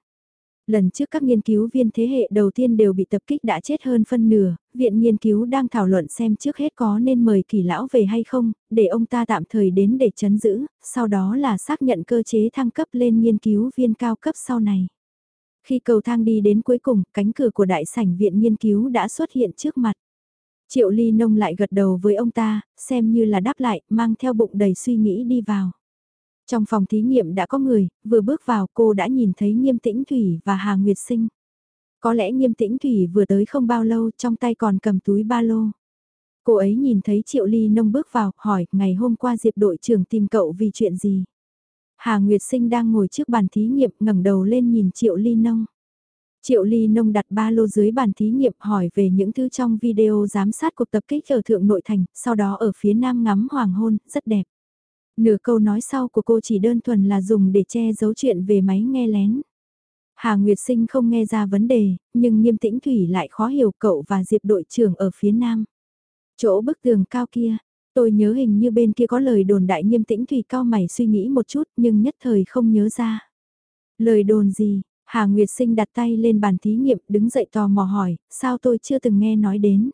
Lần trước các nghiên cứu viên thế hệ đầu tiên đều bị tập kích đã chết hơn phân nửa, viện nghiên cứu đang thảo luận xem trước hết có nên mời kỳ lão về hay không, để ông ta tạm thời đến để chấn giữ, sau đó là xác nhận cơ chế thăng cấp lên nghiên cứu viên cao cấp sau này. Khi cầu thang đi đến cuối cùng, cánh cửa của đại sảnh viện nghiên cứu đã xuất hiện trước mặt. Triệu Ly Nông lại gật đầu với ông ta, xem như là đáp lại, mang theo bụng đầy suy nghĩ đi vào. Trong phòng thí nghiệm đã có người, vừa bước vào cô đã nhìn thấy Nghiêm Tĩnh Thủy và Hà Nguyệt Sinh. Có lẽ Nghiêm Tĩnh Thủy vừa tới không bao lâu trong tay còn cầm túi ba lô. Cô ấy nhìn thấy Triệu Ly Nông bước vào, hỏi, ngày hôm qua Diệp đội trưởng tìm cậu vì chuyện gì? Hà Nguyệt Sinh đang ngồi trước bàn thí nghiệm ngẩng đầu lên nhìn Triệu Ly Nông. Triệu Ly Nông đặt ba lô dưới bàn thí nghiệm hỏi về những thứ trong video giám sát cuộc tập kích ở Thượng Nội Thành, sau đó ở phía nam ngắm hoàng hôn, rất đẹp. Nửa câu nói sau của cô chỉ đơn thuần là dùng để che giấu chuyện về máy nghe lén. Hà Nguyệt Sinh không nghe ra vấn đề, nhưng nghiêm tĩnh Thủy lại khó hiểu cậu và Diệp đội trưởng ở phía nam. Chỗ bức tường cao kia, tôi nhớ hình như bên kia có lời đồn đại nghiêm tĩnh Thủy cao mày suy nghĩ một chút nhưng nhất thời không nhớ ra. Lời đồn gì? Hà Nguyệt Sinh đặt tay lên bàn thí nghiệm đứng dậy tò mò hỏi, sao tôi chưa từng nghe nói đến.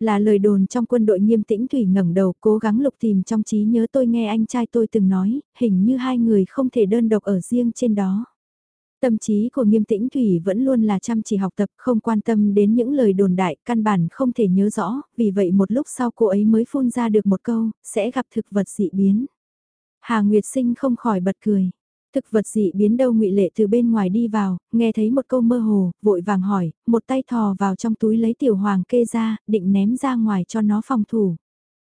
Là lời đồn trong quân đội nghiêm tĩnh Thủy ngẩng đầu cố gắng lục tìm trong trí nhớ tôi nghe anh trai tôi từng nói, hình như hai người không thể đơn độc ở riêng trên đó. Tâm trí của nghiêm tĩnh Thủy vẫn luôn là chăm chỉ học tập không quan tâm đến những lời đồn đại căn bản không thể nhớ rõ, vì vậy một lúc sau cô ấy mới phun ra được một câu, sẽ gặp thực vật dị biến. Hà Nguyệt Sinh không khỏi bật cười. Thực vật dị biến đâu ngụy Lệ từ bên ngoài đi vào, nghe thấy một câu mơ hồ, vội vàng hỏi, một tay thò vào trong túi lấy tiểu hoàng kê ra, định ném ra ngoài cho nó phòng thủ.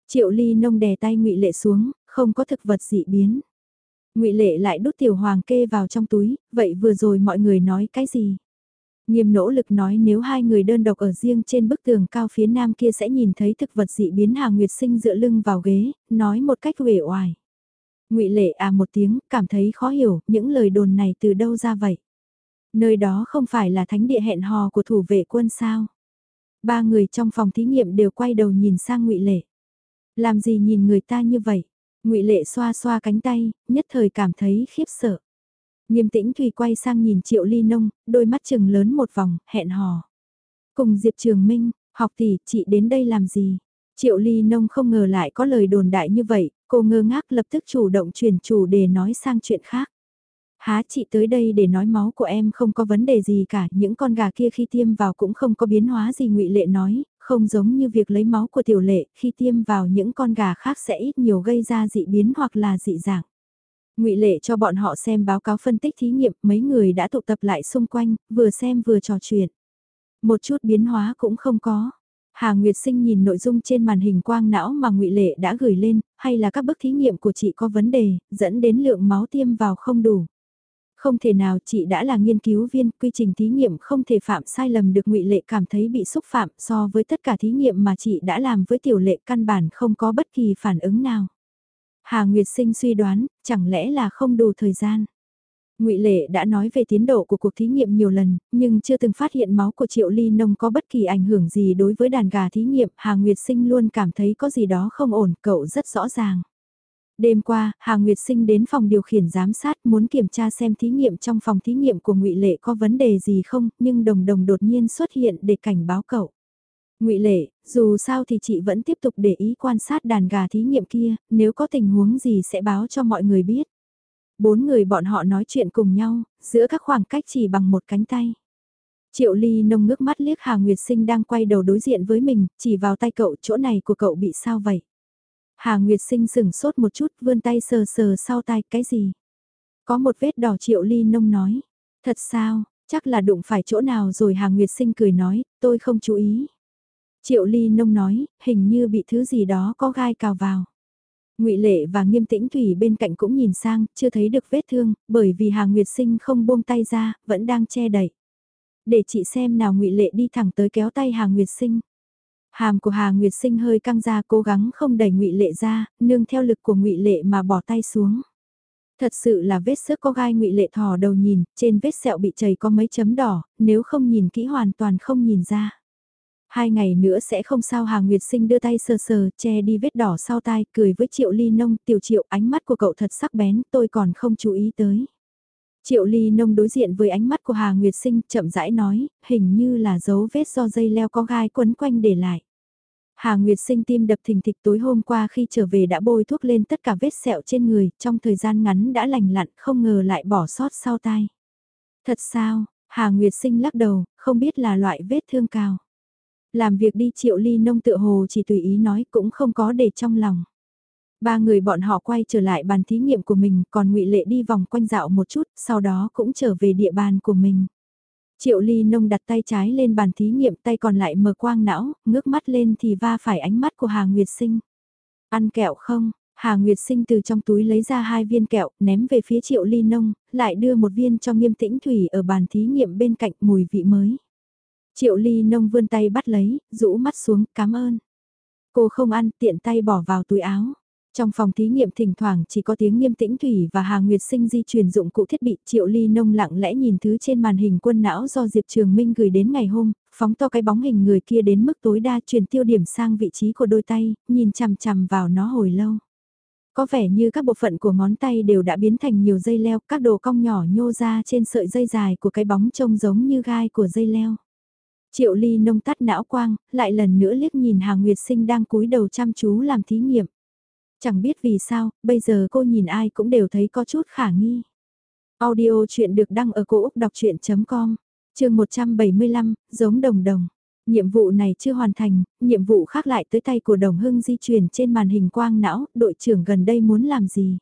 Triệu Ly nông đè tay ngụy Lệ xuống, không có thực vật dị biến. ngụy Lệ lại đút tiểu hoàng kê vào trong túi, vậy vừa rồi mọi người nói cái gì? Nghiêm nỗ lực nói nếu hai người đơn độc ở riêng trên bức tường cao phía nam kia sẽ nhìn thấy thực vật dị biến Hà Nguyệt Sinh dựa lưng vào ghế, nói một cách uể oải ngụy Lệ à một tiếng, cảm thấy khó hiểu, những lời đồn này từ đâu ra vậy? Nơi đó không phải là thánh địa hẹn hò của thủ vệ quân sao? Ba người trong phòng thí nghiệm đều quay đầu nhìn sang ngụy Lệ. Làm gì nhìn người ta như vậy? ngụy Lệ xoa xoa cánh tay, nhất thời cảm thấy khiếp sợ. Nghiêm tĩnh Thùy quay sang nhìn Triệu Ly Nông, đôi mắt chừng lớn một vòng, hẹn hò. Cùng Diệp Trường Minh, học tỷ, chị đến đây làm gì? Triệu Ly Nông không ngờ lại có lời đồn đại như vậy, cô ngơ ngác lập tức chủ động chuyển chủ để nói sang chuyện khác. Há chị tới đây để nói máu của em không có vấn đề gì cả, những con gà kia khi tiêm vào cũng không có biến hóa gì ngụy Lệ nói, không giống như việc lấy máu của tiểu lệ, khi tiêm vào những con gà khác sẽ ít nhiều gây ra dị biến hoặc là dị dạng. Ngụy Lệ cho bọn họ xem báo cáo phân tích thí nghiệm, mấy người đã tụ tập lại xung quanh, vừa xem vừa trò chuyện. Một chút biến hóa cũng không có. Hà Nguyệt Sinh nhìn nội dung trên màn hình quang não mà ngụy Lệ đã gửi lên, hay là các bước thí nghiệm của chị có vấn đề, dẫn đến lượng máu tiêm vào không đủ. Không thể nào chị đã là nghiên cứu viên, quy trình thí nghiệm không thể phạm sai lầm được ngụy Lệ cảm thấy bị xúc phạm so với tất cả thí nghiệm mà chị đã làm với tiểu lệ căn bản không có bất kỳ phản ứng nào. Hà Nguyệt Sinh suy đoán, chẳng lẽ là không đủ thời gian. Ngụy Lệ đã nói về tiến độ của cuộc thí nghiệm nhiều lần, nhưng chưa từng phát hiện máu của Triệu Ly Nông có bất kỳ ảnh hưởng gì đối với đàn gà thí nghiệm, Hà Nguyệt Sinh luôn cảm thấy có gì đó không ổn, cậu rất rõ ràng. Đêm qua, Hà Nguyệt Sinh đến phòng điều khiển giám sát muốn kiểm tra xem thí nghiệm trong phòng thí nghiệm của Ngụy Lệ có vấn đề gì không, nhưng đồng đồng đột nhiên xuất hiện để cảnh báo cậu. Ngụy Lệ, dù sao thì chị vẫn tiếp tục để ý quan sát đàn gà thí nghiệm kia, nếu có tình huống gì sẽ báo cho mọi người biết. Bốn người bọn họ nói chuyện cùng nhau, giữa các khoảng cách chỉ bằng một cánh tay. Triệu Ly nông ngước mắt liếc Hà Nguyệt Sinh đang quay đầu đối diện với mình, chỉ vào tay cậu chỗ này của cậu bị sao vậy? Hà Nguyệt Sinh sừng sốt một chút vươn tay sờ sờ sau tai cái gì. Có một vết đỏ triệu ly nông nói. Thật sao, chắc là đụng phải chỗ nào rồi Hà Nguyệt Sinh cười nói, tôi không chú ý. Triệu ly nông nói, hình như bị thứ gì đó có gai cào vào ngụy Lệ và Nghiêm Tĩnh Thủy bên cạnh cũng nhìn sang, chưa thấy được vết thương, bởi vì Hà Nguyệt Sinh không buông tay ra, vẫn đang che đậy. Để chị xem nào ngụy Lệ đi thẳng tới kéo tay Hà Nguyệt Sinh. Hàm của Hà Nguyệt Sinh hơi căng ra cố gắng không đẩy ngụy Lệ ra, nương theo lực của ngụy Lệ mà bỏ tay xuống. Thật sự là vết sức có gai ngụy Lệ thò đầu nhìn, trên vết sẹo bị chảy có mấy chấm đỏ, nếu không nhìn kỹ hoàn toàn không nhìn ra. Hai ngày nữa sẽ không sao Hà Nguyệt Sinh đưa tay sờ sờ, che đi vết đỏ sau tai, cười với Triệu Ly Nông, tiểu Triệu ánh mắt của cậu thật sắc bén, tôi còn không chú ý tới. Triệu Ly Nông đối diện với ánh mắt của Hà Nguyệt Sinh, chậm rãi nói, hình như là dấu vết do dây leo có gai quấn quanh để lại. Hà Nguyệt Sinh tim đập thình thịch tối hôm qua khi trở về đã bôi thuốc lên tất cả vết sẹo trên người, trong thời gian ngắn đã lành lặn, không ngờ lại bỏ sót sau tai. Thật sao, Hà Nguyệt Sinh lắc đầu, không biết là loại vết thương cao. Làm việc đi triệu ly nông tựa hồ chỉ tùy ý nói cũng không có để trong lòng. Ba người bọn họ quay trở lại bàn thí nghiệm của mình, còn ngụy Lệ đi vòng quanh dạo một chút, sau đó cũng trở về địa bàn của mình. Triệu ly nông đặt tay trái lên bàn thí nghiệm tay còn lại mở quang não, ngước mắt lên thì va phải ánh mắt của Hà Nguyệt Sinh. Ăn kẹo không? Hà Nguyệt Sinh từ trong túi lấy ra hai viên kẹo, ném về phía triệu ly nông, lại đưa một viên cho nghiêm tĩnh thủy ở bàn thí nghiệm bên cạnh mùi vị mới. Triệu ly nông vươn tay bắt lấy, rũ mắt xuống, cảm ơn. Cô không ăn, tiện tay bỏ vào túi áo. Trong phòng thí nghiệm thỉnh thoảng chỉ có tiếng nghiêm tĩnh thủy và Hà Nguyệt Sinh di chuyển dụng cụ thiết bị triệu ly nông lặng lẽ nhìn thứ trên màn hình quân não do Diệp Trường Minh gửi đến ngày hôm, phóng to cái bóng hình người kia đến mức tối đa chuyển tiêu điểm sang vị trí của đôi tay, nhìn chằm chằm vào nó hồi lâu. Có vẻ như các bộ phận của ngón tay đều đã biến thành nhiều dây leo, các đồ cong nhỏ nhô ra trên sợi dây dài của cái bóng trông giống như gai của dây leo. Triệu ly nông tắt não quang, lại lần nữa liếc nhìn Hà Nguyệt Sinh đang cúi đầu chăm chú làm thí nghiệm. Chẳng biết vì sao, bây giờ cô nhìn ai cũng đều thấy có chút khả nghi. Audio chuyện được đăng ở cổ Úc đọc chuyện.com, trường 175, giống đồng đồng. Nhiệm vụ này chưa hoàn thành, nhiệm vụ khác lại tới tay của đồng hưng di chuyển trên màn hình quang não, đội trưởng gần đây muốn làm gì.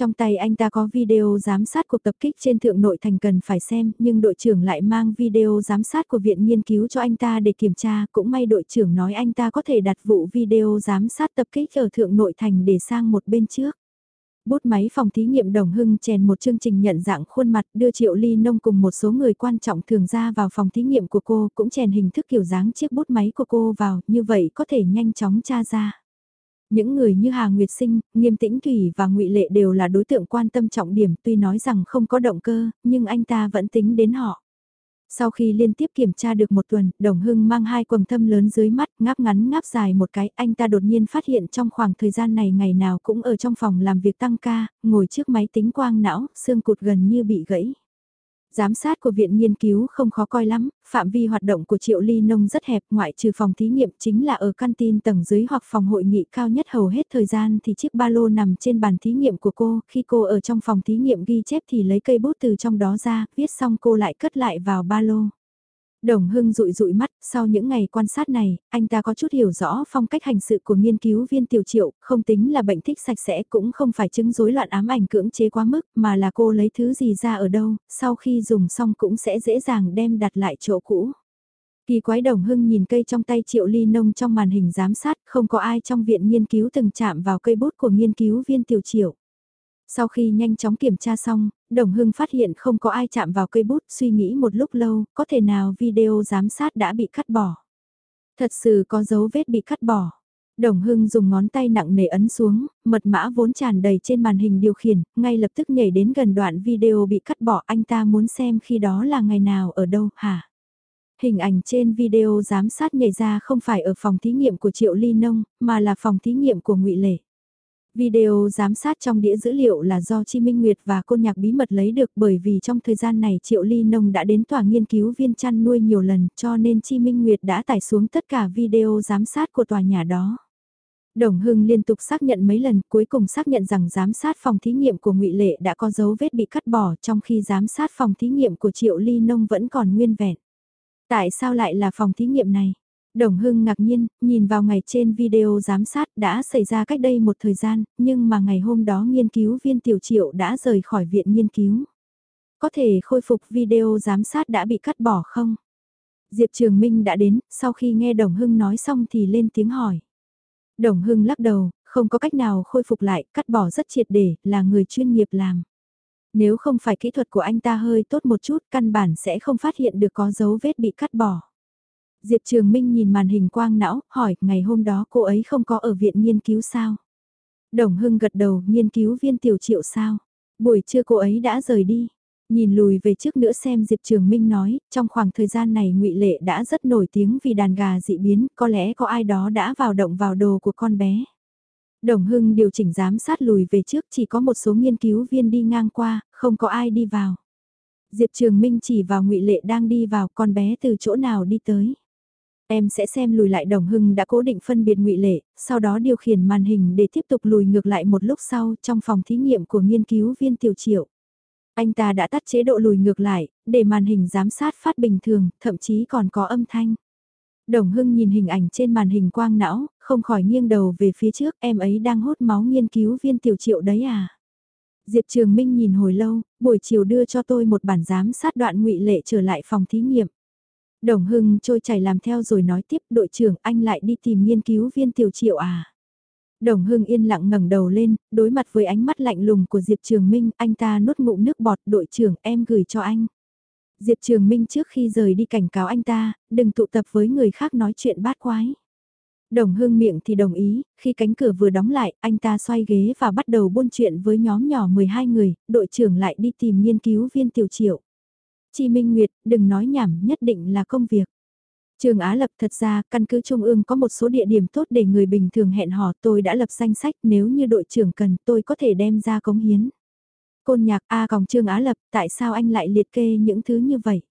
Trong tay anh ta có video giám sát cuộc tập kích trên thượng nội thành cần phải xem, nhưng đội trưởng lại mang video giám sát của viện nghiên cứu cho anh ta để kiểm tra, cũng may đội trưởng nói anh ta có thể đặt vụ video giám sát tập kích ở thượng nội thành để sang một bên trước. Bút máy phòng thí nghiệm Đồng Hưng chèn một chương trình nhận dạng khuôn mặt đưa Triệu Ly Nông cùng một số người quan trọng thường ra vào phòng thí nghiệm của cô cũng chèn hình thức kiểu dáng chiếc bút máy của cô vào, như vậy có thể nhanh chóng tra ra. Những người như Hà Nguyệt Sinh, Nghiêm Tĩnh Thủy và ngụy Lệ đều là đối tượng quan tâm trọng điểm tuy nói rằng không có động cơ, nhưng anh ta vẫn tính đến họ. Sau khi liên tiếp kiểm tra được một tuần, Đồng Hưng mang hai quầng thâm lớn dưới mắt, ngáp ngắn ngáp dài một cái, anh ta đột nhiên phát hiện trong khoảng thời gian này ngày nào cũng ở trong phòng làm việc tăng ca, ngồi trước máy tính quang não, xương cụt gần như bị gãy. Giám sát của viện nghiên cứu không khó coi lắm, phạm vi hoạt động của Triệu Ly Nông rất hẹp ngoại trừ phòng thí nghiệm chính là ở căn tin tầng dưới hoặc phòng hội nghị cao nhất hầu hết thời gian thì chiếc ba lô nằm trên bàn thí nghiệm của cô, khi cô ở trong phòng thí nghiệm ghi chép thì lấy cây bút từ trong đó ra, viết xong cô lại cất lại vào ba lô. Đồng Hưng rụi rụi mắt, sau những ngày quan sát này, anh ta có chút hiểu rõ phong cách hành sự của nghiên cứu viên tiểu triệu, không tính là bệnh thích sạch sẽ cũng không phải chứng rối loạn ám ảnh cưỡng chế quá mức, mà là cô lấy thứ gì ra ở đâu, sau khi dùng xong cũng sẽ dễ dàng đem đặt lại chỗ cũ. Kỳ quái Đồng Hưng nhìn cây trong tay triệu ly nông trong màn hình giám sát, không có ai trong viện nghiên cứu từng chạm vào cây bút của nghiên cứu viên tiểu triệu. Sau khi nhanh chóng kiểm tra xong, Đồng Hưng phát hiện không có ai chạm vào cây bút suy nghĩ một lúc lâu, có thể nào video giám sát đã bị cắt bỏ. Thật sự có dấu vết bị cắt bỏ. Đồng Hưng dùng ngón tay nặng nề ấn xuống, mật mã vốn tràn đầy trên màn hình điều khiển, ngay lập tức nhảy đến gần đoạn video bị cắt bỏ anh ta muốn xem khi đó là ngày nào ở đâu hả? Hình ảnh trên video giám sát nhảy ra không phải ở phòng thí nghiệm của Triệu Ly Nông, mà là phòng thí nghiệm của ngụy Lệ. Video giám sát trong đĩa dữ liệu là do Chi Minh Nguyệt và Côn Nhạc bí mật lấy được bởi vì trong thời gian này Triệu Ly Nông đã đến tòa nghiên cứu viên chăn nuôi nhiều lần, cho nên Chi Minh Nguyệt đã tải xuống tất cả video giám sát của tòa nhà đó. Đồng Hưng liên tục xác nhận mấy lần, cuối cùng xác nhận rằng giám sát phòng thí nghiệm của ngụy Lệ đã có dấu vết bị cắt bỏ, trong khi giám sát phòng thí nghiệm của Triệu Ly Nông vẫn còn nguyên vẹn. Tại sao lại là phòng thí nghiệm này? Đồng Hưng ngạc nhiên, nhìn vào ngày trên video giám sát đã xảy ra cách đây một thời gian, nhưng mà ngày hôm đó nghiên cứu viên tiểu triệu đã rời khỏi viện nghiên cứu. Có thể khôi phục video giám sát đã bị cắt bỏ không? Diệp Trường Minh đã đến, sau khi nghe Đồng Hưng nói xong thì lên tiếng hỏi. Đồng Hưng lắc đầu, không có cách nào khôi phục lại, cắt bỏ rất triệt để, là người chuyên nghiệp làm. Nếu không phải kỹ thuật của anh ta hơi tốt một chút, căn bản sẽ không phát hiện được có dấu vết bị cắt bỏ. Diệp Trường Minh nhìn màn hình quang não, hỏi, ngày hôm đó cô ấy không có ở viện nghiên cứu sao? Đồng Hưng gật đầu, nghiên cứu viên tiểu triệu sao? Buổi trưa cô ấy đã rời đi. Nhìn lùi về trước nữa xem Diệp Trường Minh nói, trong khoảng thời gian này ngụy Lệ đã rất nổi tiếng vì đàn gà dị biến, có lẽ có ai đó đã vào động vào đồ của con bé. Đồng Hưng điều chỉnh giám sát lùi về trước chỉ có một số nghiên cứu viên đi ngang qua, không có ai đi vào. Diệp Trường Minh chỉ vào ngụy Lệ đang đi vào con bé từ chỗ nào đi tới. Em sẽ xem lùi lại Đồng Hưng đã cố định phân biệt ngụy Lệ, sau đó điều khiển màn hình để tiếp tục lùi ngược lại một lúc sau trong phòng thí nghiệm của nghiên cứu viên Tiểu Triệu. Anh ta đã tắt chế độ lùi ngược lại, để màn hình giám sát phát bình thường, thậm chí còn có âm thanh. Đồng Hưng nhìn hình ảnh trên màn hình quang não, không khỏi nghiêng đầu về phía trước, em ấy đang hút máu nghiên cứu viên tiểu triệu đấy à. Diệp Trường Minh nhìn hồi lâu, buổi chiều đưa cho tôi một bản giám sát đoạn ngụy lệ trở lại phòng thí nghiệm. Đồng Hưng trôi chảy làm theo rồi nói tiếp đội trưởng anh lại đi tìm nghiên cứu viên tiểu triệu à. Đồng Hưng yên lặng ngẩng đầu lên, đối mặt với ánh mắt lạnh lùng của Diệp Trường Minh, anh ta nuốt ngụm nước bọt đội trưởng em gửi cho anh. Diệp Trường Minh trước khi rời đi cảnh cáo anh ta, đừng tụ tập với người khác nói chuyện bát quái. Đồng Hưng miệng thì đồng ý, khi cánh cửa vừa đóng lại, anh ta xoay ghế và bắt đầu buôn chuyện với nhóm nhỏ 12 người, đội trưởng lại đi tìm nghiên cứu viên tiểu triệu. Chi Minh Nguyệt, đừng nói nhảm, nhất định là công việc. Trường Á Lập thật ra, căn cứ Trung ương có một số địa điểm tốt để người bình thường hẹn hò tôi đã lập danh sách nếu như đội trưởng cần tôi có thể đem ra cống hiến. Côn nhạc à, A còng Trương Á Lập, tại sao anh lại liệt kê những thứ như vậy?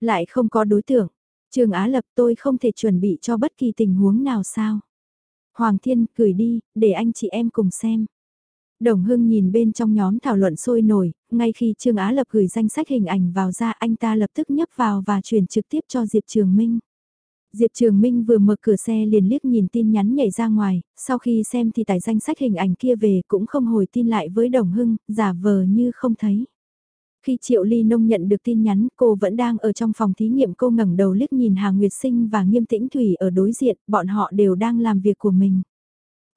Lại không có đối tượng. Trương Á Lập tôi không thể chuẩn bị cho bất kỳ tình huống nào sao? Hoàng Thiên, gửi đi, để anh chị em cùng xem. Đồng Hưng nhìn bên trong nhóm thảo luận sôi nổi, ngay khi Trương Á Lập gửi danh sách hình ảnh vào ra anh ta lập tức nhấp vào và truyền trực tiếp cho Diệp Trường Minh. Diệp Trường Minh vừa mở cửa xe liền liếc nhìn tin nhắn nhảy ra ngoài, sau khi xem thì tải danh sách hình ảnh kia về cũng không hồi tin lại với Đồng Hưng, giả vờ như không thấy. Khi Triệu Ly Nông nhận được tin nhắn, cô vẫn đang ở trong phòng thí nghiệm cô ngẩng đầu liếc nhìn Hà Nguyệt Sinh và Nghiêm Tĩnh Thủy ở đối diện, bọn họ đều đang làm việc của mình.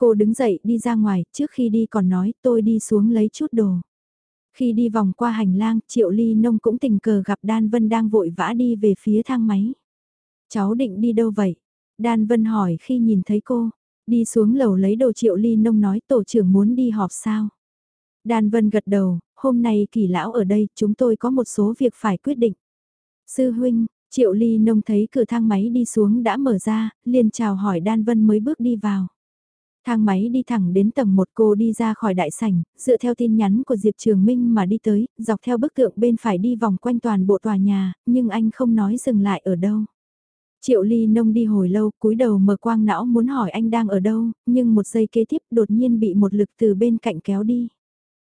Cô đứng dậy đi ra ngoài, trước khi đi còn nói tôi đi xuống lấy chút đồ. Khi đi vòng qua hành lang, Triệu Ly Nông cũng tình cờ gặp Đan Vân đang vội vã đi về phía thang máy. Cháu định đi đâu vậy? Đan Vân hỏi khi nhìn thấy cô. Đi xuống lầu lấy đồ triệu ly nông nói tổ trưởng muốn đi họp sao? Đan Vân gật đầu, hôm nay kỳ lão ở đây chúng tôi có một số việc phải quyết định. Sư huynh, triệu ly nông thấy cửa thang máy đi xuống đã mở ra, liền chào hỏi Đan Vân mới bước đi vào. Thang máy đi thẳng đến tầng 1 cô đi ra khỏi đại sảnh, dựa theo tin nhắn của Diệp Trường Minh mà đi tới, dọc theo bức tượng bên phải đi vòng quanh toàn bộ tòa nhà, nhưng anh không nói dừng lại ở đâu. Triệu ly nông đi hồi lâu, cúi đầu mở quang não muốn hỏi anh đang ở đâu, nhưng một giây kế tiếp đột nhiên bị một lực từ bên cạnh kéo đi.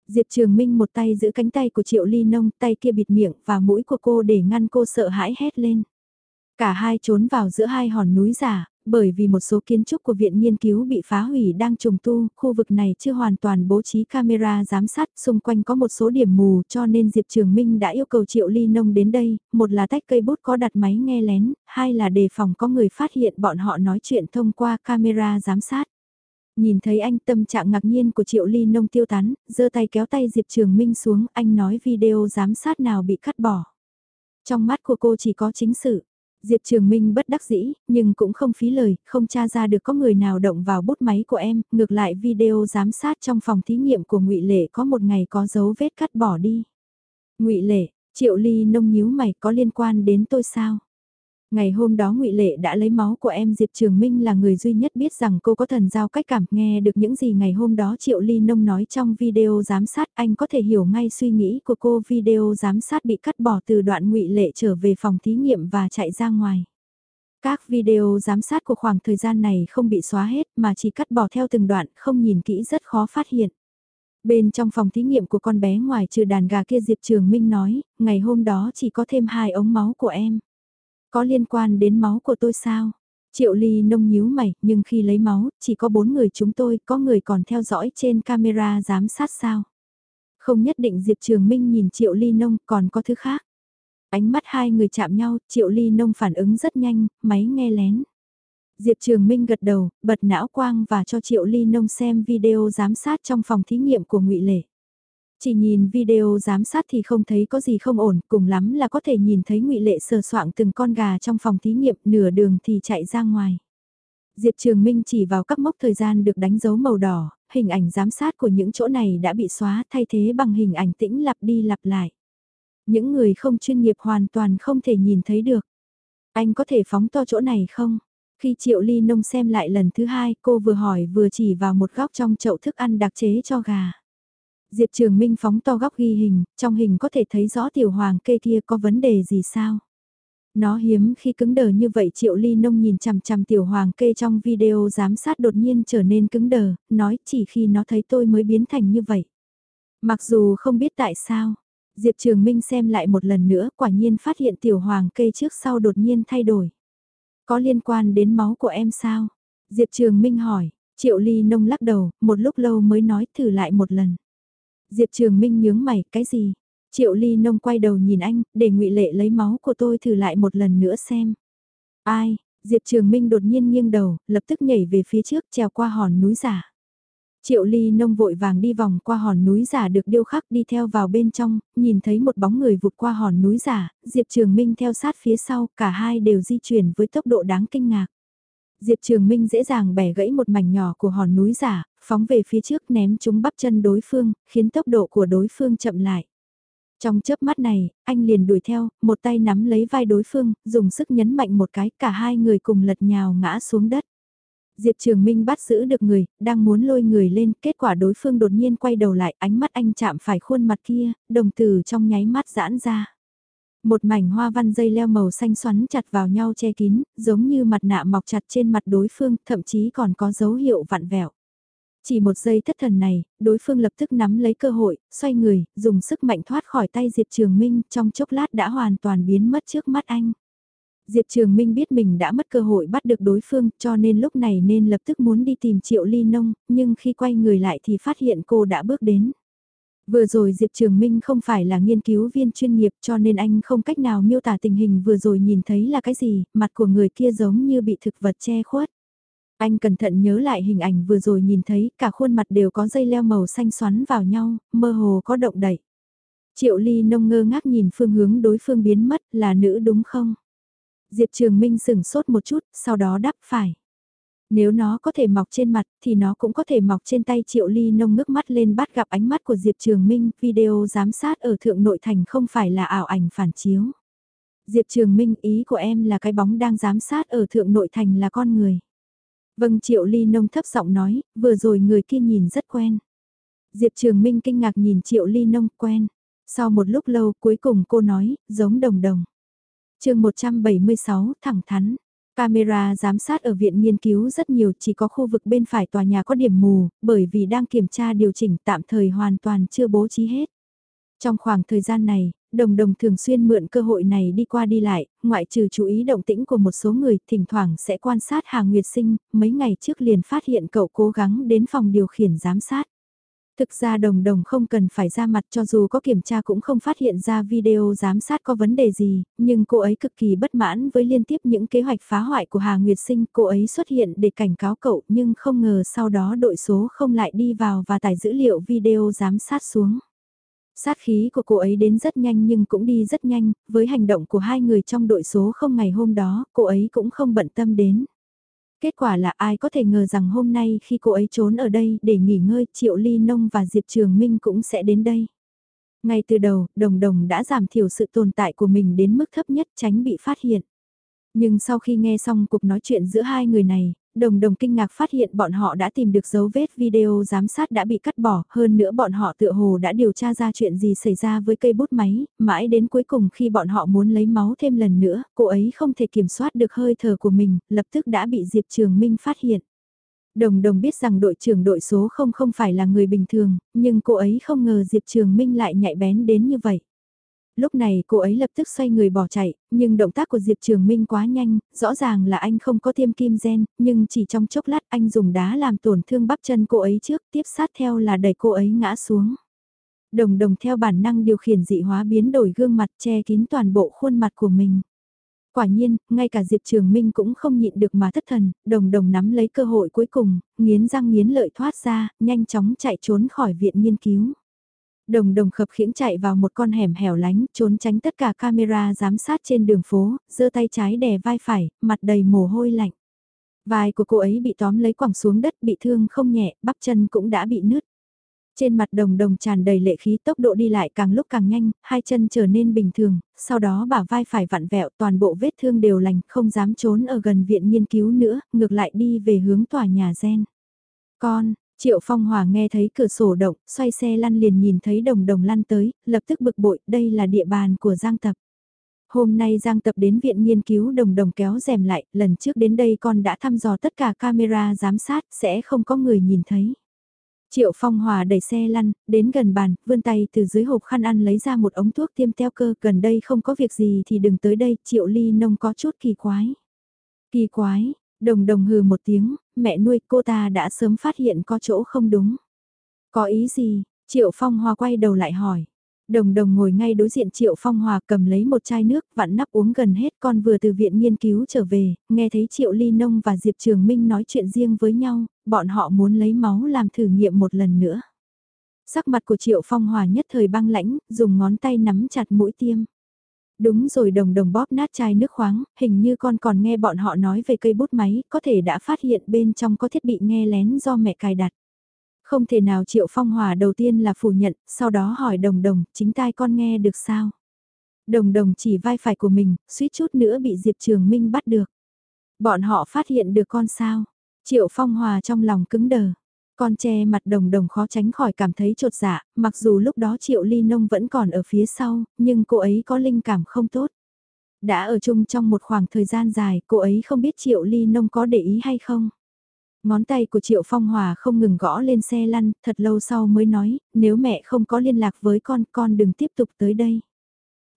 Diệp Trường Minh một tay giữ cánh tay của Triệu Ly Nông, tay kia bịt miệng và mũi của cô để ngăn cô sợ hãi hét lên. Cả hai trốn vào giữa hai hòn núi giả, bởi vì một số kiến trúc của viện nghiên cứu bị phá hủy đang trùng tu, khu vực này chưa hoàn toàn bố trí camera giám sát, xung quanh có một số điểm mù cho nên Diệp Trường Minh đã yêu cầu Triệu Ly Nông đến đây, một là tách cây bút có đặt máy nghe lén, hai là đề phòng có người phát hiện bọn họ nói chuyện thông qua camera giám sát. Nhìn thấy anh tâm trạng ngạc nhiên của Triệu Ly Nông tiêu tán, giơ tay kéo tay Diệp Trường Minh xuống, anh nói video giám sát nào bị cắt bỏ. Trong mắt của cô chỉ có chính sự. Diệp Trường Minh bất đắc dĩ, nhưng cũng không phí lời, không tra ra được có người nào động vào bút máy của em, ngược lại video giám sát trong phòng thí nghiệm của ngụy Lệ có một ngày có dấu vết cắt bỏ đi. ngụy Lệ, Triệu Ly nông nhíu mày có liên quan đến tôi sao? Ngày hôm đó ngụy Lệ đã lấy máu của em Diệp Trường Minh là người duy nhất biết rằng cô có thần giao cách cảm nghe được những gì ngày hôm đó Triệu Ly Nông nói trong video giám sát anh có thể hiểu ngay suy nghĩ của cô video giám sát bị cắt bỏ từ đoạn ngụy Lệ trở về phòng thí nghiệm và chạy ra ngoài. Các video giám sát của khoảng thời gian này không bị xóa hết mà chỉ cắt bỏ theo từng đoạn không nhìn kỹ rất khó phát hiện. Bên trong phòng thí nghiệm của con bé ngoài trừ đàn gà kia Diệp Trường Minh nói, ngày hôm đó chỉ có thêm hai ống máu của em. Có liên quan đến máu của tôi sao? Triệu Ly nông nhíu mày, nhưng khi lấy máu, chỉ có bốn người chúng tôi, có người còn theo dõi trên camera giám sát sao. Không nhất định Diệp Trường Minh nhìn Triệu Ly nông, còn có thứ khác. Ánh mắt hai người chạm nhau, Triệu Ly nông phản ứng rất nhanh, máy nghe lén. Diệp Trường Minh gật đầu, bật não quang và cho Triệu Ly nông xem video giám sát trong phòng thí nghiệm của ngụy Lệ. Chỉ nhìn video giám sát thì không thấy có gì không ổn, cùng lắm là có thể nhìn thấy ngụy Lệ sờ soạng từng con gà trong phòng thí nghiệm nửa đường thì chạy ra ngoài. Diệp Trường Minh chỉ vào các mốc thời gian được đánh dấu màu đỏ, hình ảnh giám sát của những chỗ này đã bị xóa thay thế bằng hình ảnh tĩnh lặp đi lặp lại. Những người không chuyên nghiệp hoàn toàn không thể nhìn thấy được. Anh có thể phóng to chỗ này không? Khi Triệu Ly Nông xem lại lần thứ hai, cô vừa hỏi vừa chỉ vào một góc trong chậu thức ăn đặc chế cho gà. Diệp Trường Minh phóng to góc ghi hình, trong hình có thể thấy rõ tiểu hoàng kê kia có vấn đề gì sao? Nó hiếm khi cứng đờ như vậy Triệu Ly Nông nhìn chằm chằm tiểu hoàng kê trong video giám sát đột nhiên trở nên cứng đờ, nói chỉ khi nó thấy tôi mới biến thành như vậy. Mặc dù không biết tại sao, Diệp Trường Minh xem lại một lần nữa quả nhiên phát hiện tiểu hoàng kê trước sau đột nhiên thay đổi. Có liên quan đến máu của em sao? Diệp Trường Minh hỏi, Triệu Ly Nông lắc đầu, một lúc lâu mới nói thử lại một lần. Diệp Trường Minh nhướng mày, cái gì? Triệu Ly Nông quay đầu nhìn anh, để ngụy Lệ lấy máu của tôi thử lại một lần nữa xem. Ai? Diệp Trường Minh đột nhiên nghiêng đầu, lập tức nhảy về phía trước trèo qua hòn núi giả. Triệu Ly Nông vội vàng đi vòng qua hòn núi giả được điêu khắc đi theo vào bên trong, nhìn thấy một bóng người vụt qua hòn núi giả, Diệp Trường Minh theo sát phía sau, cả hai đều di chuyển với tốc độ đáng kinh ngạc. Diệp Trường Minh dễ dàng bẻ gãy một mảnh nhỏ của hòn núi giả, phóng về phía trước ném chúng bắp chân đối phương, khiến tốc độ của đối phương chậm lại. Trong chớp mắt này, anh liền đuổi theo, một tay nắm lấy vai đối phương, dùng sức nhấn mạnh một cái, cả hai người cùng lật nhào ngã xuống đất. Diệp Trường Minh bắt giữ được người, đang muốn lôi người lên, kết quả đối phương đột nhiên quay đầu lại, ánh mắt anh chạm phải khuôn mặt kia, đồng tử trong nháy mắt giãn ra. Một mảnh hoa văn dây leo màu xanh xoắn chặt vào nhau che kín, giống như mặt nạ mọc chặt trên mặt đối phương, thậm chí còn có dấu hiệu vặn vẹo. Chỉ một giây thất thần này, đối phương lập tức nắm lấy cơ hội, xoay người, dùng sức mạnh thoát khỏi tay Diệp Trường Minh, trong chốc lát đã hoàn toàn biến mất trước mắt anh. Diệp Trường Minh biết mình đã mất cơ hội bắt được đối phương cho nên lúc này nên lập tức muốn đi tìm Triệu Ly Nông, nhưng khi quay người lại thì phát hiện cô đã bước đến. Vừa rồi Diệp Trường Minh không phải là nghiên cứu viên chuyên nghiệp cho nên anh không cách nào miêu tả tình hình vừa rồi nhìn thấy là cái gì, mặt của người kia giống như bị thực vật che khuất. Anh cẩn thận nhớ lại hình ảnh vừa rồi nhìn thấy cả khuôn mặt đều có dây leo màu xanh xoắn vào nhau, mơ hồ có động đậy. Triệu Ly nông ngơ ngác nhìn phương hướng đối phương biến mất là nữ đúng không? Diệp Trường Minh sửng sốt một chút, sau đó đáp phải. Nếu nó có thể mọc trên mặt thì nó cũng có thể mọc trên tay Triệu Ly nông ngước mắt lên bắt gặp ánh mắt của Diệp Trường Minh, video giám sát ở thượng nội thành không phải là ảo ảnh phản chiếu. Diệp Trường Minh ý của em là cái bóng đang giám sát ở thượng nội thành là con người. Vâng Triệu Ly nông thấp giọng nói, vừa rồi người kia nhìn rất quen. Diệp Trường Minh kinh ngạc nhìn Triệu Ly nông quen. Sau một lúc lâu cuối cùng cô nói, giống đồng đồng chương 176, thẳng thắn. Camera giám sát ở viện nghiên cứu rất nhiều chỉ có khu vực bên phải tòa nhà có điểm mù, bởi vì đang kiểm tra điều chỉnh tạm thời hoàn toàn chưa bố trí hết. Trong khoảng thời gian này, đồng đồng thường xuyên mượn cơ hội này đi qua đi lại, ngoại trừ chú ý động tĩnh của một số người, thỉnh thoảng sẽ quan sát Hà Nguyệt Sinh, mấy ngày trước liền phát hiện cậu cố gắng đến phòng điều khiển giám sát. Thực ra đồng đồng không cần phải ra mặt cho dù có kiểm tra cũng không phát hiện ra video giám sát có vấn đề gì, nhưng cô ấy cực kỳ bất mãn với liên tiếp những kế hoạch phá hoại của Hà Nguyệt Sinh. Cô ấy xuất hiện để cảnh cáo cậu nhưng không ngờ sau đó đội số không lại đi vào và tải dữ liệu video giám sát xuống. Sát khí của cô ấy đến rất nhanh nhưng cũng đi rất nhanh, với hành động của hai người trong đội số không ngày hôm đó, cô ấy cũng không bận tâm đến. Kết quả là ai có thể ngờ rằng hôm nay khi cô ấy trốn ở đây để nghỉ ngơi Triệu Ly Nông và Diệp Trường Minh cũng sẽ đến đây. Ngay từ đầu, đồng đồng đã giảm thiểu sự tồn tại của mình đến mức thấp nhất tránh bị phát hiện. Nhưng sau khi nghe xong cuộc nói chuyện giữa hai người này, đồng đồng kinh ngạc phát hiện bọn họ đã tìm được dấu vết video giám sát đã bị cắt bỏ, hơn nữa bọn họ tựa hồ đã điều tra ra chuyện gì xảy ra với cây bút máy, mãi đến cuối cùng khi bọn họ muốn lấy máu thêm lần nữa, cô ấy không thể kiểm soát được hơi thở của mình, lập tức đã bị Diệp Trường Minh phát hiện. Đồng đồng biết rằng đội trưởng đội số không không phải là người bình thường, nhưng cô ấy không ngờ Diệp Trường Minh lại nhạy bén đến như vậy. Lúc này cô ấy lập tức xoay người bỏ chạy, nhưng động tác của Diệp Trường Minh quá nhanh, rõ ràng là anh không có tiêm kim gen, nhưng chỉ trong chốc lát anh dùng đá làm tổn thương bắp chân cô ấy trước, tiếp sát theo là đẩy cô ấy ngã xuống. Đồng đồng theo bản năng điều khiển dị hóa biến đổi gương mặt che kín toàn bộ khuôn mặt của mình. Quả nhiên, ngay cả Diệp Trường Minh cũng không nhịn được mà thất thần, đồng đồng nắm lấy cơ hội cuối cùng, nghiến răng nghiến lợi thoát ra, nhanh chóng chạy trốn khỏi viện nghiên cứu. Đồng đồng khập khiễng chạy vào một con hẻm hẻo lánh, trốn tránh tất cả camera giám sát trên đường phố, giơ tay trái đè vai phải, mặt đầy mồ hôi lạnh. Vai của cô ấy bị tóm lấy quẳng xuống đất bị thương không nhẹ, bắp chân cũng đã bị nứt. Trên mặt đồng đồng tràn đầy lệ khí tốc độ đi lại càng lúc càng nhanh, hai chân trở nên bình thường, sau đó bả vai phải vặn vẹo toàn bộ vết thương đều lành, không dám trốn ở gần viện nghiên cứu nữa, ngược lại đi về hướng tòa nhà gen. Con, Triệu Phong Hòa nghe thấy cửa sổ động, xoay xe lăn liền nhìn thấy đồng đồng lăn tới, lập tức bực bội, đây là địa bàn của Giang Tập. Hôm nay Giang Tập đến viện nghiên cứu đồng đồng kéo rèm lại, lần trước đến đây con đã thăm dò tất cả camera giám sát, sẽ không có người nhìn thấy. Triệu Phong Hòa đẩy xe lăn, đến gần bàn, vươn tay từ dưới hộp khăn ăn lấy ra một ống thuốc tiêm teo cơ, gần đây không có việc gì thì đừng tới đây, Triệu Ly Nông có chút kỳ quái. Kỳ quái, đồng đồng hừ một tiếng, mẹ nuôi cô ta đã sớm phát hiện có chỗ không đúng. Có ý gì? Triệu Phong Hòa quay đầu lại hỏi. Đồng đồng ngồi ngay đối diện Triệu Phong Hòa cầm lấy một chai nước vặn nắp uống gần hết con vừa từ viện nghiên cứu trở về, nghe thấy Triệu Ly Nông và Diệp Trường Minh nói chuyện riêng với nhau, bọn họ muốn lấy máu làm thử nghiệm một lần nữa. Sắc mặt của Triệu Phong Hòa nhất thời băng lãnh, dùng ngón tay nắm chặt mũi tiêm. Đúng rồi đồng đồng bóp nát chai nước khoáng, hình như con còn nghe bọn họ nói về cây bút máy, có thể đã phát hiện bên trong có thiết bị nghe lén do mẹ cài đặt. Không thể nào Triệu Phong Hòa đầu tiên là phủ nhận, sau đó hỏi đồng đồng, chính tai con nghe được sao? Đồng đồng chỉ vai phải của mình, suýt chút nữa bị Diệp Trường Minh bắt được. Bọn họ phát hiện được con sao? Triệu Phong Hòa trong lòng cứng đờ. Con che mặt đồng đồng khó tránh khỏi cảm thấy trột dạ, mặc dù lúc đó Triệu Ly Nông vẫn còn ở phía sau, nhưng cô ấy có linh cảm không tốt. Đã ở chung trong một khoảng thời gian dài, cô ấy không biết Triệu Ly Nông có để ý hay không. Ngón tay của Triệu Phong Hòa không ngừng gõ lên xe lăn, thật lâu sau mới nói, nếu mẹ không có liên lạc với con, con đừng tiếp tục tới đây.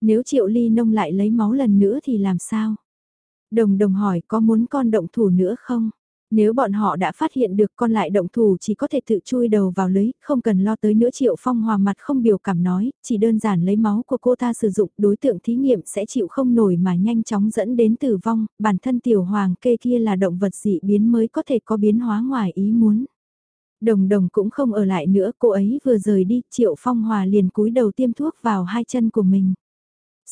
Nếu Triệu Ly Nông lại lấy máu lần nữa thì làm sao? Đồng đồng hỏi có muốn con động thủ nữa không? Nếu bọn họ đã phát hiện được con lại động thủ chỉ có thể tự chui đầu vào lưới, không cần lo tới nữa Triệu Phong hòa mặt không biểu cảm nói, chỉ đơn giản lấy máu của cô ta sử dụng đối tượng thí nghiệm sẽ chịu không nổi mà nhanh chóng dẫn đến tử vong, bản thân tiểu hoàng kê kia là động vật dị biến mới có thể có biến hóa ngoài ý muốn. Đồng đồng cũng không ở lại nữa, cô ấy vừa rời đi, Triệu Phong Hòa liền cúi đầu tiêm thuốc vào hai chân của mình.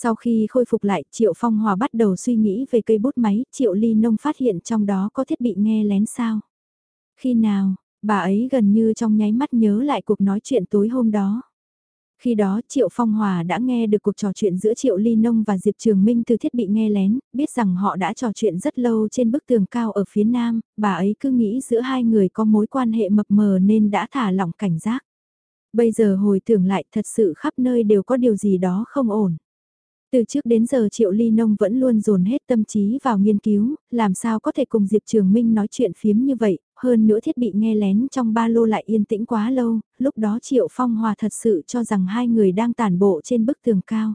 Sau khi khôi phục lại, Triệu Phong Hòa bắt đầu suy nghĩ về cây bút máy, Triệu Ly Nông phát hiện trong đó có thiết bị nghe lén sao. Khi nào, bà ấy gần như trong nháy mắt nhớ lại cuộc nói chuyện tối hôm đó. Khi đó Triệu Phong Hòa đã nghe được cuộc trò chuyện giữa Triệu Ly Nông và Diệp Trường Minh từ thiết bị nghe lén, biết rằng họ đã trò chuyện rất lâu trên bức tường cao ở phía nam, bà ấy cứ nghĩ giữa hai người có mối quan hệ mập mờ nên đã thả lỏng cảnh giác. Bây giờ hồi tưởng lại thật sự khắp nơi đều có điều gì đó không ổn. Từ trước đến giờ Triệu Ly Nông vẫn luôn dồn hết tâm trí vào nghiên cứu, làm sao có thể cùng Diệp Trường Minh nói chuyện phiếm như vậy, hơn nữa thiết bị nghe lén trong ba lô lại yên tĩnh quá lâu, lúc đó Triệu Phong Hòa thật sự cho rằng hai người đang tản bộ trên bức tường cao.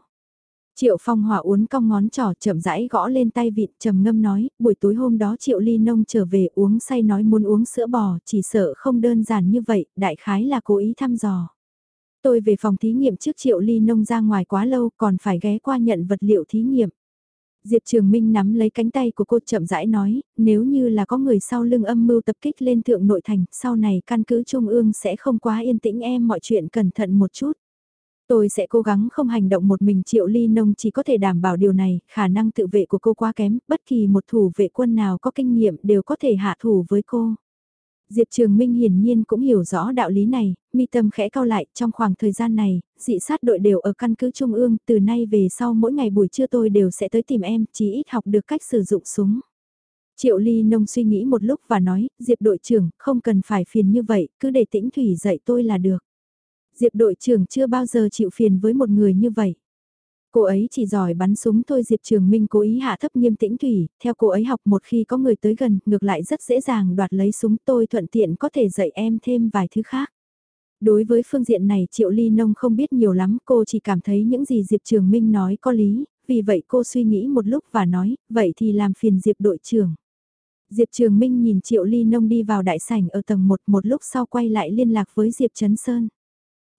Triệu Phong Hòa uốn cong ngón trỏ chậm rãi gõ lên tay vịt trầm ngâm nói, buổi tối hôm đó Triệu Ly Nông trở về uống say nói muốn uống sữa bò, chỉ sợ không đơn giản như vậy, đại khái là cố ý thăm dò tôi về phòng thí nghiệm trước triệu ly nông ra ngoài quá lâu còn phải ghé qua nhận vật liệu thí nghiệm. Diệp Trường Minh nắm lấy cánh tay của cô chậm rãi nói, nếu như là có người sau lưng âm mưu tập kích lên thượng nội thành, sau này căn cứ Trung ương sẽ không quá yên tĩnh em mọi chuyện cẩn thận một chút. Tôi sẽ cố gắng không hành động một mình triệu ly nông chỉ có thể đảm bảo điều này, khả năng tự vệ của cô quá kém, bất kỳ một thủ vệ quân nào có kinh nghiệm đều có thể hạ thủ với cô. Diệp Trường Minh hiển nhiên cũng hiểu rõ đạo lý này, mi tâm khẽ cao lại, trong khoảng thời gian này, dị sát đội đều ở căn cứ Trung ương, từ nay về sau mỗi ngày buổi trưa tôi đều sẽ tới tìm em, chỉ ít học được cách sử dụng súng. Triệu Ly Nông suy nghĩ một lúc và nói, Diệp đội trưởng, không cần phải phiền như vậy, cứ để tĩnh thủy dạy tôi là được. Diệp đội trưởng chưa bao giờ chịu phiền với một người như vậy. Cô ấy chỉ giỏi bắn súng thôi Diệp Trường Minh cố ý hạ thấp nghiêm tĩnh thủy, theo cô ấy học một khi có người tới gần, ngược lại rất dễ dàng đoạt lấy súng tôi thuận tiện có thể dạy em thêm vài thứ khác. Đối với phương diện này Triệu Ly Nông không biết nhiều lắm, cô chỉ cảm thấy những gì Diệp Trường Minh nói có lý, vì vậy cô suy nghĩ một lúc và nói, vậy thì làm phiền Diệp đội trưởng. Diệp Trường Minh nhìn Triệu Ly Nông đi vào đại sảnh ở tầng 1 một lúc sau quay lại liên lạc với Diệp Trấn Sơn.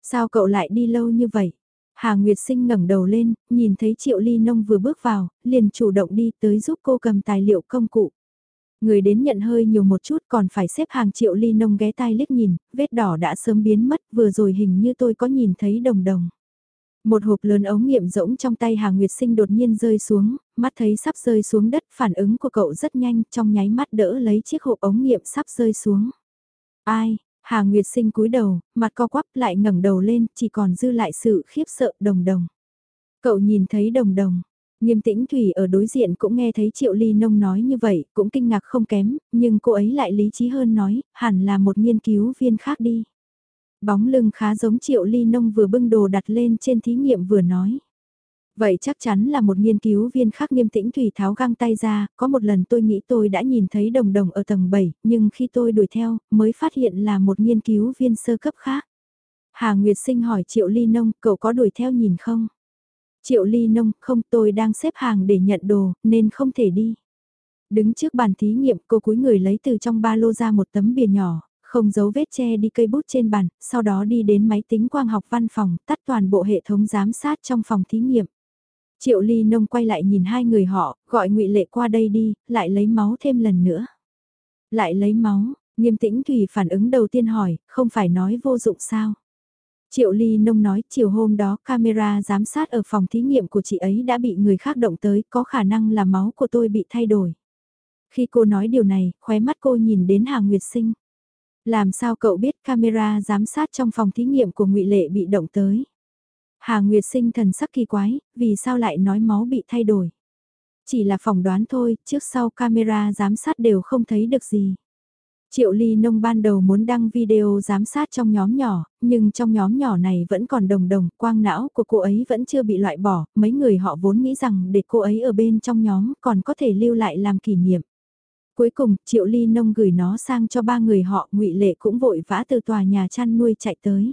Sao cậu lại đi lâu như vậy? Hà Nguyệt Sinh ngẩng đầu lên, nhìn thấy Triệu Ly Nông vừa bước vào, liền chủ động đi tới giúp cô cầm tài liệu công cụ. Người đến nhận hơi nhiều một chút còn phải xếp hàng Triệu Ly Nông ghé tai liếc nhìn, vết đỏ đã sớm biến mất, vừa rồi hình như tôi có nhìn thấy đồng đồng. Một hộp lớn ống nghiệm rỗng trong tay Hà Nguyệt Sinh đột nhiên rơi xuống, mắt thấy sắp rơi xuống đất, phản ứng của cậu rất nhanh, trong nháy mắt đỡ lấy chiếc hộp ống nghiệm sắp rơi xuống. Ai, Hà Nguyệt Sinh cúi đầu, mặt co quắp lại ngẩng đầu lên, chỉ còn dư lại sự khiếp sợ đồng đồng. Cậu nhìn thấy đồng đồng, nghiêm tĩnh Thủy ở đối diện cũng nghe thấy Triệu Ly Nông nói như vậy, cũng kinh ngạc không kém, nhưng cô ấy lại lý trí hơn nói, hẳn là một nghiên cứu viên khác đi. Bóng lưng khá giống Triệu Ly Nông vừa bưng đồ đặt lên trên thí nghiệm vừa nói. Vậy chắc chắn là một nghiên cứu viên khác nghiêm tĩnh Thủy tháo găng tay ra, có một lần tôi nghĩ tôi đã nhìn thấy đồng đồng ở tầng 7, nhưng khi tôi đuổi theo, mới phát hiện là một nghiên cứu viên sơ cấp khác. Hà Nguyệt Sinh hỏi Triệu Ly Nông, cậu có đuổi theo nhìn không? Triệu Ly Nông, không tôi đang xếp hàng để nhận đồ, nên không thể đi. Đứng trước bàn thí nghiệm cô cúi người lấy từ trong ba lô ra một tấm bìa nhỏ, không giấu vết che đi cây bút trên bàn, sau đó đi đến máy tính quang học văn phòng, tắt toàn bộ hệ thống giám sát trong phòng thí nghiệm. Triệu Ly Nông quay lại nhìn hai người họ, gọi ngụy Lệ qua đây đi, lại lấy máu thêm lần nữa. Lại lấy máu, nghiêm tĩnh Thủy phản ứng đầu tiên hỏi, không phải nói vô dụng sao? Triệu Ly Nông nói chiều hôm đó camera giám sát ở phòng thí nghiệm của chị ấy đã bị người khác động tới, có khả năng là máu của tôi bị thay đổi. Khi cô nói điều này, khóe mắt cô nhìn đến Hà Nguyệt Sinh. Làm sao cậu biết camera giám sát trong phòng thí nghiệm của ngụy Lệ bị động tới? Hà Nguyệt sinh thần sắc kỳ quái, vì sao lại nói máu bị thay đổi? Chỉ là phỏng đoán thôi, trước sau camera giám sát đều không thấy được gì. Triệu Ly Nông ban đầu muốn đăng video giám sát trong nhóm nhỏ, nhưng trong nhóm nhỏ này vẫn còn đồng đồng, quang não của cô ấy vẫn chưa bị loại bỏ, mấy người họ vốn nghĩ rằng để cô ấy ở bên trong nhóm còn có thể lưu lại làm kỷ niệm. Cuối cùng, Triệu Ly Nông gửi nó sang cho ba người họ, ngụy Lệ cũng vội vã từ tòa nhà chăn nuôi chạy tới.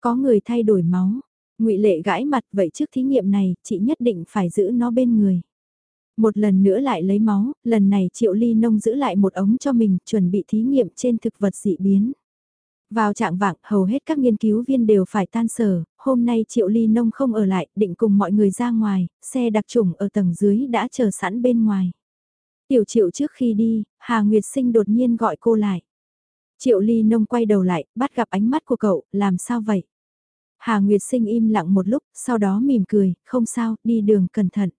Có người thay đổi máu, ngụy Lệ gãi mặt vậy trước thí nghiệm này, chị nhất định phải giữ nó bên người. Một lần nữa lại lấy máu, lần này Triệu Ly Nông giữ lại một ống cho mình, chuẩn bị thí nghiệm trên thực vật dị biến. Vào trạng vạng, hầu hết các nghiên cứu viên đều phải tan sở, hôm nay Triệu Ly Nông không ở lại, định cùng mọi người ra ngoài, xe đặc trùng ở tầng dưới đã chờ sẵn bên ngoài. Tiểu triệu trước khi đi, Hà Nguyệt Sinh đột nhiên gọi cô lại. Triệu Ly Nông quay đầu lại, bắt gặp ánh mắt của cậu, làm sao vậy? Hà Nguyệt Sinh im lặng một lúc, sau đó mỉm cười, không sao, đi đường cẩn thận.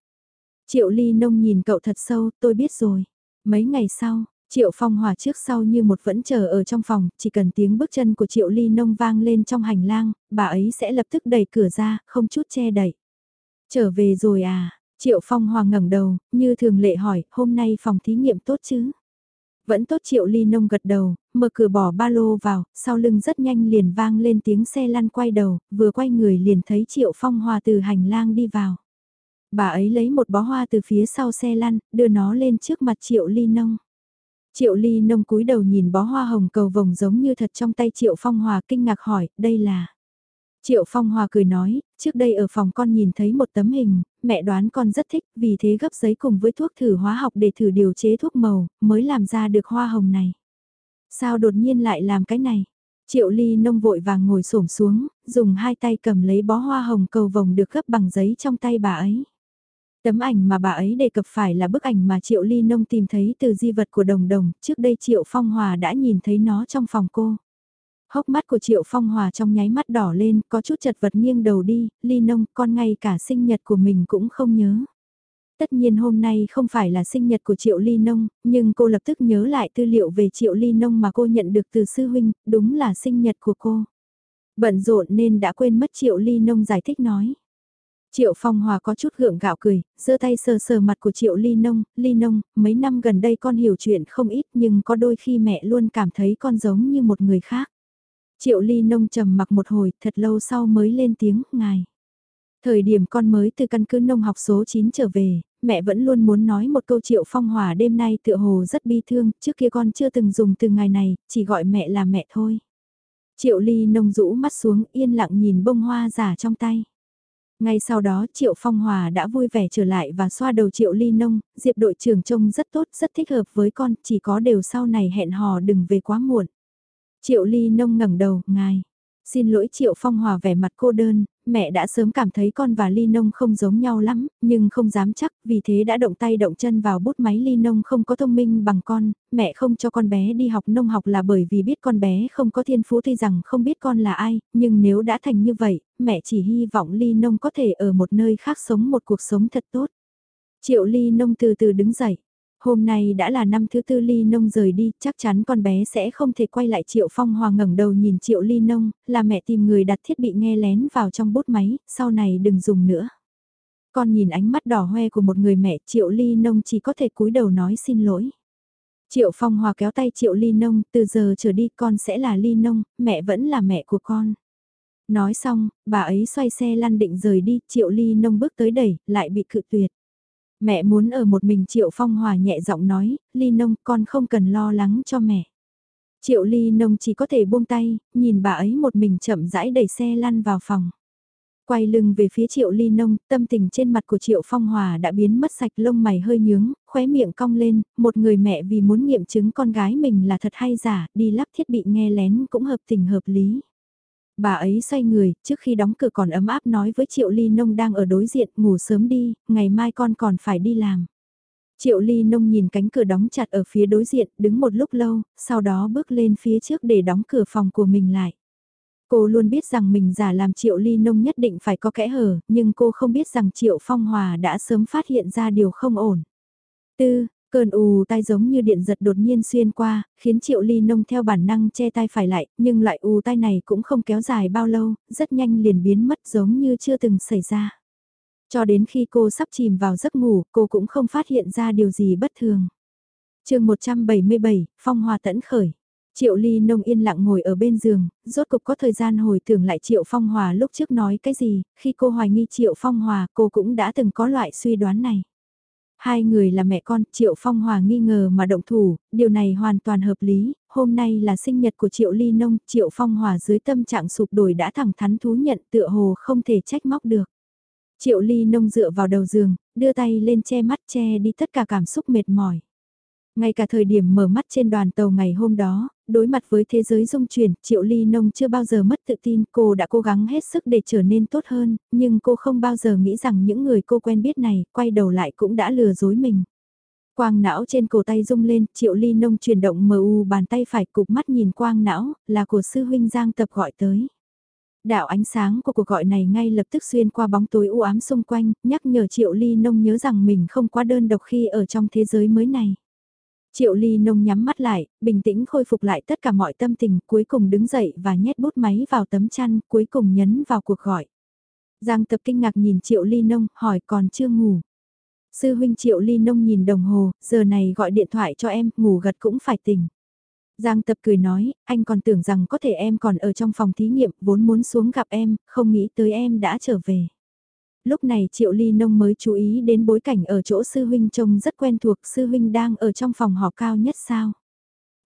Triệu Ly Nông nhìn cậu thật sâu, tôi biết rồi. Mấy ngày sau, Triệu Phong Hòa trước sau như một vẫn chờ ở trong phòng, chỉ cần tiếng bước chân của Triệu Ly Nông vang lên trong hành lang, bà ấy sẽ lập tức đẩy cửa ra, không chút che đẩy. Trở về rồi à, Triệu Phong hòa ngẩng đầu, như thường lệ hỏi, hôm nay phòng thí nghiệm tốt chứ? Vẫn tốt Triệu Ly Nông gật đầu, mở cửa bỏ ba lô vào, sau lưng rất nhanh liền vang lên tiếng xe lăn quay đầu, vừa quay người liền thấy Triệu Phong Hòa từ hành lang đi vào. Bà ấy lấy một bó hoa từ phía sau xe lăn, đưa nó lên trước mặt Triệu Ly Nông. Triệu Ly Nông cúi đầu nhìn bó hoa hồng cầu vồng giống như thật trong tay Triệu Phong Hòa kinh ngạc hỏi, đây là... Triệu Phong Hòa cười nói, trước đây ở phòng con nhìn thấy một tấm hình, mẹ đoán con rất thích, vì thế gấp giấy cùng với thuốc thử hóa học để thử điều chế thuốc màu, mới làm ra được hoa hồng này. Sao đột nhiên lại làm cái này? Triệu Ly nông vội vàng ngồi xổm xuống, dùng hai tay cầm lấy bó hoa hồng cầu vồng được gấp bằng giấy trong tay bà ấy. Tấm ảnh mà bà ấy đề cập phải là bức ảnh mà Triệu Ly Nông tìm thấy từ di vật của đồng đồng, trước đây Triệu Phong Hòa đã nhìn thấy nó trong phòng cô. Hốc mắt của Triệu Phong Hòa trong nháy mắt đỏ lên, có chút chật vật nghiêng đầu đi, ly nông, con ngay cả sinh nhật của mình cũng không nhớ. Tất nhiên hôm nay không phải là sinh nhật của Triệu Ly Nông, nhưng cô lập tức nhớ lại tư liệu về Triệu Ly Nông mà cô nhận được từ sư huynh, đúng là sinh nhật của cô. Bận rộn nên đã quên mất Triệu Ly Nông giải thích nói. Triệu Phong Hòa có chút gượng gạo cười, giơ tay sờ sờ mặt của Triệu Ly Nông, Ly Nông, mấy năm gần đây con hiểu chuyện không ít nhưng có đôi khi mẹ luôn cảm thấy con giống như một người khác. Triệu ly nông trầm mặc một hồi, thật lâu sau mới lên tiếng, ngài. Thời điểm con mới từ căn cứ nông học số 9 trở về, mẹ vẫn luôn muốn nói một câu triệu phong hòa đêm nay tựa hồ rất bi thương, trước kia con chưa từng dùng từ ngài này, chỉ gọi mẹ là mẹ thôi. Triệu ly nông rũ mắt xuống yên lặng nhìn bông hoa giả trong tay. Ngay sau đó Triệu Phong Hòa đã vui vẻ trở lại và xoa đầu Triệu Ly Nông, Diệp đội trưởng trông rất tốt, rất thích hợp với con, chỉ có đều sau này hẹn hò đừng về quá muộn. Triệu Ly Nông ngẩng đầu, ngài. Xin lỗi Triệu Phong Hòa vẻ mặt cô đơn, mẹ đã sớm cảm thấy con và ly nông không giống nhau lắm, nhưng không dám chắc, vì thế đã động tay động chân vào bút máy ly nông không có thông minh bằng con, mẹ không cho con bé đi học nông học là bởi vì biết con bé không có thiên phú tuy rằng không biết con là ai, nhưng nếu đã thành như vậy, mẹ chỉ hy vọng ly nông có thể ở một nơi khác sống một cuộc sống thật tốt. Triệu ly nông từ từ đứng dậy. Hôm nay đã là năm thứ tư Ly Nông rời đi, chắc chắn con bé sẽ không thể quay lại Triệu Phong Hòa ngẩng đầu nhìn Triệu Ly Nông, là mẹ tìm người đặt thiết bị nghe lén vào trong bút máy, sau này đừng dùng nữa. Con nhìn ánh mắt đỏ hoe của một người mẹ Triệu Ly Nông chỉ có thể cúi đầu nói xin lỗi. Triệu Phong Hòa kéo tay Triệu Ly Nông, từ giờ trở đi con sẽ là Ly Nông, mẹ vẫn là mẹ của con. Nói xong, bà ấy xoay xe lăn định rời đi, Triệu Ly Nông bước tới đẩy, lại bị cự tuyệt. Mẹ muốn ở một mình Triệu Phong Hòa nhẹ giọng nói, Ly Nông con không cần lo lắng cho mẹ. Triệu Ly Nông chỉ có thể buông tay, nhìn bà ấy một mình chậm rãi đẩy xe lăn vào phòng. Quay lưng về phía Triệu Ly Nông, tâm tình trên mặt của Triệu Phong Hòa đã biến mất sạch lông mày hơi nhướng, khóe miệng cong lên, một người mẹ vì muốn nghiệm chứng con gái mình là thật hay giả, đi lắp thiết bị nghe lén cũng hợp tình hợp lý. Bà ấy xoay người, trước khi đóng cửa còn ấm áp nói với Triệu Ly Nông đang ở đối diện, ngủ sớm đi, ngày mai con còn phải đi làm. Triệu Ly Nông nhìn cánh cửa đóng chặt ở phía đối diện, đứng một lúc lâu, sau đó bước lên phía trước để đóng cửa phòng của mình lại. Cô luôn biết rằng mình giả làm Triệu Ly Nông nhất định phải có kẽ hở, nhưng cô không biết rằng Triệu Phong Hòa đã sớm phát hiện ra điều không ổn. Tư, Cơn ù tai giống như điện giật đột nhiên xuyên qua, khiến triệu ly nông theo bản năng che tai phải lại, nhưng loại ù tai này cũng không kéo dài bao lâu, rất nhanh liền biến mất giống như chưa từng xảy ra. Cho đến khi cô sắp chìm vào giấc ngủ, cô cũng không phát hiện ra điều gì bất thường. chương 177, Phong Hòa tẫn khởi. Triệu Ly Nông yên lặng ngồi ở bên giường, rốt cục có thời gian hồi tưởng lại Triệu Phong Hòa lúc trước nói cái gì, khi cô hoài nghi Triệu Phong Hòa cô cũng đã từng có loại suy đoán này. Hai người là mẹ con, Triệu Phong Hòa nghi ngờ mà động thủ, điều này hoàn toàn hợp lý, hôm nay là sinh nhật của Triệu Ly Nông, Triệu Phong Hòa dưới tâm trạng sụp đổi đã thẳng thắn thú nhận tựa hồ không thể trách móc được. Triệu Ly Nông dựa vào đầu giường, đưa tay lên che mắt che đi tất cả cảm xúc mệt mỏi. Ngay cả thời điểm mở mắt trên đoàn tàu ngày hôm đó, đối mặt với thế giới dung chuyển, Triệu Ly Nông chưa bao giờ mất tự tin, cô đã cố gắng hết sức để trở nên tốt hơn, nhưng cô không bao giờ nghĩ rằng những người cô quen biết này, quay đầu lại cũng đã lừa dối mình. Quang não trên cổ tay rung lên, Triệu Ly Nông chuyển động mờ u bàn tay phải cục mắt nhìn quang não, là của sư huynh Giang Tập gọi tới. Đạo ánh sáng của cuộc gọi này ngay lập tức xuyên qua bóng tối u ám xung quanh, nhắc nhở Triệu Ly Nông nhớ rằng mình không quá đơn độc khi ở trong thế giới mới này. Triệu Ly Nông nhắm mắt lại, bình tĩnh khôi phục lại tất cả mọi tâm tình, cuối cùng đứng dậy và nhét bút máy vào tấm chăn, cuối cùng nhấn vào cuộc gọi. Giang tập kinh ngạc nhìn Triệu Ly Nông, hỏi còn chưa ngủ. Sư huynh Triệu Ly Nông nhìn đồng hồ, giờ này gọi điện thoại cho em, ngủ gật cũng phải tỉnh. Giang tập cười nói, anh còn tưởng rằng có thể em còn ở trong phòng thí nghiệm, vốn muốn xuống gặp em, không nghĩ tới em đã trở về. Lúc này Triệu Ly Nông mới chú ý đến bối cảnh ở chỗ sư huynh trông rất quen thuộc, sư huynh đang ở trong phòng họp cao nhất sao.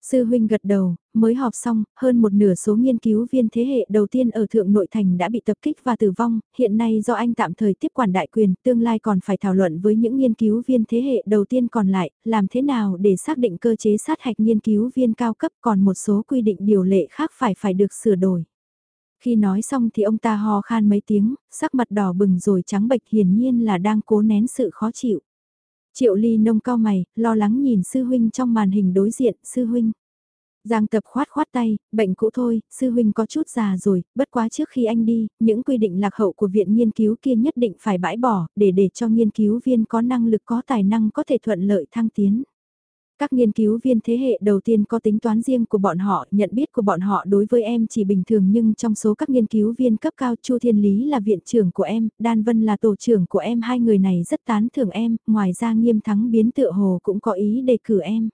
Sư huynh gật đầu, mới họp xong, hơn một nửa số nghiên cứu viên thế hệ đầu tiên ở Thượng Nội Thành đã bị tập kích và tử vong, hiện nay do anh tạm thời tiếp quản đại quyền, tương lai còn phải thảo luận với những nghiên cứu viên thế hệ đầu tiên còn lại, làm thế nào để xác định cơ chế sát hạch nghiên cứu viên cao cấp còn một số quy định điều lệ khác phải phải được sửa đổi. Khi nói xong thì ông ta ho khan mấy tiếng, sắc mặt đỏ bừng rồi trắng bệch hiển nhiên là đang cố nén sự khó chịu. Triệu ly nông cao mày, lo lắng nhìn sư huynh trong màn hình đối diện, sư huynh. Giang tập khoát khoát tay, bệnh cũ thôi, sư huynh có chút già rồi, bất quá trước khi anh đi, những quy định lạc hậu của viện nghiên cứu kia nhất định phải bãi bỏ, để để cho nghiên cứu viên có năng lực có tài năng có thể thuận lợi thăng tiến. Các nghiên cứu viên thế hệ đầu tiên có tính toán riêng của bọn họ, nhận biết của bọn họ đối với em chỉ bình thường nhưng trong số các nghiên cứu viên cấp cao Chu Thiên Lý là viện trưởng của em, Đan Vân là tổ trưởng của em, hai người này rất tán thưởng em, ngoài ra nghiêm thắng biến tựa hồ cũng có ý đề cử em.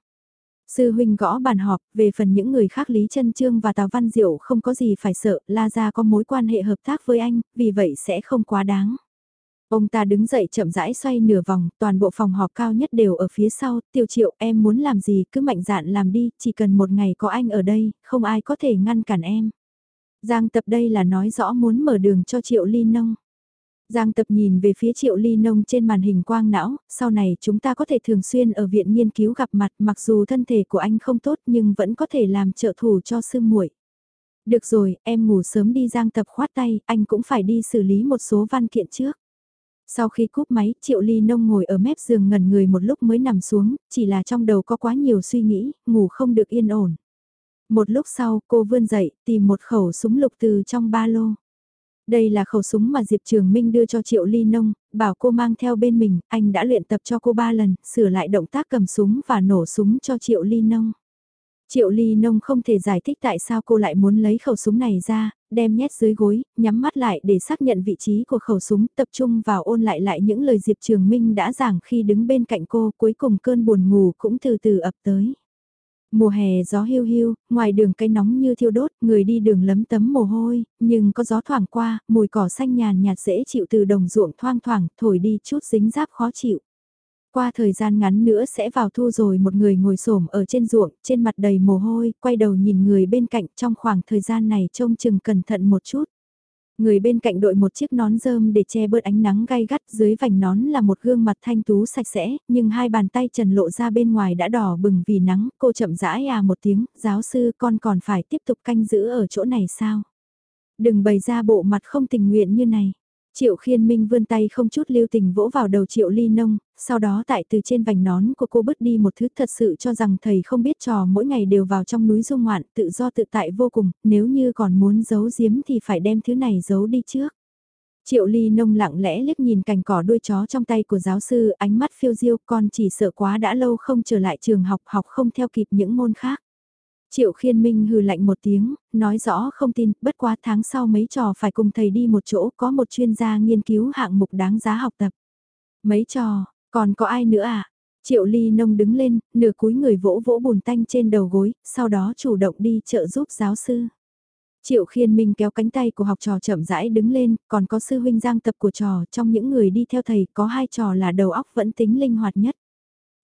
Sư huynh gõ bàn họp, về phần những người khác Lý Trân Trương và Tào Văn Diệu không có gì phải sợ, La Gia có mối quan hệ hợp tác với anh, vì vậy sẽ không quá đáng. Ông ta đứng dậy chậm rãi xoay nửa vòng, toàn bộ phòng họp cao nhất đều ở phía sau, tiêu triệu em muốn làm gì cứ mạnh dạn làm đi, chỉ cần một ngày có anh ở đây, không ai có thể ngăn cản em. Giang tập đây là nói rõ muốn mở đường cho Triệu Ly Nông. Giang tập nhìn về phía Triệu Ly Nông trên màn hình quang não, sau này chúng ta có thể thường xuyên ở viện nghiên cứu gặp mặt mặc dù thân thể của anh không tốt nhưng vẫn có thể làm trợ thủ cho sư muội. Được rồi, em ngủ sớm đi Giang tập khoát tay, anh cũng phải đi xử lý một số văn kiện trước. Sau khi cúp máy, Triệu Ly Nông ngồi ở mép giường ngẩn người một lúc mới nằm xuống, chỉ là trong đầu có quá nhiều suy nghĩ, ngủ không được yên ổn. Một lúc sau, cô vươn dậy, tìm một khẩu súng lục từ trong ba lô. Đây là khẩu súng mà Diệp Trường Minh đưa cho Triệu Ly Nông, bảo cô mang theo bên mình, anh đã luyện tập cho cô ba lần, sửa lại động tác cầm súng và nổ súng cho Triệu Ly Nông. Triệu Ly Nông không thể giải thích tại sao cô lại muốn lấy khẩu súng này ra, đem nhét dưới gối, nhắm mắt lại để xác nhận vị trí của khẩu súng, tập trung vào ôn lại lại những lời Diệp Trường Minh đã giảng khi đứng bên cạnh cô, cuối cùng cơn buồn ngủ cũng từ từ ập tới. Mùa hè gió hiu hiu, ngoài đường cây nóng như thiêu đốt, người đi đường lấm tấm mồ hôi, nhưng có gió thoảng qua, mùi cỏ xanh nhàn nhạt dễ chịu từ đồng ruộng thoang thoảng, thổi đi chút dính giáp khó chịu. Qua thời gian ngắn nữa sẽ vào thu rồi một người ngồi xổm ở trên ruộng, trên mặt đầy mồ hôi, quay đầu nhìn người bên cạnh trong khoảng thời gian này trông chừng cẩn thận một chút. Người bên cạnh đội một chiếc nón rơm để che bớt ánh nắng gai gắt dưới vành nón là một gương mặt thanh tú sạch sẽ, nhưng hai bàn tay trần lộ ra bên ngoài đã đỏ bừng vì nắng, cô chậm rãi à một tiếng, giáo sư con còn phải tiếp tục canh giữ ở chỗ này sao? Đừng bày ra bộ mặt không tình nguyện như này. Triệu khiên minh vươn tay không chút lưu tình vỗ vào đầu triệu ly nông, sau đó tại từ trên vành nón của cô bớt đi một thứ thật sự cho rằng thầy không biết trò mỗi ngày đều vào trong núi du ngoạn tự do tự tại vô cùng, nếu như còn muốn giấu giếm thì phải đem thứ này giấu đi trước. Triệu ly nông lặng lẽ liếc nhìn cành cỏ đuôi chó trong tay của giáo sư ánh mắt phiêu diêu con chỉ sợ quá đã lâu không trở lại trường học học không theo kịp những môn khác. Triệu khiên minh hừ lạnh một tiếng, nói rõ không tin, bất quá tháng sau mấy trò phải cùng thầy đi một chỗ có một chuyên gia nghiên cứu hạng mục đáng giá học tập. Mấy trò, còn có ai nữa à? Triệu ly nông đứng lên, nửa cúi người vỗ vỗ bùn tanh trên đầu gối, sau đó chủ động đi trợ giúp giáo sư. Triệu khiên minh kéo cánh tay của học trò chậm rãi đứng lên, còn có sư huynh giang tập của trò, trong những người đi theo thầy có hai trò là đầu óc vẫn tính linh hoạt nhất.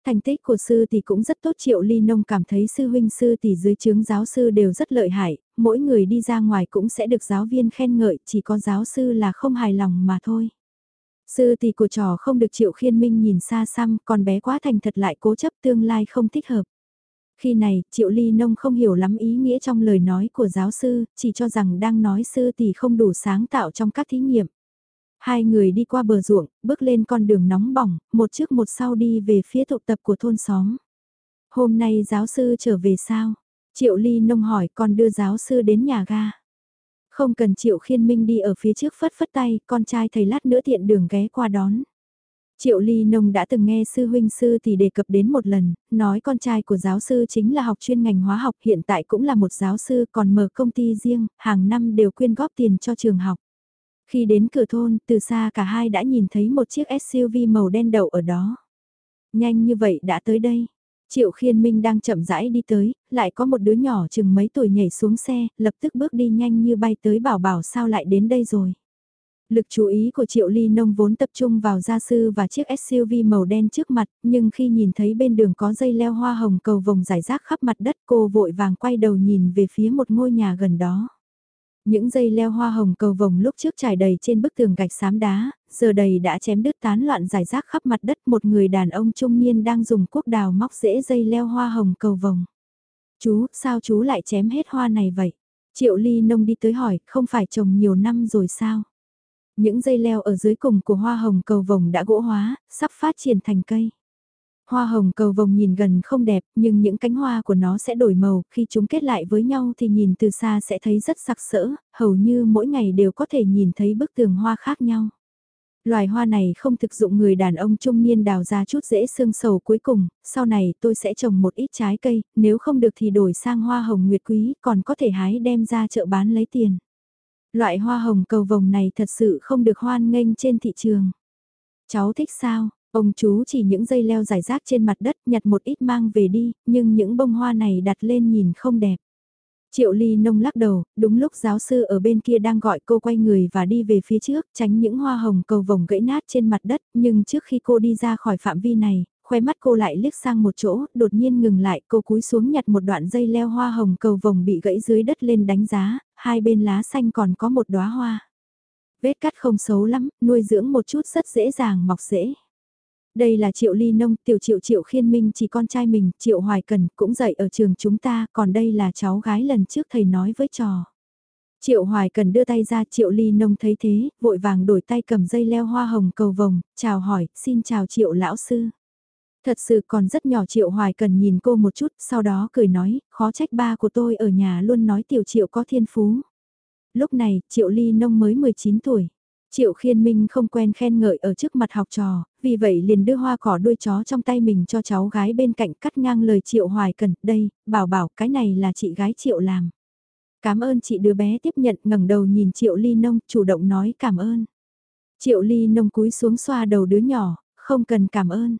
Thành tích của sư tỷ cũng rất tốt Triệu Ly Nông cảm thấy sư huynh sư tỷ dưới trướng giáo sư đều rất lợi hại, mỗi người đi ra ngoài cũng sẽ được giáo viên khen ngợi, chỉ có giáo sư là không hài lòng mà thôi. Sư tỷ của trò không được Triệu Khiên Minh nhìn xa xăm, còn bé quá thành thật lại cố chấp tương lai không thích hợp. Khi này, Triệu Ly Nông không hiểu lắm ý nghĩa trong lời nói của giáo sư, chỉ cho rằng đang nói sư tỷ không đủ sáng tạo trong các thí nghiệm. Hai người đi qua bờ ruộng, bước lên con đường nóng bỏng, một trước một sau đi về phía tụ tập của thôn xóm. Hôm nay giáo sư trở về sao? Triệu Ly Nông hỏi con đưa giáo sư đến nhà ga. Không cần Triệu Khiên Minh đi ở phía trước phất phất tay, con trai thầy lát nữa tiện đường ghé qua đón. Triệu Ly Nông đã từng nghe sư huynh sư thì đề cập đến một lần, nói con trai của giáo sư chính là học chuyên ngành hóa học hiện tại cũng là một giáo sư còn mở công ty riêng, hàng năm đều quyên góp tiền cho trường học. Khi đến cửa thôn, từ xa cả hai đã nhìn thấy một chiếc SUV màu đen đậu ở đó. Nhanh như vậy đã tới đây. Triệu Khiên Minh đang chậm rãi đi tới, lại có một đứa nhỏ chừng mấy tuổi nhảy xuống xe, lập tức bước đi nhanh như bay tới bảo bảo sao lại đến đây rồi. Lực chú ý của Triệu Ly Nông vốn tập trung vào gia sư và chiếc SUV màu đen trước mặt, nhưng khi nhìn thấy bên đường có dây leo hoa hồng cầu vồng rải rác khắp mặt đất cô vội vàng quay đầu nhìn về phía một ngôi nhà gần đó. Những dây leo hoa hồng cầu vồng lúc trước trải đầy trên bức tường gạch xám đá, giờ đầy đã chém đứt tán loạn giải rác khắp mặt đất một người đàn ông trung niên đang dùng cuốc đào móc rễ dây leo hoa hồng cầu vồng. Chú, sao chú lại chém hết hoa này vậy? Triệu ly nông đi tới hỏi, không phải trồng nhiều năm rồi sao? Những dây leo ở dưới cùng của hoa hồng cầu vồng đã gỗ hóa, sắp phát triển thành cây. Hoa hồng cầu vồng nhìn gần không đẹp, nhưng những cánh hoa của nó sẽ đổi màu, khi chúng kết lại với nhau thì nhìn từ xa sẽ thấy rất sặc sỡ, hầu như mỗi ngày đều có thể nhìn thấy bức tường hoa khác nhau. Loài hoa này không thực dụng người đàn ông trung niên đào ra chút dễ xương sầu cuối cùng, sau này tôi sẽ trồng một ít trái cây, nếu không được thì đổi sang hoa hồng nguyệt quý, còn có thể hái đem ra chợ bán lấy tiền. Loại hoa hồng cầu vồng này thật sự không được hoan nghênh trên thị trường. Cháu thích sao? Ông chú chỉ những dây leo dài rác trên mặt đất nhặt một ít mang về đi, nhưng những bông hoa này đặt lên nhìn không đẹp. Triệu Ly nông lắc đầu, đúng lúc giáo sư ở bên kia đang gọi cô quay người và đi về phía trước, tránh những hoa hồng cầu vồng gãy nát trên mặt đất, nhưng trước khi cô đi ra khỏi phạm vi này, khóe mắt cô lại liếc sang một chỗ, đột nhiên ngừng lại, cô cúi xuống nhặt một đoạn dây leo hoa hồng cầu vồng bị gãy dưới đất lên đánh giá, hai bên lá xanh còn có một đóa hoa. Vết cắt không xấu lắm, nuôi dưỡng một chút rất dễ dàng mọc dễ. Đây là Triệu Ly Nông, tiểu Triệu Triệu Khiên Minh chỉ con trai mình, Triệu Hoài Cần, cũng dạy ở trường chúng ta, còn đây là cháu gái lần trước thầy nói với trò. Triệu Hoài Cần đưa tay ra Triệu Ly Nông thấy thế, vội vàng đổi tay cầm dây leo hoa hồng cầu vồng, chào hỏi, xin chào Triệu Lão Sư. Thật sự còn rất nhỏ Triệu Hoài Cần nhìn cô một chút, sau đó cười nói, khó trách ba của tôi ở nhà luôn nói tiểu Triệu có thiên phú. Lúc này, Triệu Ly Nông mới 19 tuổi. Triệu Khiên Minh không quen khen ngợi ở trước mặt học trò, vì vậy liền đưa hoa cỏ đuôi chó trong tay mình cho cháu gái bên cạnh cắt ngang lời Triệu Hoài Cần, đây, bảo bảo cái này là chị gái Triệu làm. Cảm ơn chị đứa bé tiếp nhận ngẩng đầu nhìn Triệu Ly Nông, chủ động nói cảm ơn. Triệu Ly Nông cúi xuống xoa đầu đứa nhỏ, không cần cảm ơn.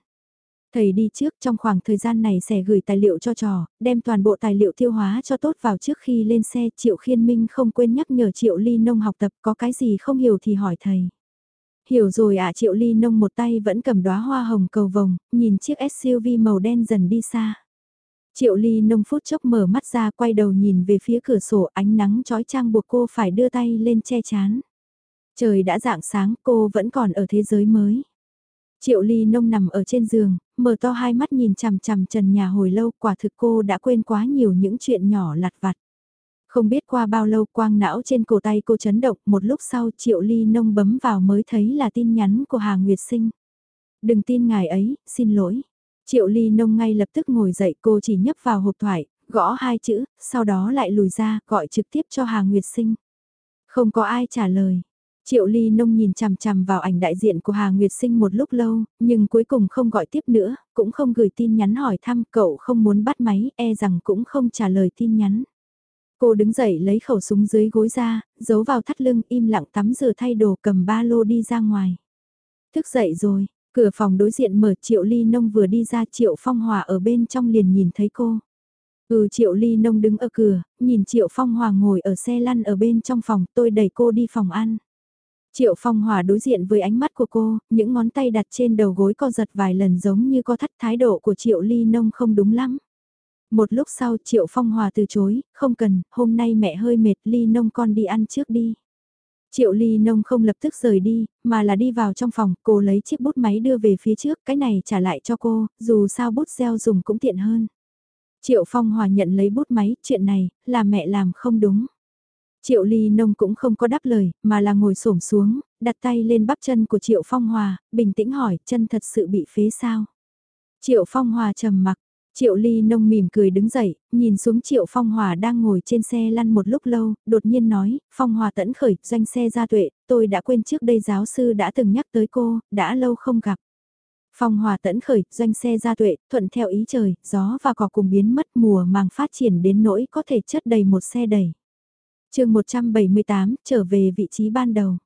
Thầy đi trước trong khoảng thời gian này sẽ gửi tài liệu cho trò, đem toàn bộ tài liệu tiêu hóa cho tốt vào trước khi lên xe. Triệu Khiên Minh không quên nhắc nhở Triệu Ly Nông học tập có cái gì không hiểu thì hỏi thầy. Hiểu rồi ạ Triệu Ly Nông một tay vẫn cầm đóa hoa hồng cầu vồng, nhìn chiếc SUV màu đen dần đi xa. Triệu Ly Nông phút chốc mở mắt ra quay đầu nhìn về phía cửa sổ ánh nắng trói trang buộc cô phải đưa tay lên che chán. Trời đã dạng sáng cô vẫn còn ở thế giới mới. Triệu Ly Nông nằm ở trên giường, mở to hai mắt nhìn chằm chằm trần nhà hồi lâu quả thực cô đã quên quá nhiều những chuyện nhỏ lặt vặt. Không biết qua bao lâu quang não trên cổ tay cô chấn động một lúc sau Triệu Ly Nông bấm vào mới thấy là tin nhắn của Hà Nguyệt Sinh. Đừng tin ngài ấy, xin lỗi. Triệu Ly Nông ngay lập tức ngồi dậy cô chỉ nhấp vào hộp thoại, gõ hai chữ, sau đó lại lùi ra gọi trực tiếp cho Hà Nguyệt Sinh. Không có ai trả lời, Triệu Ly Nông nhìn chằm chằm vào ảnh đại diện của Hà Nguyệt Sinh một lúc lâu, nhưng cuối cùng không gọi tiếp nữa, cũng không gửi tin nhắn hỏi thăm cậu không muốn bắt máy, e rằng cũng không trả lời tin nhắn. Cô đứng dậy lấy khẩu súng dưới gối ra, giấu vào thắt lưng im lặng tắm rửa thay đồ cầm ba lô đi ra ngoài. Thức dậy rồi, cửa phòng đối diện mở Triệu Ly Nông vừa đi ra Triệu Phong Hòa ở bên trong liền nhìn thấy cô. Ừ Triệu Ly Nông đứng ở cửa, nhìn Triệu Phong Hòa ngồi ở xe lăn ở bên trong phòng tôi đẩy cô đi phòng ăn. Triệu Phong Hòa đối diện với ánh mắt của cô, những ngón tay đặt trên đầu gối co giật vài lần giống như có thắt thái độ của Triệu Ly Nông không đúng lắm. Một lúc sau Triệu Phong Hòa từ chối, không cần, hôm nay mẹ hơi mệt Ly Nông con đi ăn trước đi. Triệu Ly Nông không lập tức rời đi, mà là đi vào trong phòng, cô lấy chiếc bút máy đưa về phía trước, cái này trả lại cho cô, dù sao bút gieo dùng cũng tiện hơn. Triệu Phong Hòa nhận lấy bút máy, chuyện này, là mẹ làm không đúng. Triệu Ly Nông cũng không có đáp lời, mà là ngồi xổm xuống, đặt tay lên bắp chân của Triệu Phong Hòa, bình tĩnh hỏi, chân thật sự bị phế sao? Triệu Phong Hòa trầm mặc, Triệu Ly Nông mỉm cười đứng dậy, nhìn xuống Triệu Phong Hòa đang ngồi trên xe lăn một lúc lâu, đột nhiên nói, Phong Hòa tẫn khởi, doanh xe ra tuệ, tôi đã quên trước đây giáo sư đã từng nhắc tới cô, đã lâu không gặp. Phong Hòa tẫn khởi, doanh xe ra tuệ, thuận theo ý trời, gió và cỏ cùng biến mất mùa màng phát triển đến nỗi có thể chất đầy một xe đầy chương 178, trở về vị trí ban đầu.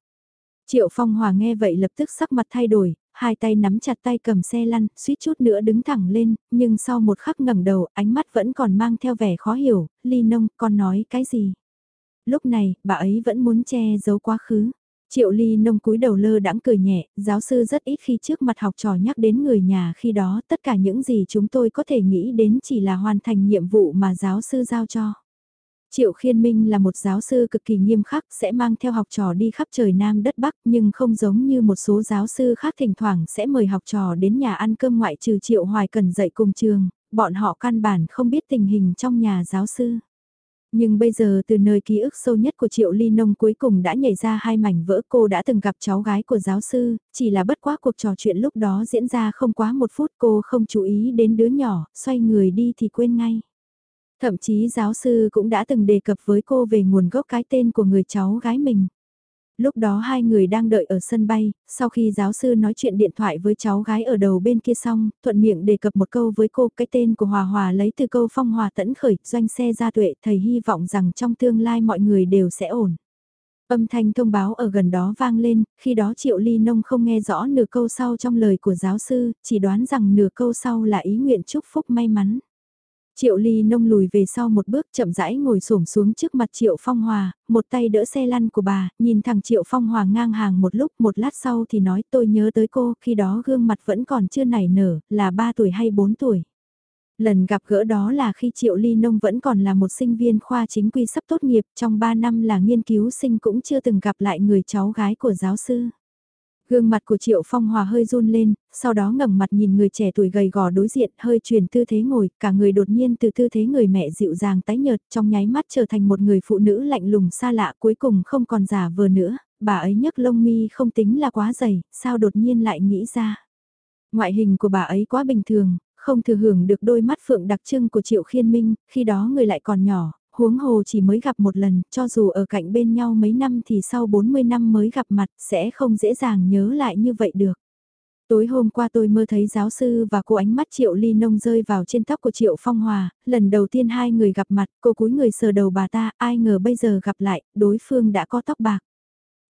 Triệu Phong Hòa nghe vậy lập tức sắc mặt thay đổi, hai tay nắm chặt tay cầm xe lăn, suýt chút nữa đứng thẳng lên, nhưng sau một khắc ngẩng đầu, ánh mắt vẫn còn mang theo vẻ khó hiểu, ly nông, con nói cái gì? Lúc này, bà ấy vẫn muốn che giấu quá khứ. Triệu ly nông cúi đầu lơ đãng cười nhẹ, giáo sư rất ít khi trước mặt học trò nhắc đến người nhà khi đó tất cả những gì chúng tôi có thể nghĩ đến chỉ là hoàn thành nhiệm vụ mà giáo sư giao cho. Triệu Khiên Minh là một giáo sư cực kỳ nghiêm khắc sẽ mang theo học trò đi khắp trời Nam đất Bắc nhưng không giống như một số giáo sư khác thỉnh thoảng sẽ mời học trò đến nhà ăn cơm ngoại trừ Triệu Hoài cần dạy cùng trường, bọn họ căn bản không biết tình hình trong nhà giáo sư. Nhưng bây giờ từ nơi ký ức sâu nhất của Triệu Ly Nông cuối cùng đã nhảy ra hai mảnh vỡ cô đã từng gặp cháu gái của giáo sư, chỉ là bất quá cuộc trò chuyện lúc đó diễn ra không quá một phút cô không chú ý đến đứa nhỏ, xoay người đi thì quên ngay. Thậm chí giáo sư cũng đã từng đề cập với cô về nguồn gốc cái tên của người cháu gái mình. Lúc đó hai người đang đợi ở sân bay, sau khi giáo sư nói chuyện điện thoại với cháu gái ở đầu bên kia xong, thuận miệng đề cập một câu với cô cái tên của Hòa Hòa lấy từ câu phong hòa tẫn khởi, doanh xe gia tuệ, thầy hy vọng rằng trong tương lai mọi người đều sẽ ổn. Âm thanh thông báo ở gần đó vang lên, khi đó Triệu Ly Nông không nghe rõ nửa câu sau trong lời của giáo sư, chỉ đoán rằng nửa câu sau là ý nguyện chúc phúc may mắn. Triệu Ly nông lùi về sau một bước chậm rãi ngồi xổm xuống trước mặt Triệu Phong Hòa, một tay đỡ xe lăn của bà, nhìn thằng Triệu Phong Hòa ngang hàng một lúc một lát sau thì nói tôi nhớ tới cô, khi đó gương mặt vẫn còn chưa nảy nở, là 3 tuổi hay 4 tuổi. Lần gặp gỡ đó là khi Triệu Ly Nông vẫn còn là một sinh viên khoa chính quy sắp tốt nghiệp, trong 3 năm là nghiên cứu sinh cũng chưa từng gặp lại người cháu gái của giáo sư. Gương mặt của Triệu Phong Hòa hơi run lên, sau đó ngẩng mặt nhìn người trẻ tuổi gầy gò đối diện, hơi chuyển tư thế ngồi, cả người đột nhiên từ tư thế người mẹ dịu dàng tái nhợt, trong nháy mắt trở thành một người phụ nữ lạnh lùng xa lạ, cuối cùng không còn giả vờ nữa, bà ấy nhấc lông mi không tính là quá dày, sao đột nhiên lại nghĩ ra. Ngoại hình của bà ấy quá bình thường, không thừa hưởng được đôi mắt phượng đặc trưng của Triệu Khiên Minh, khi đó người lại còn nhỏ, huống hồ chỉ mới gặp một lần, cho dù ở cạnh bên nhau mấy năm thì sau 40 năm mới gặp mặt sẽ không dễ dàng nhớ lại như vậy được. Tối hôm qua tôi mơ thấy giáo sư và cô ánh mắt Triệu Ly Nông rơi vào trên tóc của Triệu Phong Hòa, lần đầu tiên hai người gặp mặt, cô cúi người sờ đầu bà ta, ai ngờ bây giờ gặp lại, đối phương đã có tóc bạc.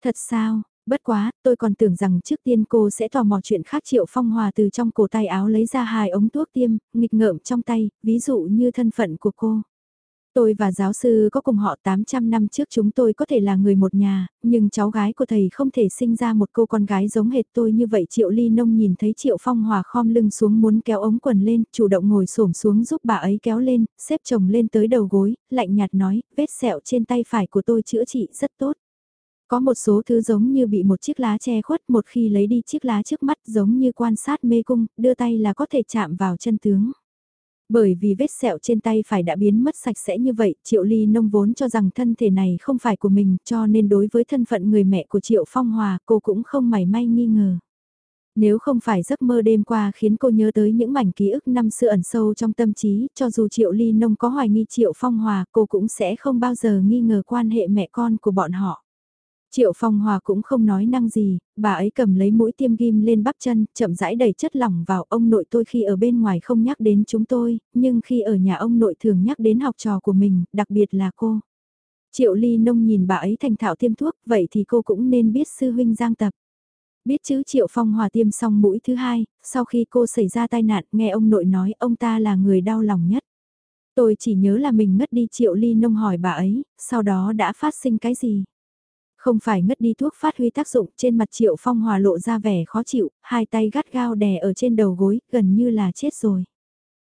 Thật sao, Bất quá, tôi còn tưởng rằng trước tiên cô sẽ tò mò chuyện khác Triệu Phong Hòa từ trong cổ tay áo lấy ra hai ống thuốc tiêm, nghịch ngợm trong tay, ví dụ như thân phận của cô. Tôi và giáo sư có cùng họ 800 năm trước chúng tôi có thể là người một nhà, nhưng cháu gái của thầy không thể sinh ra một cô con gái giống hệt tôi như vậy. Triệu Ly Nông nhìn thấy Triệu Phong Hòa khom lưng xuống muốn kéo ống quần lên, chủ động ngồi xổm xuống giúp bà ấy kéo lên, xếp chồng lên tới đầu gối, lạnh nhạt nói, vết sẹo trên tay phải của tôi chữa trị rất tốt. Có một số thứ giống như bị một chiếc lá che khuất một khi lấy đi chiếc lá trước mắt giống như quan sát mê cung, đưa tay là có thể chạm vào chân tướng. Bởi vì vết sẹo trên tay phải đã biến mất sạch sẽ như vậy, Triệu Ly nông vốn cho rằng thân thể này không phải của mình, cho nên đối với thân phận người mẹ của Triệu Phong Hòa, cô cũng không mảy may nghi ngờ. Nếu không phải giấc mơ đêm qua khiến cô nhớ tới những mảnh ký ức năm xưa ẩn sâu trong tâm trí, cho dù Triệu Ly Nông có hoài nghi Triệu Phong Hòa, cô cũng sẽ không bao giờ nghi ngờ quan hệ mẹ con của bọn họ. Triệu Phong Hòa cũng không nói năng gì, bà ấy cầm lấy mũi tiêm ghim lên bắp chân, chậm rãi đẩy chất lỏng vào ông nội tôi khi ở bên ngoài không nhắc đến chúng tôi, nhưng khi ở nhà ông nội thường nhắc đến học trò của mình, đặc biệt là cô. Triệu Ly Nông nhìn bà ấy thành thạo tiêm thuốc, vậy thì cô cũng nên biết sư huynh Giang Tập. Biết chứ Triệu Phong Hòa tiêm xong mũi thứ hai, sau khi cô xảy ra tai nạn nghe ông nội nói ông ta là người đau lòng nhất. Tôi chỉ nhớ là mình ngất đi Triệu Ly Nông hỏi bà ấy, sau đó đã phát sinh cái gì. Không phải ngất đi thuốc phát huy tác dụng trên mặt Triệu Phong Hòa lộ ra vẻ khó chịu, hai tay gắt gao đè ở trên đầu gối, gần như là chết rồi.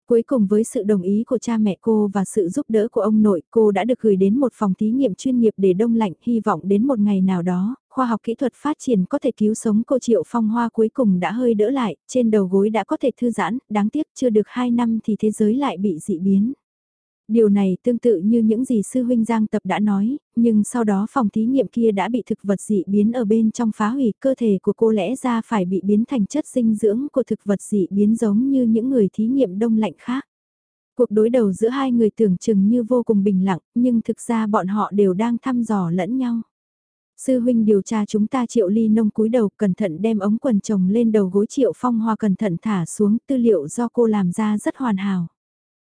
Cuối cùng với sự đồng ý của cha mẹ cô và sự giúp đỡ của ông nội, cô đã được gửi đến một phòng thí nghiệm chuyên nghiệp để đông lạnh, hy vọng đến một ngày nào đó, khoa học kỹ thuật phát triển có thể cứu sống cô Triệu Phong Hoa cuối cùng đã hơi đỡ lại, trên đầu gối đã có thể thư giãn, đáng tiếc chưa được 2 năm thì thế giới lại bị dị biến. Điều này tương tự như những gì sư huynh Giang Tập đã nói, nhưng sau đó phòng thí nghiệm kia đã bị thực vật dị biến ở bên trong phá hủy cơ thể của cô lẽ ra phải bị biến thành chất dinh dưỡng của thực vật dị biến giống như những người thí nghiệm đông lạnh khác. Cuộc đối đầu giữa hai người tưởng chừng như vô cùng bình lặng, nhưng thực ra bọn họ đều đang thăm dò lẫn nhau. Sư huynh điều tra chúng ta triệu ly nông cúi đầu cẩn thận đem ống quần chồng lên đầu gối triệu phong hoa cẩn thận thả xuống tư liệu do cô làm ra rất hoàn hảo.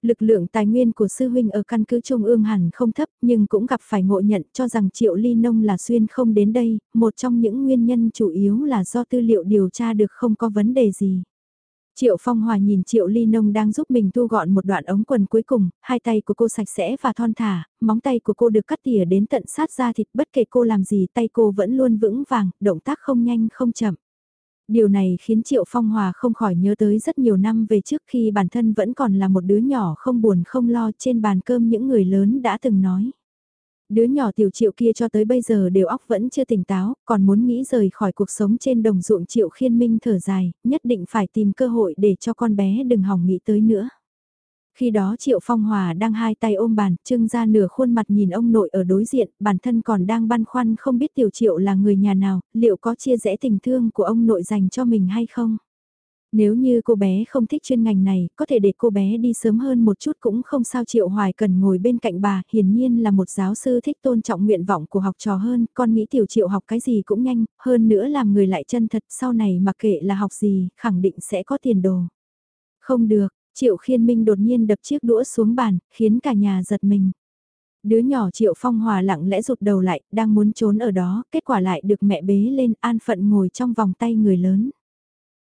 Lực lượng tài nguyên của sư huynh ở căn cứ Trung ương hẳn không thấp nhưng cũng gặp phải ngộ nhận cho rằng Triệu Ly Nông là xuyên không đến đây, một trong những nguyên nhân chủ yếu là do tư liệu điều tra được không có vấn đề gì. Triệu Phong Hòa nhìn Triệu Ly Nông đang giúp mình thu gọn một đoạn ống quần cuối cùng, hai tay của cô sạch sẽ và thon thả, móng tay của cô được cắt tỉa đến tận sát da thịt bất kể cô làm gì tay cô vẫn luôn vững vàng, động tác không nhanh không chậm. Điều này khiến Triệu Phong Hòa không khỏi nhớ tới rất nhiều năm về trước khi bản thân vẫn còn là một đứa nhỏ không buồn không lo trên bàn cơm những người lớn đã từng nói. Đứa nhỏ tiểu triệu kia cho tới bây giờ đều óc vẫn chưa tỉnh táo, còn muốn nghĩ rời khỏi cuộc sống trên đồng ruộng triệu khiên minh thở dài, nhất định phải tìm cơ hội để cho con bé đừng hỏng nghĩ tới nữa. Khi đó Triệu Phong Hòa đang hai tay ôm bàn, trưng ra nửa khuôn mặt nhìn ông nội ở đối diện, bản thân còn đang băn khoăn không biết Tiểu Triệu là người nhà nào, liệu có chia rẽ tình thương của ông nội dành cho mình hay không. Nếu như cô bé không thích chuyên ngành này, có thể để cô bé đi sớm hơn một chút cũng không sao Triệu Hoài cần ngồi bên cạnh bà, hiển nhiên là một giáo sư thích tôn trọng nguyện vọng của học trò hơn, con nghĩ Tiểu Triệu học cái gì cũng nhanh, hơn nữa làm người lại chân thật, sau này mặc kệ là học gì, khẳng định sẽ có tiền đồ. Không được, Triệu khiên minh đột nhiên đập chiếc đũa xuống bàn, khiến cả nhà giật mình. Đứa nhỏ Triệu Phong Hòa lặng lẽ rụt đầu lại, đang muốn trốn ở đó, kết quả lại được mẹ bế lên an phận ngồi trong vòng tay người lớn.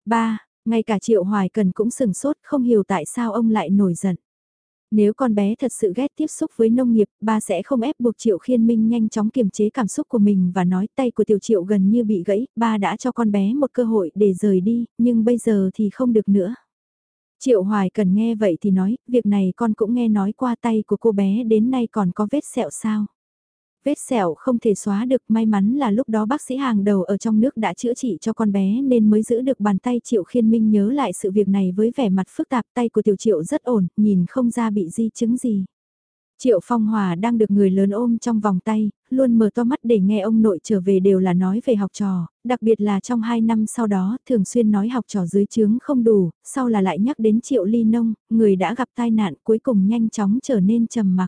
Ba, ngay cả Triệu Hoài Cần cũng sừng sốt không hiểu tại sao ông lại nổi giận. Nếu con bé thật sự ghét tiếp xúc với nông nghiệp, ba sẽ không ép buộc Triệu Khiên Minh nhanh chóng kiềm chế cảm xúc của mình và nói tay của Tiểu Triệu gần như bị gãy, ba đã cho con bé một cơ hội để rời đi, nhưng bây giờ thì không được nữa. Triệu Hoài cần nghe vậy thì nói, việc này con cũng nghe nói qua tay của cô bé đến nay còn có vết sẹo sao. Vết sẹo không thể xóa được may mắn là lúc đó bác sĩ hàng đầu ở trong nước đã chữa trị cho con bé nên mới giữ được bàn tay Triệu Khiên Minh nhớ lại sự việc này với vẻ mặt phức tạp tay của Tiểu Triệu rất ổn, nhìn không ra bị di chứng gì. Triệu Phong Hòa đang được người lớn ôm trong vòng tay, luôn mở to mắt để nghe ông nội trở về đều là nói về học trò, đặc biệt là trong 2 năm sau đó thường xuyên nói học trò dưới chướng không đủ, sau là lại nhắc đến Triệu Ly Nông, người đã gặp tai nạn cuối cùng nhanh chóng trở nên trầm mặc.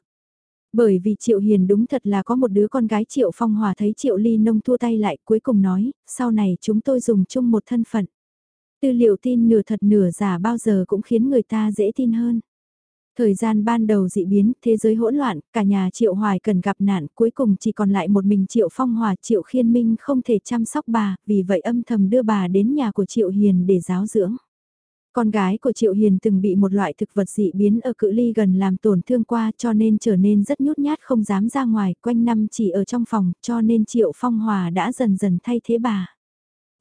Bởi vì Triệu Hiền đúng thật là có một đứa con gái Triệu Phong Hòa thấy Triệu Ly Nông thua tay lại cuối cùng nói, sau này chúng tôi dùng chung một thân phận. Tư liệu tin nửa thật nửa giả bao giờ cũng khiến người ta dễ tin hơn. Thời gian ban đầu dị biến, thế giới hỗn loạn, cả nhà Triệu Hoài cần gặp nạn, cuối cùng chỉ còn lại một mình Triệu Phong Hòa, Triệu Khiên Minh không thể chăm sóc bà, vì vậy âm thầm đưa bà đến nhà của Triệu Hiền để giáo dưỡng. Con gái của Triệu Hiền từng bị một loại thực vật dị biến ở cự ly gần làm tổn thương qua cho nên trở nên rất nhút nhát không dám ra ngoài, quanh năm chỉ ở trong phòng cho nên Triệu Phong Hòa đã dần dần thay thế bà.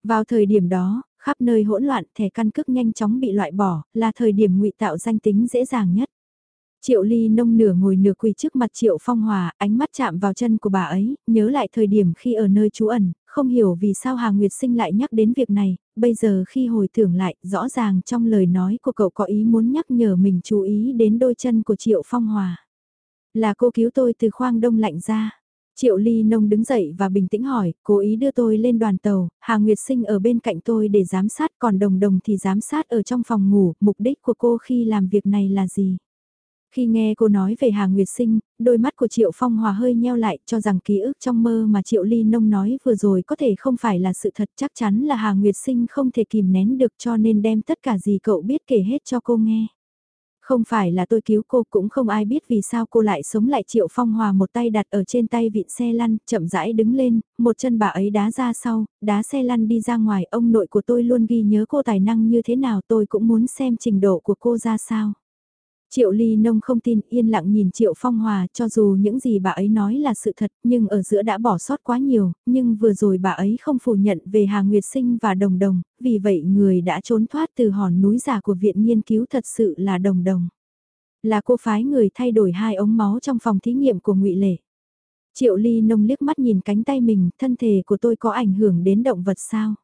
Vào thời điểm đó, khắp nơi hỗn loạn thẻ căn cước nhanh chóng bị loại bỏ, là thời điểm ngụy tạo danh tính dễ dàng nhất. Triệu Ly nông nửa ngồi nửa quỳ trước mặt Triệu Phong Hòa, ánh mắt chạm vào chân của bà ấy, nhớ lại thời điểm khi ở nơi trú ẩn, không hiểu vì sao Hà Nguyệt Sinh lại nhắc đến việc này, bây giờ khi hồi tưởng lại, rõ ràng trong lời nói của cậu có ý muốn nhắc nhở mình chú ý đến đôi chân của Triệu Phong Hòa. Là cô cứu tôi từ khoang đông lạnh ra. Triệu Ly Nông đứng dậy và bình tĩnh hỏi, cố ý đưa tôi lên đoàn tàu, Hà Nguyệt Sinh ở bên cạnh tôi để giám sát còn đồng đồng thì giám sát ở trong phòng ngủ, mục đích của cô khi làm việc này là gì? Khi nghe cô nói về Hà Nguyệt Sinh, đôi mắt của Triệu Phong Hòa hơi nheo lại cho rằng ký ức trong mơ mà Triệu Ly Nông nói vừa rồi có thể không phải là sự thật chắc chắn là Hà Nguyệt Sinh không thể kìm nén được cho nên đem tất cả gì cậu biết kể hết cho cô nghe. Không phải là tôi cứu cô cũng không ai biết vì sao cô lại sống lại Triệu Phong Hòa một tay đặt ở trên tay vịn xe lăn, chậm rãi đứng lên, một chân bà ấy đá ra sau, đá xe lăn đi ra ngoài, ông nội của tôi luôn ghi nhớ cô tài năng như thế nào tôi cũng muốn xem trình độ của cô ra sao. Triệu Ly Nông không tin yên lặng nhìn Triệu Phong Hòa cho dù những gì bà ấy nói là sự thật nhưng ở giữa đã bỏ sót quá nhiều, nhưng vừa rồi bà ấy không phủ nhận về Hà Nguyệt Sinh và Đồng Đồng, vì vậy người đã trốn thoát từ hòn núi giả của viện nghiên cứu thật sự là Đồng Đồng. Là cô phái người thay đổi hai ống máu trong phòng thí nghiệm của ngụy Lệ. Triệu Ly Nông liếc mắt nhìn cánh tay mình, thân thể của tôi có ảnh hưởng đến động vật sao?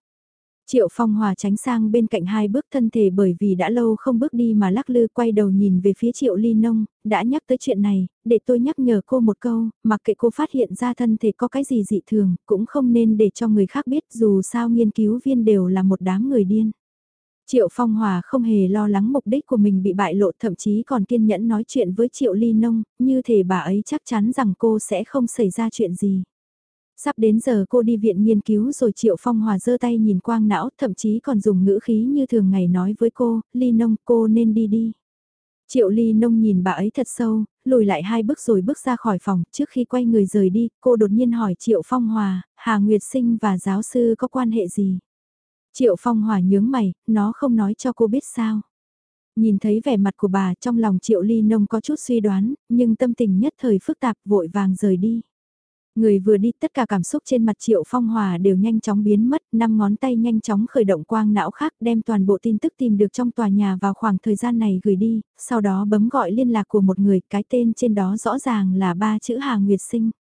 Triệu Phong Hòa tránh sang bên cạnh hai bước thân thể bởi vì đã lâu không bước đi mà lắc lư quay đầu nhìn về phía Triệu Ly Nông, đã nhắc tới chuyện này, để tôi nhắc nhở cô một câu, mặc kệ cô phát hiện ra thân thể có cái gì dị thường, cũng không nên để cho người khác biết dù sao nghiên cứu viên đều là một đám người điên. Triệu Phong Hòa không hề lo lắng mục đích của mình bị bại lộ thậm chí còn kiên nhẫn nói chuyện với Triệu Ly Nông, như thể bà ấy chắc chắn rằng cô sẽ không xảy ra chuyện gì. Sắp đến giờ cô đi viện nghiên cứu rồi Triệu Phong Hòa giơ tay nhìn quang não thậm chí còn dùng ngữ khí như thường ngày nói với cô, Ly Nông cô nên đi đi. Triệu Ly Nông nhìn bà ấy thật sâu, lùi lại hai bước rồi bước ra khỏi phòng, trước khi quay người rời đi, cô đột nhiên hỏi Triệu Phong Hòa, Hà Nguyệt Sinh và giáo sư có quan hệ gì? Triệu Phong Hòa nhướng mày, nó không nói cho cô biết sao. Nhìn thấy vẻ mặt của bà trong lòng Triệu Ly Nông có chút suy đoán, nhưng tâm tình nhất thời phức tạp vội vàng rời đi. Người vừa đi tất cả cảm xúc trên mặt Triệu Phong Hòa đều nhanh chóng biến mất, năm ngón tay nhanh chóng khởi động quang não khác đem toàn bộ tin tức tìm được trong tòa nhà vào khoảng thời gian này gửi đi, sau đó bấm gọi liên lạc của một người, cái tên trên đó rõ ràng là ba chữ Hà Nguyệt Sinh.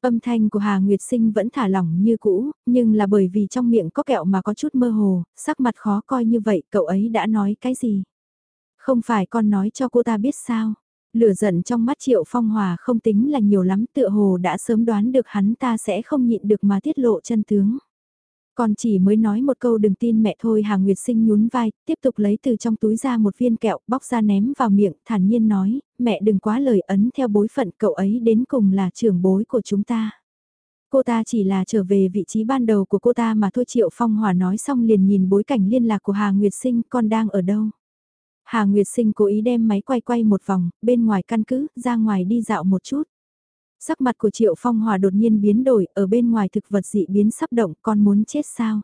Âm thanh của Hà Nguyệt Sinh vẫn thả lỏng như cũ, nhưng là bởi vì trong miệng có kẹo mà có chút mơ hồ, sắc mặt khó coi như vậy, cậu ấy đã nói cái gì? Không phải con nói cho cô ta biết sao? Lửa giận trong mắt Triệu Phong Hòa không tính là nhiều lắm tựa hồ đã sớm đoán được hắn ta sẽ không nhịn được mà tiết lộ chân tướng. Còn chỉ mới nói một câu đừng tin mẹ thôi Hà Nguyệt Sinh nhún vai, tiếp tục lấy từ trong túi ra một viên kẹo, bóc ra ném vào miệng, thản nhiên nói, mẹ đừng quá lời ấn theo bối phận cậu ấy đến cùng là trưởng bối của chúng ta. Cô ta chỉ là trở về vị trí ban đầu của cô ta mà thôi Triệu Phong Hòa nói xong liền nhìn bối cảnh liên lạc của Hà Nguyệt Sinh con đang ở đâu. Hà Nguyệt Sinh cố ý đem máy quay quay một vòng, bên ngoài căn cứ, ra ngoài đi dạo một chút. Sắc mặt của Triệu Phong Hòa đột nhiên biến đổi, ở bên ngoài thực vật dị biến sắp động, con muốn chết sao?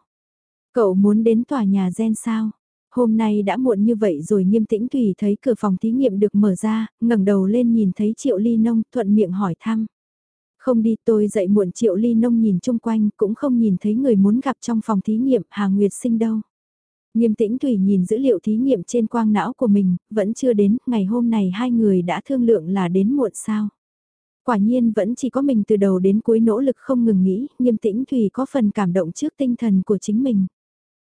Cậu muốn đến tòa nhà gen sao? Hôm nay đã muộn như vậy rồi nghiêm tĩnh tùy thấy cửa phòng thí nghiệm được mở ra, ngẩng đầu lên nhìn thấy Triệu Ly Nông, thuận miệng hỏi thăm. Không đi tôi dậy muộn Triệu Ly Nông nhìn chung quanh, cũng không nhìn thấy người muốn gặp trong phòng thí nghiệm Hà Nguyệt Sinh đâu. Nghiêm tĩnh Thủy nhìn dữ liệu thí nghiệm trên quang não của mình, vẫn chưa đến, ngày hôm này hai người đã thương lượng là đến muộn sao. Quả nhiên vẫn chỉ có mình từ đầu đến cuối nỗ lực không ngừng nghĩ, nghiêm tĩnh Thủy có phần cảm động trước tinh thần của chính mình.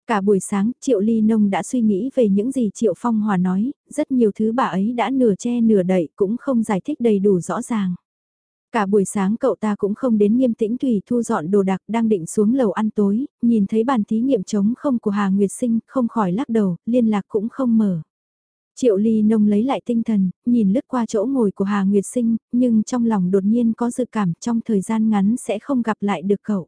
Cả buổi sáng, Triệu Ly Nông đã suy nghĩ về những gì Triệu Phong Hòa nói, rất nhiều thứ bà ấy đã nửa che nửa đậy cũng không giải thích đầy đủ rõ ràng. Cả buổi sáng cậu ta cũng không đến nghiêm tĩnh Thủy thu dọn đồ đạc đang định xuống lầu ăn tối, nhìn thấy bàn thí nghiệm trống không của Hà Nguyệt Sinh không khỏi lắc đầu, liên lạc cũng không mở. Triệu Ly Nông lấy lại tinh thần, nhìn lướt qua chỗ ngồi của Hà Nguyệt Sinh, nhưng trong lòng đột nhiên có dự cảm trong thời gian ngắn sẽ không gặp lại được cậu.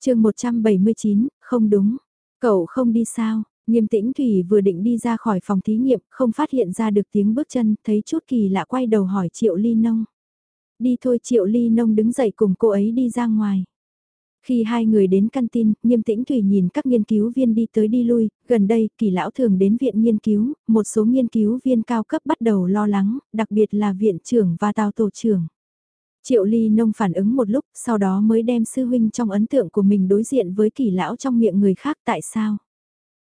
chương 179, không đúng. Cậu không đi sao? Nghiêm tĩnh Thủy vừa định đi ra khỏi phòng thí nghiệm, không phát hiện ra được tiếng bước chân, thấy chút kỳ lạ quay đầu hỏi Triệu Ly Nông. Đi thôi Triệu Ly Nông đứng dậy cùng cô ấy đi ra ngoài. Khi hai người đến căn tin, nghiêm tĩnh Thủy nhìn các nghiên cứu viên đi tới đi lui, gần đây kỳ lão thường đến viện nghiên cứu, một số nghiên cứu viên cao cấp bắt đầu lo lắng, đặc biệt là viện trưởng và tàu tổ trưởng. Triệu Ly Nông phản ứng một lúc, sau đó mới đem sư huynh trong ấn tượng của mình đối diện với kỳ lão trong miệng người khác tại sao.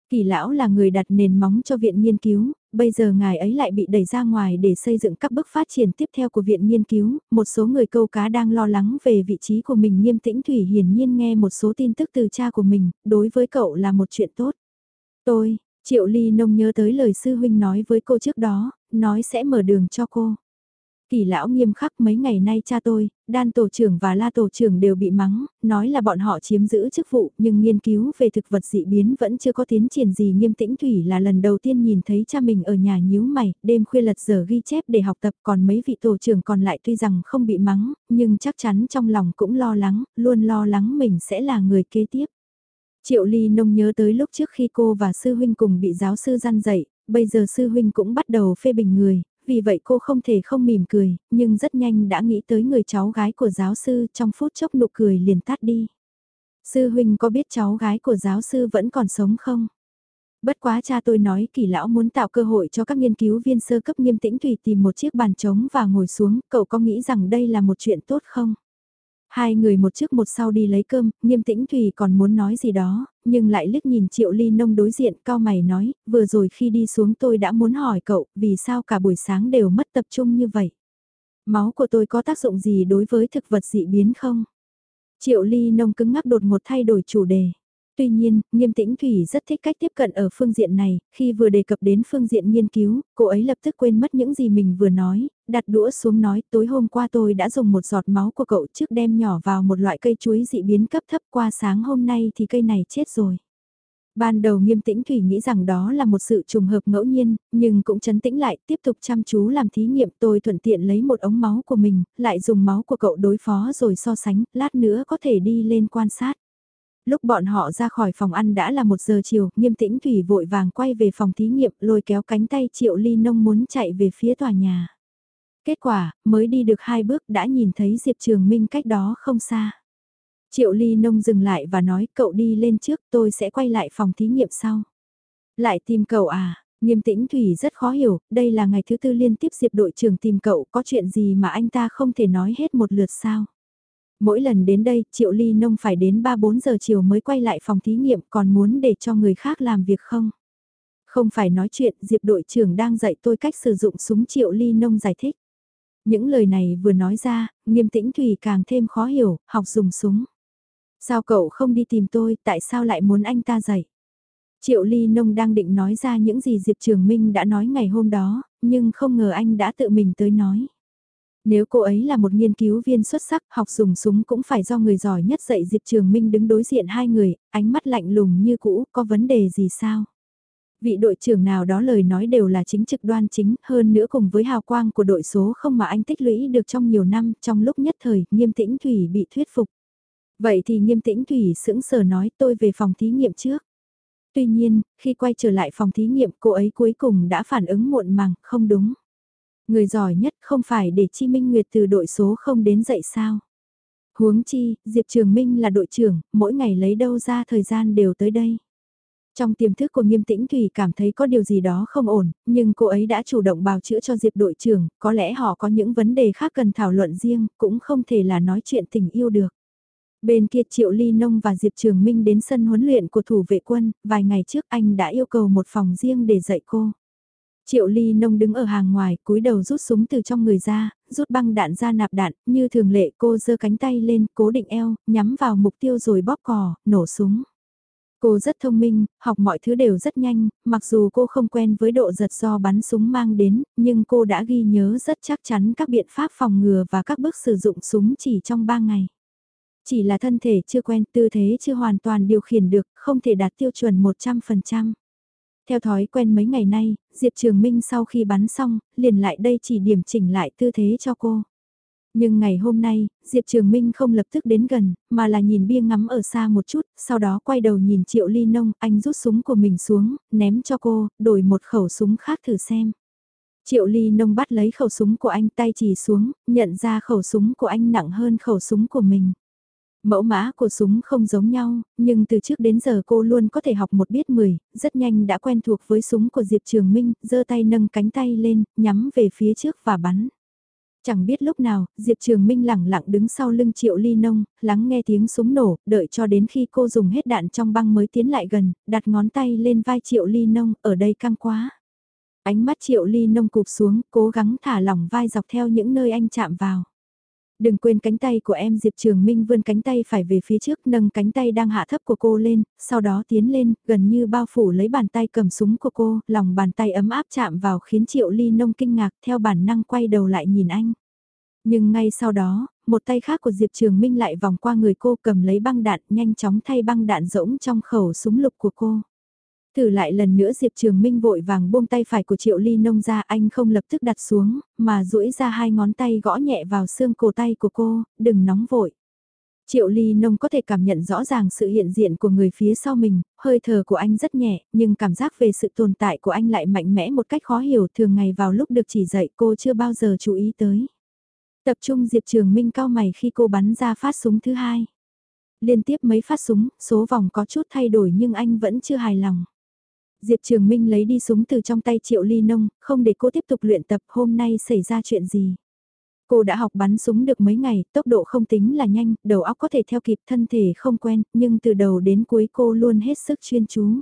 Kỳ lão là người đặt nền móng cho viện nghiên cứu, bây giờ ngài ấy lại bị đẩy ra ngoài để xây dựng các bước phát triển tiếp theo của viện nghiên cứu, một số người câu cá đang lo lắng về vị trí của mình nghiêm tĩnh Thủy hiển nhiên nghe một số tin tức từ cha của mình, đối với cậu là một chuyện tốt. Tôi, Triệu Ly Nông nhớ tới lời sư huynh nói với cô trước đó, nói sẽ mở đường cho cô. Kỳ lão nghiêm khắc mấy ngày nay cha tôi, đan tổ trưởng và la tổ trưởng đều bị mắng, nói là bọn họ chiếm giữ chức vụ nhưng nghiên cứu về thực vật dị biến vẫn chưa có tiến triển gì nghiêm tĩnh thủy là lần đầu tiên nhìn thấy cha mình ở nhà nhíu mày, đêm khuya lật giờ ghi chép để học tập còn mấy vị tổ trưởng còn lại tuy rằng không bị mắng, nhưng chắc chắn trong lòng cũng lo lắng, luôn lo lắng mình sẽ là người kế tiếp. Triệu Ly Nông nhớ tới lúc trước khi cô và sư huynh cùng bị giáo sư gian dạy, bây giờ sư huynh cũng bắt đầu phê bình người, vì vậy cô không thể không mỉm cười, nhưng rất nhanh đã nghĩ tới người cháu gái của giáo sư trong phút chốc nụ cười liền tắt đi. Sư huynh có biết cháu gái của giáo sư vẫn còn sống không? Bất quá cha tôi nói kỳ lão muốn tạo cơ hội cho các nghiên cứu viên sơ cấp nghiêm tĩnh tùy tìm một chiếc bàn trống và ngồi xuống, cậu có nghĩ rằng đây là một chuyện tốt không? Hai người một trước một sau đi lấy cơm, nghiêm tĩnh Thùy còn muốn nói gì đó, nhưng lại liếc nhìn Triệu Ly Nông đối diện cao mày nói, vừa rồi khi đi xuống tôi đã muốn hỏi cậu, vì sao cả buổi sáng đều mất tập trung như vậy? Máu của tôi có tác dụng gì đối với thực vật dị biến không? Triệu Ly Nông cứng ngắc đột ngột thay đổi chủ đề. Tuy nhiên, nghiêm tĩnh Thủy rất thích cách tiếp cận ở phương diện này, khi vừa đề cập đến phương diện nghiên cứu, cô ấy lập tức quên mất những gì mình vừa nói, đặt đũa xuống nói tối hôm qua tôi đã dùng một giọt máu của cậu trước đem nhỏ vào một loại cây chuối dị biến cấp thấp qua sáng hôm nay thì cây này chết rồi. Ban đầu nghiêm tĩnh Thủy nghĩ rằng đó là một sự trùng hợp ngẫu nhiên, nhưng cũng chấn tĩnh lại, tiếp tục chăm chú làm thí nghiệm tôi thuận tiện lấy một ống máu của mình, lại dùng máu của cậu đối phó rồi so sánh, lát nữa có thể đi lên quan sát lúc bọn họ ra khỏi phòng ăn đã là một giờ chiều, nghiêm tĩnh Thủy vội vàng quay về phòng thí nghiệm lôi kéo cánh tay Triệu Ly Nông muốn chạy về phía tòa nhà. Kết quả, mới đi được hai bước đã nhìn thấy Diệp Trường Minh cách đó không xa. Triệu Ly Nông dừng lại và nói cậu đi lên trước tôi sẽ quay lại phòng thí nghiệm sau. Lại tìm cậu à? Nghiêm tĩnh Thủy rất khó hiểu, đây là ngày thứ tư liên tiếp Diệp đội trưởng tìm cậu có chuyện gì mà anh ta không thể nói hết một lượt sao? Mỗi lần đến đây, Triệu Ly Nông phải đến 3-4 giờ chiều mới quay lại phòng thí nghiệm còn muốn để cho người khác làm việc không? Không phải nói chuyện, Diệp đội trưởng đang dạy tôi cách sử dụng súng Triệu Ly Nông giải thích. Những lời này vừa nói ra, nghiêm tĩnh Thủy càng thêm khó hiểu, học dùng súng. Sao cậu không đi tìm tôi, tại sao lại muốn anh ta dạy? Triệu Ly Nông đang định nói ra những gì Diệp Trường Minh đã nói ngày hôm đó, nhưng không ngờ anh đã tự mình tới nói. Nếu cô ấy là một nghiên cứu viên xuất sắc, học dùng súng cũng phải do người giỏi nhất dạy Diệp Trường Minh đứng đối diện hai người, ánh mắt lạnh lùng như cũ, có vấn đề gì sao? Vị đội trưởng nào đó lời nói đều là chính trực đoan chính, hơn nữa cùng với hào quang của đội số không mà anh tích lũy được trong nhiều năm, trong lúc nhất thời, nghiêm tĩnh Thủy bị thuyết phục. Vậy thì nghiêm tĩnh Thủy sững sờ nói tôi về phòng thí nghiệm trước. Tuy nhiên, khi quay trở lại phòng thí nghiệm cô ấy cuối cùng đã phản ứng muộn màng, không đúng. Người giỏi nhất không phải để Chi Minh Nguyệt từ đội số không đến dậy sao. Huống chi, Diệp Trường Minh là đội trưởng, mỗi ngày lấy đâu ra thời gian đều tới đây. Trong tiềm thức của nghiêm tĩnh Thủy cảm thấy có điều gì đó không ổn, nhưng cô ấy đã chủ động bào chữa cho Diệp đội trưởng, có lẽ họ có những vấn đề khác cần thảo luận riêng, cũng không thể là nói chuyện tình yêu được. Bên kia Triệu Ly Nông và Diệp Trường Minh đến sân huấn luyện của thủ vệ quân, vài ngày trước anh đã yêu cầu một phòng riêng để dạy cô. Triệu Ly Nông đứng ở hàng ngoài, cúi đầu rút súng từ trong người ra, rút băng đạn ra nạp đạn, như thường lệ cô giơ cánh tay lên, cố định eo, nhắm vào mục tiêu rồi bóp cò, nổ súng. Cô rất thông minh, học mọi thứ đều rất nhanh, mặc dù cô không quen với độ giật do bắn súng mang đến, nhưng cô đã ghi nhớ rất chắc chắn các biện pháp phòng ngừa và các bước sử dụng súng chỉ trong 3 ngày. Chỉ là thân thể chưa quen, tư thế chưa hoàn toàn điều khiển được, không thể đạt tiêu chuẩn 100%. Theo thói quen mấy ngày nay, Diệp Trường Minh sau khi bắn xong, liền lại đây chỉ điểm chỉnh lại tư thế cho cô. Nhưng ngày hôm nay, Diệp Trường Minh không lập tức đến gần, mà là nhìn bia ngắm ở xa một chút, sau đó quay đầu nhìn Triệu Ly Nông, anh rút súng của mình xuống, ném cho cô, đổi một khẩu súng khác thử xem. Triệu Ly Nông bắt lấy khẩu súng của anh tay chỉ xuống, nhận ra khẩu súng của anh nặng hơn khẩu súng của mình. Mẫu mã của súng không giống nhau, nhưng từ trước đến giờ cô luôn có thể học một biết mười, rất nhanh đã quen thuộc với súng của Diệp Trường Minh, giơ tay nâng cánh tay lên, nhắm về phía trước và bắn. Chẳng biết lúc nào, Diệp Trường Minh lẳng lặng đứng sau lưng Triệu Ly Nông, lắng nghe tiếng súng nổ, đợi cho đến khi cô dùng hết đạn trong băng mới tiến lại gần, đặt ngón tay lên vai Triệu Ly Nông, ở đây căng quá. Ánh mắt Triệu Ly Nông cụp xuống, cố gắng thả lỏng vai dọc theo những nơi anh chạm vào. Đừng quên cánh tay của em Diệp Trường Minh vươn cánh tay phải về phía trước nâng cánh tay đang hạ thấp của cô lên, sau đó tiến lên, gần như bao phủ lấy bàn tay cầm súng của cô, lòng bàn tay ấm áp chạm vào khiến Triệu Ly Nông kinh ngạc theo bản năng quay đầu lại nhìn anh. Nhưng ngay sau đó, một tay khác của Diệp Trường Minh lại vòng qua người cô cầm lấy băng đạn nhanh chóng thay băng đạn rỗng trong khẩu súng lục của cô. Thử lại lần nữa Diệp Trường Minh vội vàng buông tay phải của Triệu Ly Nông ra anh không lập tức đặt xuống, mà duỗi ra hai ngón tay gõ nhẹ vào xương cổ tay của cô, đừng nóng vội. Triệu Ly Nông có thể cảm nhận rõ ràng sự hiện diện của người phía sau mình, hơi thở của anh rất nhẹ, nhưng cảm giác về sự tồn tại của anh lại mạnh mẽ một cách khó hiểu thường ngày vào lúc được chỉ dạy cô chưa bao giờ chú ý tới. Tập trung Diệp Trường Minh cao mày khi cô bắn ra phát súng thứ hai. Liên tiếp mấy phát súng, số vòng có chút thay đổi nhưng anh vẫn chưa hài lòng. Diệp Trường Minh lấy đi súng từ trong tay Triệu Ly Nông, không để cô tiếp tục luyện tập hôm nay xảy ra chuyện gì. Cô đã học bắn súng được mấy ngày, tốc độ không tính là nhanh, đầu óc có thể theo kịp thân thể không quen, nhưng từ đầu đến cuối cô luôn hết sức chuyên chú.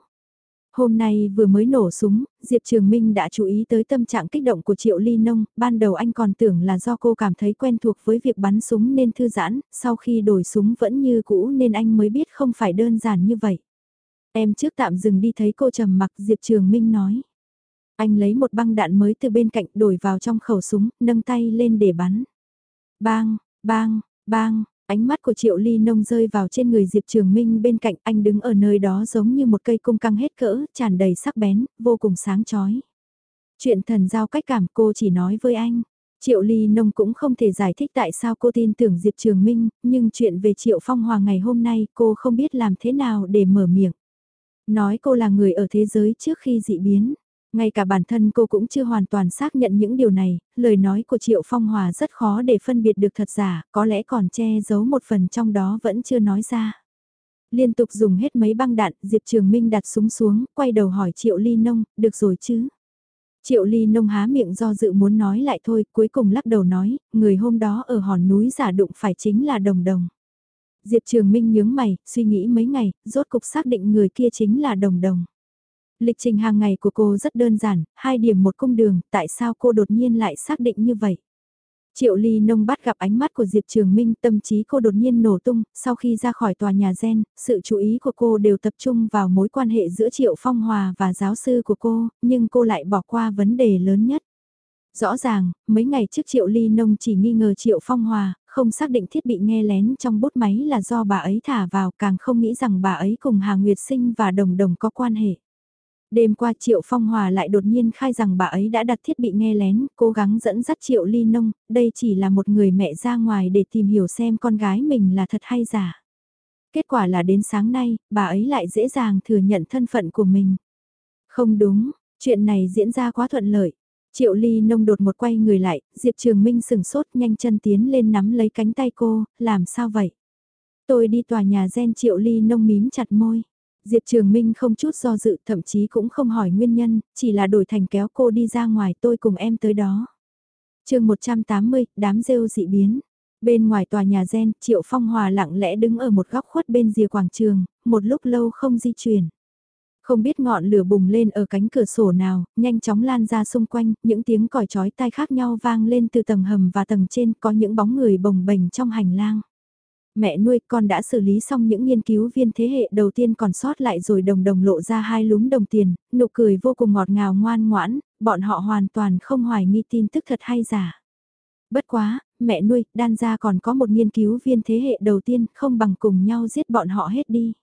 Hôm nay vừa mới nổ súng, Diệp Trường Minh đã chú ý tới tâm trạng kích động của Triệu Ly Nông, ban đầu anh còn tưởng là do cô cảm thấy quen thuộc với việc bắn súng nên thư giãn, sau khi đổi súng vẫn như cũ nên anh mới biết không phải đơn giản như vậy. Em trước tạm dừng đi thấy cô trầm mặc Diệp Trường Minh nói. Anh lấy một băng đạn mới từ bên cạnh đổi vào trong khẩu súng, nâng tay lên để bắn. Bang, bang, bang, ánh mắt của Triệu Ly Nông rơi vào trên người Diệp Trường Minh bên cạnh anh đứng ở nơi đó giống như một cây cung căng hết cỡ, tràn đầy sắc bén, vô cùng sáng chói. Chuyện thần giao cách cảm cô chỉ nói với anh. Triệu Ly Nông cũng không thể giải thích tại sao cô tin tưởng Diệp Trường Minh, nhưng chuyện về Triệu Phong Hòa ngày hôm nay cô không biết làm thế nào để mở miệng. Nói cô là người ở thế giới trước khi dị biến. Ngay cả bản thân cô cũng chưa hoàn toàn xác nhận những điều này, lời nói của Triệu Phong Hòa rất khó để phân biệt được thật giả, có lẽ còn che giấu một phần trong đó vẫn chưa nói ra. Liên tục dùng hết mấy băng đạn, Diệp Trường Minh đặt súng xuống, quay đầu hỏi Triệu Ly Nông, được rồi chứ? Triệu Ly Nông há miệng do dự muốn nói lại thôi, cuối cùng lắc đầu nói, người hôm đó ở hòn núi giả đụng phải chính là đồng đồng. Diệp Trường Minh nhướng mày, suy nghĩ mấy ngày, rốt cục xác định người kia chính là đồng đồng. Lịch trình hàng ngày của cô rất đơn giản, hai điểm một cung đường, tại sao cô đột nhiên lại xác định như vậy? Triệu Ly Nông bắt gặp ánh mắt của Diệp Trường Minh, tâm trí cô đột nhiên nổ tung, sau khi ra khỏi tòa nhà gen, sự chú ý của cô đều tập trung vào mối quan hệ giữa Triệu Phong Hòa và giáo sư của cô, nhưng cô lại bỏ qua vấn đề lớn nhất. Rõ ràng, mấy ngày trước Triệu Ly Nông chỉ nghi ngờ Triệu Phong Hòa, không xác định thiết bị nghe lén trong bút máy là do bà ấy thả vào càng không nghĩ rằng bà ấy cùng Hà Nguyệt Sinh và Đồng Đồng có quan hệ. Đêm qua Triệu Phong Hòa lại đột nhiên khai rằng bà ấy đã đặt thiết bị nghe lén, cố gắng dẫn dắt Triệu Ly Nông, đây chỉ là một người mẹ ra ngoài để tìm hiểu xem con gái mình là thật hay giả. Kết quả là đến sáng nay, bà ấy lại dễ dàng thừa nhận thân phận của mình. Không đúng, chuyện này diễn ra quá thuận lợi. Triệu Ly nông đột một quay người lại, Diệp Trường Minh sừng sốt nhanh chân tiến lên nắm lấy cánh tay cô, làm sao vậy? Tôi đi tòa nhà gen Triệu Ly nông mím chặt môi. Diệp Trường Minh không chút do dự thậm chí cũng không hỏi nguyên nhân, chỉ là đổi thành kéo cô đi ra ngoài tôi cùng em tới đó. chương 180, đám rêu dị biến. Bên ngoài tòa nhà gen, Triệu Phong Hòa lặng lẽ đứng ở một góc khuất bên rìa quảng trường, một lúc lâu không di chuyển. Không biết ngọn lửa bùng lên ở cánh cửa sổ nào, nhanh chóng lan ra xung quanh, những tiếng còi chói tai khác nhau vang lên từ tầng hầm và tầng trên có những bóng người bồng bềnh trong hành lang. Mẹ nuôi con đã xử lý xong những nghiên cứu viên thế hệ đầu tiên còn sót lại rồi đồng đồng lộ ra hai lúm đồng tiền, nụ cười vô cùng ngọt ngào ngoan ngoãn, bọn họ hoàn toàn không hoài nghi tin tức thật hay giả. Bất quá, mẹ nuôi, đan gia còn có một nghiên cứu viên thế hệ đầu tiên không bằng cùng nhau giết bọn họ hết đi.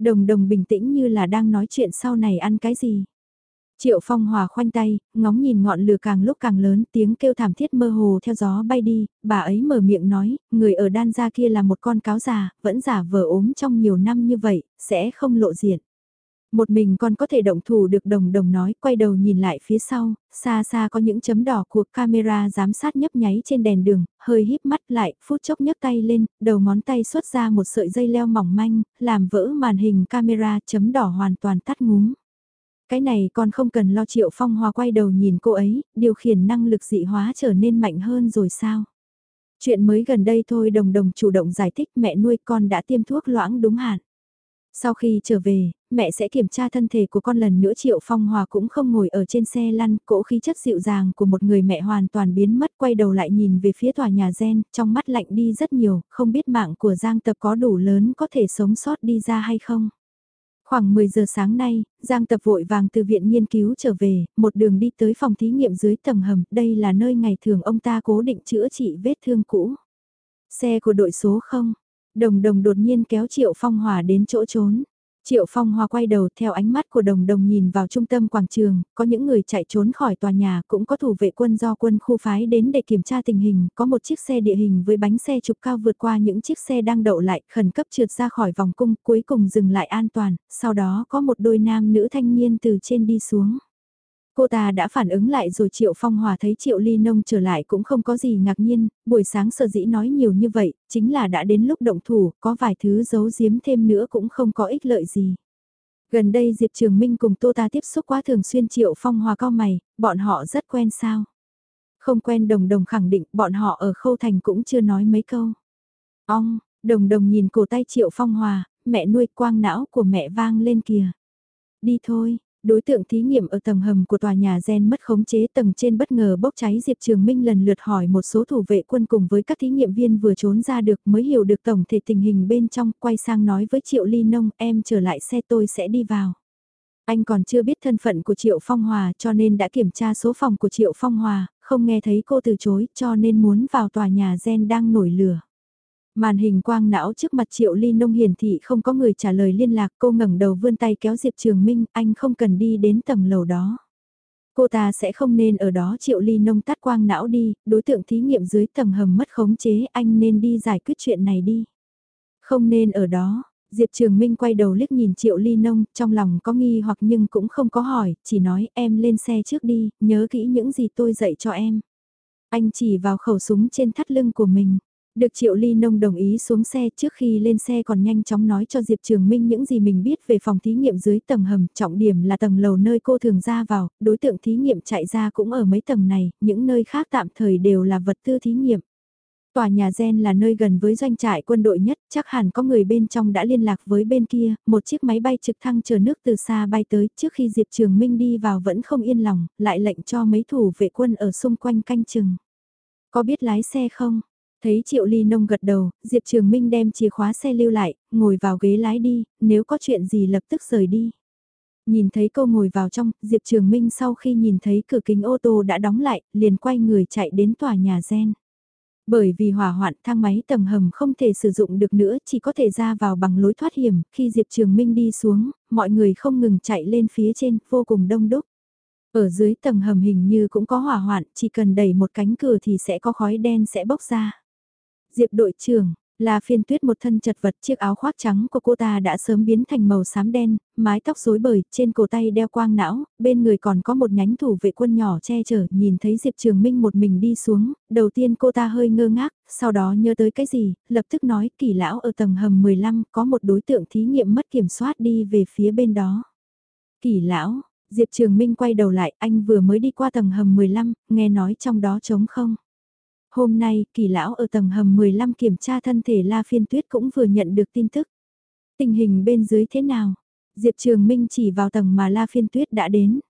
Đồng đồng bình tĩnh như là đang nói chuyện sau này ăn cái gì. Triệu Phong Hòa khoanh tay, ngóng nhìn ngọn lửa càng lúc càng lớn, tiếng kêu thảm thiết mơ hồ theo gió bay đi, bà ấy mở miệng nói, người ở đan gia kia là một con cáo già, vẫn giả vờ ốm trong nhiều năm như vậy, sẽ không lộ diện. Một mình con có thể động thủ được đồng đồng nói, quay đầu nhìn lại phía sau, xa xa có những chấm đỏ của camera giám sát nhấp nháy trên đèn đường, hơi híp mắt lại, phút chốc nhấc tay lên, đầu ngón tay xuất ra một sợi dây leo mỏng manh, làm vỡ màn hình camera chấm đỏ hoàn toàn tắt ngúm. Cái này con không cần lo triệu phong hòa quay đầu nhìn cô ấy, điều khiển năng lực dị hóa trở nên mạnh hơn rồi sao? Chuyện mới gần đây thôi đồng đồng chủ động giải thích mẹ nuôi con đã tiêm thuốc loãng đúng hạn. Sau khi trở về, mẹ sẽ kiểm tra thân thể của con lần nữa Triệu Phong Hòa cũng không ngồi ở trên xe lăn, cỗ khí chất dịu dàng của một người mẹ hoàn toàn biến mất quay đầu lại nhìn về phía tòa nhà gen, trong mắt lạnh đi rất nhiều, không biết mạng của Giang Tập có đủ lớn có thể sống sót đi ra hay không. Khoảng 10 giờ sáng nay, Giang Tập vội vàng từ viện nghiên cứu trở về, một đường đi tới phòng thí nghiệm dưới tầng hầm, đây là nơi ngày thường ông ta cố định chữa trị vết thương cũ. Xe của đội số 0, Đồng đồng đột nhiên kéo Triệu Phong Hòa đến chỗ trốn. Triệu Phong Hòa quay đầu theo ánh mắt của đồng đồng nhìn vào trung tâm quảng trường, có những người chạy trốn khỏi tòa nhà, cũng có thủ vệ quân do quân khu phái đến để kiểm tra tình hình, có một chiếc xe địa hình với bánh xe trục cao vượt qua những chiếc xe đang đậu lại, khẩn cấp trượt ra khỏi vòng cung, cuối cùng dừng lại an toàn, sau đó có một đôi nam nữ thanh niên từ trên đi xuống. Cô ta đã phản ứng lại rồi Triệu Phong Hòa thấy Triệu Ly Nông trở lại cũng không có gì ngạc nhiên, buổi sáng sở dĩ nói nhiều như vậy, chính là đã đến lúc động thủ, có vài thứ giấu giếm thêm nữa cũng không có ích lợi gì. Gần đây Diệp Trường Minh cùng Tô ta tiếp xúc quá thường xuyên Triệu Phong Hòa cao mày, bọn họ rất quen sao. Không quen đồng đồng khẳng định bọn họ ở khâu thành cũng chưa nói mấy câu. Ong, đồng đồng nhìn cổ tay Triệu Phong Hòa, mẹ nuôi quang não của mẹ vang lên kìa. Đi thôi, Đối tượng thí nghiệm ở tầng hầm của tòa nhà gen mất khống chế tầng trên bất ngờ bốc cháy Diệp Trường Minh lần lượt hỏi một số thủ vệ quân cùng với các thí nghiệm viên vừa trốn ra được mới hiểu được tổng thể tình hình bên trong, quay sang nói với Triệu Ly Nông em trở lại xe tôi sẽ đi vào. Anh còn chưa biết thân phận của Triệu Phong Hòa cho nên đã kiểm tra số phòng của Triệu Phong Hòa, không nghe thấy cô từ chối cho nên muốn vào tòa nhà gen đang nổi lửa. Màn hình quang não trước mặt Triệu Ly Nông hiển thị không có người trả lời liên lạc cô ngẩng đầu vươn tay kéo Diệp Trường Minh, anh không cần đi đến tầng lầu đó. Cô ta sẽ không nên ở đó Triệu Ly Nông tắt quang não đi, đối tượng thí nghiệm dưới tầng hầm mất khống chế anh nên đi giải quyết chuyện này đi. Không nên ở đó, Diệp Trường Minh quay đầu liếc nhìn Triệu Ly Nông, trong lòng có nghi hoặc nhưng cũng không có hỏi, chỉ nói em lên xe trước đi, nhớ kỹ những gì tôi dạy cho em. Anh chỉ vào khẩu súng trên thắt lưng của mình. Được Triệu Ly Nông đồng ý xuống xe trước khi lên xe còn nhanh chóng nói cho Diệp Trường Minh những gì mình biết về phòng thí nghiệm dưới tầng hầm, trọng điểm là tầng lầu nơi cô thường ra vào, đối tượng thí nghiệm chạy ra cũng ở mấy tầng này, những nơi khác tạm thời đều là vật tư thí nghiệm. Tòa nhà gen là nơi gần với doanh trại quân đội nhất, chắc hẳn có người bên trong đã liên lạc với bên kia, một chiếc máy bay trực thăng chờ nước từ xa bay tới, trước khi Diệp Trường Minh đi vào vẫn không yên lòng, lại lệnh cho mấy thủ vệ quân ở xung quanh canh chừng. Có biết lái xe không? Thấy Triệu Ly Nông gật đầu, Diệp Trường Minh đem chìa khóa xe lưu lại, ngồi vào ghế lái đi, nếu có chuyện gì lập tức rời đi. Nhìn thấy cô ngồi vào trong, Diệp Trường Minh sau khi nhìn thấy cửa kính ô tô đã đóng lại, liền quay người chạy đến tòa nhà gen. Bởi vì hỏa hoạn thang máy tầng hầm không thể sử dụng được nữa, chỉ có thể ra vào bằng lối thoát hiểm, khi Diệp Trường Minh đi xuống, mọi người không ngừng chạy lên phía trên, vô cùng đông đúc. Ở dưới tầng hầm hình như cũng có hỏa hoạn, chỉ cần đẩy một cánh cửa thì sẽ có khói đen sẽ bốc ra. Diệp đội trưởng, là phiên tuyết một thân chật vật chiếc áo khoác trắng của cô ta đã sớm biến thành màu xám đen, mái tóc rối bời, trên cổ tay đeo quang não, bên người còn có một nhánh thủ vệ quân nhỏ che chở, nhìn thấy Diệp Trường Minh một mình đi xuống, đầu tiên cô ta hơi ngơ ngác, sau đó nhớ tới cái gì, lập tức nói kỳ lão ở tầng hầm 15 có một đối tượng thí nghiệm mất kiểm soát đi về phía bên đó. Kỳ lão, Diệp Trường Minh quay đầu lại, anh vừa mới đi qua tầng hầm 15, nghe nói trong đó trống không. Hôm nay, kỳ lão ở tầng hầm 15 kiểm tra thân thể La Phiên Tuyết cũng vừa nhận được tin tức. Tình hình bên dưới thế nào? Diệp Trường Minh chỉ vào tầng mà La Phiên Tuyết đã đến.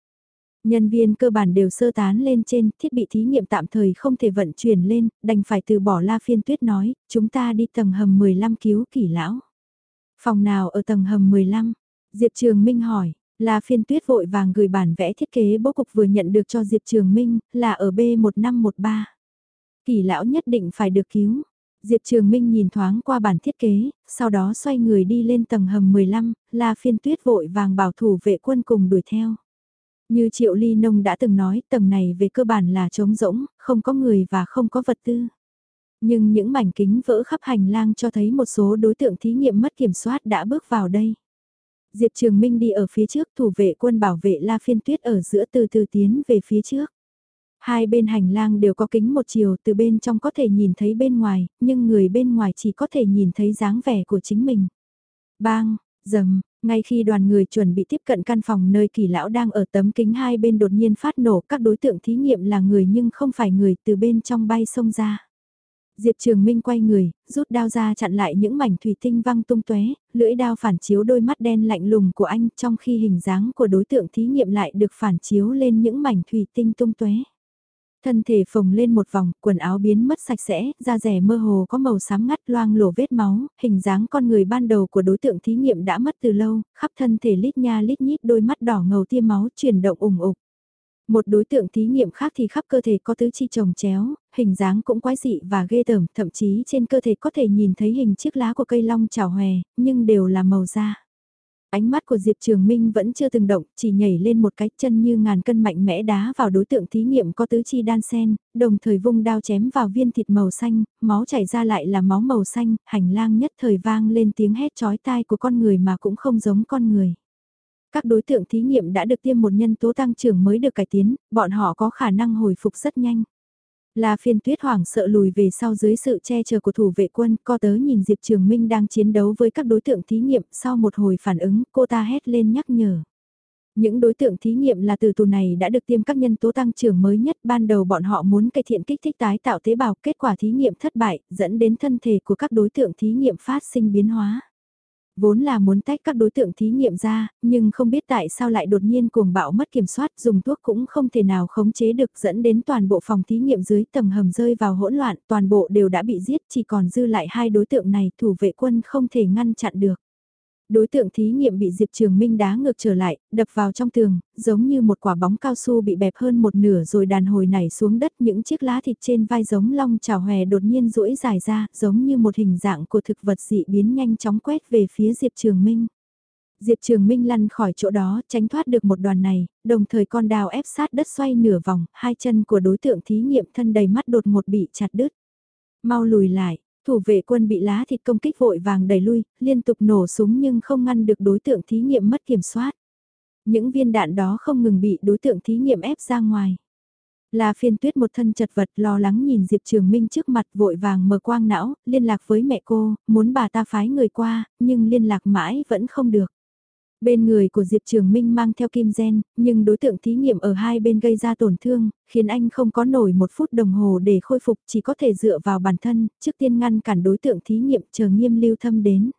Nhân viên cơ bản đều sơ tán lên trên, thiết bị thí nghiệm tạm thời không thể vận chuyển lên, đành phải từ bỏ La Phiên Tuyết nói, chúng ta đi tầng hầm 15 cứu kỳ lão. Phòng nào ở tầng hầm 15? Diệp Trường Minh hỏi, La Phiên Tuyết vội vàng gửi bản vẽ thiết kế bố cục vừa nhận được cho Diệp Trường Minh, là ở B1513. Kỷ lão nhất định phải được cứu. Diệp Trường Minh nhìn thoáng qua bản thiết kế, sau đó xoay người đi lên tầng hầm 15, La Phiên Tuyết vội vàng bảo thủ vệ quân cùng đuổi theo. Như Triệu Ly Nông đã từng nói, tầng này về cơ bản là trống rỗng, không có người và không có vật tư. Nhưng những mảnh kính vỡ khắp hành lang cho thấy một số đối tượng thí nghiệm mất kiểm soát đã bước vào đây. Diệp Trường Minh đi ở phía trước, thủ vệ quân bảo vệ La Phiên Tuyết ở giữa từ từ tiến về phía trước. Hai bên hành lang đều có kính một chiều, từ bên trong có thể nhìn thấy bên ngoài, nhưng người bên ngoài chỉ có thể nhìn thấy dáng vẻ của chính mình. Bang, dầm, ngay khi đoàn người chuẩn bị tiếp cận căn phòng nơi kỳ lão đang ở tấm kính hai bên đột nhiên phát nổ các đối tượng thí nghiệm là người nhưng không phải người từ bên trong bay xông ra. Diệp Trường Minh quay người, rút đao ra chặn lại những mảnh thủy tinh văng tung tóe, lưỡi đao phản chiếu đôi mắt đen lạnh lùng của anh trong khi hình dáng của đối tượng thí nghiệm lại được phản chiếu lên những mảnh thủy tinh tung tóe. Thân thể phồng lên một vòng, quần áo biến mất sạch sẽ, da rẻ mơ hồ có màu xám ngắt loang lổ vết máu, hình dáng con người ban đầu của đối tượng thí nghiệm đã mất từ lâu, khắp thân thể lít nha lít nhít đôi mắt đỏ ngầu tia máu chuyển động ủng ục. Một đối tượng thí nghiệm khác thì khắp cơ thể có tứ chi trồng chéo, hình dáng cũng quái dị và ghê tởm, thậm chí trên cơ thể có thể nhìn thấy hình chiếc lá của cây long trào hòe, nhưng đều là màu da. Ánh mắt của Diệp Trường Minh vẫn chưa từng động, chỉ nhảy lên một cái chân như ngàn cân mạnh mẽ đá vào đối tượng thí nghiệm có tứ chi đan sen, đồng thời vung đao chém vào viên thịt màu xanh, máu chảy ra lại là máu màu xanh, hành lang nhất thời vang lên tiếng hét chói tai của con người mà cũng không giống con người. Các đối tượng thí nghiệm đã được tiêm một nhân tố tăng trưởng mới được cải tiến, bọn họ có khả năng hồi phục rất nhanh. La phiên tuyết hoảng sợ lùi về sau dưới sự che chở của thủ vệ quân, co tớ nhìn Diệp Trường Minh đang chiến đấu với các đối tượng thí nghiệm, sau một hồi phản ứng, cô ta hét lên nhắc nhở. Những đối tượng thí nghiệm là từ tù này đã được tiêm các nhân tố tăng trưởng mới nhất, ban đầu bọn họ muốn cải thiện kích thích tái tạo tế bào, kết quả thí nghiệm thất bại, dẫn đến thân thể của các đối tượng thí nghiệm phát sinh biến hóa vốn là muốn tách các đối tượng thí nghiệm ra, nhưng không biết tại sao lại đột nhiên cuồng bạo mất kiểm soát dùng thuốc cũng không thể nào khống chế được dẫn đến toàn bộ phòng thí nghiệm dưới tầng hầm rơi vào hỗn loạn, toàn bộ đều đã bị giết chỉ còn dư lại hai đối tượng này thủ vệ quân không thể ngăn chặn được. Đối tượng thí nghiệm bị Diệp Trường Minh đá ngược trở lại, đập vào trong tường, giống như một quả bóng cao su bị bẹp hơn một nửa rồi đàn hồi nảy xuống đất những chiếc lá thịt trên vai giống long trào hòe đột nhiên rũi dài ra, giống như một hình dạng của thực vật dị biến nhanh chóng quét về phía Diệp Trường Minh. Diệp Trường Minh lăn khỏi chỗ đó, tránh thoát được một đoàn này, đồng thời con đào ép sát đất xoay nửa vòng, hai chân của đối tượng thí nghiệm thân đầy mắt đột ngột bị chặt đứt. Mau lùi lại, Thủ vệ quân bị lá thịt công kích vội vàng đẩy lui, liên tục nổ súng nhưng không ngăn được đối tượng thí nghiệm mất kiểm soát. Những viên đạn đó không ngừng bị đối tượng thí nghiệm ép ra ngoài. Là phiên tuyết một thân chật vật lo lắng nhìn Diệp Trường Minh trước mặt vội vàng mở quang não, liên lạc với mẹ cô, muốn bà ta phái người qua, nhưng liên lạc mãi vẫn không được. Bên người của Diệp Trường Minh mang theo kim gen, nhưng đối tượng thí nghiệm ở hai bên gây ra tổn thương, khiến anh không có nổi một phút đồng hồ để khôi phục chỉ có thể dựa vào bản thân, trước tiên ngăn cản đối tượng thí nghiệm chờ nghiêm lưu thâm đến.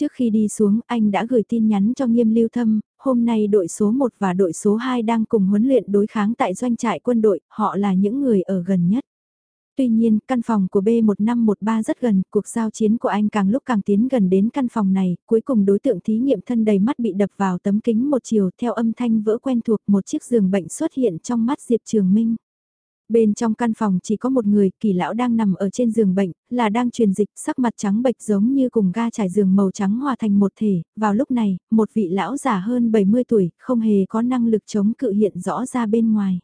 Trước khi đi xuống, anh đã gửi tin nhắn cho nghiêm lưu thâm, hôm nay đội số 1 và đội số 2 đang cùng huấn luyện đối kháng tại doanh trại quân đội, họ là những người ở gần nhất. Tuy nhiên, căn phòng của B1513 rất gần, cuộc giao chiến của anh càng lúc càng tiến gần đến căn phòng này, cuối cùng đối tượng thí nghiệm thân đầy mắt bị đập vào tấm kính một chiều theo âm thanh vỡ quen thuộc một chiếc giường bệnh xuất hiện trong mắt Diệp Trường Minh. Bên trong căn phòng chỉ có một người, kỳ lão đang nằm ở trên giường bệnh, là đang truyền dịch, sắc mặt trắng bệch giống như cùng ga trải giường màu trắng hòa thành một thể. Vào lúc này, một vị lão già hơn 70 tuổi, không hề có năng lực chống cự hiện rõ ra bên ngoài.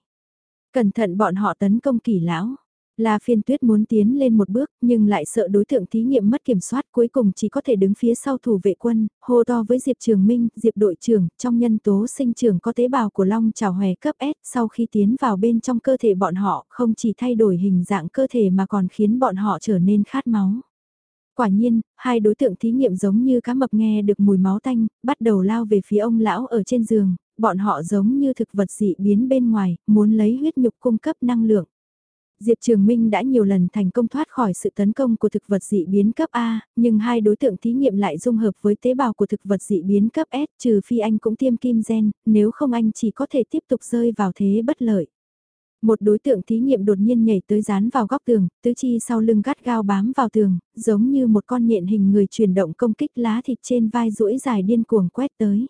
Cẩn thận bọn họ tấn công kỳ lão. La phiên tuyết muốn tiến lên một bước nhưng lại sợ đối tượng thí nghiệm mất kiểm soát cuối cùng chỉ có thể đứng phía sau thủ vệ quân, hô to với Diệp Trường Minh, Diệp đội trưởng, trong nhân tố sinh trưởng có tế bào của long trào hòe cấp S sau khi tiến vào bên trong cơ thể bọn họ không chỉ thay đổi hình dạng cơ thể mà còn khiến bọn họ trở nên khát máu. Quả nhiên, hai đối tượng thí nghiệm giống như cá mập nghe được mùi máu tanh, bắt đầu lao về phía ông lão ở trên giường, bọn họ giống như thực vật dị biến bên ngoài, muốn lấy huyết nhục cung cấp năng lượng. Diệp Trường Minh đã nhiều lần thành công thoát khỏi sự tấn công của thực vật dị biến cấp A, nhưng hai đối tượng thí nghiệm lại dung hợp với tế bào của thực vật dị biến cấp S trừ phi anh cũng tiêm kim gen, nếu không anh chỉ có thể tiếp tục rơi vào thế bất lợi. Một đối tượng thí nghiệm đột nhiên nhảy tới dán vào góc tường, tứ chi sau lưng gắt gao bám vào tường, giống như một con nhện hình người chuyển động công kích lá thịt trên vai duỗi dài điên cuồng quét tới.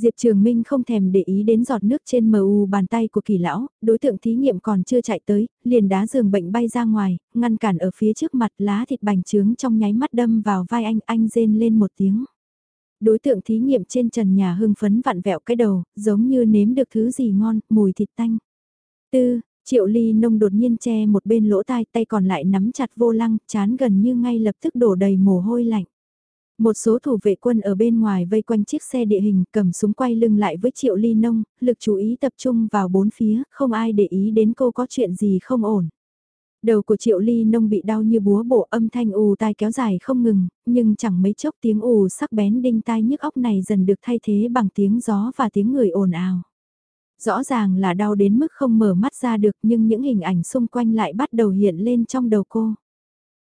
Diệp Trường Minh không thèm để ý đến giọt nước trên mờ u bàn tay của kỳ lão, đối tượng thí nghiệm còn chưa chạy tới, liền đá giường bệnh bay ra ngoài, ngăn cản ở phía trước mặt lá thịt bành trướng trong nháy mắt đâm vào vai anh, anh rên lên một tiếng. Đối tượng thí nghiệm trên trần nhà hưng phấn vặn vẹo cái đầu, giống như nếm được thứ gì ngon, mùi thịt tanh. Tư, triệu ly nông đột nhiên che một bên lỗ tai tay còn lại nắm chặt vô lăng, chán gần như ngay lập tức đổ đầy mồ hôi lạnh. Một số thủ vệ quân ở bên ngoài vây quanh chiếc xe địa hình cầm súng quay lưng lại với triệu ly nông, lực chú ý tập trung vào bốn phía, không ai để ý đến cô có chuyện gì không ổn. Đầu của triệu ly nông bị đau như búa bổ âm thanh ù tai kéo dài không ngừng, nhưng chẳng mấy chốc tiếng ù sắc bén đinh tai nhức óc này dần được thay thế bằng tiếng gió và tiếng người ồn ào. Rõ ràng là đau đến mức không mở mắt ra được nhưng những hình ảnh xung quanh lại bắt đầu hiện lên trong đầu cô.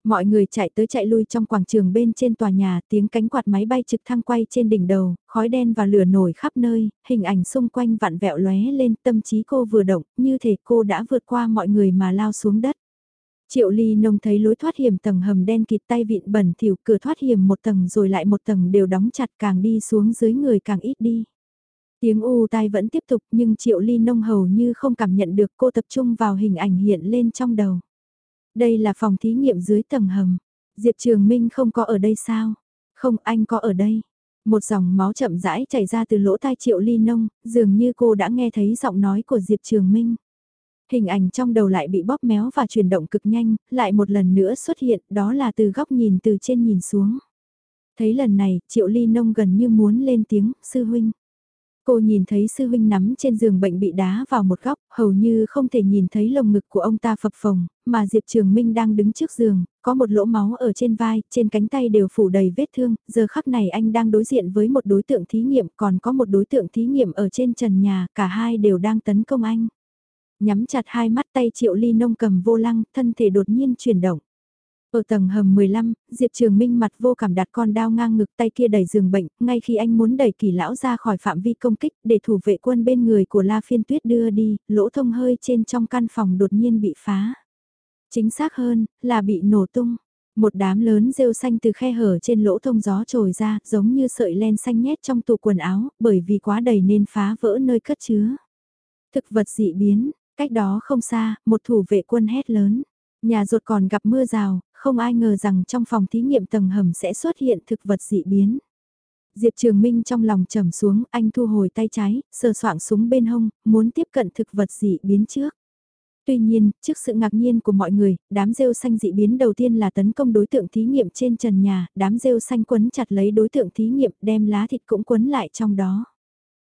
Mọi người chạy tới chạy lui trong quảng trường bên trên tòa nhà, tiếng cánh quạt máy bay trực thăng quay trên đỉnh đầu, khói đen và lửa nổi khắp nơi, hình ảnh xung quanh vặn vẹo lóe lên, tâm trí cô vừa động, như thể cô đã vượt qua mọi người mà lao xuống đất. Triệu Ly Nông thấy lối thoát hiểm tầng hầm đen kịt tay vịn bẩn thỉu cửa thoát hiểm một tầng rồi lại một tầng đều đóng chặt càng đi xuống dưới người càng ít đi. Tiếng u tai vẫn tiếp tục nhưng Triệu Ly Nông hầu như không cảm nhận được cô tập trung vào hình ảnh hiện lên trong đầu. Đây là phòng thí nghiệm dưới tầng hầm. Diệp Trường Minh không có ở đây sao? Không anh có ở đây. Một dòng máu chậm rãi chảy ra từ lỗ tai Triệu Ly Nông, dường như cô đã nghe thấy giọng nói của Diệp Trường Minh. Hình ảnh trong đầu lại bị bóp méo và chuyển động cực nhanh, lại một lần nữa xuất hiện, đó là từ góc nhìn từ trên nhìn xuống. Thấy lần này, Triệu Ly Nông gần như muốn lên tiếng, sư huynh. Cô nhìn thấy sư huynh nắm trên giường bệnh bị đá vào một góc, hầu như không thể nhìn thấy lồng ngực của ông ta phập phồng, mà Diệp Trường Minh đang đứng trước giường, có một lỗ máu ở trên vai, trên cánh tay đều phủ đầy vết thương, giờ khắc này anh đang đối diện với một đối tượng thí nghiệm, còn có một đối tượng thí nghiệm ở trên trần nhà, cả hai đều đang tấn công anh. Nhắm chặt hai mắt tay Triệu Ly Nông cầm vô lăng, thân thể đột nhiên chuyển động. Ở tầng hầm 15, Diệp Trường Minh mặt vô cảm đặt con đao ngang ngực tay kia đẩy giường bệnh, ngay khi anh muốn đẩy kỳ lão ra khỏi phạm vi công kích để thủ vệ quân bên người của La Phiên Tuyết đưa đi, lỗ thông hơi trên trong căn phòng đột nhiên bị phá. Chính xác hơn, là bị nổ tung. Một đám lớn rêu xanh từ khe hở trên lỗ thông gió trồi ra, giống như sợi len xanh nhét trong tủ quần áo, bởi vì quá đầy nên phá vỡ nơi cất chứa. Thực vật dị biến, cách đó không xa, một thủ vệ quân hét lớn. Nhà ruột còn gặp mưa rào, không ai ngờ rằng trong phòng thí nghiệm tầng hầm sẽ xuất hiện thực vật dị biến. Diệp Trường Minh trong lòng trầm xuống, anh thu hồi tay trái, sờ soạng súng bên hông, muốn tiếp cận thực vật dị biến trước. Tuy nhiên, trước sự ngạc nhiên của mọi người, đám rêu xanh dị biến đầu tiên là tấn công đối tượng thí nghiệm trên trần nhà, đám rêu xanh quấn chặt lấy đối tượng thí nghiệm đem lá thịt cũng quấn lại trong đó.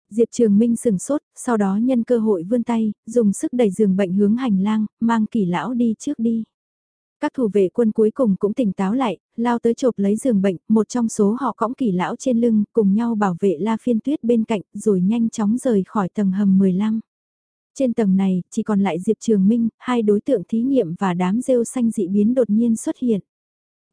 Diệp Trường Minh sừng sốt, sau đó nhân cơ hội vươn tay, dùng sức đẩy giường bệnh hướng hành lang, mang kỳ lão đi trước đi. Các thủ vệ quân cuối cùng cũng tỉnh táo lại, lao tới chộp lấy giường bệnh, một trong số họ cõng kỳ lão trên lưng, cùng nhau bảo vệ La Phiên Tuyết bên cạnh, rồi nhanh chóng rời khỏi tầng hầm 15. Trên tầng này, chỉ còn lại Diệp Trường Minh, hai đối tượng thí nghiệm và đám rêu xanh dị biến đột nhiên xuất hiện.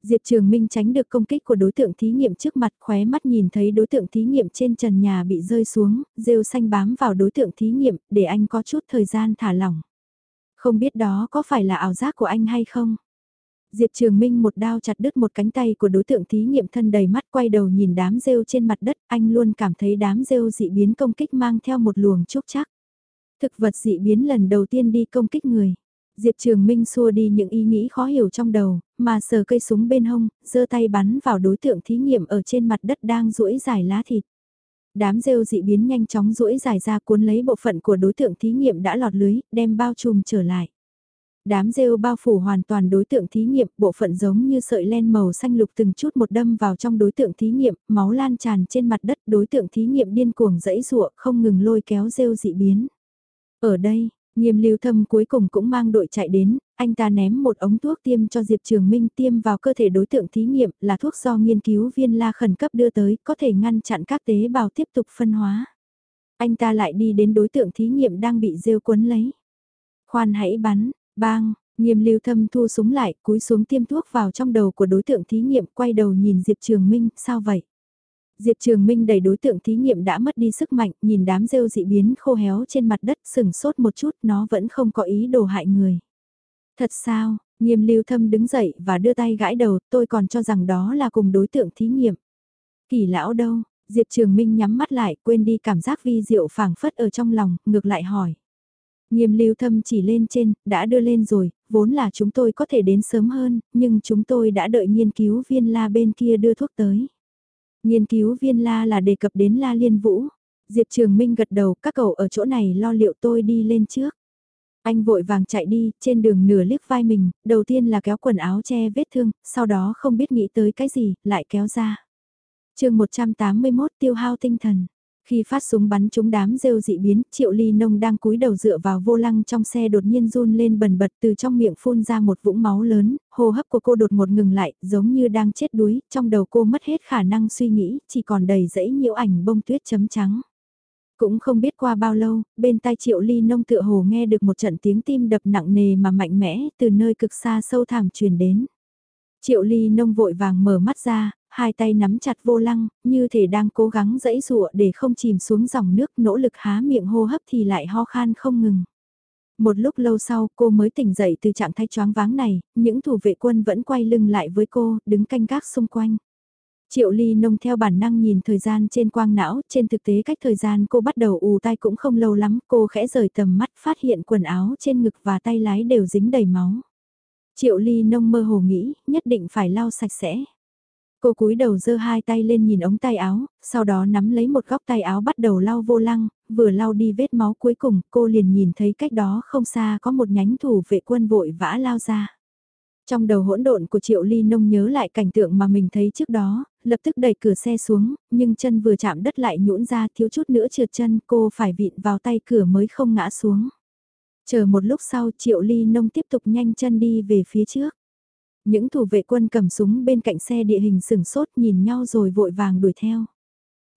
Diệp Trường Minh tránh được công kích của đối tượng thí nghiệm trước mặt khóe mắt nhìn thấy đối tượng thí nghiệm trên trần nhà bị rơi xuống, rêu xanh bám vào đối tượng thí nghiệm để anh có chút thời gian thả lỏng. Không biết đó có phải là ảo giác của anh hay không? Diệp Trường Minh một đao chặt đứt một cánh tay của đối tượng thí nghiệm thân đầy mắt quay đầu nhìn đám rêu trên mặt đất, anh luôn cảm thấy đám rêu dị biến công kích mang theo một luồng chúc chắc. Thực vật dị biến lần đầu tiên đi công kích người. Diệp Trường Minh xua đi những ý nghĩ khó hiểu trong đầu, mà sờ cây súng bên hông, giơ tay bắn vào đối tượng thí nghiệm ở trên mặt đất đang duỗi dài lá thịt. Đám rêu dị biến nhanh chóng duỗi dài ra cuốn lấy bộ phận của đối tượng thí nghiệm đã lọt lưới, đem bao trùm trở lại. Đám rêu bao phủ hoàn toàn đối tượng thí nghiệm, bộ phận giống như sợi len màu xanh lục từng chút một đâm vào trong đối tượng thí nghiệm, máu lan tràn trên mặt đất, đối tượng thí nghiệm điên cuồng dẫy rụa, không ngừng lôi kéo rêu dị biến. Ở đây, Nghiêm lưu thâm cuối cùng cũng mang đội chạy đến, anh ta ném một ống thuốc tiêm cho Diệp Trường Minh tiêm vào cơ thể đối tượng thí nghiệm là thuốc do nghiên cứu viên la khẩn cấp đưa tới có thể ngăn chặn các tế bào tiếp tục phân hóa. Anh ta lại đi đến đối tượng thí nghiệm đang bị rêu quấn lấy. Khoan hãy bắn, bang, Nghiêm lưu thâm thu súng lại, cúi xuống tiêm thuốc vào trong đầu của đối tượng thí nghiệm, quay đầu nhìn Diệp Trường Minh, sao vậy? Diệp Trường Minh đẩy đối tượng thí nghiệm đã mất đi sức mạnh, nhìn đám rêu dị biến khô héo trên mặt đất sừng sốt một chút, nó vẫn không có ý đồ hại người. Thật sao, nghiêm lưu thâm đứng dậy và đưa tay gãi đầu, tôi còn cho rằng đó là cùng đối tượng thí nghiệm. Kỳ lão đâu, Diệp Trường Minh nhắm mắt lại, quên đi cảm giác vi diệu phảng phất ở trong lòng, ngược lại hỏi. Nghiêm lưu thâm chỉ lên trên, đã đưa lên rồi, vốn là chúng tôi có thể đến sớm hơn, nhưng chúng tôi đã đợi nghiên cứu viên la bên kia đưa thuốc tới. Nghiên cứu viên la là đề cập đến la liên vũ. Diệp Trường Minh gật đầu, các cậu ở chỗ này lo liệu tôi đi lên trước. Anh vội vàng chạy đi, trên đường nửa liếc vai mình, đầu tiên là kéo quần áo che vết thương, sau đó không biết nghĩ tới cái gì, lại kéo ra. chương 181 tiêu hao tinh thần. Khi phát súng bắn trúng đám rêu dị biến, Triệu Ly Nông đang cúi đầu dựa vào vô lăng trong xe đột nhiên run lên bần bật từ trong miệng phun ra một vũng máu lớn, hô hấp của cô đột ngột ngừng lại, giống như đang chết đuối, trong đầu cô mất hết khả năng suy nghĩ, chỉ còn đầy dãy nhiễu ảnh bông tuyết chấm trắng. Cũng không biết qua bao lâu, bên tai Triệu Ly Nông tựa hồ nghe được một trận tiếng tim đập nặng nề mà mạnh mẽ từ nơi cực xa sâu thẳm truyền đến. Triệu Ly Nông vội vàng mở mắt ra, hai tay nắm chặt vô lăng, như thể đang cố gắng dẫy dụa để không chìm xuống dòng nước nỗ lực há miệng hô hấp thì lại ho khan không ngừng. Một lúc lâu sau cô mới tỉnh dậy từ trạng thái choáng váng này, những thủ vệ quân vẫn quay lưng lại với cô, đứng canh gác xung quanh. Triệu Ly nông theo bản năng nhìn thời gian trên quang não, trên thực tế cách thời gian cô bắt đầu ù tai cũng không lâu lắm, cô khẽ rời tầm mắt phát hiện quần áo trên ngực và tay lái đều dính đầy máu. Triệu Ly nông mơ hồ nghĩ, nhất định phải lau sạch sẽ. Cô cúi đầu giơ hai tay lên nhìn ống tay áo, sau đó nắm lấy một góc tay áo bắt đầu lau vô lăng, vừa lau đi vết máu cuối cùng cô liền nhìn thấy cách đó không xa có một nhánh thủ vệ quân vội vã lao ra. Trong đầu hỗn độn của Triệu Ly Nông nhớ lại cảnh tượng mà mình thấy trước đó, lập tức đẩy cửa xe xuống, nhưng chân vừa chạm đất lại nhũn ra thiếu chút nữa trượt chân cô phải vịn vào tay cửa mới không ngã xuống. Chờ một lúc sau Triệu Ly Nông tiếp tục nhanh chân đi về phía trước. Những thủ vệ quân cầm súng bên cạnh xe địa hình sừng sốt nhìn nhau rồi vội vàng đuổi theo.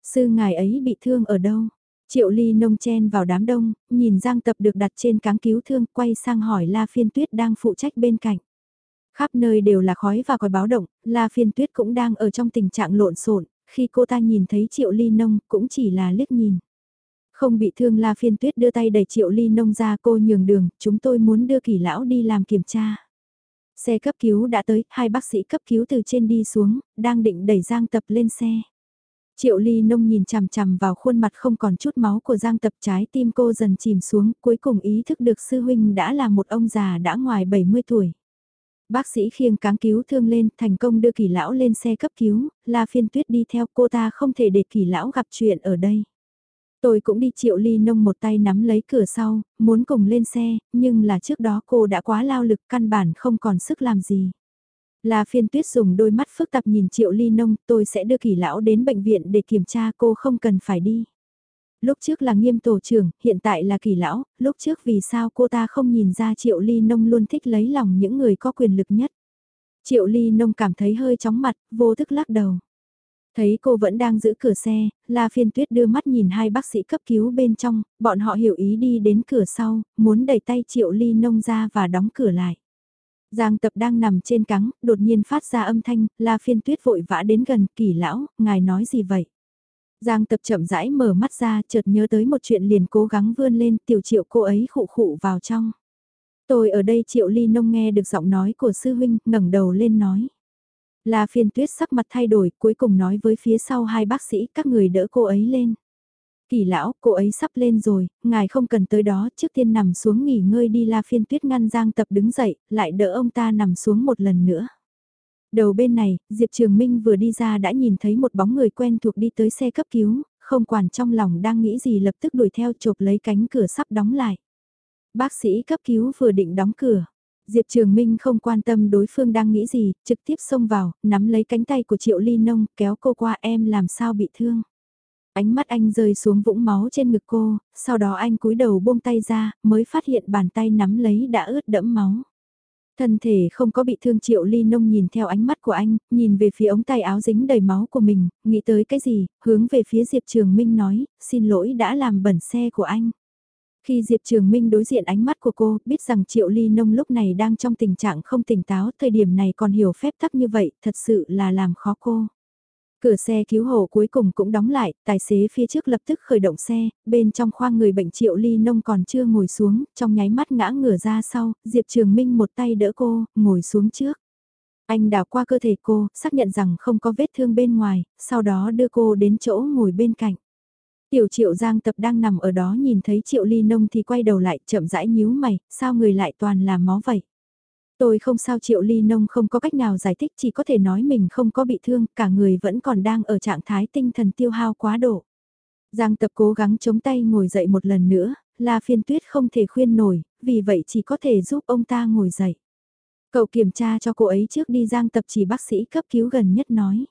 Sư ngài ấy bị thương ở đâu? Triệu ly nông chen vào đám đông, nhìn Giang Tập được đặt trên cáng cứu thương quay sang hỏi La Phiên Tuyết đang phụ trách bên cạnh. Khắp nơi đều là khói và còi báo động, La Phiên Tuyết cũng đang ở trong tình trạng lộn xộn. khi cô ta nhìn thấy Triệu ly nông cũng chỉ là liếc nhìn. Không bị thương La Phiên Tuyết đưa tay đẩy Triệu ly nông ra cô nhường đường, chúng tôi muốn đưa kỳ lão đi làm kiểm tra. Xe cấp cứu đã tới, hai bác sĩ cấp cứu từ trên đi xuống, đang định đẩy Giang Tập lên xe. Triệu Ly Nông nhìn chằm chằm vào khuôn mặt không còn chút máu của Giang Tập trái tim cô dần chìm xuống, cuối cùng ý thức được sư huynh đã là một ông già đã ngoài 70 tuổi. Bác sĩ khiêng cáng cứu thương lên, thành công đưa kỳ lão lên xe cấp cứu, La Phiên Tuyết đi theo cô ta không thể để kỳ lão gặp chuyện ở đây. Tôi cũng đi triệu ly nông một tay nắm lấy cửa sau, muốn cùng lên xe, nhưng là trước đó cô đã quá lao lực căn bản không còn sức làm gì. Là phiên tuyết dùng đôi mắt phức tạp nhìn triệu ly nông, tôi sẽ đưa kỳ lão đến bệnh viện để kiểm tra cô không cần phải đi. Lúc trước là nghiêm tổ trưởng, hiện tại là kỳ lão, lúc trước vì sao cô ta không nhìn ra triệu ly nông luôn thích lấy lòng những người có quyền lực nhất. Triệu ly nông cảm thấy hơi chóng mặt, vô thức lắc đầu. Thấy cô vẫn đang giữ cửa xe, La Phiên Tuyết đưa mắt nhìn hai bác sĩ cấp cứu bên trong, bọn họ hiểu ý đi đến cửa sau, muốn đẩy tay Triệu Ly Nông ra và đóng cửa lại. Giang tập đang nằm trên cắng, đột nhiên phát ra âm thanh, La Phiên Tuyết vội vã đến gần, kỳ lão, ngài nói gì vậy? Giang tập chậm rãi mở mắt ra, chợt nhớ tới một chuyện liền cố gắng vươn lên, tiểu triệu cô ấy khụ khụ vào trong. Tôi ở đây triệu ly nông nghe được giọng nói của sư huynh, ngẩng đầu lên nói. La phiên tuyết sắc mặt thay đổi, cuối cùng nói với phía sau hai bác sĩ các người đỡ cô ấy lên. Kỳ lão, cô ấy sắp lên rồi, ngài không cần tới đó, trước tiên nằm xuống nghỉ ngơi đi La phiên tuyết ngăn Giang tập đứng dậy, lại đỡ ông ta nằm xuống một lần nữa. Đầu bên này, Diệp Trường Minh vừa đi ra đã nhìn thấy một bóng người quen thuộc đi tới xe cấp cứu, không quản trong lòng đang nghĩ gì lập tức đuổi theo chộp lấy cánh cửa sắp đóng lại. Bác sĩ cấp cứu vừa định đóng cửa, Diệp Trường Minh không quan tâm đối phương đang nghĩ gì, trực tiếp xông vào, nắm lấy cánh tay của Triệu Ly Nông, kéo cô qua em làm sao bị thương. Ánh mắt anh rơi xuống vũng máu trên ngực cô, sau đó anh cúi đầu buông tay ra, mới phát hiện bàn tay nắm lấy đã ướt đẫm máu. Thân thể không có bị thương Triệu Ly Nông nhìn theo ánh mắt của anh, nhìn về phía ống tay áo dính đầy máu của mình, nghĩ tới cái gì, hướng về phía Diệp Trường Minh nói, xin lỗi đã làm bẩn xe của anh. Khi Diệp Trường Minh đối diện ánh mắt của cô, biết rằng Triệu Ly Nông lúc này đang trong tình trạng không tỉnh táo, thời điểm này còn hiểu phép tắc như vậy, thật sự là làm khó cô. Cửa xe cứu hộ cuối cùng cũng đóng lại, tài xế phía trước lập tức khởi động xe, bên trong khoang người bệnh Triệu Ly Nông còn chưa ngồi xuống, trong nháy mắt ngã ngửa ra sau, Diệp Trường Minh một tay đỡ cô, ngồi xuống trước. Anh đào qua cơ thể cô, xác nhận rằng không có vết thương bên ngoài, sau đó đưa cô đến chỗ ngồi bên cạnh. Tiểu triệu giang tập đang nằm ở đó nhìn thấy triệu ly nông thì quay đầu lại chậm rãi nhíu mày, sao người lại toàn là máu vậy? Tôi không sao triệu ly nông không có cách nào giải thích chỉ có thể nói mình không có bị thương, cả người vẫn còn đang ở trạng thái tinh thần tiêu hao quá độ. Giang tập cố gắng chống tay ngồi dậy một lần nữa, là phiên tuyết không thể khuyên nổi, vì vậy chỉ có thể giúp ông ta ngồi dậy. Cậu kiểm tra cho cô ấy trước đi Giang tập chỉ bác sĩ cấp cứu gần nhất nói.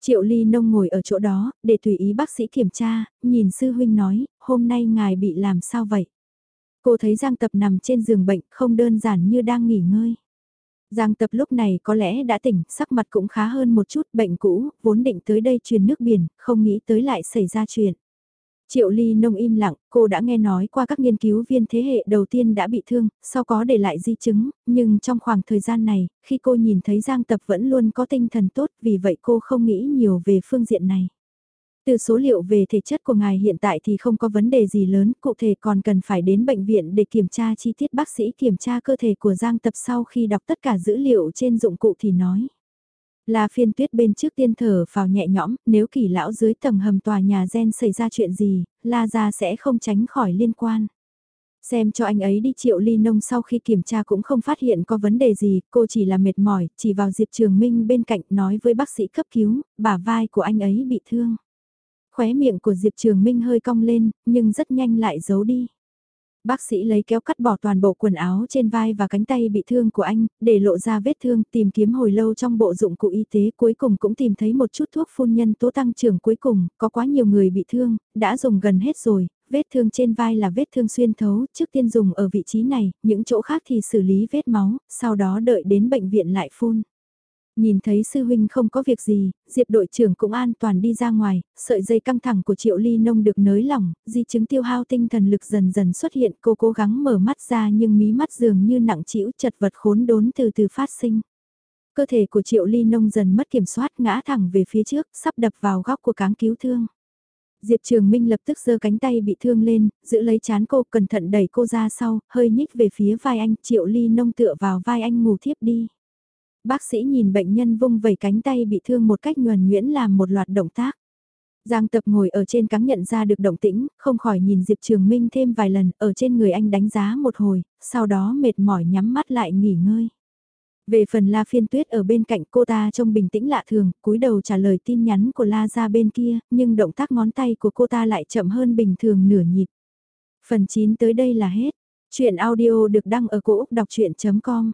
Triệu Ly Nông ngồi ở chỗ đó, để tùy ý bác sĩ kiểm tra, nhìn sư huynh nói, hôm nay ngài bị làm sao vậy? Cô thấy Giang Tập nằm trên giường bệnh không đơn giản như đang nghỉ ngơi. Giang Tập lúc này có lẽ đã tỉnh, sắc mặt cũng khá hơn một chút, bệnh cũ, vốn định tới đây truyền nước biển, không nghĩ tới lại xảy ra chuyện. Triệu Ly Nông im lặng, cô đã nghe nói qua các nghiên cứu viên thế hệ đầu tiên đã bị thương, sau có để lại di chứng, nhưng trong khoảng thời gian này, khi cô nhìn thấy Giang Tập vẫn luôn có tinh thần tốt, vì vậy cô không nghĩ nhiều về phương diện này. Từ số liệu về thể chất của ngài hiện tại thì không có vấn đề gì lớn, cụ thể còn cần phải đến bệnh viện để kiểm tra chi tiết bác sĩ kiểm tra cơ thể của Giang Tập sau khi đọc tất cả dữ liệu trên dụng cụ thì nói. La phiên tuyết bên trước tiên thở vào nhẹ nhõm, nếu kỳ lão dưới tầng hầm tòa nhà gen xảy ra chuyện gì, La ra sẽ không tránh khỏi liên quan. Xem cho anh ấy đi triệu ly nông sau khi kiểm tra cũng không phát hiện có vấn đề gì, cô chỉ là mệt mỏi, chỉ vào Diệp Trường Minh bên cạnh nói với bác sĩ cấp cứu, bả vai của anh ấy bị thương. Khóe miệng của Diệp Trường Minh hơi cong lên, nhưng rất nhanh lại giấu đi. Bác sĩ lấy kéo cắt bỏ toàn bộ quần áo trên vai và cánh tay bị thương của anh, để lộ ra vết thương, tìm kiếm hồi lâu trong bộ dụng cụ y tế cuối cùng cũng tìm thấy một chút thuốc phun nhân tố tăng trưởng cuối cùng, có quá nhiều người bị thương, đã dùng gần hết rồi, vết thương trên vai là vết thương xuyên thấu, trước tiên dùng ở vị trí này, những chỗ khác thì xử lý vết máu, sau đó đợi đến bệnh viện lại phun. Nhìn thấy sư huynh không có việc gì, Diệp đội trưởng cũng an toàn đi ra ngoài, sợi dây căng thẳng của Triệu Ly Nông được nới lỏng, di chứng tiêu hao tinh thần lực dần dần xuất hiện, cô cố gắng mở mắt ra nhưng mí mắt dường như nặng trĩu chật vật khốn đốn từ từ phát sinh. Cơ thể của Triệu Ly Nông dần mất kiểm soát ngã thẳng về phía trước, sắp đập vào góc của cáng cứu thương. Diệp Trường Minh lập tức giơ cánh tay bị thương lên, giữ lấy chán cô cẩn thận đẩy cô ra sau, hơi nhích về phía vai anh, Triệu Ly Nông tựa vào vai anh ngủ thiếp đi. Bác sĩ nhìn bệnh nhân vung vẩy cánh tay bị thương một cách nhuần nhuyễn làm một loạt động tác. Giang tập ngồi ở trên cáng nhận ra được động tĩnh, không khỏi nhìn Diệp Trường Minh thêm vài lần, ở trên người anh đánh giá một hồi, sau đó mệt mỏi nhắm mắt lại nghỉ ngơi. Về phần La Phiên Tuyết ở bên cạnh cô ta trông bình tĩnh lạ thường, cúi đầu trả lời tin nhắn của La ra bên kia, nhưng động tác ngón tay của cô ta lại chậm hơn bình thường nửa nhịp. Phần 9 tới đây là hết. Chuyện audio được đăng ở cổ Úc đọc chuyện.com